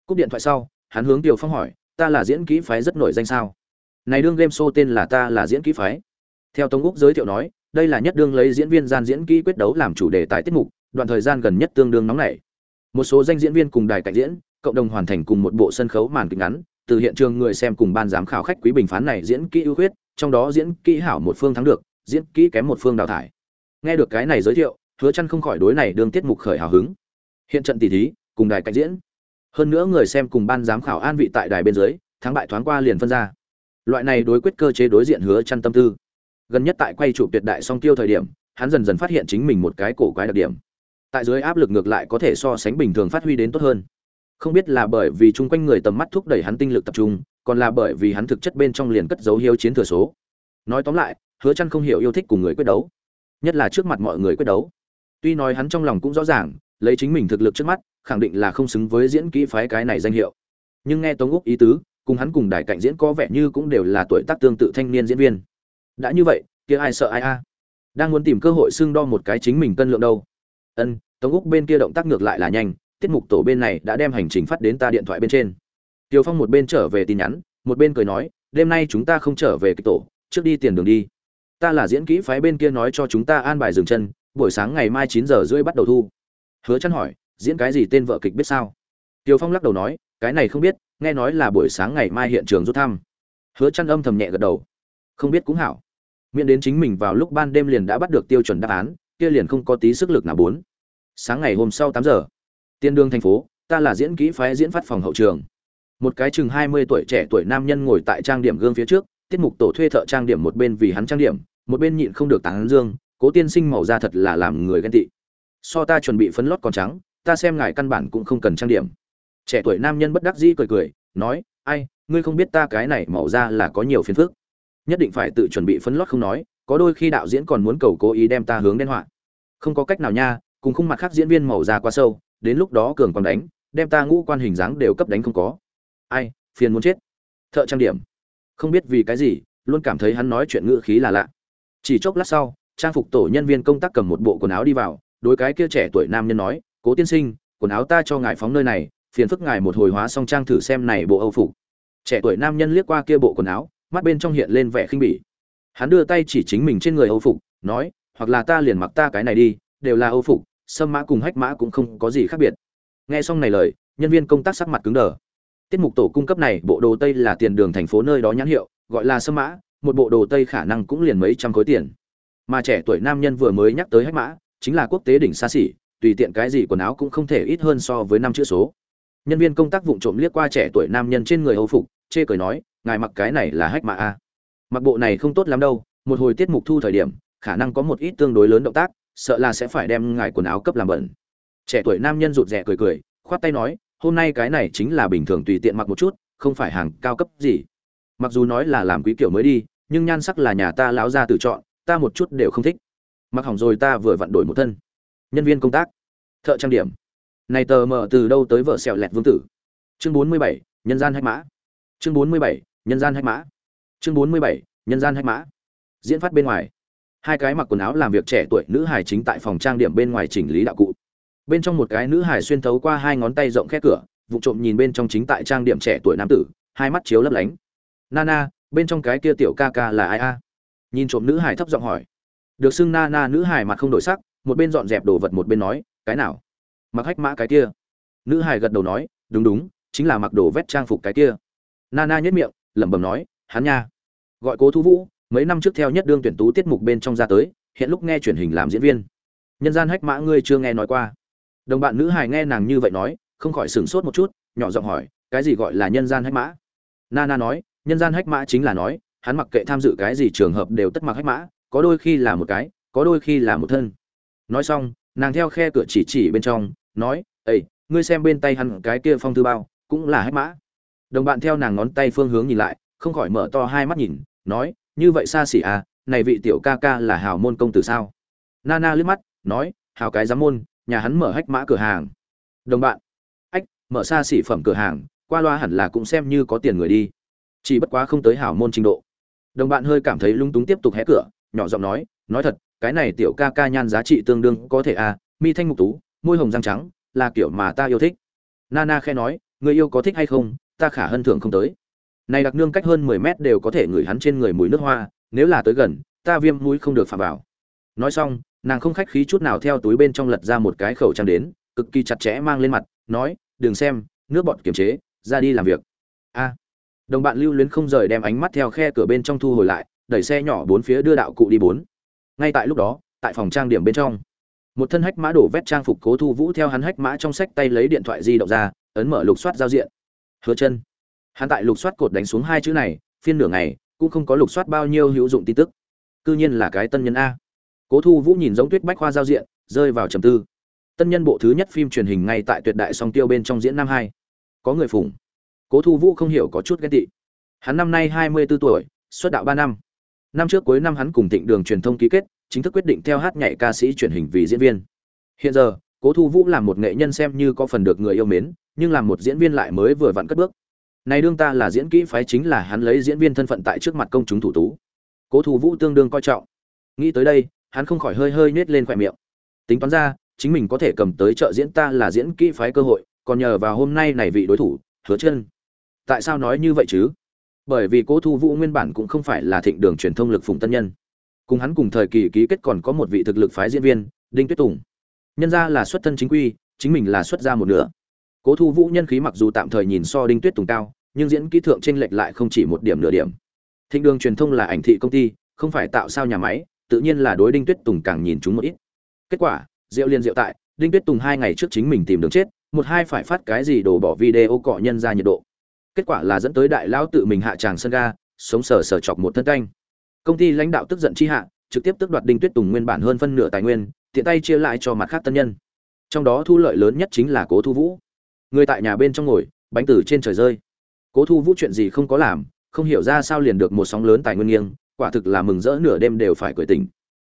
Cúp điện thoại sau hắn hướng Tiêu Phong hỏi, ta là diễn kỹ phái rất nổi danh sao? Này đương game show tên là ta là diễn kỹ phái. Theo Tống Úc giới thiệu nói, đây là nhất đương lấy diễn viên gian diễn kỹ quyết đấu làm chủ đề tại tiết mục, đoạn thời gian gần nhất tương đương nóng nảy. Một số danh diễn viên cùng đài cạnh diễn, cộng đồng hoàn thành cùng một bộ sân khấu màn kịch ngắn, từ hiện trường người xem cùng ban giám khảo khách quý bình phán này diễn kỹ ưu khuyết, trong đó diễn kỹ hảo một phương thắng được, diễn kỹ kém một phương đào thải. Nghe được cái này giới thiệu, Hứa Chân không khỏi đối này đương tiết mục khởi hào hứng. Hiện trận tỷ thí, cùng đài cạnh diễn hơn nữa người xem cùng ban giám khảo an vị tại đài bên dưới thắng bại thoáng qua liền phân ra loại này đối quyết cơ chế đối diện hứa chăn tâm tư. Gần nhất tại quay chủ tuyệt đại song tiêu thời điểm, hắn dần dần phát hiện chính mình một cái cổ quái đặc điểm. Tại dưới áp lực ngược lại có thể so sánh bình thường phát huy đến tốt hơn. Không biết là bởi vì chung quanh người tầm mắt thúc đẩy hắn tinh lực tập trung, còn là bởi vì hắn thực chất bên trong liền cất dấu hiếu chiến thừa số. Nói tóm lại, hứa chăn không hiểu yêu thích cùng người quyết đấu. Nhất là trước mặt mọi người quyết đấu. Tuy nói hắn trong lòng cũng rõ ràng, lấy chính mình thực lực trước mắt, khẳng định là không xứng với diễn kỹ phái cái này danh hiệu. Nhưng nghe tống úc ý tứ cùng hắn cùng đài cạnh diễn có vẻ như cũng đều là tuổi tác tương tự thanh niên diễn viên. Đã như vậy, kia ai sợ ai a? Đang muốn tìm cơ hội xưng đo một cái chính mình cân lượng đâu. Ân, tống úc bên kia động tác ngược lại là nhanh, tiết mục tổ bên này đã đem hành trình phát đến ta điện thoại bên trên. Tiều phong một bên trở về tin nhắn, một bên cười nói, đêm nay chúng ta không trở về cái tổ, trước đi tiền đường đi. Ta là diễn kỹ phái bên kia nói cho chúng ta an bài dừng chân, buổi sáng ngày mai chín giờ rưỡi bắt đầu thu. Hứa chăn hỏi, diễn cái gì tên vợ kịch biết sao? Tiều phong lắc đầu nói, cái này không biết nghe nói là buổi sáng ngày mai hiện trường rút thăm. Hứa chăn âm thầm nhẹ gật đầu. Không biết cũng hảo. Miễn đến chính mình vào lúc ban đêm liền đã bắt được tiêu chuẩn đáp án, kia liền không có tí sức lực nào bốn. Sáng ngày hôm sau 8 giờ, tiên Đường thành phố, ta là diễn kỹ phái diễn phát phòng hậu trường. Một cái chừng 20 tuổi trẻ tuổi nam nhân ngồi tại trang điểm gương phía trước, tiết mục tổ thuê thợ trang điểm một bên vì hắn trang điểm, một bên nhịn không được tán dương, cố tiên sinh màu da thật là làm người ghen tị. So ta chuẩn bị phấn lót còn trắng, ta xem ngài căn bản cũng không cần trang điểm trẻ tuổi nam nhân bất đắc dĩ cười cười, nói, ai, ngươi không biết ta cái này màu da là có nhiều phiền phức. Nhất định phải tự chuẩn bị phấn lót không nói, có đôi khi đạo diễn còn muốn cầu cố ý đem ta hướng đen họa. Không có cách nào nha, cùng khung mặt khác diễn viên màu da quá sâu, đến lúc đó cường còn đánh, đem ta ngũ quan hình dáng đều cấp đánh không có. Ai, phiền muốn chết. Thợ trang điểm. Không biết vì cái gì, luôn cảm thấy hắn nói chuyện ngữ khí là lạ. Chỉ chốc lát sau, trang phục tổ nhân viên công tác cầm một bộ quần áo đi vào, đối cái kia trẻ tuổi nam nhân nói, cố tiên sinh, quần áo ta cho ngài phóng nơi này phiền phức ngài một hồi hóa xong trang thử xem này bộ âu phục. Trẻ tuổi nam nhân liếc qua kia bộ quần áo, mắt bên trong hiện lên vẻ khinh bỉ. Hắn đưa tay chỉ chính mình trên người âu phục, nói, hoặc là ta liền mặc ta cái này đi, đều là âu phục, sâm mã cùng hách mã cũng không có gì khác biệt. Nghe xong này lời, nhân viên công tác sắc mặt cứng đờ. Tiết mục tổ cung cấp này, bộ đồ tây là tiền đường thành phố nơi đó nhãn hiệu, gọi là sâm mã, một bộ đồ tây khả năng cũng liền mấy trăm khối tiền. Mà trẻ tuổi nam nhân vừa mới nhắc tới hách mã, chính là quốc tế đỉnh xa xỉ, tùy tiện cái gì quần áo cũng không thể ít hơn so với năm chữ số nhân viên công tác vụng trộm liếc qua trẻ tuổi nam nhân trên người hầu phục, chê cười nói, ngài mặc cái này là hách mà a mặc bộ này không tốt lắm đâu, một hồi tiết mục thu thời điểm, khả năng có một ít tương đối lớn động tác, sợ là sẽ phải đem ngài quần áo cấp làm bẩn. Trẻ tuổi nam nhân rụt rè cười cười, khoát tay nói, hôm nay cái này chính là bình thường tùy tiện mặc một chút, không phải hàng cao cấp gì. Mặc dù nói là làm quý kiểu mới đi, nhưng nhan sắc là nhà ta lão ra tự chọn, ta một chút đều không thích. Mặc hỏng rồi ta vừa vặn đổi một thân. Nhân viên công tác. Thợ trang điểm này tờ mở từ đâu tới vợ sẹo lẹt vương tử? Chương bốn mươi bảy, nhân gian hách mã. Chương bốn mươi bảy, nhân gian hách mã. Chương bốn mươi bảy, nhân gian hách mã. Diễn phát bên ngoài. Hai cái mặc quần áo làm việc trẻ tuổi nữ hải chính tại phòng trang điểm bên ngoài chỉnh lý đạo cụ. Bên trong một cái nữ hải xuyên thấu qua hai ngón tay rộng khe cửa, vụ trộm nhìn bên trong chính tại trang điểm trẻ tuổi nam tử, hai mắt chiếu lấp lánh. Nana, bên trong cái kia tiểu ca ca là ai a? Nhìn trộm nữ hải thấp giọng hỏi. Được xưng nana nữ hải mặt không đổi sắc, một bên dọn dẹp đồ vật một bên nói, cái nào? Mặc hách mã cái kia. Nữ hài gật đầu nói, đúng đúng, chính là mặc đồ vét trang phục cái kia. Nana nhất miệng, lẩm bẩm nói, hắn nha. Gọi cố thu vũ, mấy năm trước theo nhất đương tuyển tú tiết mục bên trong ra tới, hiện lúc nghe truyền hình làm diễn viên. Nhân gian hách mã ngươi chưa nghe nói qua. Đồng bạn nữ hài nghe nàng như vậy nói, không khỏi sửng sốt một chút, nhỏ giọng hỏi, cái gì gọi là nhân gian hách mã? Nana nói, nhân gian hách mã chính là nói, hắn mặc kệ tham dự cái gì trường hợp đều tất mặc hách mã, có đôi khi là một cái, có đôi khi là một thân. Nói xong, nàng theo khe cửa chỉ chỉ bên trong nói ây ngươi xem bên tay hắn cái kia phong thư bao, cũng là hách mã. Đồng bạn theo nàng ngón tay phương hướng nhìn lại, không khỏi mở to hai mắt nhìn, nói, như vậy xa xỉ à này vị tiểu ca ca là hào môn công tử sao? Nana liếc mắt, nói hào cái giám môn, nhà hắn mở hách mã cửa hàng. Đồng bạn, ách, mở xa xỉ phẩm cửa hàng, qua loa hẳn là cũng xem như có tiền người đi. Chỉ bất quá không tới hảo môn trình độ. Đồng bạn hơi cảm thấy lung túng tiếp tục hé cửa, nhỏ giọng nói nói thật, cái này tiểu ca ca nhan giá trị tương đương có thể à mi thanh mục tú môi hồng răng trắng, là kiểu mà ta yêu thích. Nana khe nói, người yêu có thích hay không, ta khả hân thường không tới. Này đặc nương cách hơn mười mét đều có thể ngửi hắn trên người mùi nước hoa, nếu là tới gần, ta viêm mũi không được phạm vào. Nói xong, nàng không khách khí chút nào theo túi bên trong lật ra một cái khẩu trang đến, cực kỳ chặt chẽ mang lên mặt, nói, đừng xem, nước bọt kiềm chế, ra đi làm việc. A. Đồng bạn lưu luyến không rời đem ánh mắt theo khe cửa bên trong thu hồi lại, đẩy xe nhỏ bốn phía đưa đạo cụ đi bốn. Ngay tại lúc đó, tại phòng trang điểm bên trong một thân hách mã đổ vét trang phục cố thu vũ theo hắn hách mã trong sách tay lấy điện thoại di động ra, ấn mở lục soát giao diện. Hứa chân. Hắn tại lục soát cột đánh xuống hai chữ này, phiên nửa ngày, cũng không có lục soát bao nhiêu hữu dụng tin tức. Cư nhiên là cái tân nhân a. Cố thu vũ nhìn giống tuyết bách khoa giao diện, rơi vào trầm tư. Tân nhân bộ thứ nhất phim truyền hình ngay tại tuyệt đại song tiêu bên trong diễn năm hai. Có người phụng. Cố thu vũ không hiểu có chút ghét tị. Hắn năm nay hai mươi 24 tuổi, xuất đạo ba năm. Năm trước cuối năm hắn cùng thịnh đường truyền thông ký kết chính thức quyết định theo hát nhảy ca sĩ truyền hình vì diễn viên. Hiện giờ, cố thu vũ làm một nghệ nhân xem như có phần được người yêu mến, nhưng làm một diễn viên lại mới vừa vặn cất bước. Này đương ta là diễn kỹ phái chính là hắn lấy diễn viên thân phận tại trước mặt công chúng thủ tú. Cố thu vũ tương đương coi trọng. Nghĩ tới đây, hắn không khỏi hơi hơi nhếch lên khóe miệng. Tính toán ra, chính mình có thể cầm tới trợ diễn ta là diễn kỹ phái cơ hội, còn nhờ vào hôm nay này vị đối thủ, hứa chân. Tại sao nói như vậy chứ? Bởi vì cố thu vũ nguyên bản cũng không phải là thịnh đường truyền thông lực phùng tân nhân cùng hắn cùng thời kỳ ký kết còn có một vị thực lực phái diễn viên, đinh tuyết tùng. Nhân ra là xuất thân chính quy, chính mình là xuất ra một nửa. Cố thu vũ nhân khí mặc dù tạm thời nhìn so đinh tuyết tùng cao, nhưng diễn kỹ thượng tranh lệch lại không chỉ một điểm nửa điểm. Thịnh đường truyền thông là ảnh thị công ty, không phải tạo sao nhà máy, tự nhiên là đối đinh tuyết tùng càng nhìn chúng một ít. Kết quả, diệu liên diệu tại, đinh tuyết tùng hai ngày trước chính mình tìm đường chết, một hai phải phát cái gì đổ bỏ video cọ nhân ra nhiệt độ. Kết quả là dẫn tới đại lão tự mình hạ tràng sân ga, sống sờ sờ chọc một thân canh công ty lãnh đạo tức giận chi hạ, trực tiếp tước đoạt đinh tuyết tùng nguyên bản hơn phân nửa tài nguyên, tiện tay chia lại cho mặt khác tân nhân. Trong đó thu lợi lớn nhất chính là cố thu vũ. Người tại nhà bên trong ngồi, bánh từ trên trời rơi. Cố thu vũ chuyện gì không có làm, không hiểu ra sao liền được một sóng lớn tài nguyên nghiêng, quả thực là mừng rỡ nửa đêm đều phải cười tỉnh.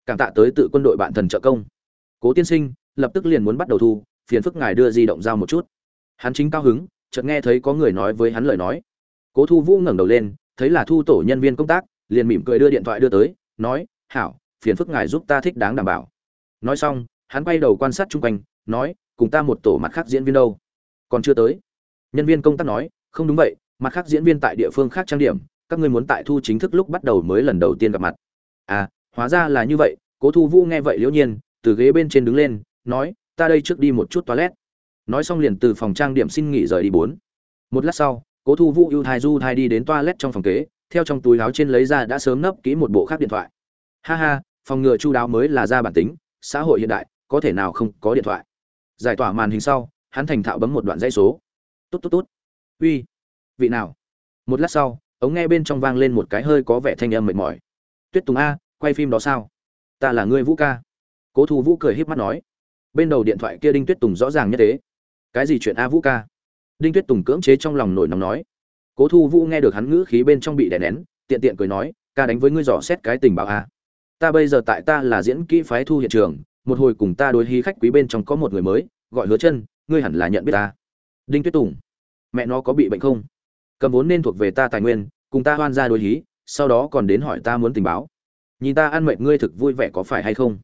Cảm tạ tới tự quân đội bạn thần trợ công. Cố tiên sinh, lập tức liền muốn bắt đầu thu, phiền phức ngài đưa di động giao một chút. Hắn chính cao hứng, chợt nghe thấy có người nói với hắn lời nói. Cố thu vũ ngẩng đầu lên, thấy là thu tổ nhân viên công tác liền mỉm cười đưa điện thoại đưa tới, nói, hảo, phiền phức ngài giúp ta thích đáng đảm bảo. Nói xong, hắn quay đầu quan sát chung quanh, nói, cùng ta một tổ mặt khác diễn viên đâu? Còn chưa tới. Nhân viên công tác nói, không đúng vậy, mặt khác diễn viên tại địa phương khác trang điểm, các ngươi muốn tại thu chính thức lúc bắt đầu mới lần đầu tiên gặp mặt. À hóa ra là như vậy. Cố thu vũ nghe vậy liễu nhiên, từ ghế bên trên đứng lên, nói, ta đây trước đi một chút toilet. Nói xong liền từ phòng trang điểm xin nghỉ rời đi bốn. Một lát sau, cố thu vũ ưu thai du thai đi đến toilet trong phòng kế theo trong túi áo trên lấy ra đã sớm nấp kỹ một bộ khác điện thoại. Ha ha, phòng ngừa chu đáo mới là ra bản tính, xã hội hiện đại, có thể nào không có điện thoại? Giải tỏa màn hình sau, hắn thành thạo bấm một đoạn dãy số. Tốt tốt tốt uy. Vị nào? Một lát sau, ống nghe bên trong vang lên một cái hơi có vẻ thanh âm mệt mỏi. Tuyết tùng a, quay phim đó sao? Ta là ngươi vũ ca. Cố thu vũ cười híp mắt nói. Bên đầu điện thoại kia đinh tuyết tùng rõ ràng như thế. Cái gì chuyện a vũ ca? Đinh tuyết tùng cưỡng chế trong lòng nổi nóng nói cố thu vũ nghe được hắn ngữ khí bên trong bị đè nén, tiện tiện cười nói, ca đánh với ngươi dò xét cái tình báo a ta bây giờ tại ta là diễn kỹ phái thu hiện trường, một hồi cùng ta đối hí khách quý bên trong có một người mới, gọi hứa chân, ngươi hẳn là nhận biết ta. Đinh tuyết tùng, mẹ nó có bị bệnh không? Cầm vốn nên thuộc về ta tài nguyên, cùng ta hoan ra đối hí, sau đó còn đến hỏi ta muốn tình báo. Nhìn ta ăn mệt ngươi thực vui vẻ có phải hay không?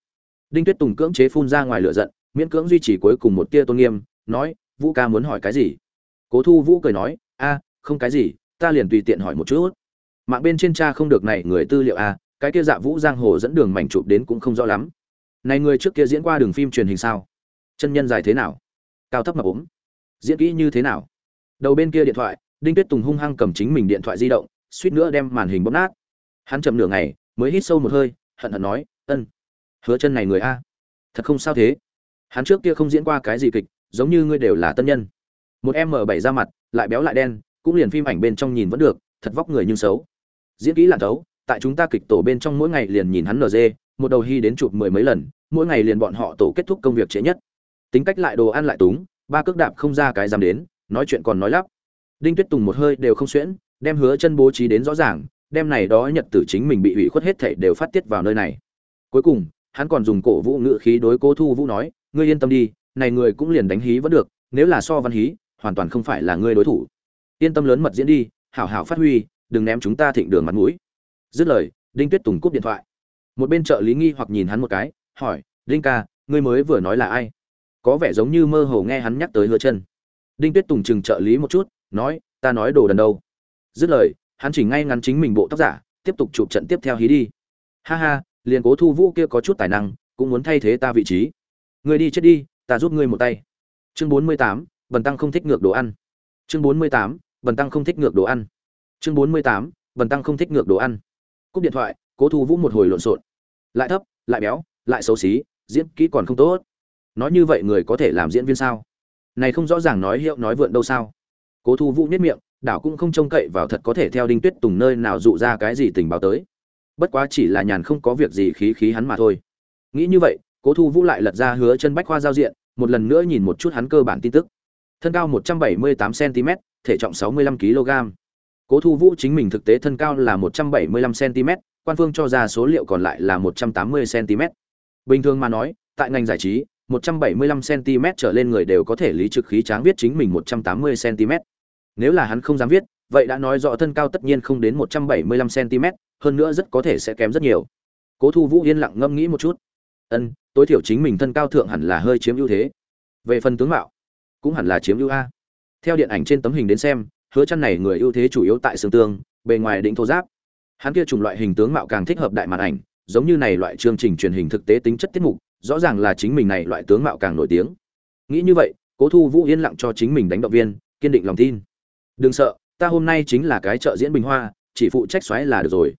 Đinh tuyết tùng cưỡng chế phun ra ngoài lửa giận, miễn cưỡng duy trì cuối cùng một tia tôn nghiêm, nói, vũ ca muốn hỏi cái gì? Cố thu vũ cười nói, a không cái gì, ta liền tùy tiện hỏi một chút. Mạng bên trên cha không được này người tư liệu a cái kia dạ vũ giang hồ dẫn đường mảnh chụp đến cũng không rõ lắm. Này người trước kia diễn qua đường phim truyền hình sao? Chân nhân dài thế nào? Cao thấp mập ốm. Diễn kỹ như thế nào? Đầu bên kia điện thoại, đinh tuyết tùng hung hăng cầm chính mình điện thoại di động, suýt nữa đem màn hình bóp nát. Hắn chậm nửa ngày, mới hít sâu một hơi, hận hận nói, ân, hứa chân này người a. Thật không sao thế. Hắn trước kia không diễn qua cái gì kịch, giống như ngươi đều là tân nhân. Một m bảy ra mặt, lại béo lại đen cũng liền phim ảnh bên trong nhìn vẫn được, thật vóc người nhưng xấu. Diễn kỹ là thấu, tại chúng ta kịch tổ bên trong mỗi ngày liền nhìn hắn nd một đầu hy đến chụp mười mấy lần, mỗi ngày liền bọn họ tổ kết thúc công việc trễ nhất. Tính cách lại đồ ăn lại túng, ba cước đạp không ra cái dám đến, nói chuyện còn nói lắp. Đinh tuyết tùng một hơi đều không xuyễn, đem hứa chân bố trí đến rõ ràng, đem này đó nhật tử chính mình bị ủy khuất hết thảy đều phát tiết vào nơi này. Cuối cùng, hắn còn dùng cổ vũ ngự khí đối cố thu vũ nói, ngươi yên tâm đi, này người cũng liền đánh hí vẫn được, nếu là so văn hí, hoàn toàn không phải là ngươi đối thủ yên tâm lớn mật diễn đi, hảo hảo phát huy, đừng ném chúng ta thịnh đường mặt mũi. Dứt lời, đinh tuyết tùng cúp điện thoại. Một bên trợ lý nghi hoặc nhìn hắn một cái, hỏi, đinh ca, ngươi mới vừa nói là ai? Có vẻ giống như mơ hồ nghe hắn nhắc tới hứa chân. Đinh tuyết tùng chừng trợ lý một chút, nói, ta nói đồ đần đâu. Dứt lời, hắn chỉ ngay ngắn chính mình bộ tóc giả, tiếp tục chụp trận tiếp theo hí đi. Ha ha, liền cố thu vũ kia có chút tài năng, cũng muốn thay thế ta vị trí. Người đi chết đi, ta giúp ngươi một tay. Chương bốn mươi tám, bần tăng không thích ngược đồ ăn. Chương bốn mươi tám bần tăng không thích ngược đồ ăn. Chương bốn mươi tám, bần tăng không thích ngược đồ ăn. Cúp điện thoại, cố thu vũ một hồi lộn xộn. Lại thấp, lại béo, lại xấu xí, diễn kỹ còn không tốt. Nói như vậy người có thể làm diễn viên sao? Này không rõ ràng nói hiệu nói vượn đâu sao? Cố thu vũ nhếch miệng, đảo cũng không trông cậy vào thật có thể theo đinh tuyết tùng nơi nào dụ ra cái gì tình báo tới. Bất quá chỉ là nhàn không có việc gì khí khí hắn mà thôi. Nghĩ như vậy, cố thu vũ lại lật ra hứa chân bách khoa giao diện, một lần nữa nhìn một chút hắn cơ bản tin tức. Thân cao 178 cm thể trọng 65 kg. Cố thu vũ chính mình thực tế thân cao là 175 cm, quan phương cho ra số liệu còn lại là 180 cm. Bình thường mà nói, tại ngành giải trí 175 cm trở lên người đều có thể lý trực khí tráng viết chính mình 180 cm. Nếu là hắn không dám viết, vậy đã nói rõ thân cao tất nhiên không đến 175 cm, hơn nữa rất có thể sẽ kém rất nhiều. Cố thu vũ yên lặng ngâm nghĩ một chút. Ân, tối thiểu chính mình thân cao thượng hẳn là hơi chiếm ưu thế. Về phần tướng mạo, cũng hẳn là chiếm ưu a theo điện ảnh trên tấm hình đến xem, hứa chăn này người ưu thế chủ yếu tại xương tương, bề ngoài định thô giáp. Hắn kia chủng loại hình tướng mạo càng thích hợp đại màn ảnh, giống như này loại chương trình truyền hình thực tế tính chất tiết mục, rõ ràng là chính mình này loại tướng mạo càng nổi tiếng. Nghĩ như vậy, cố thu vũ yên lặng cho chính mình đánh động viên, kiên định lòng tin. Đừng sợ, ta hôm nay chính là cái trợ diễn bình hoa, chỉ phụ trách xoáy là được rồi.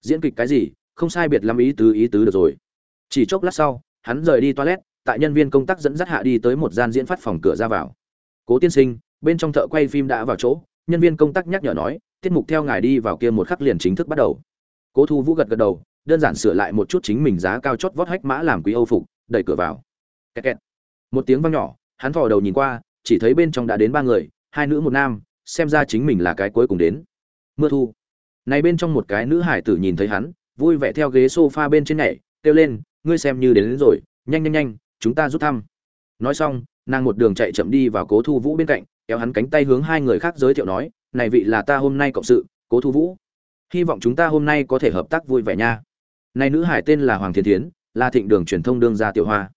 Diễn kịch cái gì, không sai biệt lắm ý tứ ý tứ được rồi. Chỉ chốc lát sau, hắn rời đi toilet, tại nhân viên công tác dẫn dắt hạ đi tới một gian diễn phát phòng cửa ra vào. Cố tiên sinh bên trong thợ quay phim đã vào chỗ nhân viên công tác nhắc nhở nói tiết mục theo ngài đi vào kia một khắc liền chính thức bắt đầu. Cố thu vũ gật gật đầu đơn giản sửa lại một chút chính mình giá cao chót vót hách mã làm quý âu phục đẩy cửa vào. Kẹt kẹt. một tiếng vang nhỏ hắn thò đầu nhìn qua chỉ thấy bên trong đã đến ba người hai nữ một nam xem ra chính mình là cái cuối cùng đến. Mưa thu. Này bên trong một cái nữ hải tử nhìn thấy hắn vui vẻ theo ghế sofa bên trên nhảy kêu lên ngươi xem như đến, đến rồi nhanh nhanh nhanh chúng ta rút thăm. Nói xong nàng một đường chạy chậm đi vào cố thu vũ bên cạnh kéo hắn cánh tay hướng hai người khác giới thiệu nói, này vị là ta hôm nay cộng sự, cố thu vũ. Hy vọng chúng ta hôm nay có thể hợp tác vui vẻ nha. Này nữ hải tên là hoàng thiên thiến, là thịnh đường truyền thông đương gia tiểu hoa.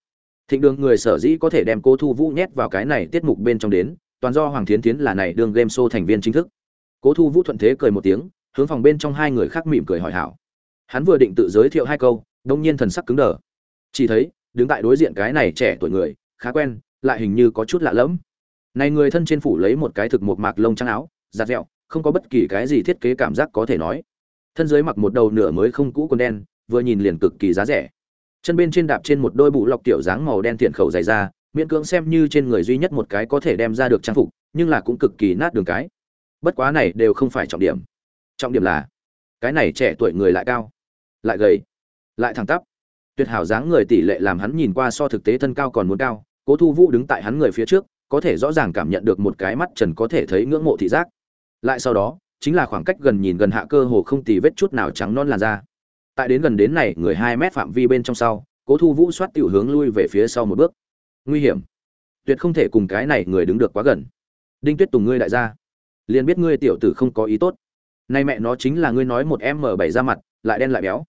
Thịnh đường người sở dĩ có thể đem cố thu vũ nhét vào cái này tiết mục bên trong đến, toàn do hoàng thiến thiến là này đương game show thành viên chính thức. Cố thu vũ thuận thế cười một tiếng, hướng phòng bên trong hai người khác mỉm cười hỏi hảo. Hắn vừa định tự giới thiệu hai câu, đông nhiên thần sắc cứng đờ. Chỉ thấy, đứng tại đối diện cái này trẻ tuổi người, khá quen, lại hình như có chút lạ lẫm này người thân trên phủ lấy một cái thực một mạc lông trắng áo, giặt dẹo, không có bất kỳ cái gì thiết kế cảm giác có thể nói. Thân dưới mặc một đầu nửa mới không cũ quần đen, vừa nhìn liền cực kỳ giá rẻ. Chân bên trên đạp trên một đôi bụ lọc tiểu dáng màu đen thiện khẩu dày ra miễn cưỡng xem như trên người duy nhất một cái có thể đem ra được trang phục, nhưng là cũng cực kỳ nát đường cái. Bất quá này đều không phải trọng điểm. Trọng điểm là, cái này trẻ tuổi người lại cao, lại gầy, lại thẳng tắp. Tuyệt hảo dáng người tỷ lệ làm hắn nhìn qua so thực tế thân cao còn muốn cao, cố thu vũ đứng tại hắn người phía trước có thể rõ ràng cảm nhận được một cái mắt trần có thể thấy ngưỡng mộ thị giác. Lại sau đó, chính là khoảng cách gần nhìn gần hạ cơ hồ không tì vết chút nào trắng non làn da. Tại đến gần đến này, người hai mét phạm vi bên trong sau, cố thu vũ soát tiểu hướng lui về phía sau một bước. Nguy hiểm. Tuyệt không thể cùng cái này người đứng được quá gần. Đinh tuyết tùng ngươi đại gia, liền biết ngươi tiểu tử không có ý tốt. Nay mẹ nó chính là ngươi nói một m bảy ra mặt, lại đen lại béo.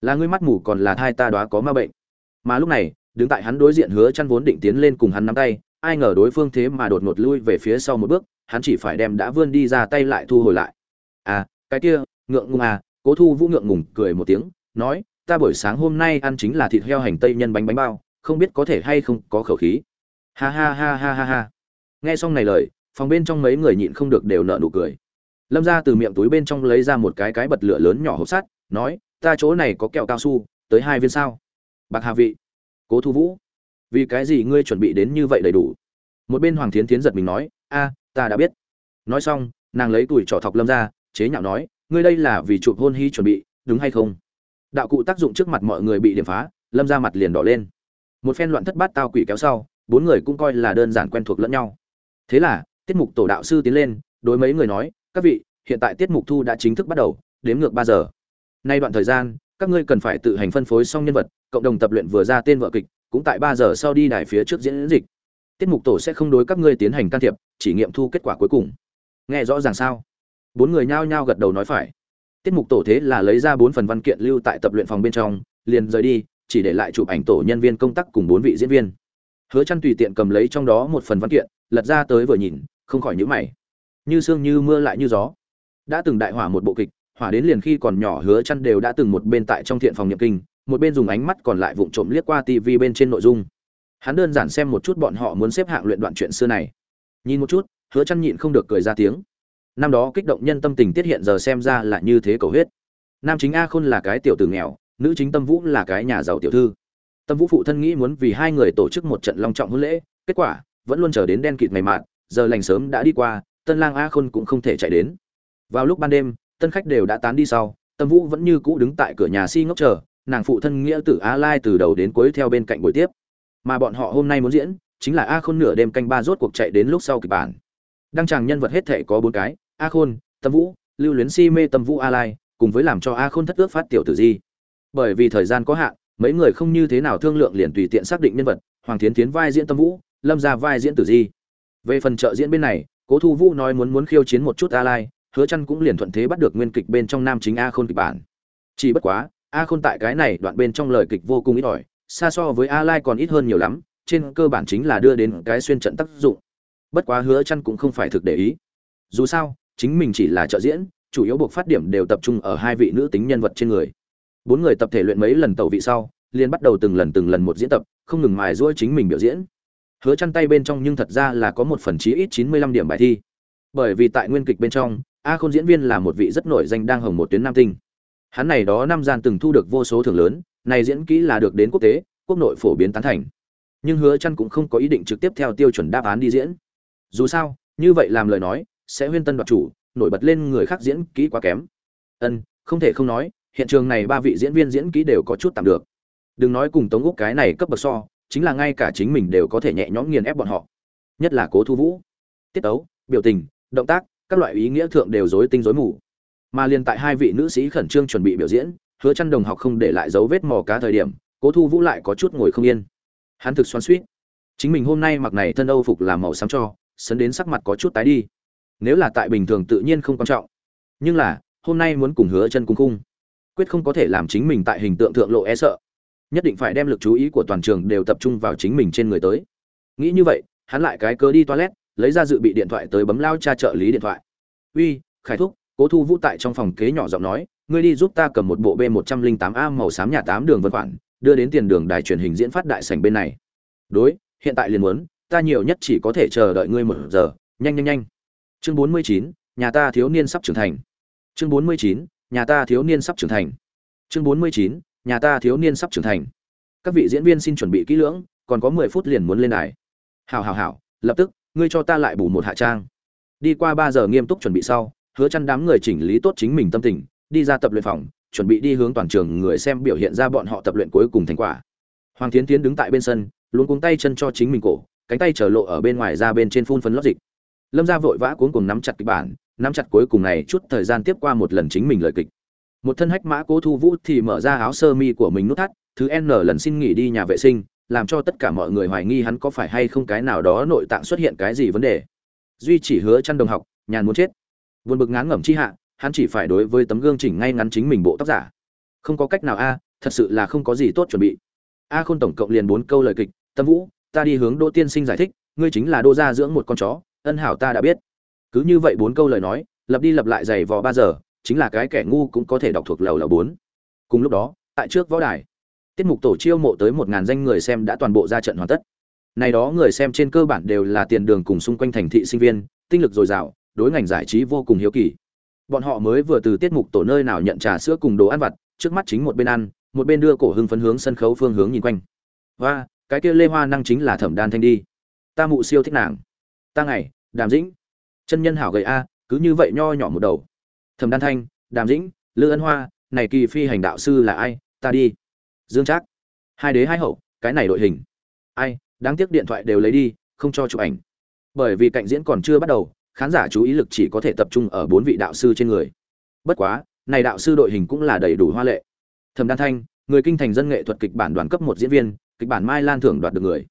Là ngươi mắt mù còn là thai ta đoá có ma bệnh. Mà lúc này, đứng tại hắn đối diện hứa chăn vốn định tiến lên cùng hắn nắm tay ai ngờ đối phương thế mà đột ngột lui về phía sau một bước, hắn chỉ phải đem đã vươn đi ra tay lại thu hồi lại. À cái kia, ngượng ngùng à cố thu vũ ngượng ngùng cười một tiếng, nói, ta buổi sáng hôm nay ăn chính là thịt heo hành tây nhân bánh bánh bao, không biết có thể hay không có khẩu khí. Ha ha ha ha ha ha. Nghe xong này lời, phòng bên trong mấy người nhịn không được đều nợ nụ cười. Lâm ra từ miệng túi bên trong lấy ra một cái cái bật lửa lớn nhỏ hộp sắt, nói, ta chỗ này có kẹo cao su, tới hai viên sao? Bạc hà vị. Cố thu vũ vì cái gì ngươi chuẩn bị đến như vậy đầy đủ? Một bên hoàng thiến thiến giật mình nói, a, ta đã biết. Nói xong, nàng lấy tuổi trỏ thọc lâm ra, chế nhạo nói, ngươi đây là vì chụp hôn hy chuẩn bị, đúng hay không? Đạo cụ tác dụng trước mặt mọi người bị điểm phá, lâm ra mặt liền đỏ lên. Một phen loạn thất bát tao quỷ kéo sau, bốn người cũng coi là đơn giản quen thuộc lẫn nhau. Thế là, tiết mục tổ đạo sư tiến lên, đối mấy người nói, các vị, hiện tại tiết mục thu đã chính thức bắt đầu, đếm ngược ba giờ. Nay đoạn thời gian, các ngươi cần phải tự hành phân phối xong nhân vật, cộng đồng tập luyện vừa ra tên vợ kịch cũng tại ba giờ sau đi đài phía trước diễn dịch. Tiết mục tổ sẽ không đối các ngươi tiến hành can thiệp, chỉ nghiệm thu kết quả cuối cùng. Nghe rõ ràng sao? Bốn người nhao nhao gật đầu nói phải. Tiết mục tổ thế là lấy ra bốn phần văn kiện lưu tại tập luyện phòng bên trong, liền rời đi, chỉ để lại chụp ảnh tổ nhân viên công tác cùng bốn vị diễn viên. Hứa chăn tùy tiện cầm lấy trong đó một phần văn kiện, lật ra tới vừa nhìn, không khỏi nhíu mày. Như sương như mưa lại như gió. Đã từng đại hỏa một bộ kịch, hỏa đến liền khi còn nhỏ hứa chăn đều đã từng một bên tại trong thiện phòng nhập kinh một bên dùng ánh mắt còn lại vụng trộm liếc qua TV bên trên nội dung. Hắn đơn giản xem một chút bọn họ muốn xếp hạng luyện đoạn chuyện xưa này. Nhìn một chút, hứa chăn nhịn không được cười ra tiếng. Năm đó kích động nhân tâm tình tiết hiện giờ xem ra là như thế cầu huyết. Nam chính a khôn là cái tiểu tử nghèo, nữ chính tâm vũ là cái nhà giàu tiểu thư. Tâm vũ phụ thân nghĩ muốn vì hai người tổ chức một trận long trọng hôn lễ, kết quả vẫn luôn chờ đến đen kịt mày mạn giờ lành sớm đã đi qua, tân lang a khôn cũng không thể chạy đến. Vào lúc ban đêm, tân khách đều đã tán đi sau, tâm vũ vẫn như cũ đứng tại cửa nhà si ngốc chờ nàng phụ thân nghĩa tử a lai từ đầu đến cuối theo bên cạnh buổi tiếp. Mà bọn họ hôm nay muốn diễn, chính là a khôn nửa đêm canh ba rốt cuộc chạy đến lúc sau kịch bản. Đăng tràng nhân vật hết thể có bốn cái a khôn tâm vũ, lưu luyến si mê tâm vũ a lai cùng với làm cho a khôn thất ước phát tiểu tử di. Bởi vì thời gian có hạn, mấy người không như thế nào thương lượng liền tùy tiện xác định nhân vật, hoàng thiến tiến vai diễn tâm vũ, lâm ra vai diễn tử di. Về phần trợ diễn bên này, cố thu vũ nói muốn muốn khiêu chiến một chút a lai hứa chăn cũng liền thuận thế bắt được nguyên kịch bên trong nam chính a khôn kịch bản. Chỉ bất quá a khôn tại cái này đoạn bên trong lời kịch vô cùng ít ỏi, xa so với a lai còn ít hơn nhiều lắm, trên cơ bản chính là đưa đến cái xuyên trận tác dụng. Bất quá hứa chăn cũng không phải thực để ý. Dù sao, chính mình chỉ là trợ diễn, chủ yếu buộc phát điểm đều tập trung ở hai vị nữ tính nhân vật trên người. Bốn người tập thể luyện mấy lần tẩu vị sau, liền bắt đầu từng lần từng lần một diễn tập, không ngừng mài giũa chính mình biểu diễn. Hứa chăn tay bên trong nhưng thật ra là có một phần chí ít 95 điểm bài thi. Bởi vì tại nguyên kịch bên trong, a khôn diễn viên là một vị rất nổi danh đang hồng một tuyến nam tinh hắn này đó năm gian từng thu được vô số thưởng lớn, này diễn kỹ là được đến quốc tế, quốc nội phổ biến tán thành. Nhưng hứa chăn cũng không có ý định trực tiếp theo tiêu chuẩn đáp án đi diễn. Dù sao, như vậy làm lời nói, sẽ huyên tân đoạt chủ, nổi bật lên người khác diễn kỹ quá kém. Ân, không thể không nói, hiện trường này ba vị diễn viên diễn kỹ đều có chút tạm được. Đừng nói cùng tống úc cái này cấp bậc so, chính là ngay cả chính mình đều có thể nhẹ nhõm nghiền ép bọn họ. Nhất là cố thu vũ. Tiết tấu, biểu tình, động tác, các loại ý nghĩa thượng đều rối tinh rối mù mà liền tại hai vị nữ sĩ khẩn trương chuẩn bị biểu diễn hứa chăn đồng học không để lại dấu vết mò cá thời điểm cố thu vũ lại có chút ngồi không yên. Hắn thực xoắn xuýt. Chính mình hôm nay mặc này thân âu phục làm màu xám cho sấn đến sắc mặt có chút tái đi. Nếu là tại bình thường tự nhiên không quan trọng. Nhưng là hôm nay muốn cùng hứa chân cung cung, quyết không có thể làm chính mình tại hình tượng thượng lộ e sợ. Nhất định phải đem lực chú ý của toàn trường đều tập trung vào chính mình trên người tới. Nghĩ như vậy hắn lại cái cớ đi toilet lấy ra dự bị điện thoại tới bấm lao cha trợ lý điện thoại. Uy khải thúc cố thu vũ tại trong phòng kế nhỏ giọng nói ngươi đi giúp ta cầm một bộ b 108 a màu xám nhà tám đường vân khoản đưa đến tiền đường đài truyền hình diễn phát đại sảnh bên này. Đối hiện tại liền muốn ta nhiều nhất chỉ có thể chờ đợi ngươi một giờ nhanh nhanh nhanh. Chương 49, nhà ta thiếu niên sắp trưởng thành. Chương 49, nhà ta thiếu niên sắp trưởng thành. Chương 49, nhà ta thiếu niên sắp trưởng thành. Các vị diễn viên xin chuẩn bị kỹ lưỡng còn có 10 phút liền muốn lên đài. Hảo hảo hảo lập tức ngươi cho ta lại bù một hạ trang. Đi qua ba giờ nghiêm túc chuẩn bị sau hứa chăn đám người chỉnh lý tốt chính mình tâm tình, đi ra tập luyện phòng, chuẩn bị đi hướng toàn trường người xem biểu hiện ra bọn họ tập luyện cuối cùng thành quả. Hoàng thiến tiến đứng tại bên sân, luôn cuống tay chân cho chính mình cổ, cánh tay trở lộ ở bên ngoài ra bên trên phun phấn lót dịch lâm gia vội vã cuống cùng nắm chặt kịch bản, nắm chặt cuối cùng này chút thời gian tiếp qua một lần chính mình lời kịch. Một thân hách mã cố thu vũ thì mở ra áo sơ mi của mình nút thắt, thứ n lần xin nghỉ đi nhà vệ sinh, làm cho tất cả mọi người hoài nghi hắn có phải hay không cái nào đó nội tạng xuất hiện cái gì vấn đề. Duy chỉ hứa chăn đồng học, nhàn muốn chết buồn bực ngán ngẩm chi hạ, hắn chỉ phải đối với tấm gương chỉnh ngay ngắn chính mình bộ tóc giả. Không có cách nào a, thật sự là không có gì tốt chuẩn bị. A khôn tổng cộng liền bốn câu lời kịch, tâm vũ, ta đi hướng đỗ tiên sinh giải thích, ngươi chính là đô gia dưỡng một con chó, ân hảo ta đã biết. Cứ như vậy bốn câu lời nói, lặp đi lặp lại dày vò ba giờ, chính là cái kẻ ngu cũng có thể đọc thuộc lầu lầu bốn. Cùng lúc đó, tại trước võ đài, tiết mục tổ chiêu mộ tới một ngàn danh người xem đã toàn bộ ra trận hoàn tất. Này đó người xem trên cơ bản đều là tiền đường cùng xung quanh thành thị sinh viên, tinh lực dồi dào đối ngành giải trí vô cùng hiếu kỳ. Bọn họ mới vừa từ tiết mục tổ nơi nào nhận trà sữa cùng đồ ăn vặt, trước mắt chính một bên ăn, một bên đưa cổ hưng phấn hướng sân khấu phương hướng nhìn quanh. Và cái kia lê hoa năng chính là thẩm đan thanh đi. Ta mụ siêu thích nàng. Ta ngày, đàm dĩnh. Chân nhân hảo gầy a, cứ như vậy nho nhỏ một đầu. Thẩm đan thanh, đàm dĩnh, lư ân hoa, này kỳ phi hành đạo sư là ai? Ta đi. Dương trác. Hai đế hai hậu, cái này đội hình. Ai, đáng tiếc điện thoại đều lấy đi, không cho chụp ảnh. Bởi vì cạnh diễn còn chưa bắt đầu khán giả chú ý lực chỉ có thể tập trung ở bốn vị đạo sư trên người. Bất quá, này đạo sư đội hình cũng là đầy đủ hoa lệ. Thẩm đan thanh, người kinh thành dân nghệ thuật kịch bản đoàn cấp một diễn viên, kịch bản mai lan thưởng đoạt được người.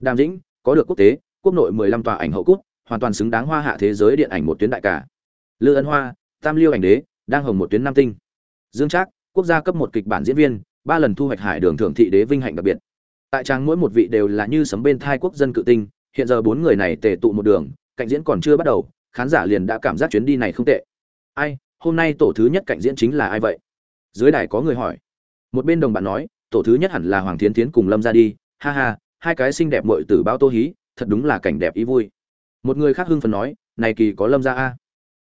Đàm dĩnh, có được quốc tế, quốc nội mười lăm tòa ảnh hậu cút hoàn toàn xứng đáng hoa hạ thế giới điện ảnh một tuyến đại cả lư ân hoa, tam liêu ảnh đế, đang hồng một tuyến nam tinh. Dương trác, quốc gia cấp một kịch bản diễn viên, ba lần thu hoạch hải đường thưởng thị đế vinh hạnh đặc biệt. Tại trang mỗi một vị đều là như sấm bên thai quốc dân cự tinh, hiện giờ bốn người này tề tụ một đường cạnh diễn còn chưa bắt đầu, khán giả liền đã cảm giác chuyến đi này không tệ. Ai, hôm nay tổ thứ nhất cạnh diễn chính là ai vậy? Dưới đài có người hỏi. Một bên đồng bạn nói, tổ thứ nhất hẳn là hoàng thiến tiến cùng lâm ra đi. Ha ha, hai cái xinh đẹp mội từ bao tô hí, thật đúng là cảnh đẹp ý vui. Một người khác hưng phần nói, này kỳ có lâm ra a.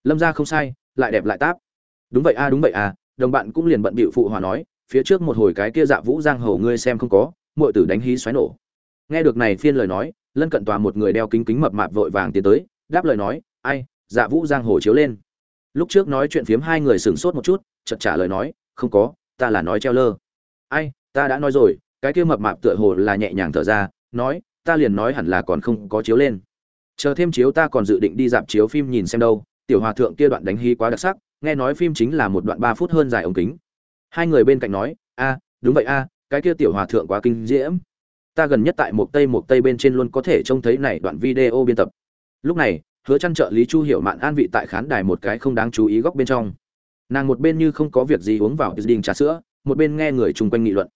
Lâm ra không sai, lại đẹp lại táp. Đúng vậy a, đúng vậy a, đồng bạn cũng liền bận bịu phụ hòa nói, phía trước một hồi cái kia dạ vũ giang hầu ngươi xem không có, muội tử đánh hí xoáy nổ. Nghe được này phiên lời nói lân cận tòa một người đeo kính kính mập mạp vội vàng tiến tới, đáp lời nói, ai dạ vũ giang hồ chiếu lên. Lúc trước nói chuyện phiếm hai người sửng sốt một chút, chợt trả lời nói, không có, ta là nói treo lơ. Ai, ta đã nói rồi, cái kia mập mạp tựa hồ là nhẹ nhàng thở ra, nói, ta liền nói hẳn là còn không có chiếu lên. Chờ thêm chiếu ta còn dự định đi dạp chiếu phim nhìn xem đâu. Tiểu hòa thượng kia đoạn đánh hy quá đặc sắc, nghe nói phim chính là một đoạn ba phút hơn dài ống kính. Hai người bên cạnh nói, a, đúng vậy a, cái kia tiểu hòa thượng quá kinh diễm ta gần nhất tại một tây một tây bên trên luôn có thể trông thấy này đoạn video biên tập. Lúc này hứa chăn trợ lý chu hiểu mạn an vị tại khán đài một cái không đáng chú ý góc bên trong. Nàng một bên như không có việc gì uống vào đình trà sữa một bên nghe người chung quanh nghị luận.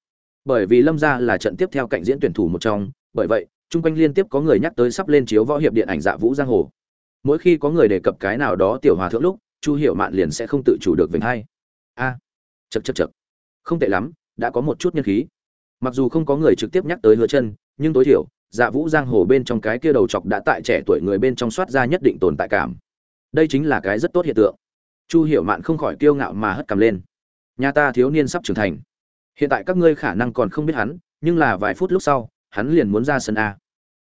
Bởi vì lâm gia là trận tiếp theo cạnh diễn tuyển thủ một trong bởi vậy chung quanh liên tiếp có người nhắc tới sắp lên chiếu võ hiệp điện ảnh dạ vũ giang hồ. Mỗi khi có người đề cập cái nào đó tiểu hòa thượng lúc chu hiểu mạn liền sẽ không tự chủ được vinh hay a à, chật chật chật không tệ lắm đã có một chút nhân khí mặc dù không có người trực tiếp nhắc tới hứa chân nhưng tối thiểu dạ vũ giang hồ bên trong cái kia đầu chọc đã tại trẻ tuổi người bên trong soát ra nhất định tồn tại cảm. Đây chính là cái rất tốt hiện tượng. Chu hiểu mạn không khỏi kiêu ngạo mà hất cầm lên. Nhà ta thiếu niên sắp trưởng thành. Hiện tại các ngươi khả năng còn không biết hắn nhưng là vài phút lúc sau hắn liền muốn ra sân a.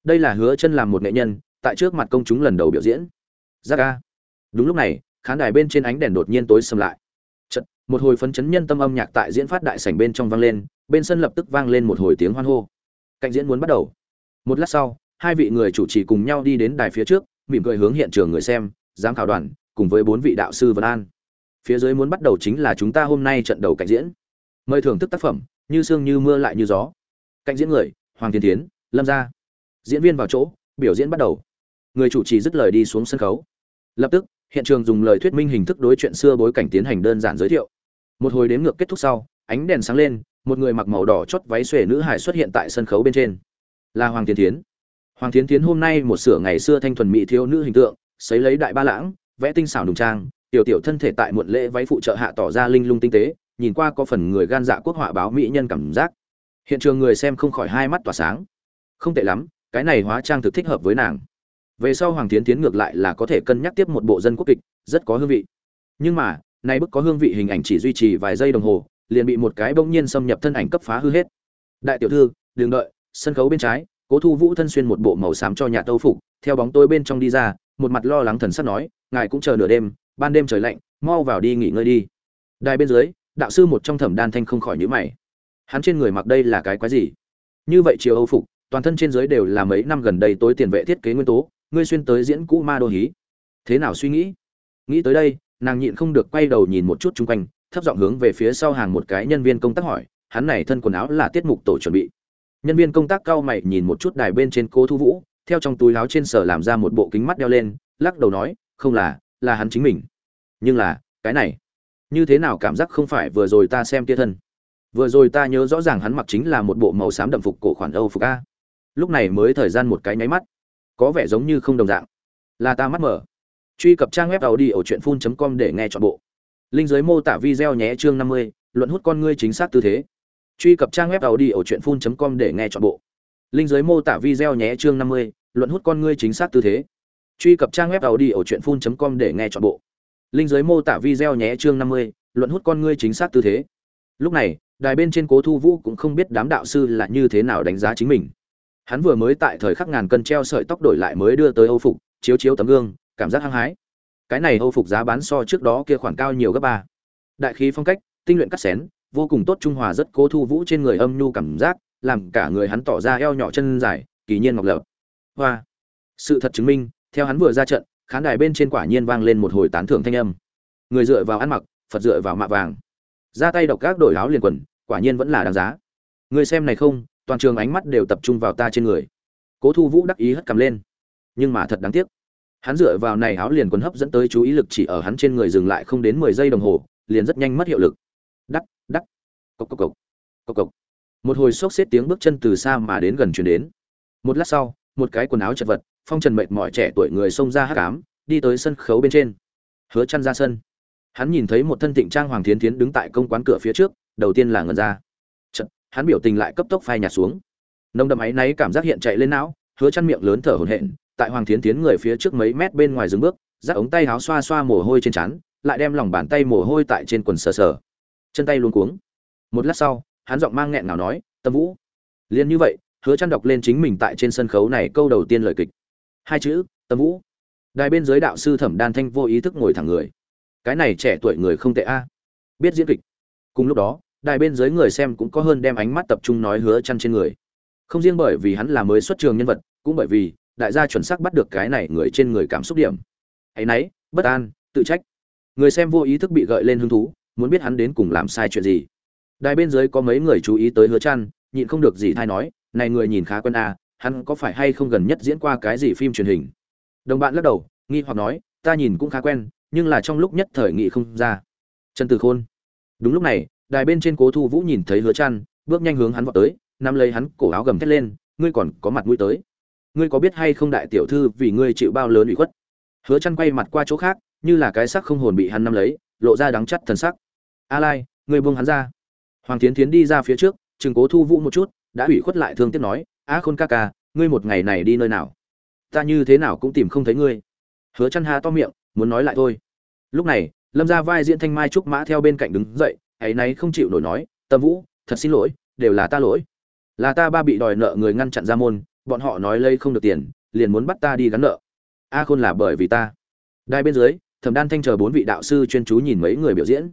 Đây là hứa chân làm một nghệ nhân tại trước mặt công chúng lần đầu biểu diễn. Giác a. Đúng lúc này khán đài bên trên ánh đèn đột nhiên tối sầm lại. Chật, một hồi phấn chấn nhân tâm âm nhạc tại diễn phát đại sảnh bên trong vang lên bên sân lập tức vang lên một hồi tiếng hoan hô. Cạnh diễn muốn bắt đầu. Một lát sau, hai vị người chủ trì cùng nhau đi đến đài phía trước, mỉm cười hướng hiện trường người xem, giám khảo đoàn, cùng với bốn vị đạo sư vân an. Phía dưới muốn bắt đầu chính là chúng ta hôm nay trận đầu cạnh diễn. Mời thưởng thức tác phẩm, như sương như mưa lại như gió. Cạnh diễn người, hoàng thiên tiến lâm gia. Diễn viên vào chỗ, biểu diễn bắt đầu. Người chủ trì dứt lời đi xuống sân khấu. Lập tức, hiện trường dùng lời thuyết minh hình thức đối chuyện xưa bối cảnh tiến hành đơn giản giới thiệu. Một hồi đếm ngược kết thúc sau, ánh đèn sáng lên một người mặc màu đỏ chót váy xuề nữ hải xuất hiện tại sân khấu bên trên. Là hoàng tiến tiến hoàng tiến tiến hôm nay một sửa ngày xưa thanh thuần mỹ thiếu nữ hình tượng xấy lấy đại ba lãng, vẽ tinh xảo đồng trang, tiểu tiểu thân thể tại muộn lễ váy phụ trợ hạ tỏ ra linh lung tinh tế, nhìn qua có phần người gan dạ quốc họa báo mỹ nhân cảm giác. Hiện trường người xem không khỏi hai mắt tỏa sáng. Không tệ lắm, cái này hóa trang thực thích hợp với nàng. Về sau hoàng tiến tiến ngược lại là có thể cân nhắc tiếp một bộ dân quốc kịch, rất có hương vị. Nhưng mà, nay bức có hương vị hình ảnh chỉ duy trì vài giây đồng hồ liền bị một cái bỗng nhiên xâm nhập thân ảnh cấp phá hư hết. Đại tiểu thư, đừng đợi, sân khấu bên trái, cố thu vũ thân xuyên một bộ màu xám cho nhà tâu phục, theo bóng tôi bên trong đi ra, một mặt lo lắng thần sắc nói, ngài cũng chờ nửa đêm, ban đêm trời lạnh, mau vào đi nghỉ ngơi đi. Đài bên dưới, đạo sư một trong thẩm đan thanh không khỏi nhíu mày. Hắn trên người mặc đây là cái quái gì? Như vậy chiều âu phục, toàn thân trên dưới đều là mấy năm gần đây tối tiền vệ thiết kế nguyên tố, ngươi xuyên tới diễn cũ ma đô hí. Thế nào suy nghĩ? Nghĩ tới đây, nàng nhịn không được quay đầu nhìn một chút chung quanh thấp giọng hướng về phía sau hàng một cái nhân viên công tác hỏi, hắn này thân quần áo là tiết mục tổ chuẩn bị. Nhân viên công tác cao mày nhìn một chút đài bên trên cố thu vũ, theo trong túi áo trên sở làm ra một bộ kính mắt đeo lên, lắc đầu nói, không là là hắn chính mình. Nhưng là, cái này, như thế nào cảm giác không phải vừa rồi ta xem kia thân? Vừa rồi ta nhớ rõ ràng hắn mặc chính là một bộ màu xám đậm phục cổ khoản âu phục a. Lúc này mới thời gian một cái nháy mắt. Có vẻ giống như không đồng dạng. Là ta mắt mở. Truy cập trang web tàu đi ở truyện phun com để nghe chọn bộ linh giới mô tả video nhé chương năm mươi, luận hút con ngươi chính xác tư thế. Truy cập trang web audiochuyenphun.com để nghe trọn bộ. Linh giới mô tả video nhé chương năm mươi, luận hút con ngươi chính xác tư thế. Truy cập trang web audiochuyenphun.com để nghe trọn bộ. Linh giới mô tả video nhé chương năm mươi, luận hút con ngươi chính xác tư thế. Lúc này, đài bên trên cố thu vũ cũng không biết đám đạo sư là như thế nào đánh giá chính mình. Hắn vừa mới tại thời khắc ngàn cân treo sợi tóc đổi lại mới đưa tới âu phục, chiếu chiếu tấm gương, cảm giác hăng hái cái này âu phục giá bán so trước đó kia khoản cao nhiều gấp ba. Đại khí phong cách, tinh luyện cắt xén, vô cùng tốt trung hòa rất cố thu vũ trên người âm nhu cảm giác, làm cả người hắn tỏ ra eo nhỏ chân dài, kỳ nhiên ngọc lập hoa. Sự thật chứng minh, theo hắn vừa ra trận, khán đài bên trên quả nhiên vang lên một hồi tán thưởng thanh âm. Người dựa vào ăn mặc, phật dựa vào mạ vàng. Ra tay độc các đổi áo liền quần, quả nhiên vẫn là đáng giá. Người xem này không, toàn trường ánh mắt đều tập trung vào ta trên người. Cố thu vũ đắc ý hất cầm lên. Nhưng mà thật đáng tiếc hắn dựa vào này áo liền quần hấp dẫn tới chú ý lực chỉ ở hắn trên người dừng lại không đến mười giây đồng hồ liền rất nhanh mất hiệu lực. Đắc đắc. Cộc cộc cộc. Cộc cộc. Một hồi xốc xếp tiếng bước chân từ xa mà đến gần chuyển đến. Một lát sau một cái quần áo chật vật phong trần mệt mỏi trẻ tuổi người xông ra hát cám đi tới sân khấu bên trên. Hứa chăn ra sân. Hắn nhìn thấy một thân thịnh trang hoàng thiến thiến đứng tại công quán cửa phía trước đầu tiên là ngẩn ra. Chật, hắn biểu tình lại cấp tốc phai nhạt xuống. Nông đậm ấy náy cảm giác hiện chạy lên não hứa chăn miệng lớn thở hổn hển tại hoàng thiến thiến người phía trước mấy mét bên ngoài dừng bước, giáp ống tay áo xoa xoa mồ hôi trên trán, lại đem lòng bàn tay mồ hôi tại trên quần sờ sờ. Chân tay luống cuống. Một lát sau, hắn giọng mang nghẹn nào nói, tâm vũ. Liền như vậy, hứa chăn đọc lên chính mình tại trên sân khấu này câu đầu tiên lời kịch. Hai chữ, tâm vũ. Đài bên dưới đạo sư thẩm đan thanh vô ý thức ngồi thẳng người. Cái này trẻ tuổi người không tệ a. Biết diễn kịch. Cùng lúc đó, đài bên dưới người xem cũng có hơn đem ánh mắt tập trung nói hứa chăn trên người. Không riêng bởi vì hắn là mới xuất trường nhân vật, cũng bởi vì đại gia chuẩn xác bắt được cái này người trên người cảm xúc điểm. Ấy nấy bất an tự trách. Người xem vô ý thức bị gợi lên hứng thú muốn biết hắn đến cùng làm sai chuyện gì. Đài bên dưới có mấy người chú ý tới hứa chăn nhịn không được gì thay nói này người nhìn khá quen à, hắn có phải hay không gần nhất diễn qua cái gì phim truyền hình? Đồng bạn lắc đầu nghi hoặc nói ta nhìn cũng khá quen nhưng là trong lúc nhất thời nghị không ra. Trần tử khôn. Đúng lúc này đài bên trên cố thu vũ nhìn thấy hứa chăn bước nhanh hướng hắn vọt tới nắm lấy hắn cổ áo gầm thét lên ngươi còn có mặt mũi tới ngươi có biết hay không đại tiểu thư vì ngươi chịu bao lớn ủy khuất? Hứa chăn quay mặt qua chỗ khác, như là cái sắc không hồn bị hắn nắm lấy, lộ ra đắng chắt thần sắc. A lai, ngươi buông hắn ra. Hoàng thiến thiến đi ra phía trước chừng cố thu vũ một chút, đã ủy khuất lại thương tiếc nói, a khôn ca ca, ngươi một ngày này đi nơi nào? Ta như thế nào cũng tìm không thấy ngươi. Hứa chăn ha to miệng, muốn nói lại thôi. Lúc này, lâm ra vai diễn thanh mai trúc mã theo bên cạnh đứng dậy, ấy nấy không chịu nổi nói, tâm vũ, thật xin lỗi, đều là ta lỗi. Là ta ba bị đòi nợ người ngăn chặn ra môn bọn họ nói lây không được tiền, liền muốn bắt ta đi gắn nợ. A khôn là bởi vì ta. Đai bên dưới, thẩm đan thanh chờ bốn vị đạo sư chuyên chú nhìn mấy người biểu diễn.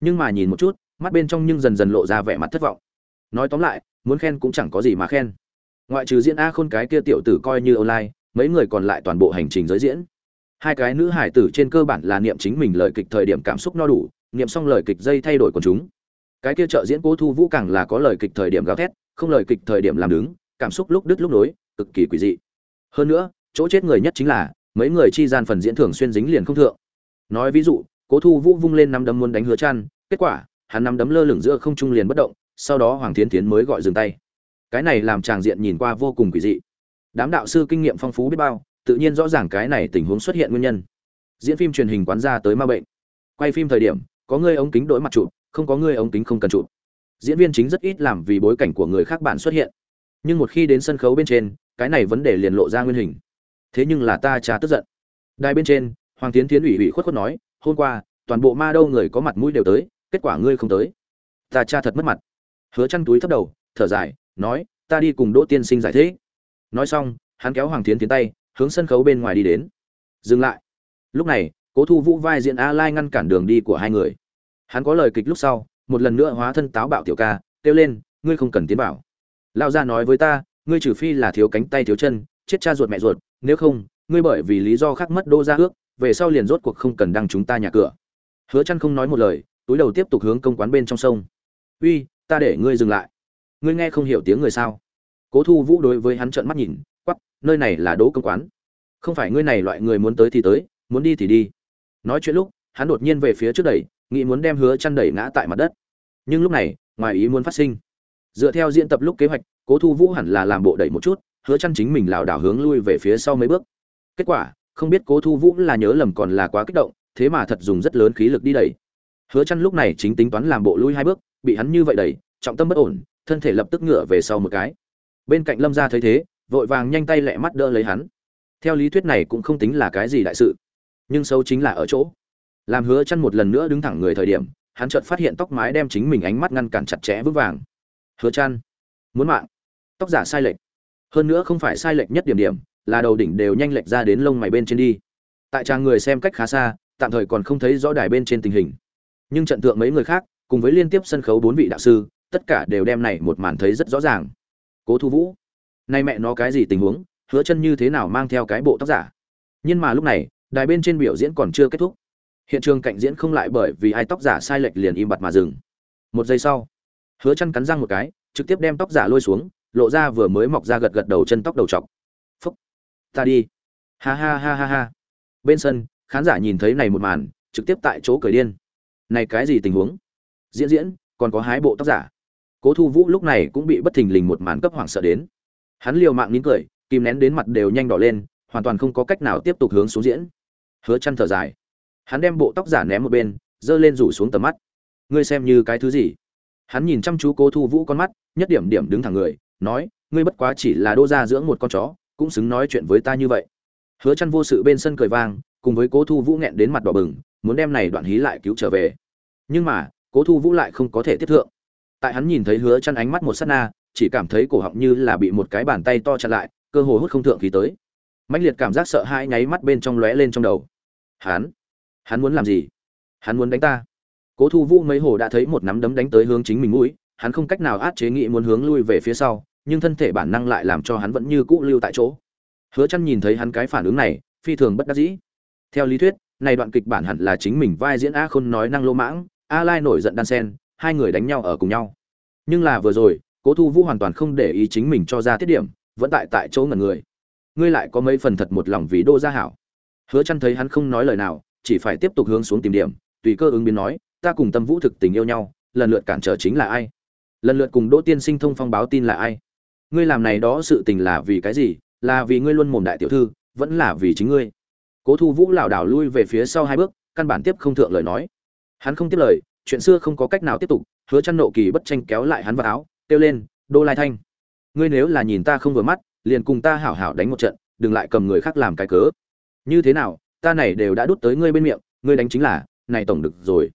Nhưng mà nhìn một chút, mắt bên trong nhưng dần dần lộ ra vẻ mặt thất vọng. Nói tóm lại, muốn khen cũng chẳng có gì mà khen. Ngoại trừ diễn a khôn cái kia tiểu tử coi như online, mấy người còn lại toàn bộ hành trình giới diễn. Hai cái nữ hải tử trên cơ bản là niệm chính mình lời kịch thời điểm cảm xúc no đủ, niệm xong lời kịch dây thay đổi của chúng. Cái kia trợ diễn cố thu vũ càng là có lời kịch thời điểm gào thét, không lời kịch thời điểm làm đứng cảm xúc lúc đứt lúc nối, cực kỳ quỷ dị. Hơn nữa, chỗ chết người nhất chính là, mấy người chi gian phần diễn thường xuyên dính liền không thượng. Nói ví dụ, cố thu vũ vung lên năm đấm muốn đánh hứa chăn, kết quả, hắn năm đấm lơ lửng giữa không trung liền bất động, sau đó hoàng thiến tiến mới gọi dừng tay. Cái này làm tràng diện nhìn qua vô cùng quỷ dị. Đám đạo sư kinh nghiệm phong phú biết bao, tự nhiên rõ ràng cái này tình huống xuất hiện nguyên nhân. Diễn phim truyền hình quán ra tới ma bệnh. Quay phim thời điểm, có người ống kính đổi mặt chụp, không có người ống kính không cần chụp. Diễn viên chính rất ít làm vì bối cảnh của người khác bạn xuất hiện nhưng một khi đến sân khấu bên trên, cái này vấn đề liền lộ ra nguyên hình. Thế nhưng là ta cha tức giận. Đài bên trên, hoàng tiến tiến ủy ủy khuất khuất nói, hôm qua, toàn bộ ma đâu người có mặt mũi đều tới, kết quả ngươi không tới. Ta cha thật mất mặt. Hứa chăn túi thấp đầu, thở dài, nói, ta đi cùng đỗ tiên sinh giải thế. nói xong, hắn kéo hoàng tiến tiến tay, hướng sân khấu bên ngoài đi đến. Dừng lại. Lúc này, cố thu vũ vai diện a lai ngăn cản đường đi của hai người. Hắn có lời kịch lúc sau, một lần nữa hóa thân táo bạo tiểu ca, kêu lên, ngươi không cần tiến bảo lao ra nói với ta, ngươi trừ phi là thiếu cánh tay thiếu chân, chết cha ruột mẹ ruột, nếu không, ngươi bởi vì lý do khác mất đô ra ước, về sau liền rốt cuộc không cần đăng chúng ta nhà cửa. Hứa chăn không nói một lời, túi đầu tiếp tục hướng công quán bên trong sông. Uy, ta để ngươi dừng lại. Ngươi nghe không hiểu tiếng người sao? Cố thu vũ đối với hắn trợn mắt nhìn quắp nơi này là đỗ công quán. Không phải ngươi này loại người muốn tới thì tới, muốn đi thì đi. Nói chuyện lúc, hắn đột nhiên về phía trước đẩy, nghĩ muốn đem hứa chăn đẩy ngã tại mặt đất. Nhưng lúc này, ngoài ý muốn phát sinh dựa theo diễn tập lúc kế hoạch, cố thu vũ hẳn là làm bộ đẩy một chút, hứa chăn chính mình lảo đảo hướng lui về phía sau mấy bước. Kết quả, không biết cố thu vũ là nhớ lầm còn là quá kích động, thế mà thật dùng rất lớn khí lực đi đẩy. Hứa chăn lúc này chính tính toán làm bộ lui hai bước, bị hắn như vậy đẩy, trọng tâm bất ổn, thân thể lập tức ngửa về sau một cái. Bên cạnh lâm gia thấy thế, vội vàng nhanh tay lẹ mắt đỡ lấy hắn. Theo lý thuyết này cũng không tính là cái gì đại sự, nhưng xấu chính là ở chỗ. Làm hứa chăn một lần nữa đứng thẳng người thời điểm, hắn chợt phát hiện tóc mái đem chính mình ánh mắt ngăn cản chặt chẽ vững vàng hứa chăn. Muốn mạng. Tóc giả sai lệch. Hơn nữa không phải sai lệch nhất điểm điểm, là đầu đỉnh đều nhanh lệch ra đến lông mày bên trên đi. Tại trang người xem cách khá xa, tạm thời còn không thấy rõ đài bên trên tình hình. Nhưng trận thượng mấy người khác, cùng với liên tiếp sân khấu bốn vị đạo sư, tất cả đều đem này một màn thấy rất rõ ràng. Cố thu vũ. Nay mẹ nó cái gì tình huống, hứa chân như thế nào mang theo cái bộ tóc giả? Nhưng mà lúc này, đài bên trên biểu diễn còn chưa kết thúc. Hiện trường cạnh diễn không lại bởi vì ai tóc giả sai lệch liền im bặt mà dừng. Một giây sau hứa chân cắn răng một cái, trực tiếp đem tóc giả lôi xuống, lộ ra vừa mới mọc ra gật gật đầu chân tóc đầu trọc. Phúc, ta đi. Ha ha ha ha ha. Bên sân, khán giả nhìn thấy này một màn, trực tiếp tại chỗ cười điên. Này cái gì tình huống? Diễn diễn, còn có hái bộ tóc giả. Cố thu vũ lúc này cũng bị bất thình lình một màn cấp hoảng sợ đến. Hắn liều mạng nín cười, kìm nén đến mặt đều nhanh đỏ lên, hoàn toàn không có cách nào tiếp tục hướng xuống diễn. Hứa chăn thở dài. Hắn đem bộ tóc giả ném một bên, giơ lên rủ xuống tầm mắt. Ngươi xem như cái thứ gì? Hắn nhìn chăm chú cố thu vũ con mắt, nhất điểm điểm đứng thẳng người, nói, ngươi bất quá chỉ là đô gia dưỡng một con chó, cũng xứng nói chuyện với ta như vậy. Hứa chăn vô sự bên sân cười vang, cùng với cố thu vũ nghẹn đến mặt đỏ bừng, muốn đem này đoạn hí lại cứu trở về. Nhưng mà, cố thu vũ lại không có thể tiếp thượng. Tại hắn nhìn thấy hứa chăn ánh mắt một sát na, chỉ cảm thấy cổ họng như là bị một cái bàn tay to chặn lại, cơ hồ hút không thượng khí tới. Mãnh liệt cảm giác sợ hãi nháy mắt bên trong lóe lên trong đầu. Hắn? Hắn muốn làm gì? Hắn muốn đánh ta? Cố thu vũ mấy hồ đã thấy một nắm đấm đánh tới hướng chính mình mũi, hắn không cách nào át chế nghĩ muốn hướng lui về phía sau, nhưng thân thể bản năng lại làm cho hắn vẫn như cũ lưu tại chỗ. Hứa chăn nhìn thấy hắn cái phản ứng này, phi thường bất đắc dĩ. Theo lý thuyết, này đoạn kịch bản hẳn là chính mình vai diễn a khôn nói năng lô mãng, a lai nổi giận đan sen, hai người đánh nhau ở cùng nhau. Nhưng là vừa rồi, cố thu vũ hoàn toàn không để ý chính mình cho ra tiết điểm, vẫn tại tại chỗ ngẩn người. Ngươi lại có mấy phần thật một lòng vì đô gia hảo. Hứa chăn thấy hắn không nói lời nào, chỉ phải tiếp tục hướng xuống tìm điểm, tùy cơ ứng biến nói ta cùng tâm vũ thực tình yêu nhau, lần lượt cản trở chính là ai? Lần lượt cùng đỗ tiên sinh thông phong báo tin là ai? Ngươi làm này đó sự tình là vì cái gì? Là vì ngươi luôn mồm đại tiểu thư, vẫn là vì chính ngươi? Cố thu vũ lảo đảo lui về phía sau hai bước, căn bản tiếp không thượng lời nói. Hắn không tiếp lời, chuyện xưa không có cách nào tiếp tục, hứa chăn nộ kỳ bất tranh kéo lại hắn vào áo, kêu lên đô lai thanh, ngươi nếu là nhìn ta không vừa mắt, liền cùng ta hảo hảo đánh một trận, đừng lại cầm người khác làm cái cớ. Như thế nào, ta này đều đã đút tới ngươi bên miệng, ngươi đánh chính là, này tổng được rồi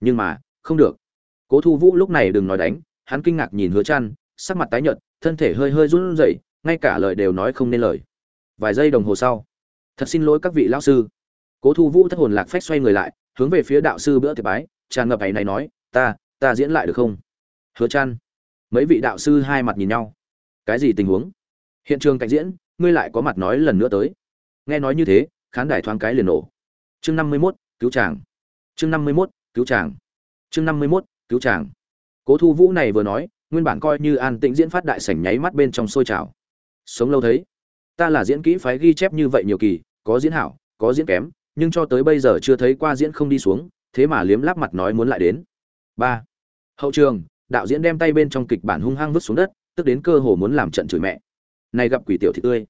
nhưng mà, không được. Cố thu vũ lúc này đừng nói đánh, hắn kinh ngạc nhìn hứa trăn, sắc mặt tái nhợt, thân thể hơi hơi run rẩy, ngay cả lời đều nói không nên lời. Vài giây đồng hồ sau, thật xin lỗi các vị lão sư. Cố thu vũ thất hồn lạc phách xoay người lại, hướng về phía đạo sư bữa tiệc bái, tràn ngập ấy này nói, ta ta diễn lại được không? Hứa trăn, mấy vị đạo sư hai mặt nhìn nhau. Cái gì tình huống? Hiện trường cảnh diễn, ngươi lại có mặt nói lần nữa tới. Nghe nói như thế, khán đài thoáng cái liền nổ. Chương năm mươi mốt, cứu chàng. Chương năm mươi mốt cứu chàng. Chương năm mươi mốt, cứu chàng. Cố thu vũ này vừa nói, nguyên bản coi như an tĩnh diễn phát đại sảnh nháy mắt bên trong sôi trào. Sống lâu thấy, ta là diễn kỹ phái ghi chép như vậy nhiều kỳ, có diễn hảo, có diễn kém, nhưng cho tới bây giờ chưa thấy qua diễn không đi xuống, thế mà liếm láp mặt nói muốn lại đến. Ba. Hậu trường, đạo diễn đem tay bên trong kịch bản hung hăng vứt xuống đất, tức đến cơ hồ muốn làm trận chửi mẹ. Này gặp quỷ tiểu thị tươi.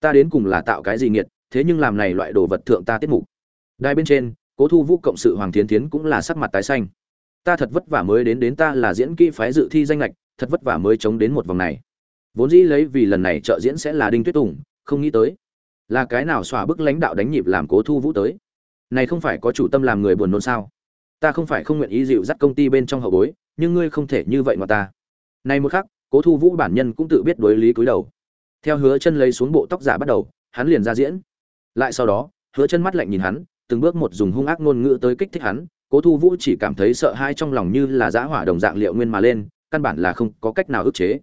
Ta đến cùng là tạo cái gì nghiệt, thế nhưng làm này loại đồ vật thượng ta tiết mục. Đài bên trên cố thu vũ cộng sự hoàng thiến tiến cũng là sắc mặt tái xanh. Ta thật vất vả mới đến đến ta là diễn kỹ phái dự thi danh lệch, thật vất vả mới chống đến một vòng này. Vốn dĩ lấy vì lần này trợ diễn sẽ là đinh tuyết tùng, không nghĩ tới. Là cái nào xòa bức lãnh đạo đánh nhịp làm cố thu vũ tới? Này không phải có chủ tâm làm người buồn nôn sao? Ta không phải không nguyện ý dịu dắt công ty bên trong hậu bối, nhưng ngươi không thể như vậy mà ta. Này một khắc, cố thu vũ bản nhân cũng tự biết đối lý cúi đầu. Theo hứa chân lấy xuống bộ tóc giả bắt đầu, hắn liền ra diễn. Lại sau đó, hứa chân mắt lạnh nhìn hắn từng bước một dùng hung ác ngôn ngữ tới kích thích hắn, cố thu vũ chỉ cảm thấy sợ hãi trong lòng như là giã hỏa đồng dạng liệu nguyên mà lên, căn bản là không có cách nào ức chế.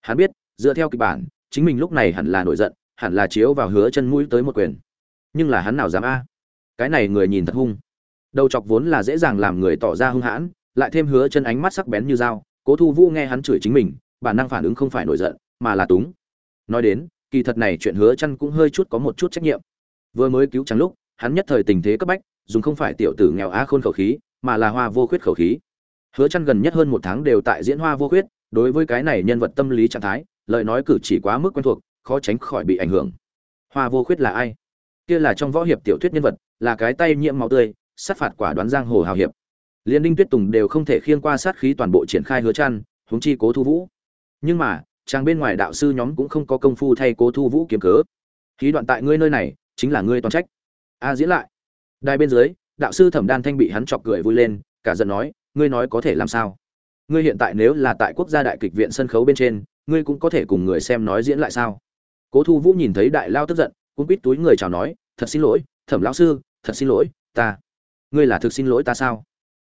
Hắn biết, dựa theo kịch bản, chính mình lúc này hẳn là nổi giận, hẳn là chiếu vào hứa chân mũi tới một quyền. Nhưng là hắn nào dám a? Cái này người nhìn thật hung. Đầu chọc vốn là dễ dàng làm người tỏ ra hung hãn, lại thêm hứa chân ánh mắt sắc bén như dao, cố thu vũ nghe hắn chửi chính mình, bản năng phản ứng không phải nổi giận, mà là túng. Nói đến, kỳ thật này chuyện hứa chân cũng hơi chút có một chút trách nhiệm. Vừa mới cứu trắng lúc hắn nhất thời tình thế cấp bách, dùng không phải tiểu tử nghèo á khôn khẩu khí, mà là hoa vô khuyết khẩu khí. Hứa chăn gần nhất hơn một tháng đều tại diễn hoa vô khuyết, đối với cái này nhân vật tâm lý trạng thái, lời nói cử chỉ quá mức quen thuộc, khó tránh khỏi bị ảnh hưởng. Hoa vô khuyết là ai? Kia là trong võ hiệp tiểu thuyết nhân vật, là cái tay nhiễm máu tươi, sát phạt quả đoán giang hồ hào hiệp. Liên đinh tuyết tùng đều không thể khiêng qua sát khí toàn bộ triển khai hứa chăn huống chi cố thu vũ. Nhưng mà, chàng bên ngoài đạo sư nhóm cũng không có công phu thay cố thu vũ kiếm cớ. Khí đoạn tại ngươi nơi này, chính là ngươi toàn trách a diễn lại. Đài bên dưới, đạo sư thẩm đan thanh bị hắn chọc cười vui lên, cả giận nói, ngươi nói có thể làm sao? Ngươi hiện tại nếu là tại quốc gia đại kịch viện sân khấu bên trên, ngươi cũng có thể cùng người xem nói diễn lại sao? Cố thu vũ nhìn thấy đại lao tức giận cũng quýt túi người chào nói, thật xin lỗi, thẩm lão sư, thật xin lỗi, ta, ngươi là thực xin lỗi ta sao?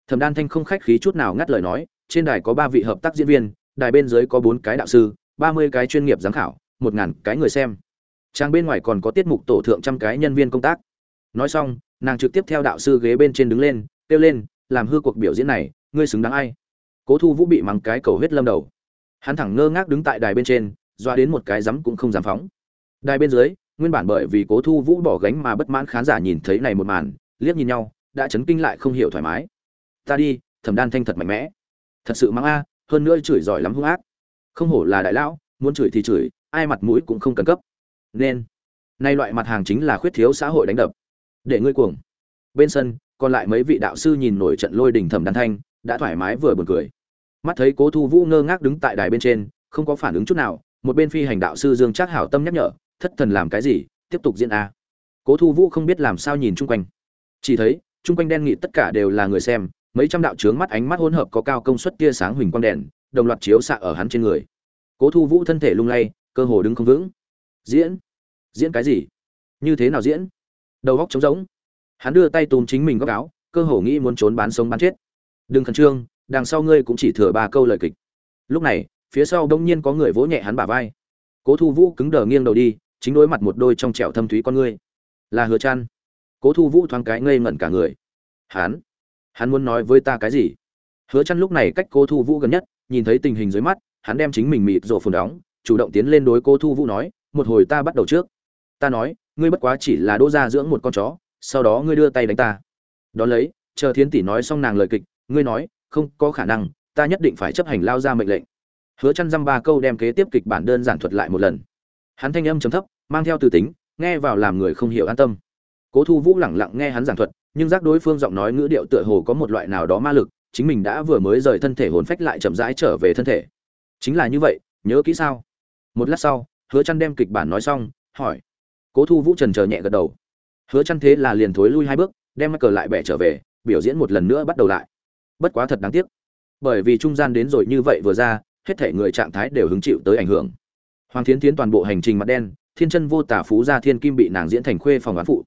Thẩm đan thanh không khách khí chút nào ngắt lời nói, trên đài có ba vị hợp tác diễn viên, đài bên dưới có bốn cái đạo sư, ba mươi cái chuyên nghiệp giám khảo, một ngàn cái người xem. Trang bên ngoài còn có tiết mục tổ thượng trăm cái nhân viên công tác nói xong, nàng trực tiếp theo đạo sư ghế bên trên đứng lên, kêu lên, làm hư cuộc biểu diễn này, ngươi xứng đáng ai? Cố thu vũ bị mắng cái cầu huyết lâm đầu. Hắn thẳng ngơ ngác đứng tại đài bên trên, doa đến một cái rắm cũng không dám phóng. Đài bên dưới, nguyên bản bởi vì cố thu vũ bỏ gánh mà bất mãn khán giả nhìn thấy này một màn, liếc nhìn nhau, đã chấn kinh lại không hiểu thoải mái. Ta đi, thẩm đan thanh thật mạnh mẽ. Thật sự mắng a, hơn nữa chửi giỏi lắm hung ác. Không hổ là đại lão, muốn chửi thì chửi, ai mặt mũi cũng không cần cấp. Nên, nay loại mặt hàng chính là khuyết thiếu xã hội đánh đập để ngươi cuồng. Bên sân, còn lại mấy vị đạo sư nhìn nổi trận lôi đình thẩm đan thanh, đã thoải mái vừa buồn cười. Mắt thấy cố thu vũ ngơ ngác đứng tại đài bên trên, không có phản ứng chút nào, một bên phi hành đạo sư dương trác hảo tâm nhắc nhở, thất thần làm cái gì, tiếp tục diễn a. Cố thu vũ không biết làm sao nhìn chung quanh. Chỉ thấy, chung quanh đen nghị tất cả đều là người xem, mấy trăm đạo trướng mắt ánh mắt hỗn hợp có cao công suất tia sáng huỳnh quang đèn, đồng loạt chiếu xạ ở hắn trên người. Cố thu vũ thân thể lung lay, cơ hồ đứng không vững. Diễn? Diễn cái gì? Như thế nào diễn? Đầu góc trống rỗng. Hắn đưa tay túm chính mình góc áo, cơ hồ nghĩ muốn trốn bán sống bán chết. Đừng khẩn trương, đằng sau ngươi cũng chỉ thừa ba câu lời kịch. Lúc này, phía sau đông nhiên có người vỗ nhẹ hắn bả vai. Cố thu vũ cứng đờ nghiêng đầu đi, chính đối mặt một đôi trong trẻo thâm thúy con ngươi. Là hứa trăn cố thu vũ thoáng cái ngây ngẩn cả người. Hắn? Hắn muốn nói với ta cái gì? Hứa trăn lúc này cách cố thu vũ gần nhất, nhìn thấy tình hình dưới mắt, hắn đem chính mình mịt rổ phồn đóng, chủ động tiến lên đối cố thu vũ nói, một hồi ta bắt đầu trước. Ta nói ngươi bất quá chỉ là đỗ gia dưỡng một con chó, sau đó ngươi đưa tay đánh ta. Đón lấy, chờ thiến tỷ nói xong nàng lời kịch, ngươi nói, không có khả năng, ta nhất định phải chấp hành lao ra mệnh lệnh. Hứa chăn dăm ba câu đem kế tiếp kịch bản đơn giản thuật lại một lần. Hắn thanh âm trầm thấp, mang theo từ tính, nghe vào làm người không hiểu an tâm. Cố thu vũ lẳng lặng nghe hắn giảng thuật, nhưng giác đối phương giọng nói ngữ điệu tựa hồ có một loại nào đó ma lực, chính mình đã vừa mới rời thân thể hồn phách lại chậm rãi trở về thân thể. Chính là như vậy, nhớ kỹ sao? Một lát sau, hứa chăn đem kịch bản nói xong, hỏi cố thu vũ trần chờ nhẹ gật đầu. Hứa chăn thế là liền thối lui hai bước, đem mắt cờ lại bẻ trở về, biểu diễn một lần nữa bắt đầu lại. Bất quá thật đáng tiếc, bởi vì trung gian đến rồi như vậy vừa ra, hết thể người trạng thái đều hứng chịu tới ảnh hưởng. Hoàng thiến tiến toàn bộ hành trình mặt đen, thiên chân vô tả phú gia thiên kim bị nàng diễn thành khuê phòng án phụ.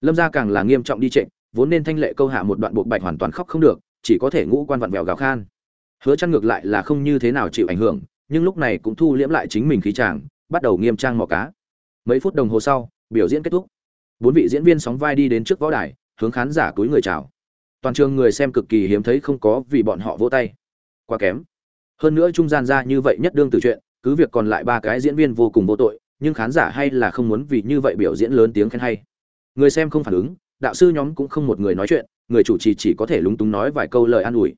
Lâm gia càng là nghiêm trọng đi trịnh vốn nên thanh lệ câu hạ một đoạn buộc bạch hoàn toàn khóc không được, chỉ có thể ngũ quan vặn vẹo gào khan. Hứa chăn ngược lại là không như thế nào chịu ảnh hưởng, nhưng lúc này cũng thu liễm lại chính mình khí chàng, bắt đầu nghiêm trang mò cá. Mấy phút đồng hồ sau biểu diễn kết thúc. Bốn vị diễn viên sóng vai đi đến trước võ đài, hướng khán giả túi người chào. Toàn trường người xem cực kỳ hiếm thấy không có vì bọn họ vỗ tay. Quá kém. Hơn nữa trung gian ra như vậy nhất đương từ chuyện, cứ việc còn lại ba cái diễn viên vô cùng vô tội, nhưng khán giả hay là không muốn vì như vậy biểu diễn lớn tiếng khen hay. Người xem không phản ứng, đạo sư nhóm cũng không một người nói chuyện, người chủ trì chỉ có thể lúng túng nói vài câu lời an ủi.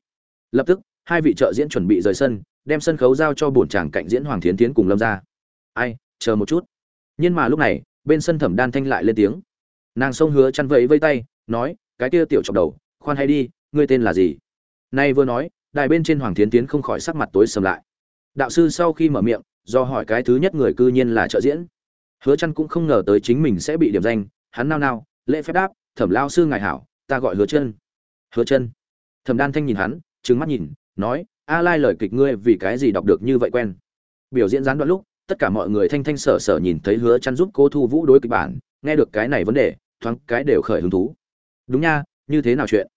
Lập tức, hai vị trợ diễn chuẩn bị rời sân, đem sân khấu giao cho bổn chàng cạnh diễn hoàng thiến tiến cùng lâm ra ai, chờ một chút. Nhưng mà lúc này bên sân thẩm đan thanh lại lên tiếng. Nàng xông hứa chăn vẫy vây tay, nói, cái kia tiểu chọc đầu, khoan hay đi, ngươi tên là gì? Nay vừa nói, đài bên trên hoàng thiến tiến không khỏi sắc mặt tối sầm lại. Đạo sư sau khi mở miệng, do hỏi cái thứ nhất người cư nhiên là trợ diễn. Hứa chăn cũng không ngờ tới chính mình sẽ bị điểm danh, hắn nao nao, lễ phép đáp, thẩm lao sư ngài hảo, ta gọi hứa chân. Hứa chân? Thẩm đan thanh nhìn hắn, trừng mắt nhìn, nói, a lai lời kịch ngươi vì cái gì đọc được như vậy quen? Biểu diễn gián đoạn lúc tất cả mọi người thanh thanh sở sở nhìn thấy hứa chăn giúp cô thu vũ đối kịch bản, nghe được cái này vấn đề, thoáng cái đều khởi hứng thú. Đúng nha, như thế nào chuyện?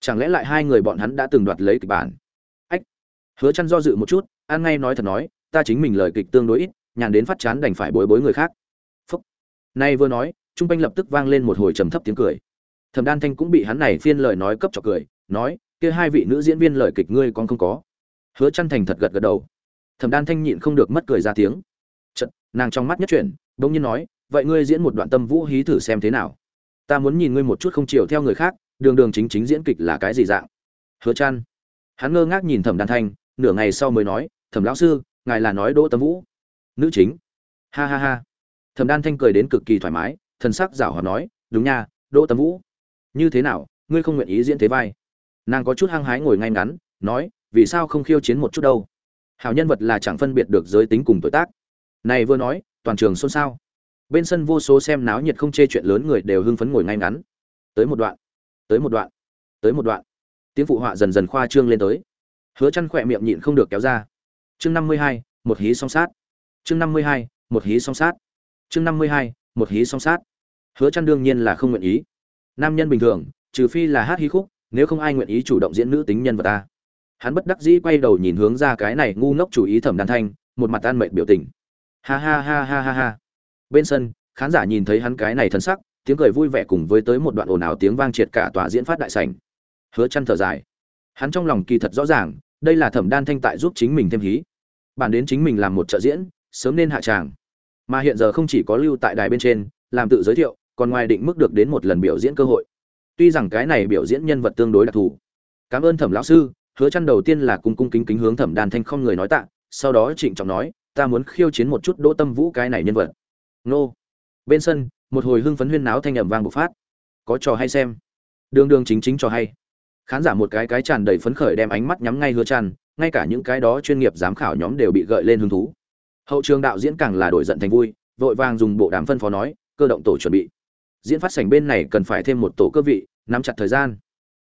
Chẳng lẽ lại hai người bọn hắn đã từng đoạt lấy kịch bản? Ách, hứa chăn do dự một chút an ngay nói thật nói, ta chính mình lời kịch tương đối ít, nhàn đến phát chán đành phải bối bối người khác. Phúc. Nay vừa nói, trung quanh lập tức vang lên một hồi trầm thấp tiếng cười. Thẩm đan thanh cũng bị hắn này phiên lời nói cấp cho cười, nói, kia hai vị nữ diễn viên lời kịch ngươi còn không có. Hứa chăn thành thật gật gật đầu. Thẩm đan thanh nhịn không được mất cười ra tiếng nàng trong mắt nhất chuyển, bỗng nhiên nói, vậy ngươi diễn một đoạn tâm vũ hí thử xem thế nào? Ta muốn nhìn ngươi một chút không chiều theo người khác, đường đường chính chính diễn kịch là cái gì dạng? Hứa chăn hắn ngơ ngác nhìn thẩm đan thanh, nửa ngày sau mới nói, thẩm lão sư, ngài là nói đỗ tâm vũ, nữ chính. Ha ha ha. Thẩm đan thanh cười đến cực kỳ thoải mái, thần sắc rảo hòa nói, đúng nha, đỗ tâm vũ. Như thế nào, ngươi không nguyện ý diễn thế vai? Nàng có chút hăng hái ngồi ngay ngắn, nói, vì sao không khiêu chiến một chút đâu? Hảo nhân vật là chẳng phân biệt được giới tính cùng tuổi tác này vừa nói, toàn trường xôn xao. Bên sân vô số xem náo nhiệt không chê chuyện lớn người đều hưng phấn ngồi ngay ngắn. Tới một đoạn, tới một đoạn, tới một đoạn. Tiếng phụ họa dần dần khoa trương lên tới. Hứa Chân khẽ miệng nhịn không được kéo ra. Chương năm mươi hai, một hí song sát. Chương năm mươi hai, một hí song sát. Chương năm mươi hai, một hí song sát. Hứa Chân đương nhiên là không nguyện ý. Nam nhân bình thường, trừ phi là hát hí khúc, nếu không ai nguyện ý chủ động diễn nữ tính nhân vật ta. Hắn bất đắc dĩ quay đầu nhìn hướng ra cái này ngu ngốc chủ ý thẩm đan thanh, một mặt an mệnh biểu tình ha ha ha ha ha ha. Bên sân, khán giả nhìn thấy hắn cái này thân sắc, tiếng cười vui vẻ cùng với tới một đoạn ồn ào tiếng vang triệt cả tòa diễn phát đại sảnh. Hứa chăn thở dài. Hắn trong lòng kỳ thật rõ ràng, đây là thẩm đan thanh tại giúp chính mình thêm hí. Bản đến chính mình làm một trợ diễn, sớm nên hạ tràng. Mà hiện giờ không chỉ có lưu tại đài bên trên, làm tự giới thiệu, còn ngoài định mức được đến một lần biểu diễn cơ hội. Tuy rằng cái này biểu diễn nhân vật tương đối đặc thù. Cảm ơn thẩm lão sư, hứa chăn đầu tiên là cung cung kính kính hướng thẩm Đan thanh không người nói tạ, sau đó trịnh trọng nói ta muốn khiêu chiến một chút đỗ tâm vũ cái này nhân vật. Nô. Bên sân, một hồi hưng phấn huyên náo thanh ầm vang bộc phát. Có trò hay xem. Đường đường chính chính trò hay. Khán giả một cái cái tràn đầy phấn khởi đem ánh mắt nhắm ngay hứa tràn. ngay cả những cái đó chuyên nghiệp giám khảo nhóm đều bị gợi lên hứng thú. Hậu trường đạo diễn càng là đổi giận thành vui, vội vàng dùng bộ đàm phân phó nói, cơ động tổ chuẩn bị. Diễn phát sảnh bên này cần phải thêm một tổ cơ vị, nắm chặt thời gian.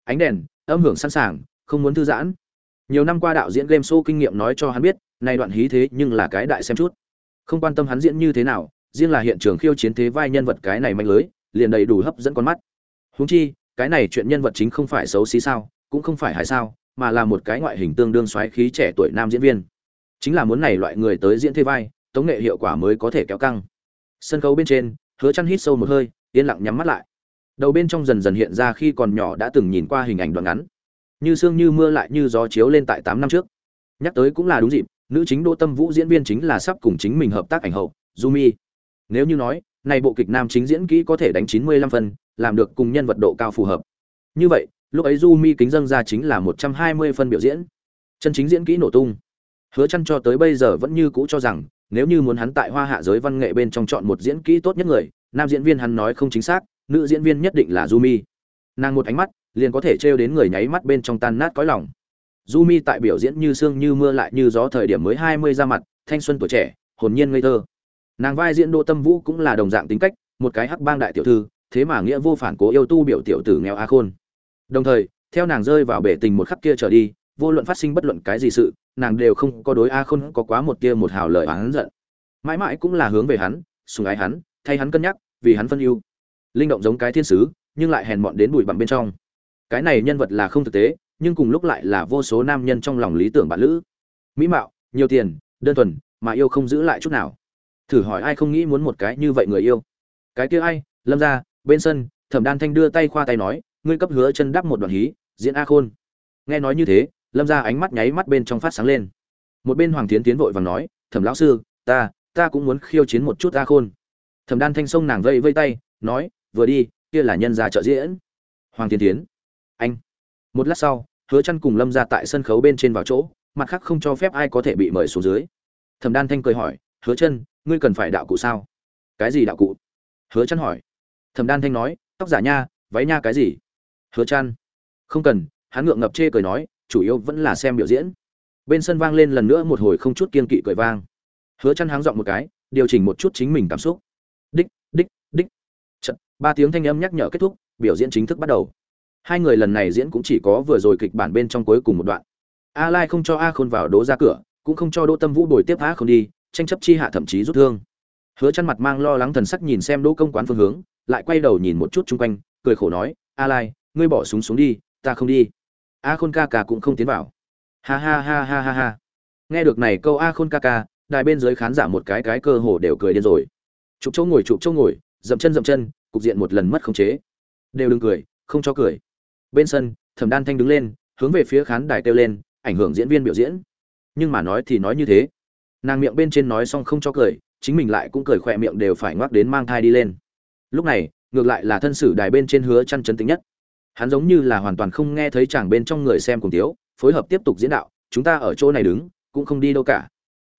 Ánh đèn, âm hưởng sẵn sàng, không muốn thư giãn. Nhiều năm qua đạo diễn game show kinh nghiệm nói cho hắn biết nay đoạn hí thế nhưng là cái đại xem chút. Không quan tâm hắn diễn như thế nào, riêng là hiện trường khiêu chiến thế vai nhân vật cái này mạnh lưới, liền đầy đủ hấp dẫn con mắt. Huống chi, cái này chuyện nhân vật chính không phải xấu xí sao, cũng không phải hài sao, mà là một cái ngoại hình tương đương xoáy khí trẻ tuổi nam diễn viên. Chính là muốn này loại người tới diễn thế vai, tống nghệ hiệu quả mới có thể kéo căng. Sân khấu bên trên, hứa chăn hít sâu một hơi, yên lặng nhắm mắt lại. Đầu bên trong dần dần hiện ra khi còn nhỏ đã từng nhìn qua hình ảnh đoạn ngắn. Như sương như mưa lại như gió chiếu lên tại 8 năm trước. Nhắc tới cũng là đúng dịp nữ chính đỗ tâm vũ diễn viên chính là sắp cùng chính mình hợp tác ảnh hậu Jumi. nếu như nói, này bộ kịch nam chính diễn kỹ có thể đánh 95 phân, làm được cùng nhân vật độ cao phù hợp như vậy, lúc ấy Jumi kính dâng ra chính là 120 phân biểu diễn chân chính diễn kỹ nổ tung hứa chăn cho tới bây giờ vẫn như cũ cho rằng, nếu như muốn hắn tại hoa hạ giới văn nghệ bên trong chọn một diễn kỹ tốt nhất người, nam diễn viên hắn nói không chính xác, nữ diễn viên nhất định là Jumi. nàng một ánh mắt, liền có thể trêu đến người nháy mắt bên trong tan nát cõi lòng Jumi tại biểu diễn như sương như mưa lại như gió thời điểm mới 20 ra mặt, thanh xuân tuổi trẻ, hồn nhiên ngây thơ. Nàng vai diễn đỗ tâm vũ cũng là đồng dạng tính cách, một cái hắc bang đại tiểu thư, thế mà nghĩa vô phản cố yêu tu biểu tiểu tử nghèo a khôn. Đồng thời, theo nàng rơi vào bể tình một khắc kia trở đi, vô luận phát sinh bất luận cái gì sự, nàng đều không có đối a khôn có quá một kia một hào lời oán giận. Mãi mãi cũng là hướng về hắn sùng ái hắn, thay hắn cân nhắc, vì hắn phân ưu. Linh động giống cái thiên sứ, nhưng lại hèn mọn đến bụi bặm bên trong. Cái này nhân vật là không thực tế nhưng cùng lúc lại là vô số nam nhân trong lòng lý tưởng bạn lữ. Mỹ mạo, nhiều tiền, đơn thuần, mà yêu không giữ lại chút nào. Thử hỏi ai không nghĩ muốn một cái như vậy người yêu? Cái kia ai? Lâm ra bên sân, thẩm đan thanh đưa tay khoa tay nói, ngươi cấp hứa chân đắp một đoạn hí, diễn a khôn. Nghe nói như thế, lâm ra ánh mắt nháy mắt bên trong phát sáng lên. Một bên hoàng tiến tiến vội vàng nói, thẩm lão sư, ta ta cũng muốn khiêu chiến một chút a khôn. Thẩm đan thanh sông nàng vây vây tay, nói, vừa đi, kia là nhân gia trợ diễn. Hoàng tiến tiến, anh một lát sau hứa chăn cùng lâm ra tại sân khấu bên trên vào chỗ mặt khác không cho phép ai có thể bị mời xuống dưới. Thẩm đan thanh cười hỏi hứa chân ngươi cần phải đạo cụ sao? Cái gì đạo cụ? Hứa chăn hỏi. Thẩm đan thanh nói tóc giả nha váy nha cái gì? Hứa chăn không cần. Hắn ngượng ngập chê cười nói chủ yếu vẫn là xem biểu diễn. Bên sân vang lên lần nữa một hồi không chút kiên kỵ cười vang. Hứa chăn háng giọng một cái điều chỉnh một chút chính mình cảm xúc. Đích đích đích. Chật, ba tiếng thanh âm nhắc nhở kết thúc biểu diễn chính thức bắt đầu hai người lần này diễn cũng chỉ có vừa rồi kịch bản bên trong cuối cùng một đoạn. A lai không cho a khôn vào đố ra cửa, cũng không cho đỗ tâm vũ bồi tiếp a Khôn đi, tranh chấp chi hạ thậm chí rút thương. Hứa chăn mặt mang lo lắng thần sắc nhìn xem đỗ công quán phương hướng, lại quay đầu nhìn một chút chung quanh, cười khổ nói, a lai, ngươi bỏ súng xuống đi, ta không đi. A khôn ca ca cũng không tiến vào. Ha ha ha ha ha ha. Nghe được này câu a khôn ca ca, đài bên dưới khán giả một cái cái cơ hồ đều cười điên rồi. Chụp chỗ ngồi, chụp chỗ ngồi, dậm chân dậm chân, cục diện một lần mất khống chế. Đều đừng cười, không cho cười bên sân, thẩm đan thanh đứng lên, hướng về phía khán đài kêu lên, ảnh hưởng diễn viên biểu diễn. Nhưng mà nói thì nói như thế. Nàng miệng bên trên nói xong không cho cười, chính mình lại cũng cười khỏe miệng đều phải ngoắc đến mang thai đi lên. Lúc này, ngược lại là thân sử đài bên trên hứa chăn chấn tính nhất. Hắn giống như là hoàn toàn không nghe thấy chàng bên trong người xem cùng tiếu phối hợp tiếp tục diễn đạo, chúng ta ở chỗ này đứng, cũng không đi đâu cả.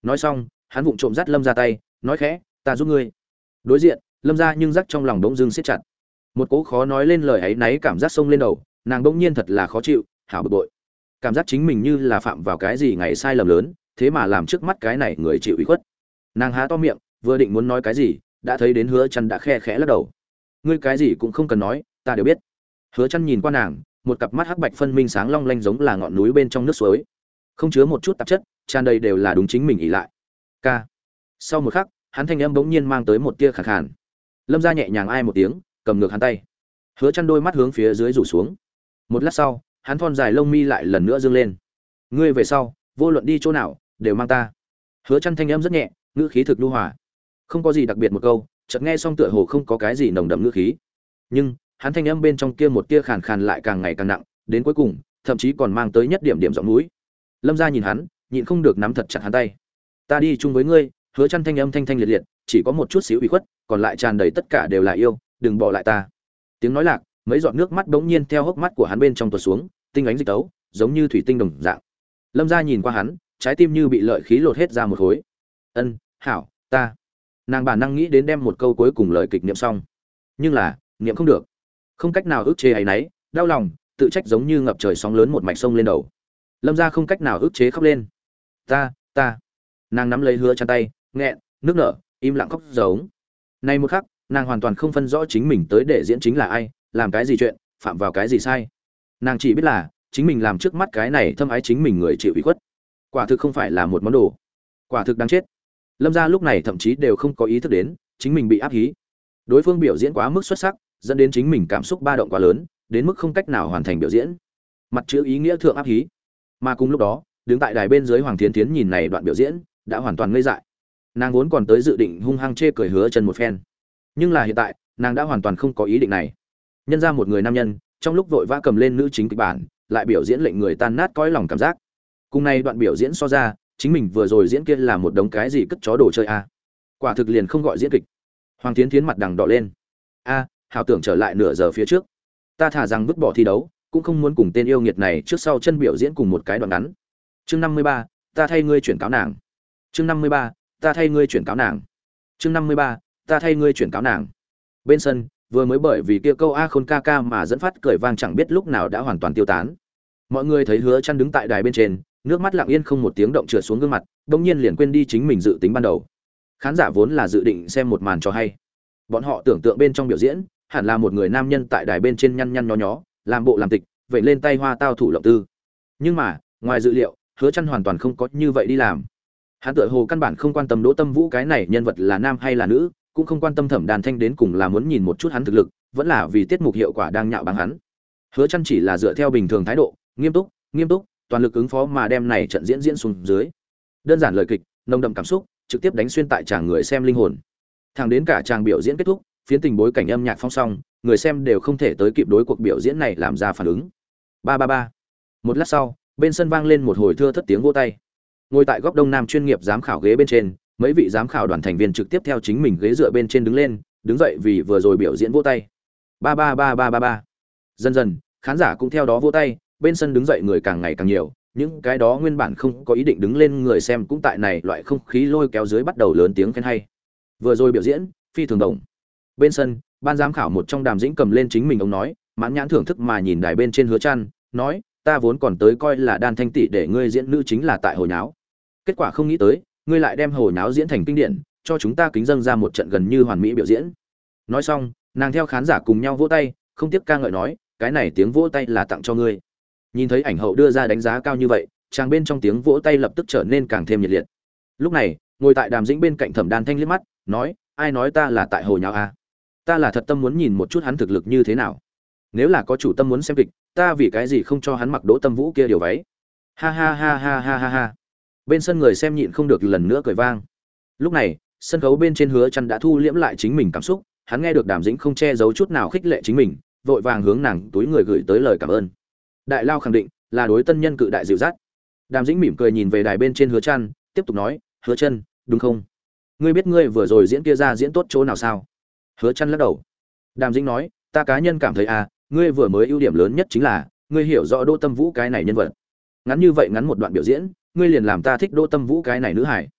Nói xong, hắn vụng trộm dắt lâm ra tay, nói khẽ, ta giúp ngươi. Đối diện, lâm ra nhưng dắt trong lòng bỗng dưng siết chặt. Một cố khó nói lên lời ấy náy cảm giác sông lên đầu nàng bỗng nhiên thật là khó chịu, hảo bực bội. Cảm giác chính mình như là phạm vào cái gì ngày sai lầm lớn, thế mà làm trước mắt cái này người chịu ủy khuất. Nàng há to miệng, vừa định muốn nói cái gì, đã thấy đến hứa chăn đã khe khẽ lắc đầu. Ngươi cái gì cũng không cần nói, ta đều biết. Hứa chăn nhìn qua nàng, một cặp mắt hắc bạch phân minh sáng long lanh giống là ngọn núi bên trong nước suối. Không chứa một chút tạp chất, tràn đầy đều là đúng chính mình ỉ lại. K sau một khắc, hắn thanh âm bỗng nhiên mang tới một tia khàn khàn. Lâm ra nhẹ nhàng ai một tiếng, cầm ngược hắn tay. Hứa chăn đôi mắt hướng phía dưới rủ xuống một lát sau, hắn thon dài lông mi lại lần nữa dâng lên. Ngươi về sau, vô luận đi chỗ nào, đều mang ta. Hứa chăn thanh âm rất nhẹ, ngữ khí thực lưu hòa. Không có gì đặc biệt một câu, chợt nghe xong tựa hồ không có cái gì nồng đậm ngữ khí. Nhưng, hắn thanh âm bên trong kia một tia khàn khàn lại càng ngày càng nặng, đến cuối cùng, thậm chí còn mang tới nhất điểm điểm giọng mũi lâm gia nhìn hắn, nhịn không được nắm thật chặt hắn tay. Ta đi chung với ngươi, hứa chăn thanh âm thanh thanh liệt liệt, chỉ có một chút xíu ủy khuất, còn lại tràn đầy tất cả đều là yêu, đừng bỏ lại ta. Tiếng nói lạc mấy giọt nước mắt bỗng nhiên theo hốc mắt của hắn bên trong tuột xuống tinh ánh dịch tấu giống như thủy tinh đồng dạng. Lâm gia nhìn qua hắn trái tim như bị lợi khí lột hết ra một khối. Ân hảo ta. Nàng bản năng nghĩ đến đem một câu cuối cùng lời kịch niệm xong. Nhưng là niệm không được. Không cách nào ức chế ấy nấy, đau lòng tự trách giống như ngập trời sóng lớn một mạch sông lên đầu. Lâm Gia không cách nào ức chế khóc lên. Ta ta. Nàng nắm lấy hứa chăn tay nghẹn nước nở im lặng khóc giống. Nay một khắc nàng hoàn toàn không phân rõ chính mình tới để diễn chính là ai làm cái gì chuyện, phạm vào cái gì sai. Nàng chỉ biết là, chính mình làm trước mắt cái này thâm ái chính mình người chịu ủy khuất. Quả thực không phải là một món đồ. Quả thực đáng chết. Lâm gia lúc này thậm chí đều không có ý thức đến, chính mình bị áp hí. Đối phương biểu diễn quá mức xuất sắc, dẫn đến chính mình cảm xúc ba động quá lớn, đến mức không cách nào hoàn thành biểu diễn. Mặt chữ ý nghĩa thượng áp hí. Mà cùng lúc đó, đứng tại đài bên dưới hoàng thiến tiến nhìn này đoạn biểu diễn, đã hoàn toàn ngây dại. Nàng vốn còn tới dự định hung hăng chê cười hứa chân một phen. Nhưng là hiện tại, nàng đã hoàn toàn không có ý định này nhân ra một người nam nhân trong lúc vội vã cầm lên nữ chính kịch bản lại biểu diễn lệnh người tan nát cõi lòng cảm giác. Cùng nay đoạn biểu diễn so ra chính mình vừa rồi diễn kia là một đống cái gì cất chó đồ chơi a? À. quả thực liền không gọi diễn kịch. Hoàng tiến tiến mặt đằng đỏ lên. A à, hào tưởng trở lại nửa giờ phía trước. Ta thả rằng vứt bỏ thi đấu cũng không muốn cùng tên yêu nghiệt này trước sau chân biểu diễn cùng một cái đoạn ngắn. Chương năm mươi ba ta thay ngươi chuyển cáo nàng. Chương năm mươi ba ta thay ngươi chuyển cáo nàng. Chương năm mươi ba ta thay ngươi chuyển cáo nàng. Bên sân vừa mới bởi vì kia câu a khôn ca ca mà dẫn phát cười vang chẳng biết lúc nào đã hoàn toàn tiêu tán. Mọi người thấy hứa chăn đứng tại đài bên trên, nước mắt lặng yên không một tiếng động trượt xuống gương mặt đông nhiên liền quên đi chính mình dự tính ban đầu. Khán giả vốn là dự định xem một màn cho hay. Bọn họ tưởng tượng bên trong biểu diễn, hẳn là một người nam nhân tại đài bên trên nhăn nhăn nhó nhó, làm bộ làm tịch vậy lên tay hoa tao thủ lộng tư. Nhưng mà, ngoài dự liệu, hứa chăn hoàn toàn không có như vậy đi làm. Hắn tựa hồ căn bản không quan tâm đỗ tâm vũ cái này nhân vật là nam hay là nữ cũng không quan tâm thẩm đàn thanh đến cùng là muốn nhìn một chút hắn thực lực, vẫn là vì tiết mục hiệu quả đang nhạo báng hắn. Hứa chăn chỉ là dựa theo bình thường thái độ, nghiêm túc nghiêm túc, toàn lực ứng phó mà đem này trận diễn diễn xuống dưới. Đơn giản lời kịch, nồng đậm cảm xúc, trực tiếp đánh xuyên tại chàng người xem linh hồn. Thẳng đến cả chàng biểu diễn kết thúc, phiến tình bối cảnh âm nhạc phong song, người xem đều không thể tới kịp đối cuộc biểu diễn này làm ra phản ứng. Ba ba ba. Một lát sau, bên sân vang lên một hồi thưa thất tiếng vô tay. Ngồi tại góc đông nam chuyên nghiệp giám khảo ghế bên trên mấy vị giám khảo đoàn thành viên trực tiếp theo chính mình ghế dựa bên trên đứng lên đứng dậy vì vừa rồi biểu diễn vô tay. Ba ba ba ba ba ba. Dần dần khán giả cũng theo đó vô tay bên sân đứng dậy người càng ngày càng nhiều những cái đó nguyên bản không có ý định đứng lên người xem cũng tại này loại không khí lôi kéo dưới bắt đầu lớn tiếng khen hay. Vừa rồi biểu diễn phi thường đồng. Bên sân ban giám khảo một trong đàm dĩnh cầm lên chính mình ông nói mãn nhãn thưởng thức mà nhìn đài bên trên hứa trăn, nói ta vốn còn tới coi là đan thanh tỷ để ngươi diễn nữ chính là tại hồi nháo kết quả không nghĩ tới ngươi lại đem hồi nháo diễn thành kinh điển, cho chúng ta kính dâng ra một trận gần như hoàn mỹ biểu diễn. Nói xong, nàng theo khán giả cùng nhau vỗ tay, không tiếc ca ngợi nói, cái này tiếng vỗ tay là tặng cho ngươi. Nhìn thấy ảnh hậu đưa ra đánh giá cao như vậy, chàng bên trong tiếng vỗ tay lập tức trở nên càng thêm nhiệt liệt. Lúc này, ngồi tại đàm dĩnh bên cạnh thẩm đan thanh liếc mắt, nói, ai nói ta là tại hồi nháo a à? ta là thật tâm muốn nhìn một chút hắn thực lực như thế nào. Nếu là có chủ tâm muốn xem kịch, ta vì cái gì không cho hắn mặc đỗ tâm vũ kia điều váy? Ha ha ha ha ha ha ha bên sân người xem nhịn không được lần nữa cười vang. Lúc này, sân khấu bên trên hứa chăn đã thu liễm lại chính mình cảm xúc, hắn nghe được đàm dĩnh không che giấu chút nào khích lệ chính mình, vội vàng hướng nàng túi người gửi tới lời cảm ơn. Đại lao khẳng định là đối tân nhân cự đại dịu dắt. Đàm dĩnh mỉm cười nhìn về đài bên trên hứa chăn, tiếp tục nói, hứa chân, đúng không? Ngươi biết ngươi vừa rồi diễn kia ra diễn tốt chỗ nào sao? Hứa chăn lắc đầu. Đàm dĩnh nói, ta cá nhân cảm thấy à ngươi vừa mới ưu điểm lớn nhất chính là, ngươi hiểu rõ đỗ tâm vũ cái này nhân vật. Ngắn như vậy ngắn một đoạn biểu diễn ngươi liền làm ta thích đỗ tâm vũ cái này nữ hải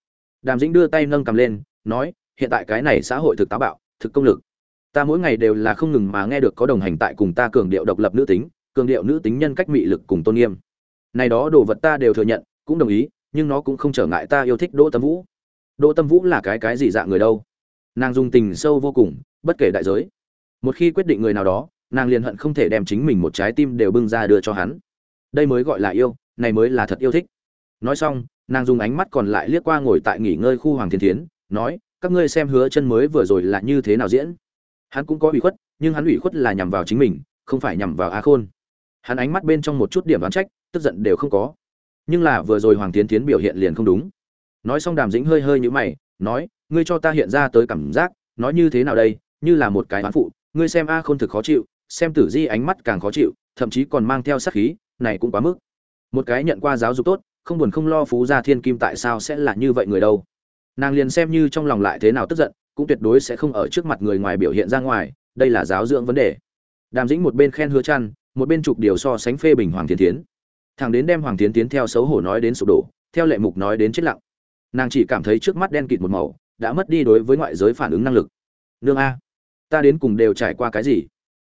đàm dĩnh đưa tay nâng cầm lên, nói, hiện tại cái này xã hội thực táo bạo, thực công lực. Ta mỗi ngày đều là không ngừng mà nghe được có đồng hành tại cùng ta cường điệu độc lập nữ tính, cường điệu nữ tính nhân cách mị lực cùng tôn nghiêm. Này đó đồ vật ta đều thừa nhận, cũng đồng ý, nhưng nó cũng không trở ngại ta yêu thích đỗ tâm vũ. Đỗ tâm vũ là cái cái gì dạng người đâu? Nàng dùng tình sâu vô cùng, bất kể đại giới. Một khi quyết định người nào đó, nàng liền hận không thể đem chính mình một trái tim đều bưng ra đưa cho hắn. Đây mới gọi là yêu, này mới là thật yêu thích nói xong, nàng dùng ánh mắt còn lại liếc qua ngồi tại nghỉ ngơi khu hoàng thiên thiến, nói, các ngươi xem hứa chân mới vừa rồi là như thế nào diễn? Hắn cũng có ủy khuất, nhưng hắn ủy khuất là nhằm vào chính mình, không phải nhằm vào a khôn. Hắn ánh mắt bên trong một chút điểm đoán trách, tức giận đều không có. Nhưng là vừa rồi hoàng tiến tiến biểu hiện liền không đúng. Nói xong đàm dĩnh hơi hơi như mày, nói, ngươi cho ta hiện ra tới cảm giác, nói như thế nào đây? Như là một cái oán phụ, ngươi xem a khôn thực khó chịu, xem tử di ánh mắt càng khó chịu, thậm chí còn mang theo sát khí, này cũng quá mức. Một cái nhận qua giáo dục tốt không buồn không lo phú gia thiên kim tại sao sẽ là như vậy người đâu. Nàng liền xem như trong lòng lại thế nào tức giận, cũng tuyệt đối sẽ không ở trước mặt người ngoài biểu hiện ra ngoài, đây là giáo dưỡng vấn đề. Đàm dĩnh một bên khen hứa chăn, một bên chụp điều so sánh phê bình hoàng thiên tiến. Thằng đến đem hoàng thiên tiến theo xấu hổ nói đến sụp đổ, theo lệ mục nói đến chết lặng. Nàng chỉ cảm thấy trước mắt đen kịt một màu, đã mất đi đối với ngoại giới phản ứng năng lực. Nương a, ta đến cùng đều trải qua cái gì?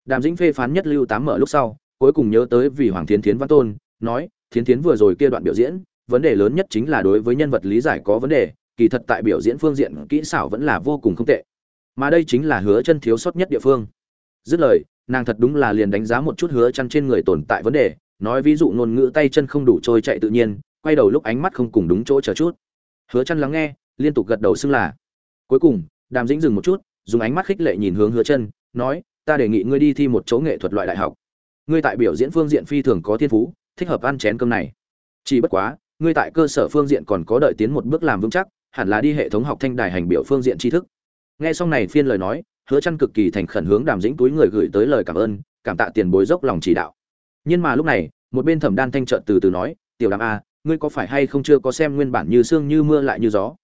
Đàm dĩnh phê phán nhất lưu tám mở lúc sau, cuối cùng nhớ tới vì hoàng thiến thiến văn tôn, nói thiến thiến vừa rồi kia đoạn biểu diễn, vấn đề lớn nhất chính là đối với nhân vật lý giải có vấn đề, kỳ thật tại biểu diễn phương diện, kỹ xảo vẫn là vô cùng không tệ. Mà đây chính là hứa chân thiếu sót nhất địa phương. Dứt lời, nàng thật đúng là liền đánh giá một chút hứa chân trên người tồn tại vấn đề, nói ví dụ ngôn ngữ tay chân không đủ trôi chạy tự nhiên, quay đầu lúc ánh mắt không cùng đúng chỗ chờ chút. Hứa chân lắng nghe, liên tục gật đầu xưng là. Cuối cùng, đàm dĩnh dừng một chút, dùng ánh mắt khích lệ nhìn hướng hứa chân, nói, ta đề nghị ngươi đi thi một chỗ nghệ thuật loại đại học. Ngươi tại biểu diễn phương diện phi thường có thiên phú thích hợp ăn chén cơm này. Chỉ bất quá, ngươi tại cơ sở phương diện còn có đợi tiến một bước làm vững chắc, hẳn là đi hệ thống học thanh đài hành biểu phương diện tri thức. Nghe xong này phiên lời nói, hứa chăn cực kỳ thành khẩn hướng đàm dĩnh túi người gửi tới lời cảm ơn, cảm tạ tiền bối dốc lòng chỉ đạo. Nhưng mà lúc này, một bên thẩm đan thanh trợn từ từ nói, tiểu đàm a ngươi có phải hay không chưa có xem nguyên bản như sương như mưa lại như gió?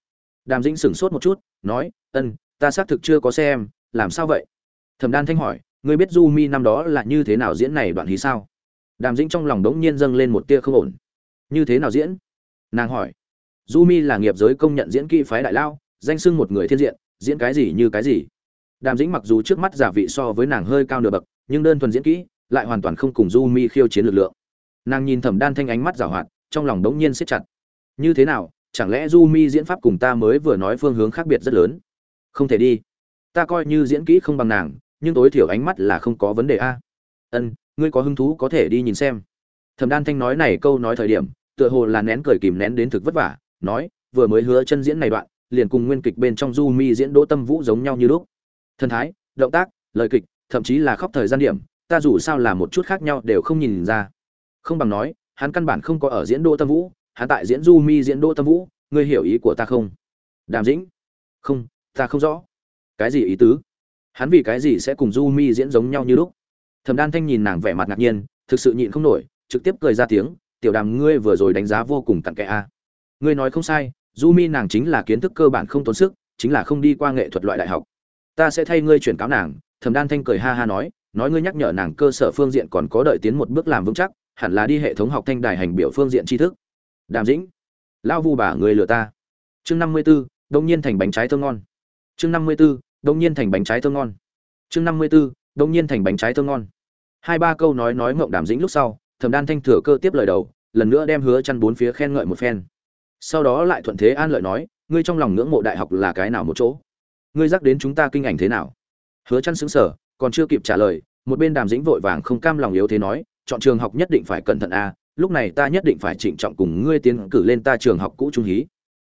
Đàm dĩnh sửng sốt một chút, nói, ân, ta xác thực chưa có xem, làm sao vậy? Thẩm đan thanh hỏi, ngươi biết du mi năm đó là như thế nào diễn này đoạn hí sao? Đàm dĩnh trong lòng đống nhiên dâng lên một tia không ổn. Như thế nào diễn? Nàng hỏi. Du mi là nghiệp giới công nhận diễn kỹ phái đại lao, danh sưng một người thiên diện, diễn cái gì như cái gì. Đàm dĩnh mặc dù trước mắt giả vị so với nàng hơi cao nửa bậc, nhưng đơn thuần diễn kỹ lại hoàn toàn không cùng du mi khiêu chiến lực lượng. Nàng nhìn thẩm đan thanh ánh mắt giảo hoạt, trong lòng đống nhiên siết chặt. Như thế nào, chẳng lẽ du mi diễn pháp cùng ta mới vừa nói phương hướng khác biệt rất lớn? Không thể đi. Ta coi như diễn kỹ không bằng nàng, nhưng tối thiểu ánh mắt là không có vấn đề a. Ân ngươi có hứng thú có thể đi nhìn xem. Thẩm đan thanh nói này câu nói thời điểm, tựa hồ là nén cười kìm nén đến thực vất vả, nói, vừa mới hứa chân diễn này đoạn, liền cùng nguyên kịch bên trong du mi diễn đỗ tâm vũ giống nhau như lúc. Thân thái, động tác, lời kịch, thậm chí là khóc thời gian điểm, ta dù sao là một chút khác nhau đều không nhìn ra. Không bằng nói, hắn căn bản không có ở diễn đỗ tâm vũ, hắn tại diễn du mi diễn đỗ tâm vũ, ngươi hiểu ý của ta không? Đàm dĩnh, không, ta không rõ. Cái gì ý tứ? Hắn vì cái gì sẽ cùng du mi diễn giống nhau như lúc? Thẩm đan thanh nhìn nàng vẻ mặt ngạc nhiên, thực sự nhịn không nổi, trực tiếp cười ra tiếng, tiểu đàm, ngươi vừa rồi đánh giá vô cùng cặn kẽ a. Ngươi nói không sai, du mi nàng chính là kiến thức cơ bản không tốn sức, chính là không đi qua nghệ thuật loại đại học. Ta sẽ thay ngươi chuyển cáo nàng. Thẩm đan thanh cười ha ha nói nói ngươi nhắc nhở nàng cơ sở phương diện còn có đợi tiến một bước làm vững chắc, hẳn là đi hệ thống học thanh đài hành biểu phương diện tri thức. Đàm dĩnh lao vu bà người lừa ta. Chương năm mươi b ố đông nhiên thành bánh trái thơ ngon. Chương năm mươi b ố đông nhiên thành bánh trái thơ ngon. Chương năm mươi b ố đông nhiên thành bánh trái thơm ngon. Hai ba câu nói nói mộng đàm dĩnh lúc sau, thẩm đan thanh thừa cơ tiếp lời đầu, lần nữa đem hứa chăn bốn phía khen ngợi một phen. Sau đó lại thuận thế an lợi nói, ngươi trong lòng ngưỡng mộ đại học là cái nào một chỗ? Ngươi dắt đến chúng ta kinh ảnh thế nào? Hứa chăn sững sờ, còn chưa kịp trả lời, một bên đàm dĩnh vội vàng không cam lòng yếu thế nói, chọn trường học nhất định phải cẩn thận a, lúc này ta nhất định phải trịnh trọng cùng ngươi tiến cử lên ta trường học cũ trung hí.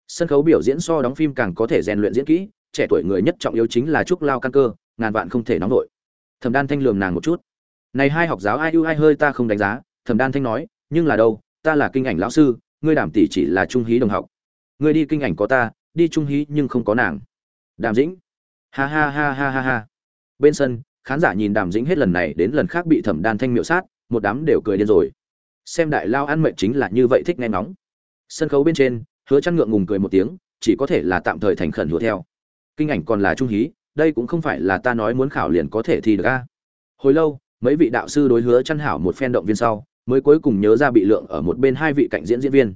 Sân khấu biểu diễn so đóng phim càng có thể rèn luyện diễn kỹ, trẻ tuổi người nhất trọng yếu chính là trúc lao căn cơ, ngàn vạn không thể nóng nổi thẩm đan thanh lườm nàng một chút. Này hai học giáo ai ưu ai hơi ta không đánh giá, thẩm đan thanh nói, nhưng là đâu, ta là kinh ảnh lão sư, ngươi đảm tỷ chỉ là trung hí đồng học. Ngươi đi kinh ảnh có ta, đi trung hí nhưng không có nàng. Đàm dĩnh. Ha ha ha ha ha ha. Bên sân, khán giả nhìn đàm dĩnh hết lần này đến lần khác bị thẩm đan thanh miệu sát, một đám đều cười điên rồi. Xem đại lao ăn mệnh chính là như vậy thích nghe ngóng. Sân khấu bên trên, hứa chăn ngượng ngùng cười một tiếng, chỉ có thể là tạm thời thành khẩn hứa theo. Kinh ảnh còn là trung hí đây cũng không phải là ta nói muốn khảo liền có thể thi được a. Hồi lâu, mấy vị đạo sư đối hứa chăn hảo một phen động viên sau, mới cuối cùng nhớ ra bị lượng ở một bên hai vị cạnh diễn diễn viên.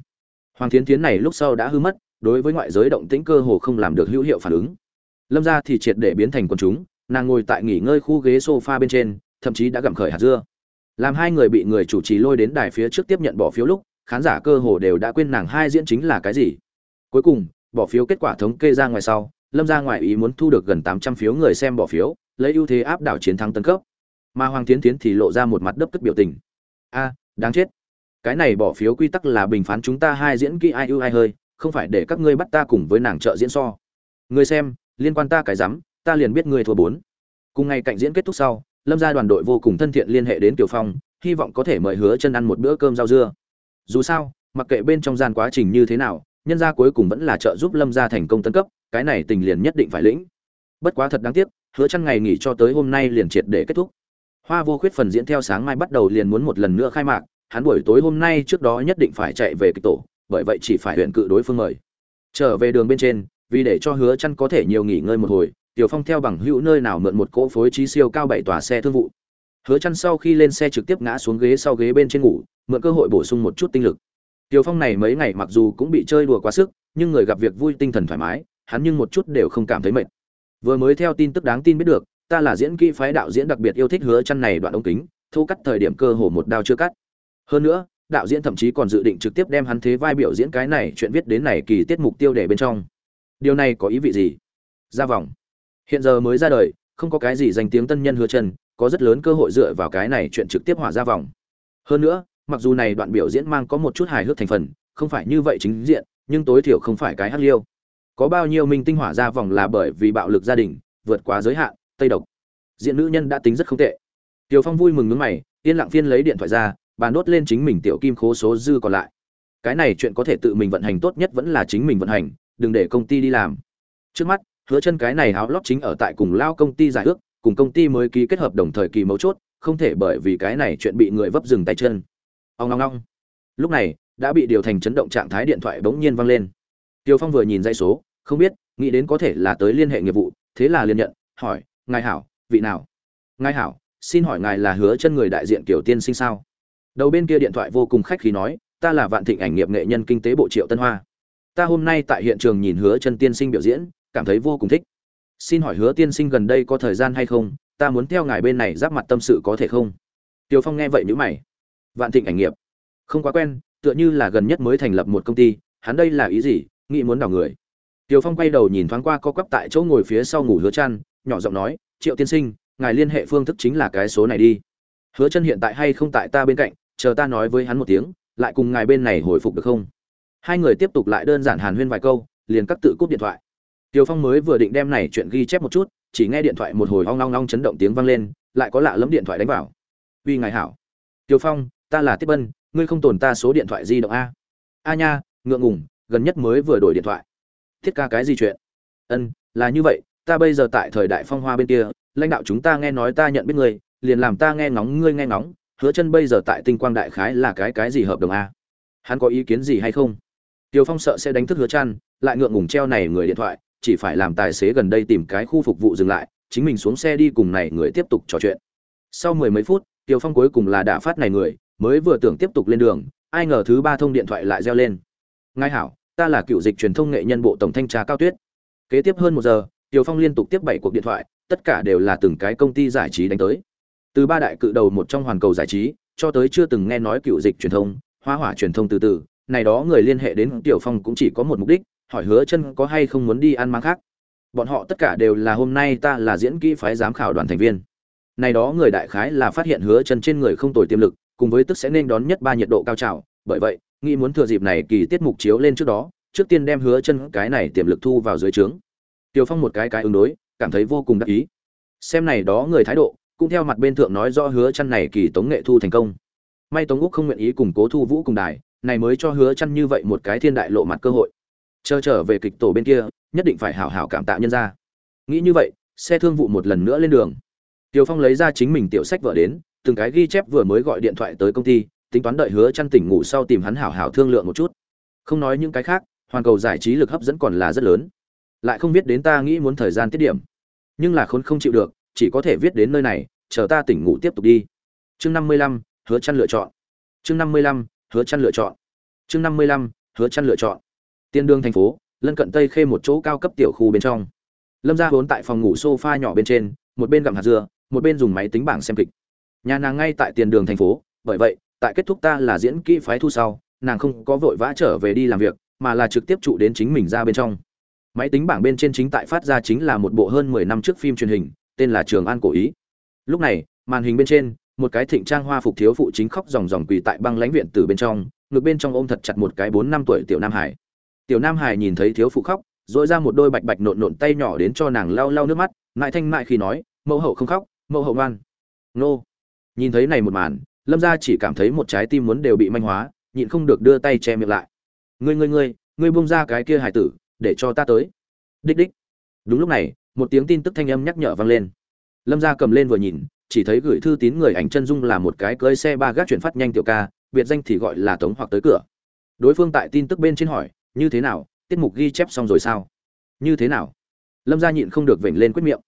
Hoàng thiến thiến này lúc sau đã hư mất, đối với ngoại giới động tĩnh cơ hồ không làm được hữu hiệu phản ứng. Lâm gia thì triệt để biến thành quần chúng, nàng ngồi tại nghỉ ngơi khu ghế sofa bên trên, thậm chí đã gặm khởi hạt dưa. Làm hai người bị người chủ trì lôi đến đài phía trước tiếp nhận bỏ phiếu lúc, khán giả cơ hồ đều đã quên nàng hai diễn chính là cái gì. Cuối cùng, bỏ phiếu kết quả thống kê ra ngoài sau lâm ra ngoài ý muốn thu được gần tám trăm phiếu người xem bỏ phiếu, lấy ưu thế áp đảo chiến thắng tân cấp. Mà hoàng tiến tiến thì lộ ra một mặt đấp tức biểu tình. A, đáng chết. Cái này bỏ phiếu quy tắc là bình phán chúng ta hai diễn kỹ ai ưu ai hơi, không phải để các ngươi bắt ta cùng với nàng trợ diễn so. Người xem, liên quan ta cái rắm, ta liền biết ngươi thua bốn. Cùng ngày cạnh diễn kết thúc sau, lâm gia đoàn đội vô cùng thân thiện liên hệ đến tiểu phong, hy vọng có thể mời hứa chân ăn một bữa cơm rau dưa. Dù sao, mặc kệ bên trong gian quá trình như thế nào nhân gia cuối cùng vẫn là trợ giúp lâm gia thành công tấn cấp, cái này tình liền nhất định phải lĩnh. Bất quá thật đáng tiếc, hứa chân ngày nghỉ cho tới hôm nay liền triệt để kết thúc. Hoa vô khuyết phần diễn theo sáng mai bắt đầu liền muốn một lần nữa khai mạc, hắn buổi tối hôm nay trước đó nhất định phải chạy về kịch tổ, bởi vậy chỉ phải huyện cự đối phương mời. Trở về đường bên trên, vì để cho hứa chăn có thể nhiều nghỉ ngơi một hồi, tiểu phong theo bằng hữu nơi nào mượn một cỗ phối trí siêu cao bảy tòa xe thương vụ. Hứa chăn sau khi lên xe trực tiếp ngã xuống ghế sau ghế bên trên ngủ, mượn cơ hội bổ sung một chút tinh lực tiểu phong này mấy ngày mặc dù cũng bị chơi đùa quá sức, nhưng người gặp việc vui tinh thần thoải mái, hắn nhưng một chút đều không cảm thấy mệt. Vừa mới theo tin tức đáng tin biết được, ta là diễn kỹ phái đạo diễn đặc biệt yêu thích hứa chăn này đoạn ống kính thu cắt thời điểm cơ hồ một đao chưa cắt. Hơn nữa, đạo diễn thậm chí còn dự định trực tiếp đem hắn thế vai biểu diễn cái này chuyện viết đến này kỳ tiết mục tiêu để bên trong. Điều này có ý vị gì? Ra vòng. Hiện giờ mới ra đời, không có cái gì danh tiếng tân nhân hứa chân, có rất lớn cơ hội dựa vào cái này chuyện trực tiếp hỏa ra vòng. Hơn nữa mặc dù này đoạn biểu diễn mang có một chút hài hước thành phần không phải như vậy chính diện nhưng tối thiểu không phải cái hắc liêu có bao nhiêu minh tinh hỏa ra vòng là bởi vì bạo lực gia đình vượt quá giới hạn tây độc diện nữ nhân đã tính rất không tệ Tiểu Phong vui mừng nhướng mày, yên lặng phiên lấy điện thoại ra, bàn đốt lên chính mình tiểu kim khố số dư còn lại. Cái này chuyện có thể tự mình vận hành tốt nhất vẫn là chính mình vận hành, đừng để công ty đi làm. Trước mắt, hứa chân cái này áo lót chính ở tại cùng lao công ty giải ước, cùng công ty mới ký kết hợp đồng thời kỳ mấu chốt, không thể bởi vì cái này chuyện bị người vấp dừng tay chân. Ông ngong ngong. Lúc này, đã bị điều thành chấn động trạng thái điện thoại bỗng nhiên vang lên. Tiêu Phong vừa nhìn dây số, không biết, nghĩ đến có thể là tới liên hệ nghiệp vụ, thế là liền nhận, hỏi, "Ngài hảo, vị nào?" "Ngài hảo, xin hỏi ngài là hứa chân người đại diện kiểu tiên sinh sao đầu bên kia điện thoại vô cùng khách khí nói ta là vạn thịnh ảnh nghiệp nghệ nhân kinh tế bộ triệu tân hoa ta hôm nay tại hiện trường nhìn hứa chân tiên sinh biểu diễn cảm thấy vô cùng thích xin hỏi hứa tiên sinh gần đây có thời gian hay không ta muốn theo ngài bên này giáp mặt tâm sự có thể không tiêu phong nghe vậy nhữ mày vạn thịnh ảnh nghiệp. Không quá quen tựa như là gần nhất mới thành lập một công ty hắn đây là ý gì nghĩ muốn đào người. Tiêu phong quay đầu nhìn thoáng qua co quắp tại chỗ ngồi phía sau ngủ hứa chăn nhỏ giọng nói triệu tiên sinh ngài liên hệ phương thức chính là cái số này đi. Hứa chân hiện tại hay không tại ta bên cạnh chờ ta nói với hắn một tiếng lại cùng ngài bên này hồi phục được không? Hai người tiếp tục lại đơn giản hàn huyên vài câu liền cắt tự cúp điện thoại. Tiêu Phong mới vừa định đem này chuyện ghi chép một chút, chỉ nghe điện thoại một hồi ong ong ong chấn động tiếng vang lên, lại có lạ lẫm điện thoại đánh vào. "Uy ngài hảo." "Tiêu Phong, ta là tiếp Bân, ngươi không tồn ta số điện thoại di động a?" "A nha, ngượng ngùng, gần nhất mới vừa đổi điện thoại." "Thiết ca cái gì chuyện?" "Ân, là như vậy, ta bây giờ tại thời đại phong hoa bên kia, lãnh đạo chúng ta nghe nói ta nhận biết ngươi, liền làm ta nghe ngóng ngươi nghe ngóng, hứa chân bây giờ tại tinh quang đại khái là cái cái gì hợp đồng a? Hắn có ý kiến gì hay không? Tiêu Phong sợ sẽ đánh thức hứa chân, lại ngượng ngùng treo này người điện thoại, chỉ phải làm tài xế gần đây tìm cái khu phục vụ dừng lại, chính mình xuống xe đi cùng này người tiếp tục trò chuyện. Sau mười mấy phút, Tiêu Phong cuối cùng là đã phát này người, mới vừa tưởng tiếp tục lên đường, ai ngờ thứ ba thông điện thoại lại reo lên. Ngài hảo, ta là cựu dịch truyền thông nghệ nhân bộ tổng thanh tra Cao Tuyết. Kế tiếp hơn một giờ, tiểu Phong liên tục tiếp bảy cuộc điện thoại, tất cả đều là từng cái công ty giải trí đánh tới từ ba đại cự đầu một trong hoàn cầu giải trí cho tới chưa từng nghe nói cựu dịch truyền thông hoa hỏa truyền thông từ từ này đó người liên hệ đến tiểu phong cũng chỉ có một mục đích hỏi hứa chân có hay không muốn đi ăn mang khác bọn họ tất cả đều là hôm nay ta là diễn kỹ phái giám khảo đoàn thành viên này đó người đại khái là phát hiện hứa chân trên người không tồi tiềm lực cùng với tức sẽ nên đón nhất ba nhiệt độ cao trào. Bởi vậy nghĩ muốn thừa dịp này kỳ tiết mục chiếu lên trước đó trước tiên đem hứa chân cái này tiềm lực thu vào dưới trướng. Tiểu phong một cái cái ứng đối cảm thấy vô cùng đắc ý. Xem này đó người thái độ cũng theo mặt bên thượng nói rõ hứa chân này kỳ tống nghệ thu thành công. May tống úc không nguyện ý cùng cố thu vũ cùng đài này mới cho hứa chân như vậy một cái thiên đại lộ mặt cơ hội. Chờ trở về kịch tổ bên kia nhất định phải hảo hảo cảm tạ nhân gia. nghĩ như vậy xe thương vụ một lần nữa lên đường. Tiêu Phong lấy ra chính mình tiểu sách vợ đến, từng cái ghi chép vừa mới gọi điện thoại tới công ty, tính toán đợi hứa chăn tỉnh ngủ sau tìm hắn hảo hảo thương lượng một chút. Không nói những cái khác, hoàn cầu giải trí lực hấp dẫn còn là rất lớn. Lại không biết đến ta nghĩ muốn thời gian tiết điểm. Nhưng là khốn không chịu được chỉ có thể viết đến nơi này chờ ta tỉnh ngủ tiếp tục đi. Chương năm mươi lăm hứa chăn lựa chọn. Chương năm mươi lăm hứa chăn lựa chọn. Chương năm mươi lăm hứa chăn lựa chọn. Tiên đương thành phố lân cận tây khê một chỗ cao cấp tiểu khu bên trong. Lâm gia vốn tại phòng ngủ sofa nhỏ bên trên một bên gặm hạt dưa một bên dùng máy tính bảng xem kịch nhà nàng ngay tại tiền đường thành phố, bởi vậy, tại kết thúc ta là diễn kỹ phái thu sau, nàng không có vội vã trở về đi làm việc, mà là trực tiếp trụ đến chính mình ra bên trong. Máy tính bảng bên trên chính tại phát ra chính là một bộ hơn mười năm trước phim truyền hình, tên là trường an cổ ý. Lúc này, màn hình bên trên, một cái thịnh trang hoa phục thiếu phụ chính khóc ròng ròng quỳ tại băng lãnh viện từ bên trong, ngực bên trong ôm thật chặt một cái bốn năm tuổi tiểu nam hải. Tiểu nam hải nhìn thấy thiếu phụ khóc dội ra một đôi bạch bạch nộn nộn tay nhỏ đến cho nàng lau lau nước mắt mãi thanh mại khi nói, mẫu hậu không khóc, mẫu hậu ngoan. Nô nhìn thấy này một màn, lâm gia chỉ cảm thấy một trái tim muốn đều bị manh hóa, nhịn không được đưa tay che miệng lại. Ngươi ngươi ngươi ngươi buông ra cái kia hải tử, để cho ta tới. Đích đích. Đúng lúc này, một tiếng tin tức thanh âm nhắc nhở vang lên. Lâm gia cầm lên vừa nhìn, chỉ thấy gửi thư tín người ảnh chân dung là một cái cưới xe ba gác chuyển phát nhanh tiểu ca, biệt danh thì gọi là tống hoặc tới cửa. Đối phương tại tin tức bên trên hỏi, như thế nào? Tiết mục ghi chép xong rồi sao? Như thế nào? Lâm gia nhịn không được vểnh lên quyết miệng.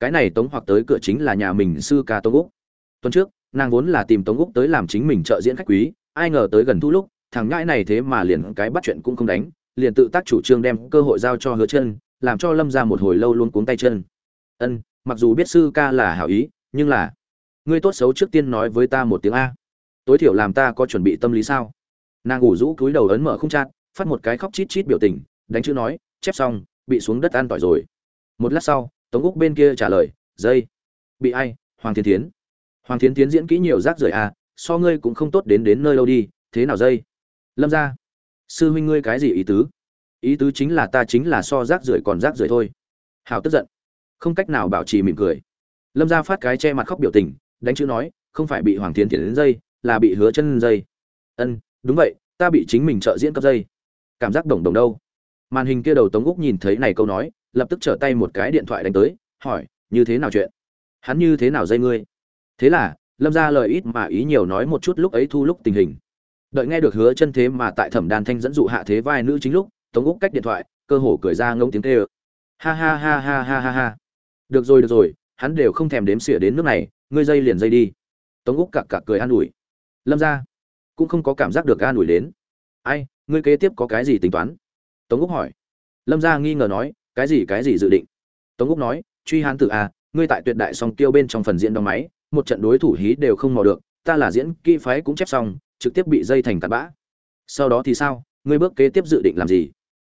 Cái này tống hoặc tới cửa chính là nhà mình sư ca tống úc tuần trước, nàng vốn là tìm tống úc tới làm chính mình trợ diễn khách quý, ai ngờ tới gần thu lúc, thằng ngãi này thế mà liền cái bắt chuyện cũng không đánh, liền tự tác chủ trương đem cơ hội giao cho hứa chân, làm cho lâm ra một hồi lâu luôn cuống tay chân. Ân, mặc dù biết sư ca là hảo ý, nhưng là, ngươi tốt xấu trước tiên nói với ta một tiếng a. Tối thiểu làm ta có chuẩn bị tâm lý sao? Nàng ủ rũ cúi đầu ấn mở không chặt phát một cái khóc chít chít biểu tình, đánh chữ nói, chép xong, bị xuống đất ăn tỏi rồi. Một lát sau, tống úc bên kia trả lời, dây, bị ai? Hoàng thiên Thiến hoàng Thiến tiến diễn kỹ nhiều rác rưởi à so ngươi cũng không tốt đến đến nơi đâu đi, thế nào dây? Lâm ra sư huynh ngươi cái gì ý tứ? Ý tứ chính là ta chính là so rác rưởi còn rác rưởi thôi. Hào tức giận, không cách nào bảo trì mỉm cười. Lâm ra phát cái che mặt khóc biểu tình, đánh chữ nói, không phải bị hoàng Thiến tiến đến dây, là bị hứa chân dây. Ân, đúng vậy, ta bị chính mình trợ diễn cấp dây. Cảm giác đồng đồng đâu? Màn hình kia đầu tống úc nhìn thấy này câu nói, lập tức trở tay một cái điện thoại đánh tới, hỏi, như thế nào chuyện? Hắn như thế nào dây ngươi? Thế là lâm ra lời ít mà ý nhiều nói một chút lúc ấy thu lúc tình hình. Đợi nghe được hứa chân thế mà tại thẩm đàn thanh dẫn dụ hạ thế vai nữ chính lúc tống úc cách điện thoại cơ hồ cười ra ngông tiếng kêu. Ha ha ha ha ha ha ha. Được rồi được rồi hắn đều không thèm đếm xỉa đến nước này ngươi dây liền dây đi. Tống úc cặc cặc cười an ủi. Lâm ra cũng không có cảm giác được an ủi đến. Ai ngươi kế tiếp có cái gì tính toán? Tống úc hỏi. Lâm gia nghi ngờ nói cái gì cái gì dự định? Tống úc nói truy hán tự a à, ngươi tại tuyệt đại song tiêu bên trong phần diễn đóng máy một trận đối thủ hí đều không mò được, ta là diễn kỹ phái cũng chép xong, trực tiếp bị dây thành tạt bã. Sau đó thì sao? Ngươi bước kế tiếp dự định làm gì?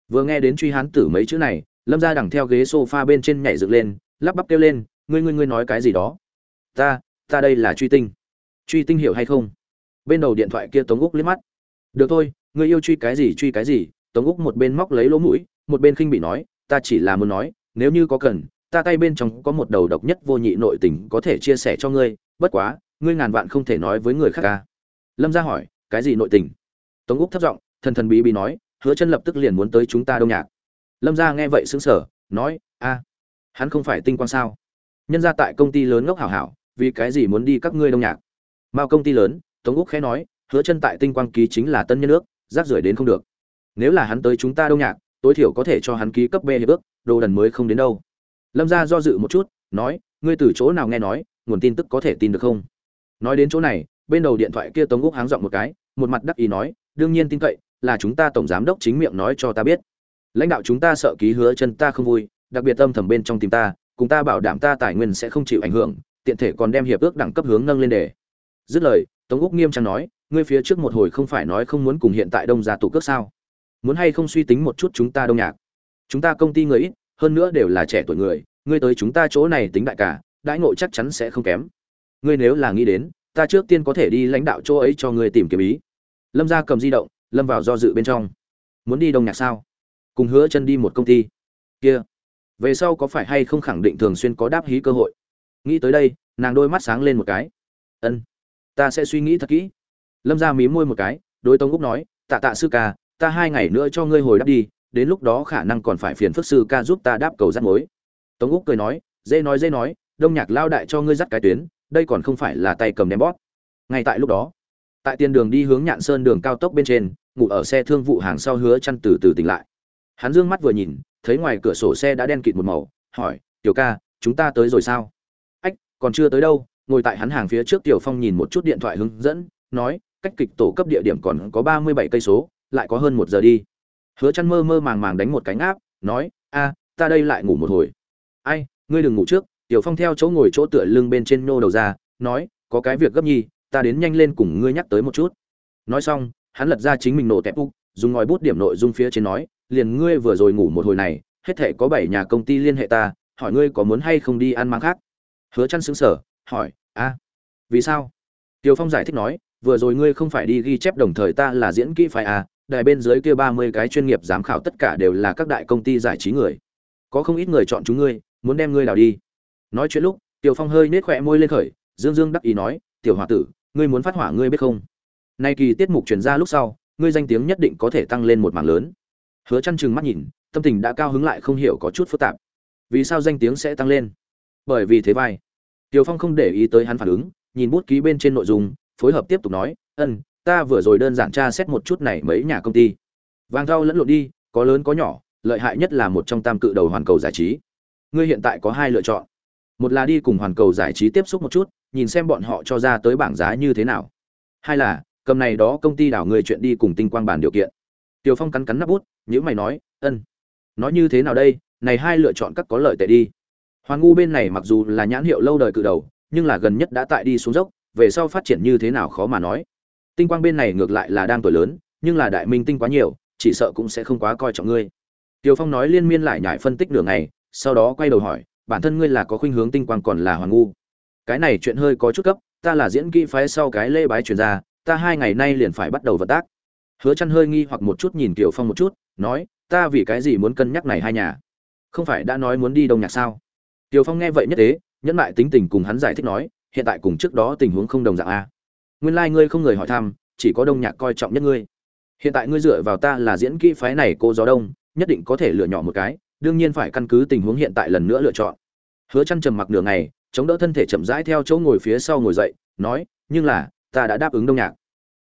Vừa nghe đến truy hán tử mấy chữ này, lâm gia đằng theo ghế sofa bên trên nhảy dựng lên, lắp bắp kêu lên, ngươi ngươi ngươi nói cái gì đó? Ta ta đây là truy tinh. Truy tinh hiểu hay không? Bên đầu điện thoại kia tống úc liếc mắt. Được thôi, ngươi yêu truy cái gì, truy cái gì? Tống úc một bên móc lấy lỗ mũi, một bên khinh bị nói, ta chỉ là muốn nói, nếu như có cần ta tay bên trong có một đầu độc nhất vô nhị nội tình có thể chia sẻ cho ngươi, bất quá, ngươi ngàn vạn không thể nói với người khác ca lâm gia hỏi, cái gì nội tình? Tống úc thấp giọng, thần thần bí bí nói, hứa chân lập tức liền muốn tới chúng ta đông nhạc. Lâm gia nghe vậy sững sờ, nói, a, hắn không phải tinh quang sao? Nhân gia tại công ty lớn ngốc hảo hảo, vì cái gì muốn đi các ngươi đông nhạc? Mao công ty lớn, tống úc khẽ nói, hứa chân tại tinh quang ký chính là tân nhân nước, rác rưởi đến không được. Nếu là hắn tới chúng ta đông nhạc, tối thiểu có thể cho hắn ký cấp b hiệp ước, đồ đần mới không đến đâu lâm gia do dự một chút, nói, ngươi từ chỗ nào nghe nói, nguồn tin tức có thể tin được không? Nói đến chỗ này, bên đầu điện thoại kia tống úc háng giọng một cái, một mặt đắc ý nói, đương nhiên tin cậy, là chúng ta tổng giám đốc chính miệng nói cho ta biết. Lãnh đạo chúng ta sợ ký hứa chân ta không vui, đặc biệt tâm thầm bên trong tim ta, cùng ta bảo đảm ta tài nguyên sẽ không chịu ảnh hưởng, tiện thể còn đem hiệp ước đẳng cấp hướng nâng lên để. Dứt lời, tống úc nghiêm trang nói, ngươi phía trước một hồi không phải nói không muốn cùng hiện tại đông gia tụ cước sao? Muốn hay không suy tính một chút chúng ta đông nhạc? Chúng ta công ty người ít hơn nữa đều là trẻ tuổi người, ngươi tới chúng ta chỗ này tính đại cả, đãi ngộ chắc chắn sẽ không kém. Ngươi nếu là nghĩ đến, ta trước tiên có thể đi lãnh đạo chỗ ấy cho ngươi tìm kiếm ý. Lâm gia cầm di động, lâm vào do dự bên trong. Muốn đi đông nhạc sao? Cùng hứa chân đi một công ty. Kia. Về sau có phải hay không khẳng định thường xuyên có đáp hí cơ hội? Nghĩ tới đây, nàng đôi mắt sáng lên một cái. Ân. Ta sẽ suy nghĩ thật kỹ. Lâm gia mí môi một cái, đối tống úc nói, tạ tạ sư ca, ta hai ngày nữa cho ngươi hồi đáp đi đến lúc đó khả năng còn phải phiền phức sư ca giúp ta đáp cầu rắt mối. Tống úc cười nói, dễ nói dễ nói, đông nhạc lao đại cho ngươi dắt cái tuyến, đây còn không phải là tay cầm ném bót. Ngay tại lúc đó, tại tiền đường đi hướng nhạn sơn đường cao tốc bên trên, ngủ ở xe thương vụ hàng sau hứa chăn từ từ tỉnh lại. Hắn dương mắt vừa nhìn, thấy ngoài cửa sổ xe đã đen kịt một màu, hỏi, tiểu ca, chúng ta tới rồi sao? Ách, còn chưa tới đâu. Ngồi tại hắn hàng phía trước tiểu phong nhìn một chút điện thoại hướng dẫn, nói, cách kịch tổ cấp địa điểm còn có ba mươi bảy cây số, lại có hơn một giờ đi hứa chăn mơ mơ màng màng đánh một cánh áp nói, a, ta đây lại ngủ một hồi. Ai, ngươi đừng ngủ trước. Tiểu phong theo chỗ ngồi chỗ tựa lưng bên trên nô đầu ra, nói, có cái việc gấp nhi, ta đến nhanh lên cùng ngươi nhắc tới một chút. Nói xong, hắn lật ra chính mình nổ tẹp úc, dùng ngòi bút điểm nội dung phía trên nói, liền ngươi vừa rồi ngủ một hồi này, hết thể có bảy nhà công ty liên hệ ta, hỏi ngươi có muốn hay không đi ăn mang khác? Hứa chăn sững sờ, hỏi, a, vì sao? Tiểu phong giải thích nói, vừa rồi ngươi không phải đi ghi chép đồng thời ta là diễn kỹ phải à đài bên dưới kia ba mươi cái chuyên nghiệp giám khảo tất cả đều là các đại công ty giải trí người. Có không ít người chọn chúng ngươi muốn đem ngươi đào đi. Nói chuyện lúc tiểu phong hơi nết khóe môi lên khởi dương dương đắc ý nói tiểu hòa tử ngươi muốn phát hỏa ngươi biết không? Nay kỳ tiết mục truyền ra lúc sau ngươi danh tiếng nhất định có thể tăng lên một mảng lớn. Hứa Chân chừng mắt nhìn tâm tình đã cao hứng lại không hiểu có chút phức tạp. Vì sao danh tiếng sẽ tăng lên? Bởi vì thế vai. Tiểu phong không để ý tới hắn phản ứng nhìn bút ký bên trên nội dung phối hợp tiếp tục nói "Ừm, ta vừa rồi đơn giản tra xét một chút này mấy nhà công ty. Vàng rau lẫn lộn đi, có lớn có nhỏ, lợi hại nhất là một trong tam cự đầu hoàn cầu giải trí. Ngươi hiện tại có hai lựa chọn. Một là đi cùng hoàn cầu giải trí tiếp xúc một chút, nhìn xem bọn họ cho ra tới bảng giá như thế nào. Hai là, cầm này đó công ty đảo người chuyện đi cùng tinh quang bàn điều kiện. Tiều phong cắn cắn nắp bút nhữ mày nói, ân. Nói như thế nào đây? Này hai lựa chọn các có lợi tệ đi. Hoàng ngu bên này mặc dù là nhãn hiệu lâu đời cự đầu, nhưng là gần nhất đã tại đi xuống dốc, về sau phát triển như thế nào khó mà nói tinh quang bên này ngược lại là đang tuổi lớn, nhưng là đại minh tinh quá nhiều, chỉ sợ cũng sẽ không quá coi trọng ngươi. Tiều phong nói liên miên lại nhải phân tích đường này sau đó quay đầu hỏi, bản thân ngươi là có khuynh hướng tinh quang còn là hoàng ngu? Cái này chuyện hơi có chút cấp ta là diễn kỹ phái sau cái lễ bái truyền ra ta hai ngày nay liền phải bắt đầu vận tác. Hứa chăn hơi nghi hoặc một chút nhìn tiểu phong một chút, nói, ta vì cái gì muốn cân nhắc này hai nhà? Không phải đã nói muốn đi đông nhạc sao? Tiểu phong nghe vậy nhất thế nhẫn lại tính tình cùng hắn giải thích nói, hiện tại cùng trước đó tình huống không đồng dạng a nguyên lai like ngươi không người hỏi thăm chỉ có đông nhạc coi trọng nhất ngươi hiện tại ngươi dựa vào ta là diễn kỹ phái này cô gió đông nhất định có thể lựa nhỏ một cái đương nhiên phải căn cứ tình huống hiện tại lần nữa lựa chọn hứa chăn trầm mặc nửa ngày chống đỡ thân thể chậm rãi theo chỗ ngồi phía sau ngồi dậy nói nhưng là ta đã đáp ứng đông nhạc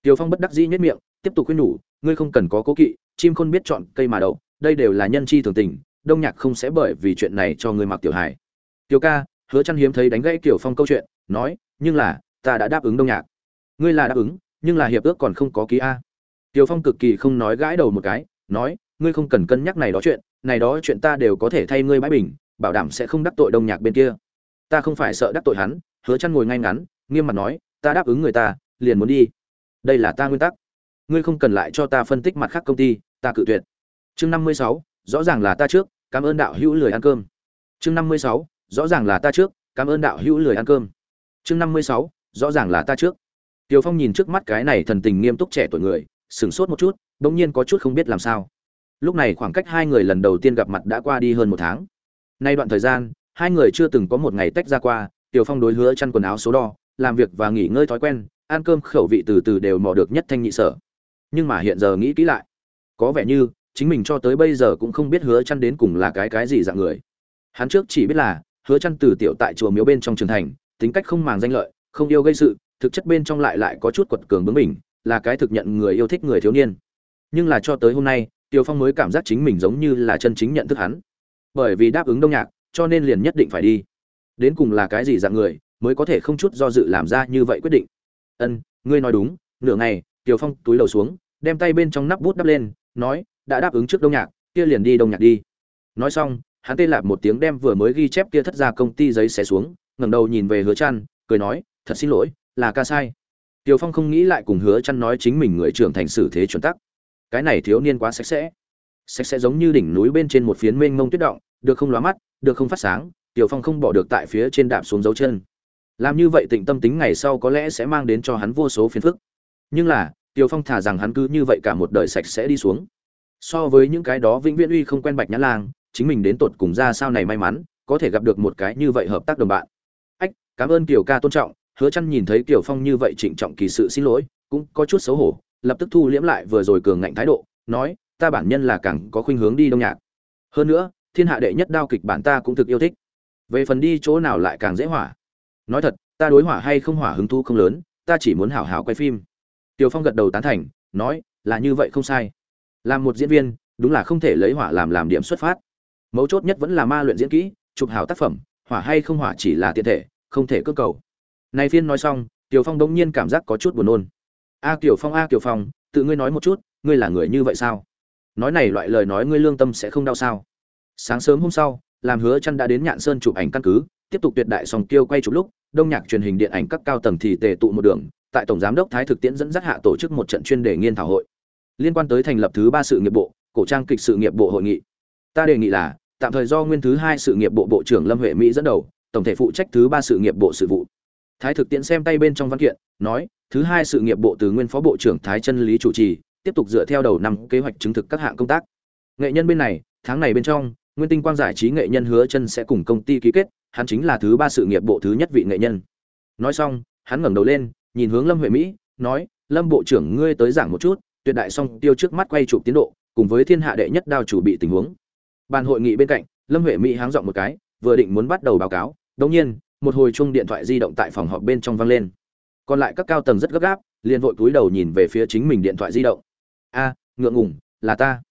Tiêu Phong bất đắc dĩ nhếch miệng, tiếp tục khuyên nhủ, ngươi không cần có cố kỵ, chim khôn biết chọn cây mà đậu, đây đều là nhân chi thường tình, Đông Nhạc không sẽ bởi vì chuyện này cho ngươi mặc tiểu hải. Tiêu ca, Hứa Chân hiếm thấy đánh gãy Tiểu Phong câu chuyện, nói, nhưng là, ta đã đáp ứng Đông Nhạc. Ngươi là đáp ứng, nhưng là hiệp ước còn không có ký a. Tiêu Phong cực kỳ không nói gãi đầu một cái, nói, ngươi không cần cân nhắc này đó chuyện, này đó chuyện ta đều có thể thay ngươi bãi bình, bảo đảm sẽ không đắc tội Đông Nhạc bên kia. Ta không phải sợ đắc tội hắn, Hứa Chân ngồi ngay ngắn, nghiêm mặt nói, ta đáp ứng người ta, liền muốn đi. Đây là ta nguyên tắc. Ngươi không cần lại cho ta phân tích mặt khác công ty ta cự tuyệt. Chương năm mươi sáu rõ ràng là ta trước cảm ơn đạo hữu lười ăn cơm. Chương năm mươi sáu rõ ràng là ta trước cảm ơn đạo hữu lười ăn cơm. Chương năm mươi sáu rõ ràng là ta trước. Tiêu phong nhìn trước mắt cái này thần tình nghiêm túc trẻ tuổi người, sửng sốt một chút bỗng nhiên có chút không biết làm sao. Lúc này khoảng cách hai người lần đầu tiên gặp mặt đã qua đi hơn một tháng. Nay đoạn thời gian, hai người chưa từng có một ngày tách ra qua Tiêu phong đối hứa chăn quần áo số đo, làm việc và nghỉ ngơi thói quen, ăn cơm khẩu vị từ từ đều mò được nhất thanh nhị sở. Nhưng mà hiện giờ nghĩ kỹ lại, có vẻ như chính mình cho tới bây giờ cũng không biết hứa chăn đến cùng là cái cái gì dạng người. Hắn trước chỉ biết là, hứa chăn từ tiểu tại chùa miếu bên trong trường thành, tính cách không màng danh lợi, không yêu gây sự thực chất bên trong lại lại có chút quật cường bướng mình là cái thực nhận người yêu thích người thiếu niên. Nhưng là cho tới hôm nay tiêu phong mới cảm giác chính mình giống như là chân chính nhận thức hắn. Bởi vì đáp ứng đông nhạc, cho nên liền nhất định phải đi. Đến cùng là cái gì dạng người, mới có thể không chút do dự làm ra như vậy quyết định? Ân, ngươi nói đúng, nửa ngày tiều phong túi đầu xuống, đem tay bên trong nắp bút đắp lên, nói, đã đáp ứng trước đông nhạc, kia liền đi đông nhạc đi. Nói xong, hắn tê lạp một tiếng đem vừa mới ghi chép kia thất ra công ty giấy xé xuống, ngẩng đầu nhìn về hứa trăn, cười nói, thật xin lỗi là ca sai. Tiều phong không nghĩ lại cùng hứa chăn nói chính mình người trưởng thành xử thế chuẩn tắc. Cái này thiếu niên quá sạch sẽ. Sạch sẽ giống như đỉnh núi bên trên một phiến mênh mông tuyết động, được không lóa mắt, được không phát sáng tiều phong không bỏ được tại phía trên đạp xuống dấu chân. Làm như vậy tịnh tâm tính ngày sau có lẽ sẽ mang đến cho hắn vô số phiền phức. Nhưng là tiều phong thả rằng hắn cứ như vậy cả một đời sạch sẽ đi xuống. So với những cái đó vĩnh viễn uy không quen bạch nhã lang, chính mình đến tột cùng ra sao này may mắn, có thể gặp được một cái như vậy hợp tác đồng bạn. Ách, cảm ơn kiều ca tôn trọng hứa chăn nhìn thấy Tiểu phong như vậy trịnh trọng kỳ sự xin lỗi, cũng có chút xấu hổ, lập tức thu liễm lại vừa rồi cường ngạnh thái độ, nói, ta bản nhân là càng có khuynh hướng đi đông nhạc. Hơn nữa, thiên hạ đệ nhất đao kịch bản ta cũng thực yêu thích. Về phần đi chỗ nào lại càng dễ hỏa. Nói thật, ta đối hỏa hay không hỏa hứng thú không lớn, ta chỉ muốn hảo hảo quay phim. Tiểu phong gật đầu tán thành, nói, là như vậy không sai. Làm một diễn viên, đúng là không thể lấy hỏa làm làm điểm xuất phát. Mấu chốt nhất vẫn là ma luyện diễn kỹ, chụp hảo tác phẩm, hỏa hay không hỏa chỉ là tiện thể, không thể cơ cầu này phiên nói xong, Tiểu phong đống nhiên cảm giác có chút buồn nôn. A kiều phong, a kiều phong, tự ngươi nói một chút, ngươi là người như vậy sao? Nói này loại lời nói ngươi lương tâm sẽ không đau sao? Sáng sớm hôm sau, làm hứa chăn đã đến nhạn sơn chụp ảnh căn cứ, tiếp tục tuyệt đại song tiêu quay chụp lúc, đông nhạc truyền hình điện ảnh các cao tầng thì tề tụ một đường, tại tổng giám đốc thái thực tiễn dẫn dắt hạ tổ chức một trận chuyên đề nghiên thảo hội. Liên quan tới thành lập thứ ba sự nghiệp bộ, cổ trang kịch sự nghiệp bộ hội nghị. Ta đề nghị là, tạm thời do nguyên thứ hai sự nghiệp bộ bộ trưởng lâm huệ mỹ dẫn đầu, tổng thể phụ trách thứ ba sự nghiệp bộ sự vụ thái thực tiễn xem tay bên trong văn kiện, nói, thứ hai sự nghiệp bộ từ nguyên phó bộ trưởng thái chân lý chủ trì, tiếp tục dựa theo đầu năm kế hoạch chứng thực các hạng công tác. Nghệ nhân bên này, tháng này bên trong, nguyên tinh quang giải trí nghệ nhân hứa chân sẽ cùng công ty ký kết, hắn chính là thứ ba sự nghiệp bộ thứ nhất vị nghệ nhân. Nói xong, hắn ngẩng đầu lên, nhìn hướng lâm huệ mỹ, nói, lâm bộ trưởng, ngươi tới giảng một chút, tuyệt đại song tiêu trước mắt quay chụp tiến độ, cùng với thiên hạ đệ nhất đao chủ bị tình huống. Bàn hội nghị bên cạnh, lâm huệ mỹ háng giọng một cái, vừa định muốn bắt đầu báo cáo, đột nhiên một hồi chuông điện thoại di động tại phòng họp bên trong vang lên. Còn lại các cao tầng rất gấp gáp, liền vội cúi đầu nhìn về phía chính mình điện thoại di động. A, ngượng ngùng, là ta.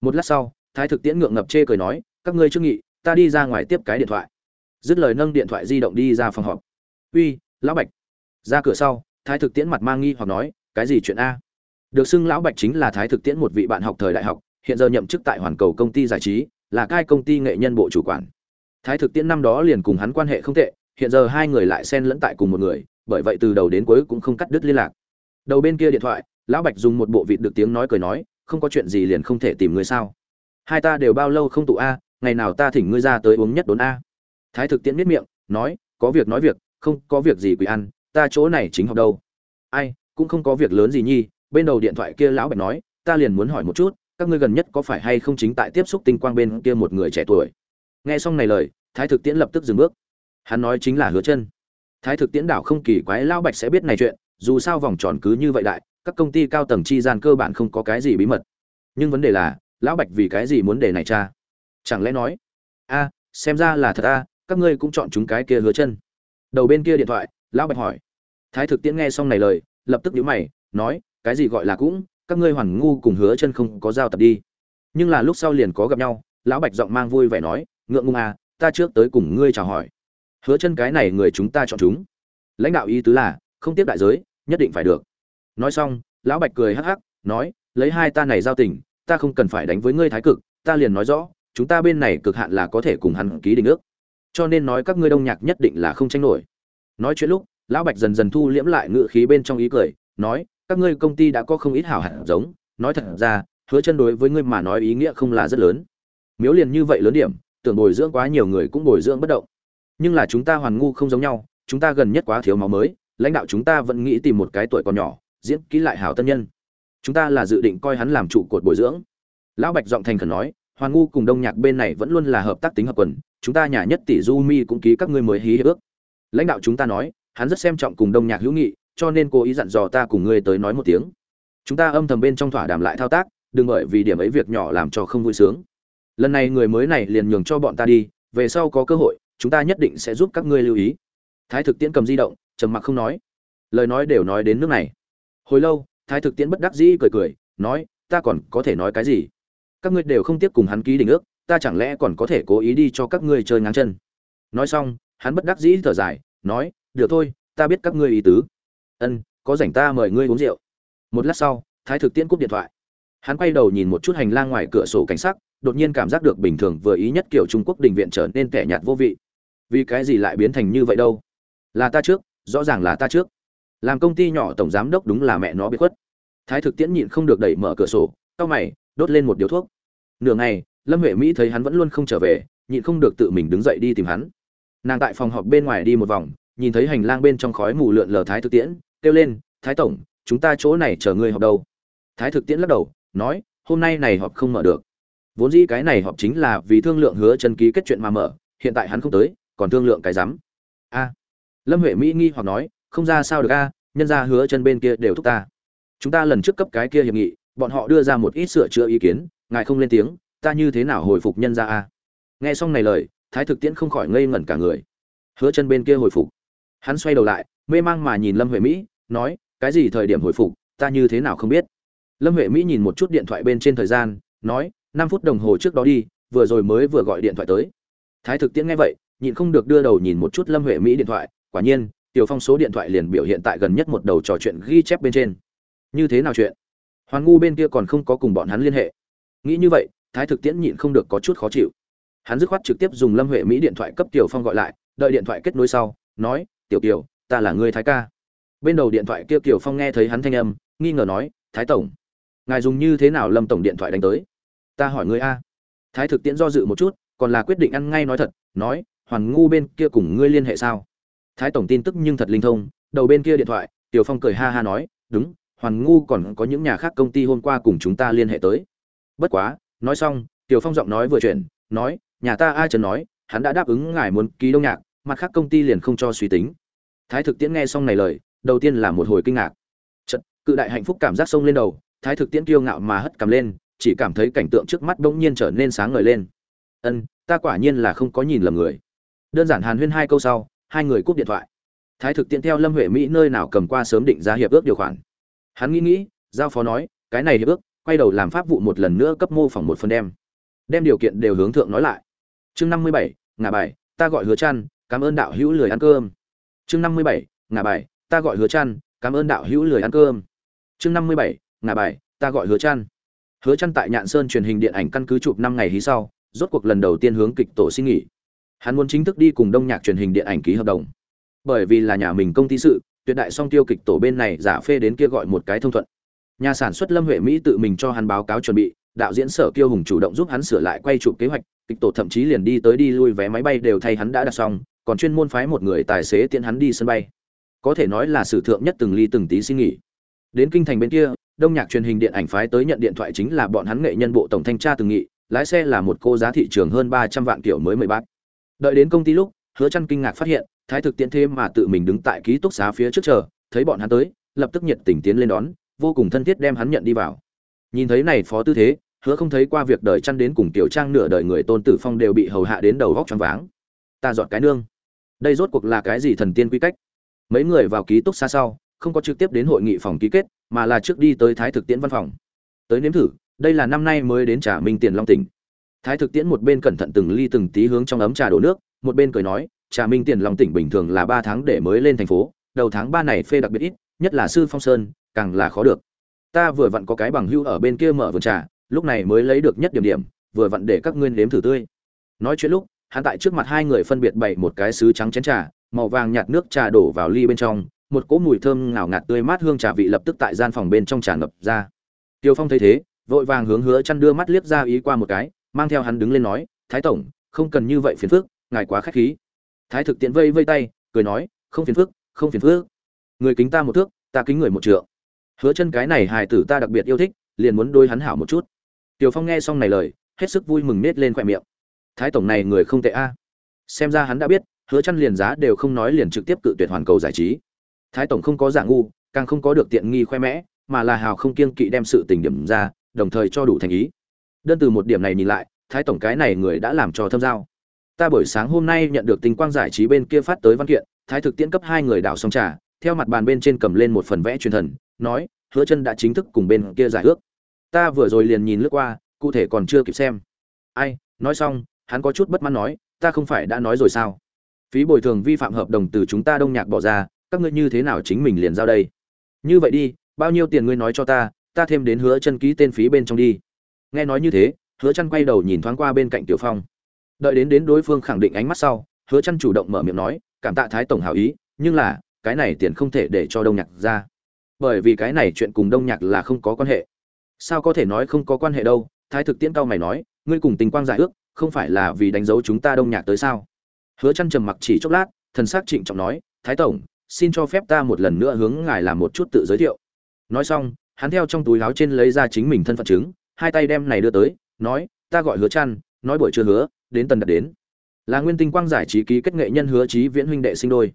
Một lát sau, thái thực tiễn ngượng ngập chê cười nói, các ngươi chưa nghị, ta đi ra ngoài tiếp cái điện thoại. Dứt lời nâng điện thoại di động đi ra phòng họp. Uy, lão bạch. Ra cửa sau, thái thực tiễn mặt mang nghi hoặc nói, cái gì chuyện a? Được xưng lão bạch chính là thái thực tiễn một vị bạn học thời đại học, hiện giờ nhậm chức tại hoàn cầu công ty giải trí, là cai công ty nghệ nhân bộ chủ quản. Thái thực tiễn năm đó liền cùng hắn quan hệ không tệ hiện giờ hai người lại xen lẫn tại cùng một người, bởi vậy từ đầu đến cuối cũng không cắt đứt liên lạc. Đầu bên kia điện thoại, lão bạch dùng một bộ vịt được tiếng nói cười nói, không có chuyện gì liền không thể tìm người sao? Hai ta đều bao lâu không tụ a, ngày nào ta thỉnh ngươi ra tới uống nhất đốn a. Thái thực tiễn miết miệng, nói, có việc nói việc, không có việc gì quỷ ăn, ta chỗ này chính học đâu. Ai, cũng không có việc lớn gì nhi. Bên đầu điện thoại kia lão bạch nói, ta liền muốn hỏi một chút, các ngươi gần nhất có phải hay không chính tại tiếp xúc tinh quang bên kia một người trẻ tuổi? Nghe xong này lời, thái thực tiễn lập tức dừng bước hắn nói chính là hứa chân. Thái thực tiễn đảo không kỳ quái, lão bạch sẽ biết này chuyện, dù sao vòng tròn cứ như vậy đại, các công ty cao tầng chi gian cơ bản không có cái gì bí mật. Nhưng vấn đề là, lão bạch vì cái gì muốn để này cha chẳng lẽ nói, a, xem ra là thật a, các ngươi cũng chọn chúng cái kia hứa chân. Đầu bên kia điện thoại, lão bạch hỏi. Thái thực tiễn nghe xong này lời, lập tức nhíu mày, nói, cái gì gọi là cũng, các ngươi hoàn ngu cùng hứa chân không có giao tập đi. Nhưng là lúc sau liền có gặp nhau, lão bạch giọng mang vui vẻ nói, ngượng ngung à ta trước tới cùng ngươi chào hỏi hứa chân cái này người chúng ta chọn chúng. Lãnh đạo ý tứ là, không tiếp đại giới, nhất định phải được. Nói xong, lão bạch cười hắc hắc, nói, lấy hai ta này giao tình, ta không cần phải đánh với ngươi thái cực, ta liền nói rõ, chúng ta bên này cực hạn là có thể cùng hắn ký đình ước. Cho nên nói các ngươi đông nhạc nhất định là không tranh nổi. Nói chuyện lúc, lão bạch dần dần thu liễm lại ngự khí bên trong ý cười, nói, các ngươi công ty đã có không ít hảo hạt giống. Nói thật ra, hứa chân đối với ngươi mà nói ý nghĩa không là rất lớn. Miếu liền như vậy lớn điểm, tưởng bồi dưỡng quá nhiều người cũng bồi dưỡng bất động nhưng là chúng ta hoàn ngu không giống nhau, chúng ta gần nhất quá thiếu máu mới, lãnh đạo chúng ta vẫn nghĩ tìm một cái tuổi còn nhỏ, diễn kỹ lại hảo tân nhân. Chúng ta là dự định coi hắn làm trụ cột bồi dưỡng. Lão bạch giọng thành khẩn nói, hoàn ngu cùng đông nhạc bên này vẫn luôn là hợp tác tính hợp quần, chúng ta nhà nhất tỷ du mi cũng ký các ngươi mới hí hiệp ước. Lãnh đạo chúng ta nói, hắn rất xem trọng cùng đông nhạc hữu nghị, cho nên cố ý dặn dò ta cùng ngươi tới nói một tiếng. Chúng ta âm thầm bên trong thỏa đàm lại thao tác, đừng bởi vì điểm ấy việc nhỏ làm cho không vui sướng. Lần này người mới này liền nhường cho bọn ta đi, về sau có cơ hội chúng ta nhất định sẽ giúp các ngươi lưu ý. Thái thực tiễn cầm di động, trầm mặc không nói. Lời nói đều nói đến nước này. Hồi lâu, thái thực tiễn bất đắc dĩ cười cười, nói, ta còn có thể nói cái gì? Các ngươi đều không tiếp cùng hắn ký đình ước, ta chẳng lẽ còn có thể cố ý đi cho các ngươi chơi ngang chân? Nói xong, hắn bất đắc dĩ thở dài, nói, được thôi, ta biết các ngươi ý tứ. Ân, có rảnh ta mời ngươi uống rượu. Một lát sau, thái thực tiễn cúp điện thoại. Hắn quay đầu nhìn một chút hành lang ngoài cửa sổ cảnh sắc, đột nhiên cảm giác được bình thường vừa ý nhất kiểu trung quốc đình viện trở nên tẻ nhạt vô vị vì cái gì lại biến thành như vậy đâu? Là ta trước, rõ ràng là ta trước. Làm công ty nhỏ tổng giám đốc đúng là mẹ nó biết khuất. Thái thực tiễn nhịn không được đẩy mở cửa sổ, cau mày, đốt lên một điếu thuốc. Nửa ngày, lâm huệ mỹ thấy hắn vẫn luôn không trở về, nhịn không được tự mình đứng dậy đi tìm hắn. Nàng tại phòng họp bên ngoài đi một vòng, nhìn thấy hành lang bên trong khói mù lượn lờ thái thực tiễn, kêu lên, thái tổng, chúng ta chỗ này chờ ngươi họp đâu? Thái thực tiễn lắc đầu, nói, hôm nay này họp không mở được. Vốn dĩ cái này họp chính là vì thương lượng hứa chân ký kết chuyện mà mở, hiện tại hắn không tới còn thương lượng cái rắm. A. Lâm huệ mỹ nghi hoặc nói, không ra sao được a, nhân ra hứa chân bên kia đều thúc ta. Chúng ta lần trước cấp cái kia hiệp nghị, bọn họ đưa ra một ít sửa chữa ý kiến, ngài không lên tiếng, ta như thế nào hồi phục nhân ra a? Nghe xong này lời, thái thực tiễn không khỏi ngây ngẩn cả người. Hứa chân bên kia hồi phục. Hắn xoay đầu lại, mê mang mà nhìn lâm huệ mỹ, nói, cái gì thời điểm hồi phục, ta như thế nào không biết? Lâm huệ mỹ nhìn một chút điện thoại bên trên thời gian, nói, năm phút đồng hồ trước đó đi, vừa rồi mới vừa gọi điện thoại tới. Thái thực tiễn nghe vậy nhịn không được đưa đầu nhìn một chút lâm huệ mỹ điện thoại, quả nhiên, tiểu phong số điện thoại liền biểu hiện tại gần nhất một đầu trò chuyện ghi chép bên trên. Như thế nào chuyện? Hoàn ngu bên kia còn không có cùng bọn hắn liên hệ. Nghĩ như vậy, thái thực tiễn nhịn không được có chút khó chịu. Hắn dứt khoát trực tiếp dùng lâm huệ mỹ điện thoại cấp tiểu phong gọi lại, đợi điện thoại kết nối sau, nói, tiểu kiều, ta là người thái ca. Bên đầu điện thoại kia tiểu phong nghe thấy hắn thanh âm, nghi ngờ nói, thái tổng, ngài dùng như thế nào lâm tổng điện thoại đánh tới? Ta hỏi ngươi a. Thái thực tiễn do dự một chút, còn là quyết định ăn ngay nói thật, nói hoàn ngu bên kia cùng ngươi liên hệ sao? Thái tổng tin tức nhưng thật linh thông, đầu bên kia điện thoại, tiểu phong cười ha ha nói, đúng, hoàn ngu còn có những nhà khác công ty hôm qua cùng chúng ta liên hệ tới. Bất quá, nói xong, tiểu phong giọng nói vừa chuyển, nói, nhà ta ai trần nói, hắn đã đáp ứng ngài muốn ký đông nhạc, mặt khác công ty liền không cho suy tính. Thái thực tiễn nghe xong này lời, đầu tiên là một hồi kinh ngạc. Trận cự đại hạnh phúc cảm giác sông lên đầu, thái thực tiễn kiêu ngạo mà hất cầm lên, chỉ cảm thấy cảnh tượng trước mắt bỗng nhiên trở nên sáng ngời lên. Ân, ta quả nhiên là không có nhìn lầm người đơn giản hàn huyên hai câu sau, hai người cúp điện thoại. Thái thực tiện theo lâm huệ mỹ nơi nào cầm qua sớm định ra hiệp ước điều khoản. Hắn nghĩ nghĩ, giao phó nói, cái này hiệp ước, quay đầu làm pháp vụ một lần nữa cấp mô phỏng một phần đem. Đem điều kiện đều hướng thượng nói lại. Chương năm mươi bảy ngà bài, ta gọi hứa chăn cảm ơn đạo hữu lười ăn cơm. Chương năm mươi bảy ngà bài, ta gọi hứa chăn cảm ơn đạo hữu lười ăn cơm. Chương năm mươi bảy ngà bài, ta gọi hứa chăn hứa chăn tại nhạn sơn truyền hình điện ảnh căn cứ chụp năm ngày hí sau, rốt cuộc lần đầu tiên hướng kịch tổ xin nghỉ hắn muốn chính thức đi cùng đông nhạc truyền hình điện ảnh ký hợp đồng. Bởi vì là nhà mình công ty sự, tuyệt đại song tiêu kịch tổ bên này giả phê đến kia gọi một cái thông thuận. Nhà sản xuất lâm huệ mỹ tự mình cho hắn báo cáo chuẩn bị, đạo diễn sở kiêu hùng chủ động giúp hắn sửa lại quay chụp kế hoạch, kịch tổ thậm chí liền đi tới đi lui vé máy bay đều thay hắn đã đặt xong, còn chuyên môn phái một người tài xế tiễn hắn đi sân bay. Có thể nói là sử thượng nhất từng ly từng tí xin nghỉ đến kinh thành bên kia, đông nhạc truyền hình điện ảnh phái tới nhận điện thoại chính là bọn hắn nghệ nhân bộ tổng thanh tra từng nghị, lái xe là một cô giá thị trường hơn ba trăm vạn kiểu mới mười bát đợi đến công ty lúc, hứa chăn kinh ngạc phát hiện, thái thực tiễn thêm mà tự mình đứng tại ký túc xá phía trước chờ, thấy bọn hắn tới, lập tức nhiệt tình tiến lên đón, vô cùng thân thiết đem hắn nhận đi vào. Nhìn thấy này phó tư thế, hứa không thấy qua việc đời chăn đến cùng tiểu trang nửa đời người tôn tử phong đều bị hầu hạ đến đầu góc choáng váng. Ta dọn cái nương. Đây rốt cuộc là cái gì thần tiên quy cách? Mấy người vào ký túc xa sau, không có trực tiếp đến hội nghị phòng ký kết, mà là trước đi tới thái thực tiễn văn phòng. Tới nếm thử, đây là năm nay mới đến trả minh tiền long tỉnh thái thực tiễn một bên cẩn thận từng ly từng tí hướng trong ấm trà đổ nước, một bên cười nói, trà minh tiền long tỉnh bình thường là ba tháng để mới lên thành phố, đầu tháng ba này phê đặc biệt ít, nhất là sư phong sơn, càng là khó được. Ta vừa vặn có cái bằng hưu ở bên kia mở vườn trà, lúc này mới lấy được nhất điểm điểm, vừa vặn để các ngươi nếm thử tươi. Nói chuyện lúc, hắn tại trước mặt hai người phân biệt bày một cái sứ trắng chén trà, màu vàng nhạt nước trà đổ vào ly bên trong, một cỗ mùi thơm ngào ngạt tươi mát hương trà vị lập tức tại gian phòng bên trong tràn ngập ra. Tiêu phong thấy thế, vội vàng hướng hứa chăn đưa mắt liếc ra ý qua một cái mang theo hắn đứng lên nói, thái tổng, không cần như vậy phiền phức, ngài quá khách khí. Thái thực tiện vây vây tay, cười nói, không phiền phức, không phiền phức. Người kính ta một thước, ta kính người một trượng. Hứa chân cái này hài tử ta đặc biệt yêu thích, liền muốn đôi hắn hảo một chút. Tiều phong nghe xong này lời, hết sức vui mừng nết lên khoe miệng. Thái tổng này người không tệ a. Xem ra hắn đã biết, hứa chân liền giá đều không nói liền trực tiếp cự tuyệt hoàn cầu giải trí. Thái tổng không có dạng ngu, càng không có được tiện nghi khoe mẽ, mà là hào không kiêng kỵ đem sự tình điểm ra, đồng thời cho đủ thành ý đơn từ một điểm này nhìn lại, thái tổng cái này người đã làm cho thâm giao. Ta buổi sáng hôm nay nhận được tình quang giải trí bên kia phát tới văn kiện, thái thực tiễn cấp hai người đảo xong trà, theo mặt bàn bên trên cầm lên một phần vẽ truyền thần, nói, hứa chân đã chính thức cùng bên kia giải ước. Ta vừa rồi liền nhìn lướt qua, cụ thể còn chưa kịp xem. Ai, nói xong, hắn có chút bất mãn nói, ta không phải đã nói rồi sao? Phí bồi thường vi phạm hợp đồng từ chúng ta đông nhạc bỏ ra, các ngươi như thế nào chính mình liền giao đây? Như vậy đi, bao nhiêu tiền ngươi nói cho ta ta thêm đến hứa chân ký tên phí bên trong đi nghe nói như thế, hứa chăn quay đầu nhìn thoáng qua bên cạnh tiểu phong. Đợi đến đến đối phương khẳng định ánh mắt sau, hứa chăn chủ động mở miệng nói, cảm tạ thái tổng hảo ý, nhưng là, cái này tiền không thể để cho đông nhạc ra. Bởi vì cái này chuyện cùng đông nhạc là không có quan hệ. Sao có thể nói không có quan hệ đâu? Thái thực tiễn cao mày nói, ngươi cùng tình quang giải ước, không phải là vì đánh dấu chúng ta đông nhạc tới sao? Hứa chăn trầm mặc chỉ chốc lát, thần sắc trịnh trọng nói, thái tổng, xin cho phép ta một lần nữa hướng ngài làm một chút tự giới thiệu. Nói xong, hắn theo trong túi áo trên lấy ra chính mình thân phận chứng hai tay đem này đưa tới, nói, ta gọi hứa chăn nói buổi chưa hứa đến tần đặt đến. Là nguyên tinh quang giải trí ký kết nghệ nhân hứa trí viễn huynh đệ sinh đôi.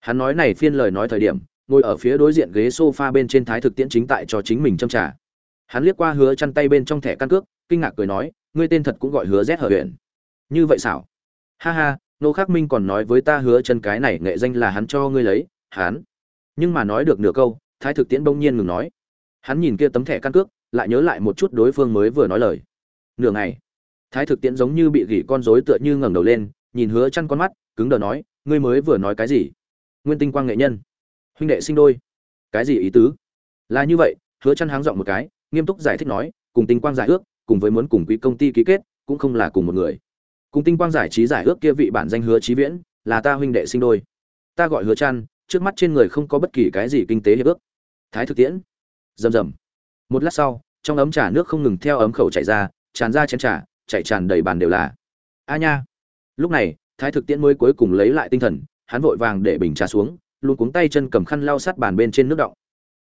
Hắn nói này phiên lời nói thời điểm, ngồi ở phía đối diện ghế sofa bên trên thái thực tiễn chính tại cho chính mình châm trà. Hắn liếc qua hứa chăn tay bên trong thẻ căn cước, kinh ngạc cười nói, ngươi tên thật cũng gọi hứa rét hở huyện như vậy sao? ha ha, nô khắc minh còn nói với ta hứa chân cái này nghệ danh là hắn cho ngươi lấy, hắn. Nhưng mà nói được nửa câu, thái thực tiễn bỗng nhiên ngừng nói. Hắn nhìn kia tấm thẻ căn cước lại nhớ lại một chút đối phương mới vừa nói lời. Nửa ngày, thái thực tiễn giống như bị gỉ con rối tựa như ngẩng đầu lên, nhìn hứa chăn con mắt, cứng đờ nói, ngươi mới vừa nói cái gì? Nguyên tinh quang nghệ nhân. Huynh đệ sinh đôi. Cái gì ý tứ? Là như vậy, hứa chăn háng giọng một cái, nghiêm túc giải thích nói, cùng tinh quang giải ước, cùng với muốn cùng quý công ty ký kết, cũng không là cùng một người. Cùng tinh quang giải trí giải ước kia vị bản danh hứa trí viễn, là ta huynh đệ sinh đôi. Ta gọi hứa chăn, trước mắt trên người không có bất kỳ cái gì kinh tế hiệp ước. Thái thực tiễn. Rầm rầm một lát sau, trong ấm trà nước không ngừng theo ấm khẩu chảy ra, tràn ra chén trà, chảy tràn đầy bàn đều là. A nha. Lúc này, thái thực tiễn mới cuối cùng lấy lại tinh thần, hắn vội vàng để bình trà xuống, luôn cuống tay chân cầm khăn lau sát bàn bên trên nước động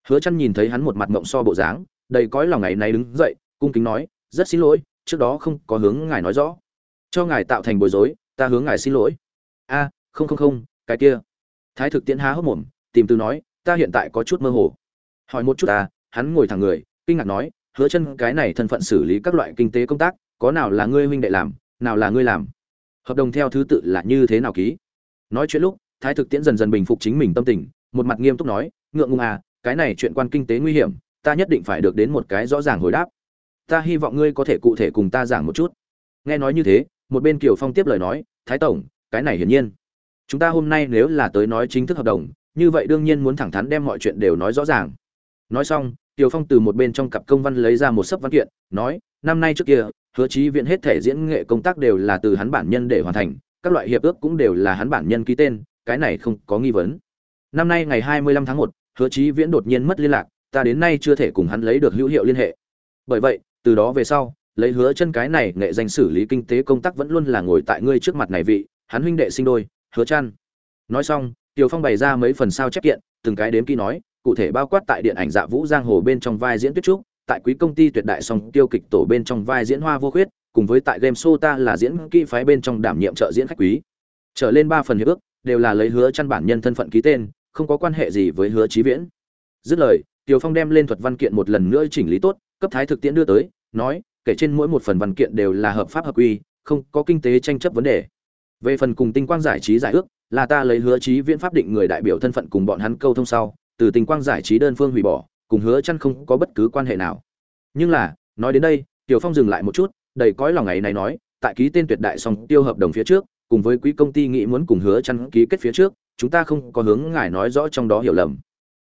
hứa chăn nhìn thấy hắn một mặt ngọng so bộ dáng, đầy cõi lòng ngày nay đứng dậy, cung kính nói, rất xin lỗi, trước đó không có hướng ngài nói rõ. Cho ngài tạo thành bối rối, ta hướng ngài xin lỗi. A, không không không, cái kia. Thái thực tiễn há hốc mồm, tìm từ nói, ta hiện tại có chút mơ hồ. Hỏi một chút ta, hắn ngồi thẳng người kinh ngạc nói, hứa chân, cái này thân phận xử lý các loại kinh tế công tác, có nào là ngươi huynh đệ làm, nào là ngươi làm? Hợp đồng theo thứ tự là như thế nào ký? Nói chuyện lúc, thái thực tiễn dần dần bình phục chính mình tâm tình, một mặt nghiêm túc nói, ngượng ngùng à cái này chuyện quan kinh tế nguy hiểm, ta nhất định phải được đến một cái rõ ràng hồi đáp. Ta hy vọng ngươi có thể cụ thể cùng ta giảng một chút. Nghe nói như thế, một bên kiều phong tiếp lời nói, thái tổng, cái này hiển nhiên. Chúng ta hôm nay nếu là tới nói chính thức hợp đồng, như vậy đương nhiên muốn thẳng thắn đem mọi chuyện đều nói rõ ràng. Nói xong Tiểu phong từ một bên trong cặp công văn lấy ra một sấp văn kiện nói năm nay trước kia hứa chí viện hết thể diễn nghệ công tác đều là từ hắn bản nhân để hoàn thành các loại hiệp ước cũng đều là hắn bản nhân ký tên cái này không có nghi vấn năm nay ngày 25 tháng 1, hứa chí viễn đột nhiên mất liên lạc ta đến nay chưa thể cùng hắn lấy được hữu hiệu liên hệ bởi vậy từ đó về sau lấy hứa chân cái này nghệ danh xử lý kinh tế công tác vẫn luôn là ngồi tại ngươi trước mặt này vị hắn huynh đệ sinh đôi hứa Chân. nói xong Tiểu Phong bày ra mấy phần sao chép kiện, từng cái đếm kỹ nói, cụ thể bao quát tại điện ảnh Dạ Vũ Giang Hồ bên trong vai diễn Tuyết Trúc, tại quý công ty tuyệt đại song tiêu kịch tổ bên trong vai diễn Hoa Vô Khuyết, cùng với tại game show ta là diễn kỹ phái bên trong đảm nhiệm trợ diễn khách quý. Trở lên ba phần hiệp ước, đều là lấy hứa chăn bản nhân thân phận ký tên, không có quan hệ gì với hứa chí viễn. Dứt lời, Tiêu Phong đem lên thuật văn kiện một lần nữa chỉnh lý tốt, cấp thái thực tiễn đưa tới, nói, kể trên mỗi một phần văn kiện đều là hợp pháp hợp quy, không có kinh tế tranh chấp vấn đề. Về phần cùng tinh quang giải trí giải ước, là ta lấy hứa chí viễn pháp định người đại biểu thân phận cùng bọn hắn câu thông sau, từ tình quang giải trí đơn phương hủy bỏ, cùng hứa chăn không có bất cứ quan hệ nào. Nhưng là, nói đến đây, Tiểu Phong dừng lại một chút, đầy cõi lòng ấy này nói, tại ký tên tuyệt đại song tiêu hợp đồng phía trước, cùng với quý công ty nghĩ muốn cùng hứa chăn ký kết phía trước, chúng ta không có hướng ngài nói rõ trong đó hiểu lầm.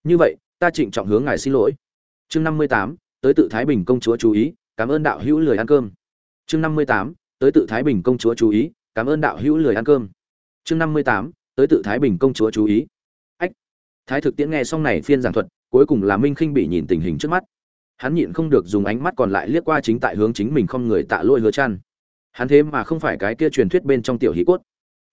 Như vậy, ta trịnh trọng hướng ngài xin lỗi. Chương 58, tới tự Thái Bình công chúa chú ý, cảm ơn đạo hữu lười ăn cơm. Chương 58, tới tự Thái Bình công chúa chú ý, cảm ơn đạo hữu lười ăn cơm chương năm mươi tám tới tự thái bình công chúa chú ý thái thực tiễn nghe xong này phiên giảng thuật, cuối cùng là minh khinh bị nhìn tình hình trước mắt. Hắn nhịn không được dùng ánh mắt còn lại liếc qua chính tại hướng chính mình không người tạ lỗi hứa chăn. Hắn thế mà không phải cái kia truyền thuyết bên trong tiểu hí cốt.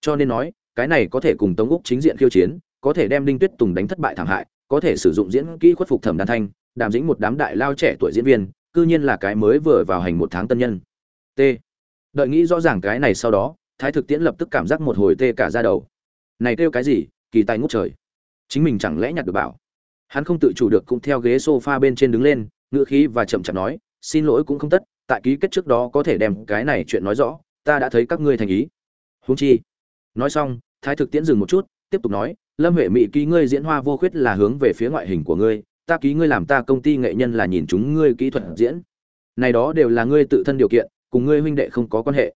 Cho nên nói, cái này có thể cùng tống úc chính diện khiêu chiến, có thể đem đinh tuyết tùng đánh thất bại thảm hại, có thể sử dụng diễn kỹ khuất phục thẩm đan thanh đàm dĩnh một đám đại lao trẻ tuổi diễn viên, cư nhiên là cái mới vừa vào hành một tháng tân nhân. T. Đợi nghĩ rõ ràng cái này sau đó, thái thực tiễn lập tức cảm giác một hồi tê cả da đầu. Này kêu cái gì, kỳ tài ngút trời chính mình chẳng lẽ nhặt được bảo? Hắn không tự chủ được cũng theo ghế sofa bên trên đứng lên ngựa khí và chậm chậm nói, xin lỗi cũng không tất, tại ký kết trước đó có thể đem cái này chuyện nói rõ, ta đã thấy các ngươi thành ý. Huống chi, nói xong, thái thực tiễn dừng một chút, tiếp tục nói, lâm huệ mỹ ký ngươi diễn hoa vô khuyết là hướng về phía ngoại hình của ngươi, ta ký ngươi làm ta công ty nghệ nhân là nhìn chúng ngươi kỹ thuật diễn. Này đó đều là ngươi tự thân điều kiện, cùng ngươi huynh đệ không có quan hệ.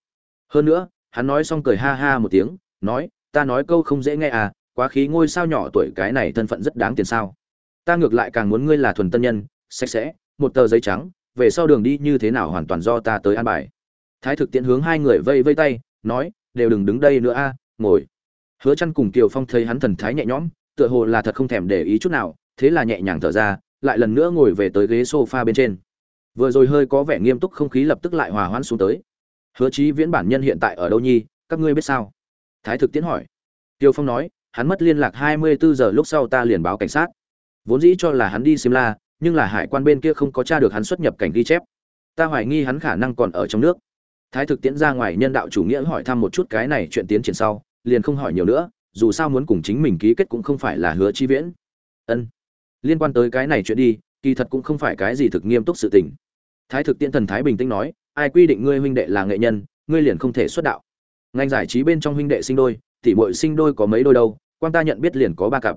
Hơn nữa, hắn nói xong cười ha ha một tiếng, nói, ta nói câu không dễ nghe à quá khí ngôi sao nhỏ tuổi cái này thân phận rất đáng tiền sao. Ta ngược lại càng muốn ngươi là thuần tân nhân, sạch sẽ, một tờ giấy trắng, về sau đường đi như thế nào hoàn toàn do ta tới an bài. Thái thực tiễn hướng hai người vây vây tay, nói, đều đừng đứng đây nữa a, ngồi. Hứa chăn cùng kiều phong thấy hắn thần thái nhẹ nhõm, tựa hồ là thật không thèm để ý chút nào, thế là nhẹ nhàng thở ra, lại lần nữa ngồi về tới ghế sofa bên trên. Vừa rồi hơi có vẻ nghiêm túc không khí lập tức lại hòa hoãn xuống tới. Hứa chí viễn bản nhân hiện tại ở đâu nhi, các ngươi biết sao? Thái thực tiễn hỏi. Tiêu phong nói hắn mất liên lạc 24 giờ lúc sau ta liền báo cảnh sát. Vốn dĩ cho là hắn đi simla nhưng là hải quan bên kia không có tra được hắn xuất nhập cảnh ghi chép. Ta hoài nghi hắn khả năng còn ở trong nước. Thái thực tiễn ra ngoài nhân đạo chủ nghĩa hỏi thăm một chút cái này chuyện tiến triển sau, liền không hỏi nhiều nữa, dù sao muốn cùng chính mình ký kết cũng không phải là hứa chi viễn. Ân. Liên quan tới cái này chuyện đi, kỳ thật cũng không phải cái gì thực nghiêm túc sự tình. Thái thực tiễn thần thái bình tĩnh nói, ai quy định ngươi huynh đệ là nghệ nhân, ngươi liền không thể xuất đạo. Ngành giải trí bên trong huynh đệ sinh đôi tỷ muội sinh đôi có mấy đôi đâu quan ta nhận biết liền có ba cặp.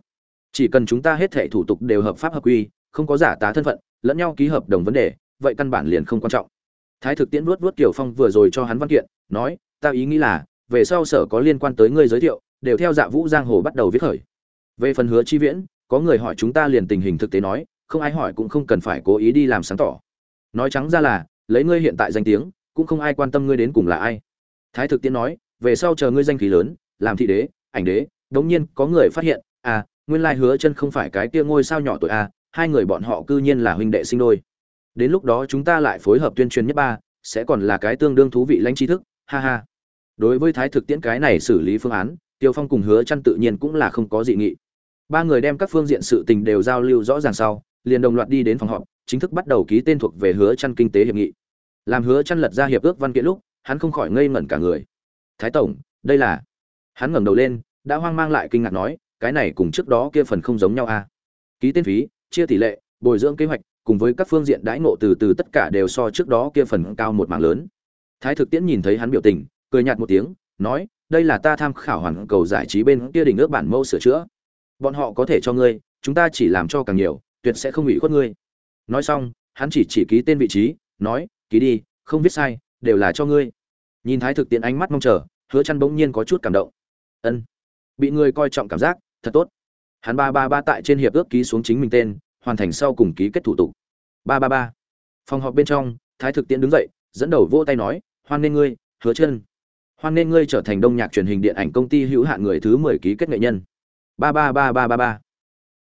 Chỉ cần chúng ta hết thảy thủ tục đều hợp pháp hợp quy, không có giả tá thân phận, lẫn nhau ký hợp đồng vấn đề, vậy căn bản liền không quan trọng. Thái thực tiễn vuốt vuốt tiểu phong vừa rồi cho hắn văn kiện, nói, ta ý nghĩ là, về sau sở có liên quan tới ngươi giới thiệu, đều theo dạ vũ giang hồ bắt đầu viết khởi. Về phần hứa chi viễn, có người hỏi chúng ta liền tình hình thực tế nói, không ai hỏi cũng không cần phải cố ý đi làm sáng tỏ. Nói trắng ra là, lấy ngươi hiện tại danh tiếng, cũng không ai quan tâm ngươi đến cùng là ai. Thái thực tiễn nói, về sau chờ ngươi danh khí lớn, làm thị đế, ảnh đế đống nhiên có người phát hiện à nguyên lai hứa chân không phải cái kia ngôi sao nhỏ tuổi à hai người bọn họ cư nhiên là huynh đệ sinh đôi. Đến lúc đó chúng ta lại phối hợp tuyên truyền nhất ba, sẽ còn là cái tương đương thú vị lãnh trí thức, ha ha. Đối với thái thực tiễn cái này xử lý phương án, tiêu phong cùng hứa chân tự nhiên cũng là không có dị nghị. Ba người đem các phương diện sự tình đều giao lưu rõ ràng sau, liền đồng loạt đi đến phòng họp, chính thức bắt đầu ký tên thuộc về hứa chăn kinh tế hiệp nghị. Làm hứa chăn lật ra hiệp ước văn kiện lúc, hắn không khỏi ngây ngẩn cả người. Thái tổng, đây là hắn ngẩng đầu lên đã hoang mang lại kinh ngạc nói, cái này cùng trước đó kia phần không giống nhau à. Ký tên phí, chia tỷ lệ, bồi dưỡng kế hoạch, cùng với các phương diện đãi ngộ từ từ tất cả đều so trước đó kia phần cao một mảng lớn. Thái thực tiễn nhìn thấy hắn biểu tình, cười nhạt một tiếng, nói, đây là ta tham khảo hoàn cầu giải trí bên kia đỉnh ước bản mẫu sửa chữa. Bọn họ có thể cho ngươi, chúng ta chỉ làm cho càng nhiều, tuyệt sẽ không bị khuất ngươi. Nói xong, hắn chỉ chỉ ký tên vị trí, nói, ký đi, không viết sai, đều là cho ngươi. Nhìn thái thực tiễn ánh mắt mong chờ, hứa chăn bỗng nhiên có chút cảm động. Ân bị người coi trọng cảm giác, thật tốt. Hắn ba ba ba tại trên hiệp ước ký xuống chính mình tên, hoàn thành sau cùng ký kết thủ tục. Ba ba ba. Phòng họp bên trong, thái thực tiễn đứng dậy, dẫn đầu vỗ tay nói, hoan nghê ngươi, hứa chân. Hoan nghê ngươi trở thành đông nhạc truyền hình điện ảnh công ty hữu hạn người thứ mười ký kết nghệ nhân. Ba ba ba ba ba ba.